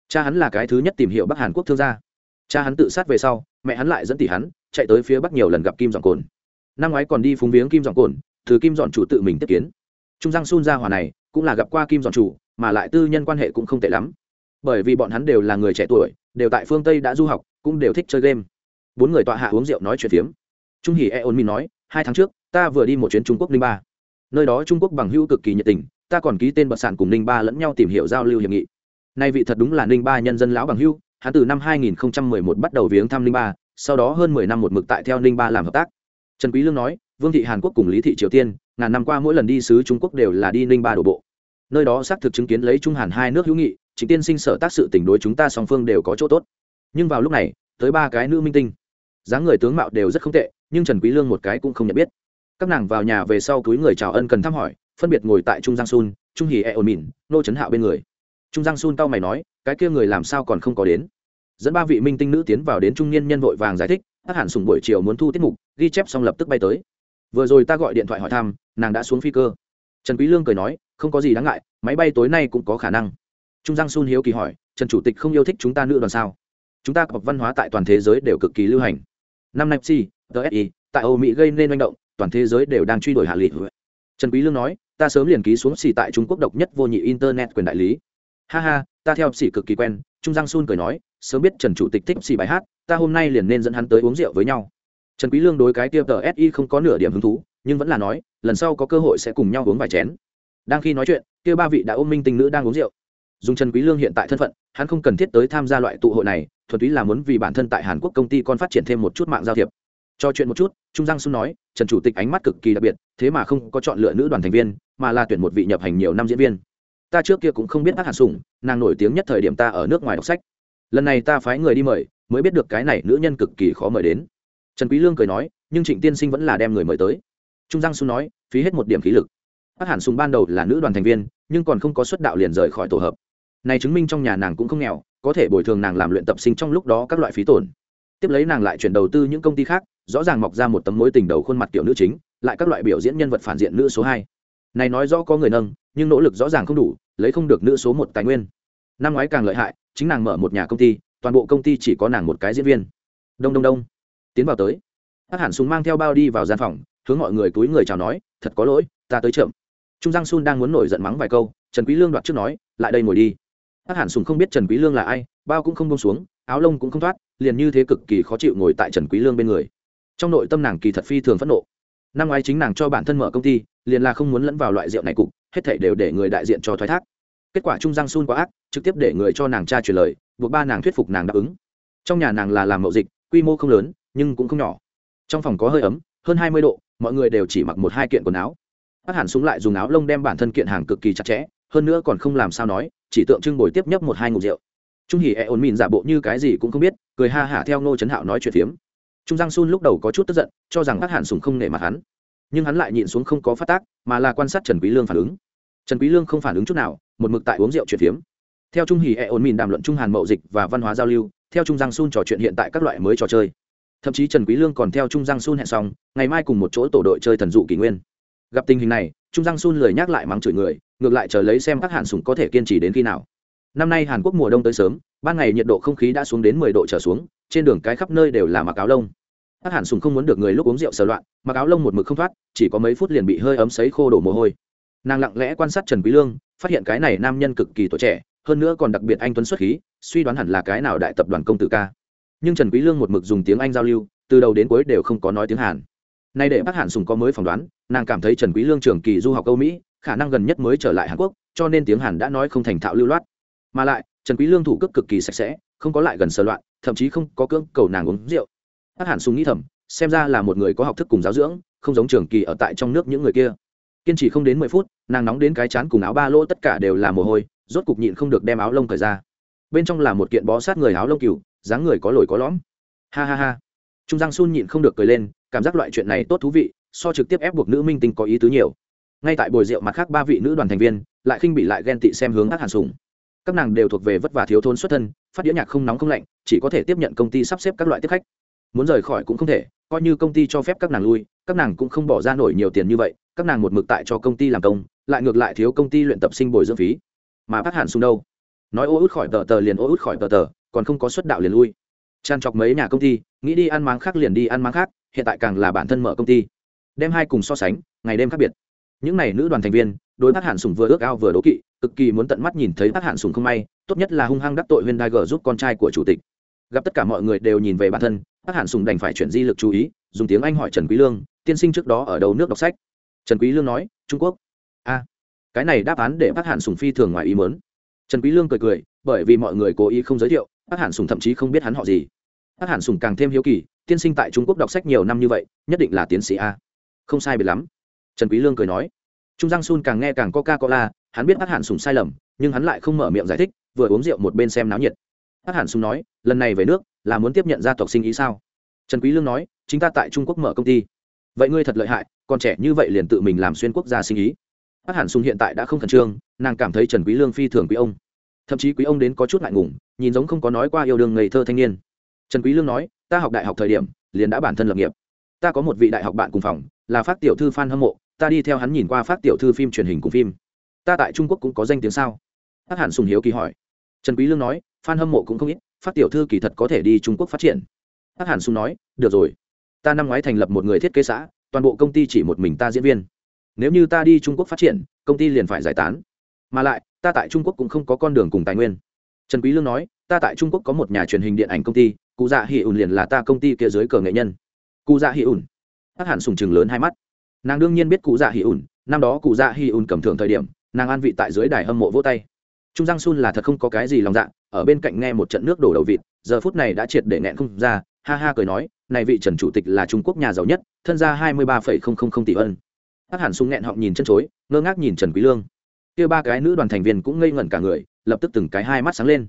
A: Cha hắn là cái thứ nhất tìm hiểu bắc hàn quốc thương gia. Cha hắn tự sát về sau, mẹ hắn lại dẫn tỷ hắn, chạy tới phía bắc nhiều lần gặp kim dọn cồn. Năm ngoái còn đi phúng viếng kim dọn cồn, từ kim dọn chủ tự mình tiếp kiến. Trung giang sun ra hòa này, cũng là gặp qua kim dọn chủ, mà lại tư nhân quan hệ cũng không tệ lắm. Bởi vì bọn hắn đều là người trẻ tuổi, đều tại phương tây đã du học, cũng đều thích chơi game. Bốn người tọa hạ uống rượu nói chuyện phiếm. Trung hỉ e ôn min nói, hai tháng trước, ta vừa đi một chuyến trung quốc ninh ba. Nơi đó trung quốc bằng hữu cực kỳ nhiệt tình ta còn ký tên bật sản cùng ninh ba lẫn nhau tìm hiểu giao lưu hiệp nghị. Nay vị thật đúng là ninh ba nhân dân lão bằng hưu. hắn từ năm 2011 bắt đầu viếng thăm ninh ba, sau đó hơn 10 năm một mực tại theo ninh ba làm hợp tác. Trần quý lương nói, vương thị hàn quốc cùng lý thị triều tiên, ngàn năm qua mỗi lần đi sứ trung quốc đều là đi ninh ba đổ bộ. Nơi đó xác thực chứng kiến lấy trung hàn hai nước hữu nghị chính tiên sinh sở tác sự tình đối chúng ta song phương đều có chỗ tốt. Nhưng vào lúc này, tới ba cái nữ minh tinh. Dáng người tướng mạo đều rất không tệ, nhưng trần quý lương một cái cũng không nhận biết. Các nàng vào nhà về sau túi người chào ân cần thăm hỏi phân biệt ngồi tại trung giang sun, trung hì e ồn mìn, nô Trấn hạo bên người. Trung giang sun tao mày nói, cái kia người làm sao còn không có đến? Dẫn ba vị minh tinh nữ tiến vào đến trung niên nhân vội vàng giải thích hát hẳn sùng buổi chiều muốn thu tiết mục, ghi chép xong lập tức bay tới. Vừa rồi ta gọi điện thoại hỏi thăm, nàng đã xuống phi cơ. Trần quý lương cười nói, không có gì đáng ngại, máy bay tối nay cũng có khả năng. Trung giang sun hiếu kỳ hỏi, trần chủ tịch không yêu thích chúng ta nữ đoàn sao? Chúng ta học văn hóa tại toàn thế giới đều cực kỳ lưu hành. Năm nay si tại âu mỹ gây nên manh động, toàn thế giới đều đang truy đuổi hạ lị. Trần quý lương nói ta sớm liền ký xuống xì tại trung quốc độc nhất vô nhị internet quyền đại lý. Ha ha, ta theo xì cực kỳ quen, trung giang sun cười nói, sớm biết trần chủ tịch thích xì bài hát, ta hôm nay liền nên dẫn hắn tới uống rượu với nhau. Trần quý lương đối cái tiêu tờ si không có nửa điểm hứng thú, nhưng vẫn là nói, lần sau có cơ hội sẽ cùng nhau uống vài chén. Đang khi nói chuyện, kia ba vị đã ôm minh tinh nữ đang uống rượu. Dùng trần quý lương hiện tại thân phận, hắn không cần thiết tới tham gia loại tụ hội này, thuần túy là muốn vì bản thân tại hàn quốc công ty con phát triển thêm một chút mạng giao thiệp cho chuyện một chút, trung giang sung nói, trần chủ tịch ánh mắt cực kỳ đặc biệt, thế mà không có chọn lựa nữ đoàn thành viên, mà là tuyển một vị nhập hành nhiều năm diễn viên. Ta trước kia cũng không biết Ác hàn sùng, nàng nổi tiếng nhất thời điểm ta ở nước ngoài đọc sách. Lần này ta phái người đi mời, mới biết được cái này nữ nhân cực kỳ khó mời đến. Trần quý lương cười nói, nhưng trịnh tiên sinh vẫn là đem người mời tới. Trung giang sung nói, phí hết một điểm khí lực. Ác hàn sùng ban đầu là nữ đoàn thành viên, nhưng còn không có xuất đạo liền rời khỏi tổ hợp. Này chứng minh trong nhà nàng cũng không nghèo, có thể bồi thường nàng làm luyện tập sinh trong lúc đó các loại phí tổn. Tiếp lấy nàng lại chuyển đầu tư những công ty khác rõ ràng mọc ra một tấm mối tình đầu khuôn mặt tiểu nữ chính, lại các loại biểu diễn nhân vật phản diện nữ số hai. Này nói rõ có người nâng, nhưng nỗ lực rõ ràng không đủ, lấy không được nữ số một tài nguyên. Năm ngoái càng lợi hại, chính nàng mở một nhà công ty, toàn bộ công ty chỉ có nàng một cái diễn viên. Đông đông đông. Tiến vào tới. Hắc hẳn súng mang theo bao đi vào gian phòng, hướng mọi người túi người chào nói, thật có lỗi, ta tới chậm. Trung giang sun đang muốn nổi giận mắng vài câu, trần quý lương đoạt trước nói, lại đây ngồi đi. Hắc hẳn sùng không biết trần quý lương là ai, bao cũng không buông xuống, áo lông cũng không thoát, liền như thế cực kỳ khó chịu ngồi tại trần quý lương bên người trong nội tâm nàng kỳ thật phi thường phẫn nộ. Năm ngoái chính nàng cho bản thân mở công ty, liền là không muốn lẫn vào loại rượu này cục, hết thảy đều để người đại diện cho thoái thác. Kết quả trung giang sun quá ác, trực tiếp để người cho nàng tra truyền lời, buộc ba nàng thuyết phục nàng đáp ứng. Trong nhà nàng là làm mậu dịch, quy mô không lớn, nhưng cũng không nhỏ. Trong phòng có hơi ấm, hơn hai mươi độ, mọi người đều chỉ mặc một hai kiện quần áo. Bác hẳn súng lại dùng áo lông đem bản thân kiện hàng cực kỳ chặt chẽ, hơn nữa còn không làm sao nói, chỉ tượng trưng bồi tiếp nhấp một hai ngục rượu. Trung hỉ e ổn mìn giả bộ như cái gì cũng không biết, cười ha hả theo ngô trấn hạo nói chuyện phiếm trung giang sun lúc đầu có chút tức giận, cho rằng các Hàn sùng không nể mặt hắn. Nhưng hắn lại nhịn xuống không có phát tác, mà là quan sát trần quý lương phản ứng. Trần quý lương không phản ứng chút nào, một mực tại uống rượu chuyện phiếm. Theo trung hỉ e ổn mìn đàm luận trung hàn mậu dịch và văn hóa giao lưu, theo trung giang sun trò chuyện hiện tại các loại mới trò chơi. Thậm chí trần quý lương còn theo trung giang sun hẹn xong, ngày mai cùng một chỗ tổ đội chơi thần dụ kỷ nguyên. Gặp tình hình này, trung giang sun lười nhắc lại mắng chửi người, ngược lại chờ lấy xem các hạn sủng có thể kiên trì đến khi nào. Năm nay hàn quốc mùa đông tới sớm, ban ngày nhiệt độ không khí đã xuống đến mười độ trở xuống, trên đường cái khắp nơi đều là mặc áo lông các Hàn Sùng không muốn được người lúc uống rượu sờ loạn, mặc áo lông một mực không thoát, chỉ có mấy phút liền bị hơi ấm sấy khô đổ mồ hôi. Nàng lặng lẽ quan sát trần quý lương, phát hiện cái này nam nhân cực kỳ tuổi trẻ, hơn nữa còn đặc biệt anh tuấn xuất khí, suy đoán hẳn là cái nào đại tập đoàn công tử ca. Nhưng trần quý lương một mực dùng tiếng anh giao lưu, từ đầu đến cuối đều không có nói tiếng hàn. Nay để bác Hàn sùng có mới phỏng đoán, nàng cảm thấy trần quý lương trường kỳ du học âu mỹ, khả năng gần nhất mới trở lại hàn quốc, cho nên tiếng hàn đã nói không thành thạo lưu loát. Mà lại, trần quý lương thủ cước cực kỳ sạch sẽ, không có lại gần sờ loạn, thậm chí không có cưỡng cầu nàng uống rượu. Hát Hàn sùng nghĩ thầm, xem ra là một người có học thức cùng giáo dưỡng, không giống trường kỳ ở tại trong nước những người kia. Kiên trì không đến mười phút, nàng nóng đến cái chán cùng áo ba lỗ tất cả đều là mồ hôi, rốt cục nhịn không được đem áo lông cởi ra. Bên trong là một kiện bó sát người áo lông cừu, dáng người có lồi có lõm. Ha ha ha. Trung giang sun nhịn không được cười lên, cảm giác loại chuyện này tốt thú vị, so trực tiếp ép buộc nữ minh tinh có ý tứ nhiều. Ngay tại bồi rượu mặt khác ba vị nữ đoàn thành viên, lại khinh bị lại ghen tị xem hướng Hát hàn sùng. Các nàng đều thuộc về vất vả thiếu thốn xuất thân, phát đĩa nhạc không nóng không lạnh, chỉ có thể tiếp nhận công ty sắp xếp các loại tiếp khách muốn rời khỏi cũng không thể, coi như công ty cho phép các nàng lui, các nàng cũng không bỏ ra nổi nhiều tiền như vậy, các nàng một mực tại cho công ty làm công, lại ngược lại thiếu công ty luyện tập sinh bồi dưỡng phí. Mà bác Hàn sùng đâu? Nói ô út khỏi tờ tờ liền ô út khỏi tờ tờ, còn không có suất đạo liền lui. Tràn chọc mấy nhà công ty, nghĩ đi ăn máng khác liền đi ăn máng khác, hiện tại càng là bản thân mở công ty. Đem hai cùng so sánh, ngày đêm khác biệt. Những n à y nữ đoàn thành viên, đối bác hạn sùng vừa ước ao vừa đố kỵ, cực kỳ muốn tận mắt nhìn thấy bác hạn sùng không may, tốt nhất là hung hăng đắc tội huyên đai g giúp con trai của chủ tịch. Gặp tất cả mọi người đều nhìn về bản thân Bắc Hàn sùng đành phải chuyển di lực chú ý, dùng tiếng anh hỏi trần quý lương, tiên sinh trước đó ở đâu nước đọc sách? Trần quý lương nói, trung quốc. A cái này đáp án để Bắc Hàn sùng phi thường ngoài ý muốn. trần quý lương cười cười, bởi vì mọi người cố ý không giới thiệu Bắc Hàn sùng thậm chí không biết hắn họ gì. Bắc Hàn sùng càng thêm hiếu kỳ, tiên sinh tại trung quốc đọc sách nhiều năm như vậy, nhất định là tiến sĩ a. Không sai biệt lắm. Trần quý lương cười nói. Trung giang sun càng nghe càng coca cola hắn biết Bắc Hàn sùng sai lầm, nhưng hắn lại không mở miệng giải thích, vừa uống rượu một bên xem náo nhiệt. Bắc Hàn sùng nói, lần này về nước là muốn tiếp nhận gia tộc sinh ý sao? Trần quý lương nói, chính ta tại trung quốc mở công ty. Vậy ngươi thật lợi hại, còn trẻ như vậy liền tự mình làm xuyên quốc gia sinh ý. Bác Hàn sùng hiện tại đã không khẩn trương, nàng cảm thấy trần quý lương phi thường quý ông. Thậm chí quý ông đến có chút ngại ngùng, nhìn giống không có nói qua yêu đương ngây thơ thanh niên. Trần quý lương nói, ta học đại học thời điểm, liền đã bản thân lập nghiệp. Ta có một vị đại học bạn cùng phòng, là phát tiểu thư fan hâm mộ, ta đi theo hắn nhìn qua phát tiểu thư phim truyền hình cùng phim. Ta tại trung quốc cũng có danh tiếng sao? Phát Hàn sùng hiếu kỳ hỏi. Trần quý lương nói fan hâm mộ cũng không ít phát tiểu thư kỳ thật có thể đi trung quốc phát triển. Phát Hàn sùng nói, được rồi. Ta năm ngoái thành lập một người thiết kế xã, toàn bộ công ty chỉ một mình ta diễn viên. Nếu như ta đi trung quốc phát triển, công ty liền phải giải tán. Mà lại, ta tại trung quốc cũng không có con đường cùng tài nguyên. Trần quý lương nói, ta tại trung quốc có một nhà truyền hình điện ảnh công ty, cụ dạ hỉ ủn liền là ta công ty kia dưới cờ nghệ nhân. Cụ dạ hỉ ủn hát hẳn sùng chừng lớn hai mắt. Nàng đương nhiên biết cụ dạ hỉ ủn năm đó cụ dạ hỉ ủn cầm thưởng thời điểm, nàng an vị tại dưới đài hâm mộ vỗ tay trung giang sun là thật không có cái gì lòng dạ ở bên cạnh nghe một trận nước đổ đầu vịt, giờ phút này đã triệt để nghẹn không ra, ha ha cười nói, này vị trần chủ tịch là trung quốc nhà giàu nhất, thân gia hai mươi ba tỷ ân. Hắc hàn sung nghẹn họng nhìn chân chối, ngơ ngác nhìn trần quý lương. Kia ba cái nữ đoàn thành viên cũng ngây ngẩn cả người, lập tức từng cái hai mắt sáng lên.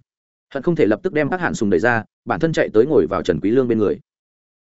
A: Hận không thể lập tức đem hắc hàn sung đẩy ra, bản thân chạy tới ngồi vào trần quý lương bên người.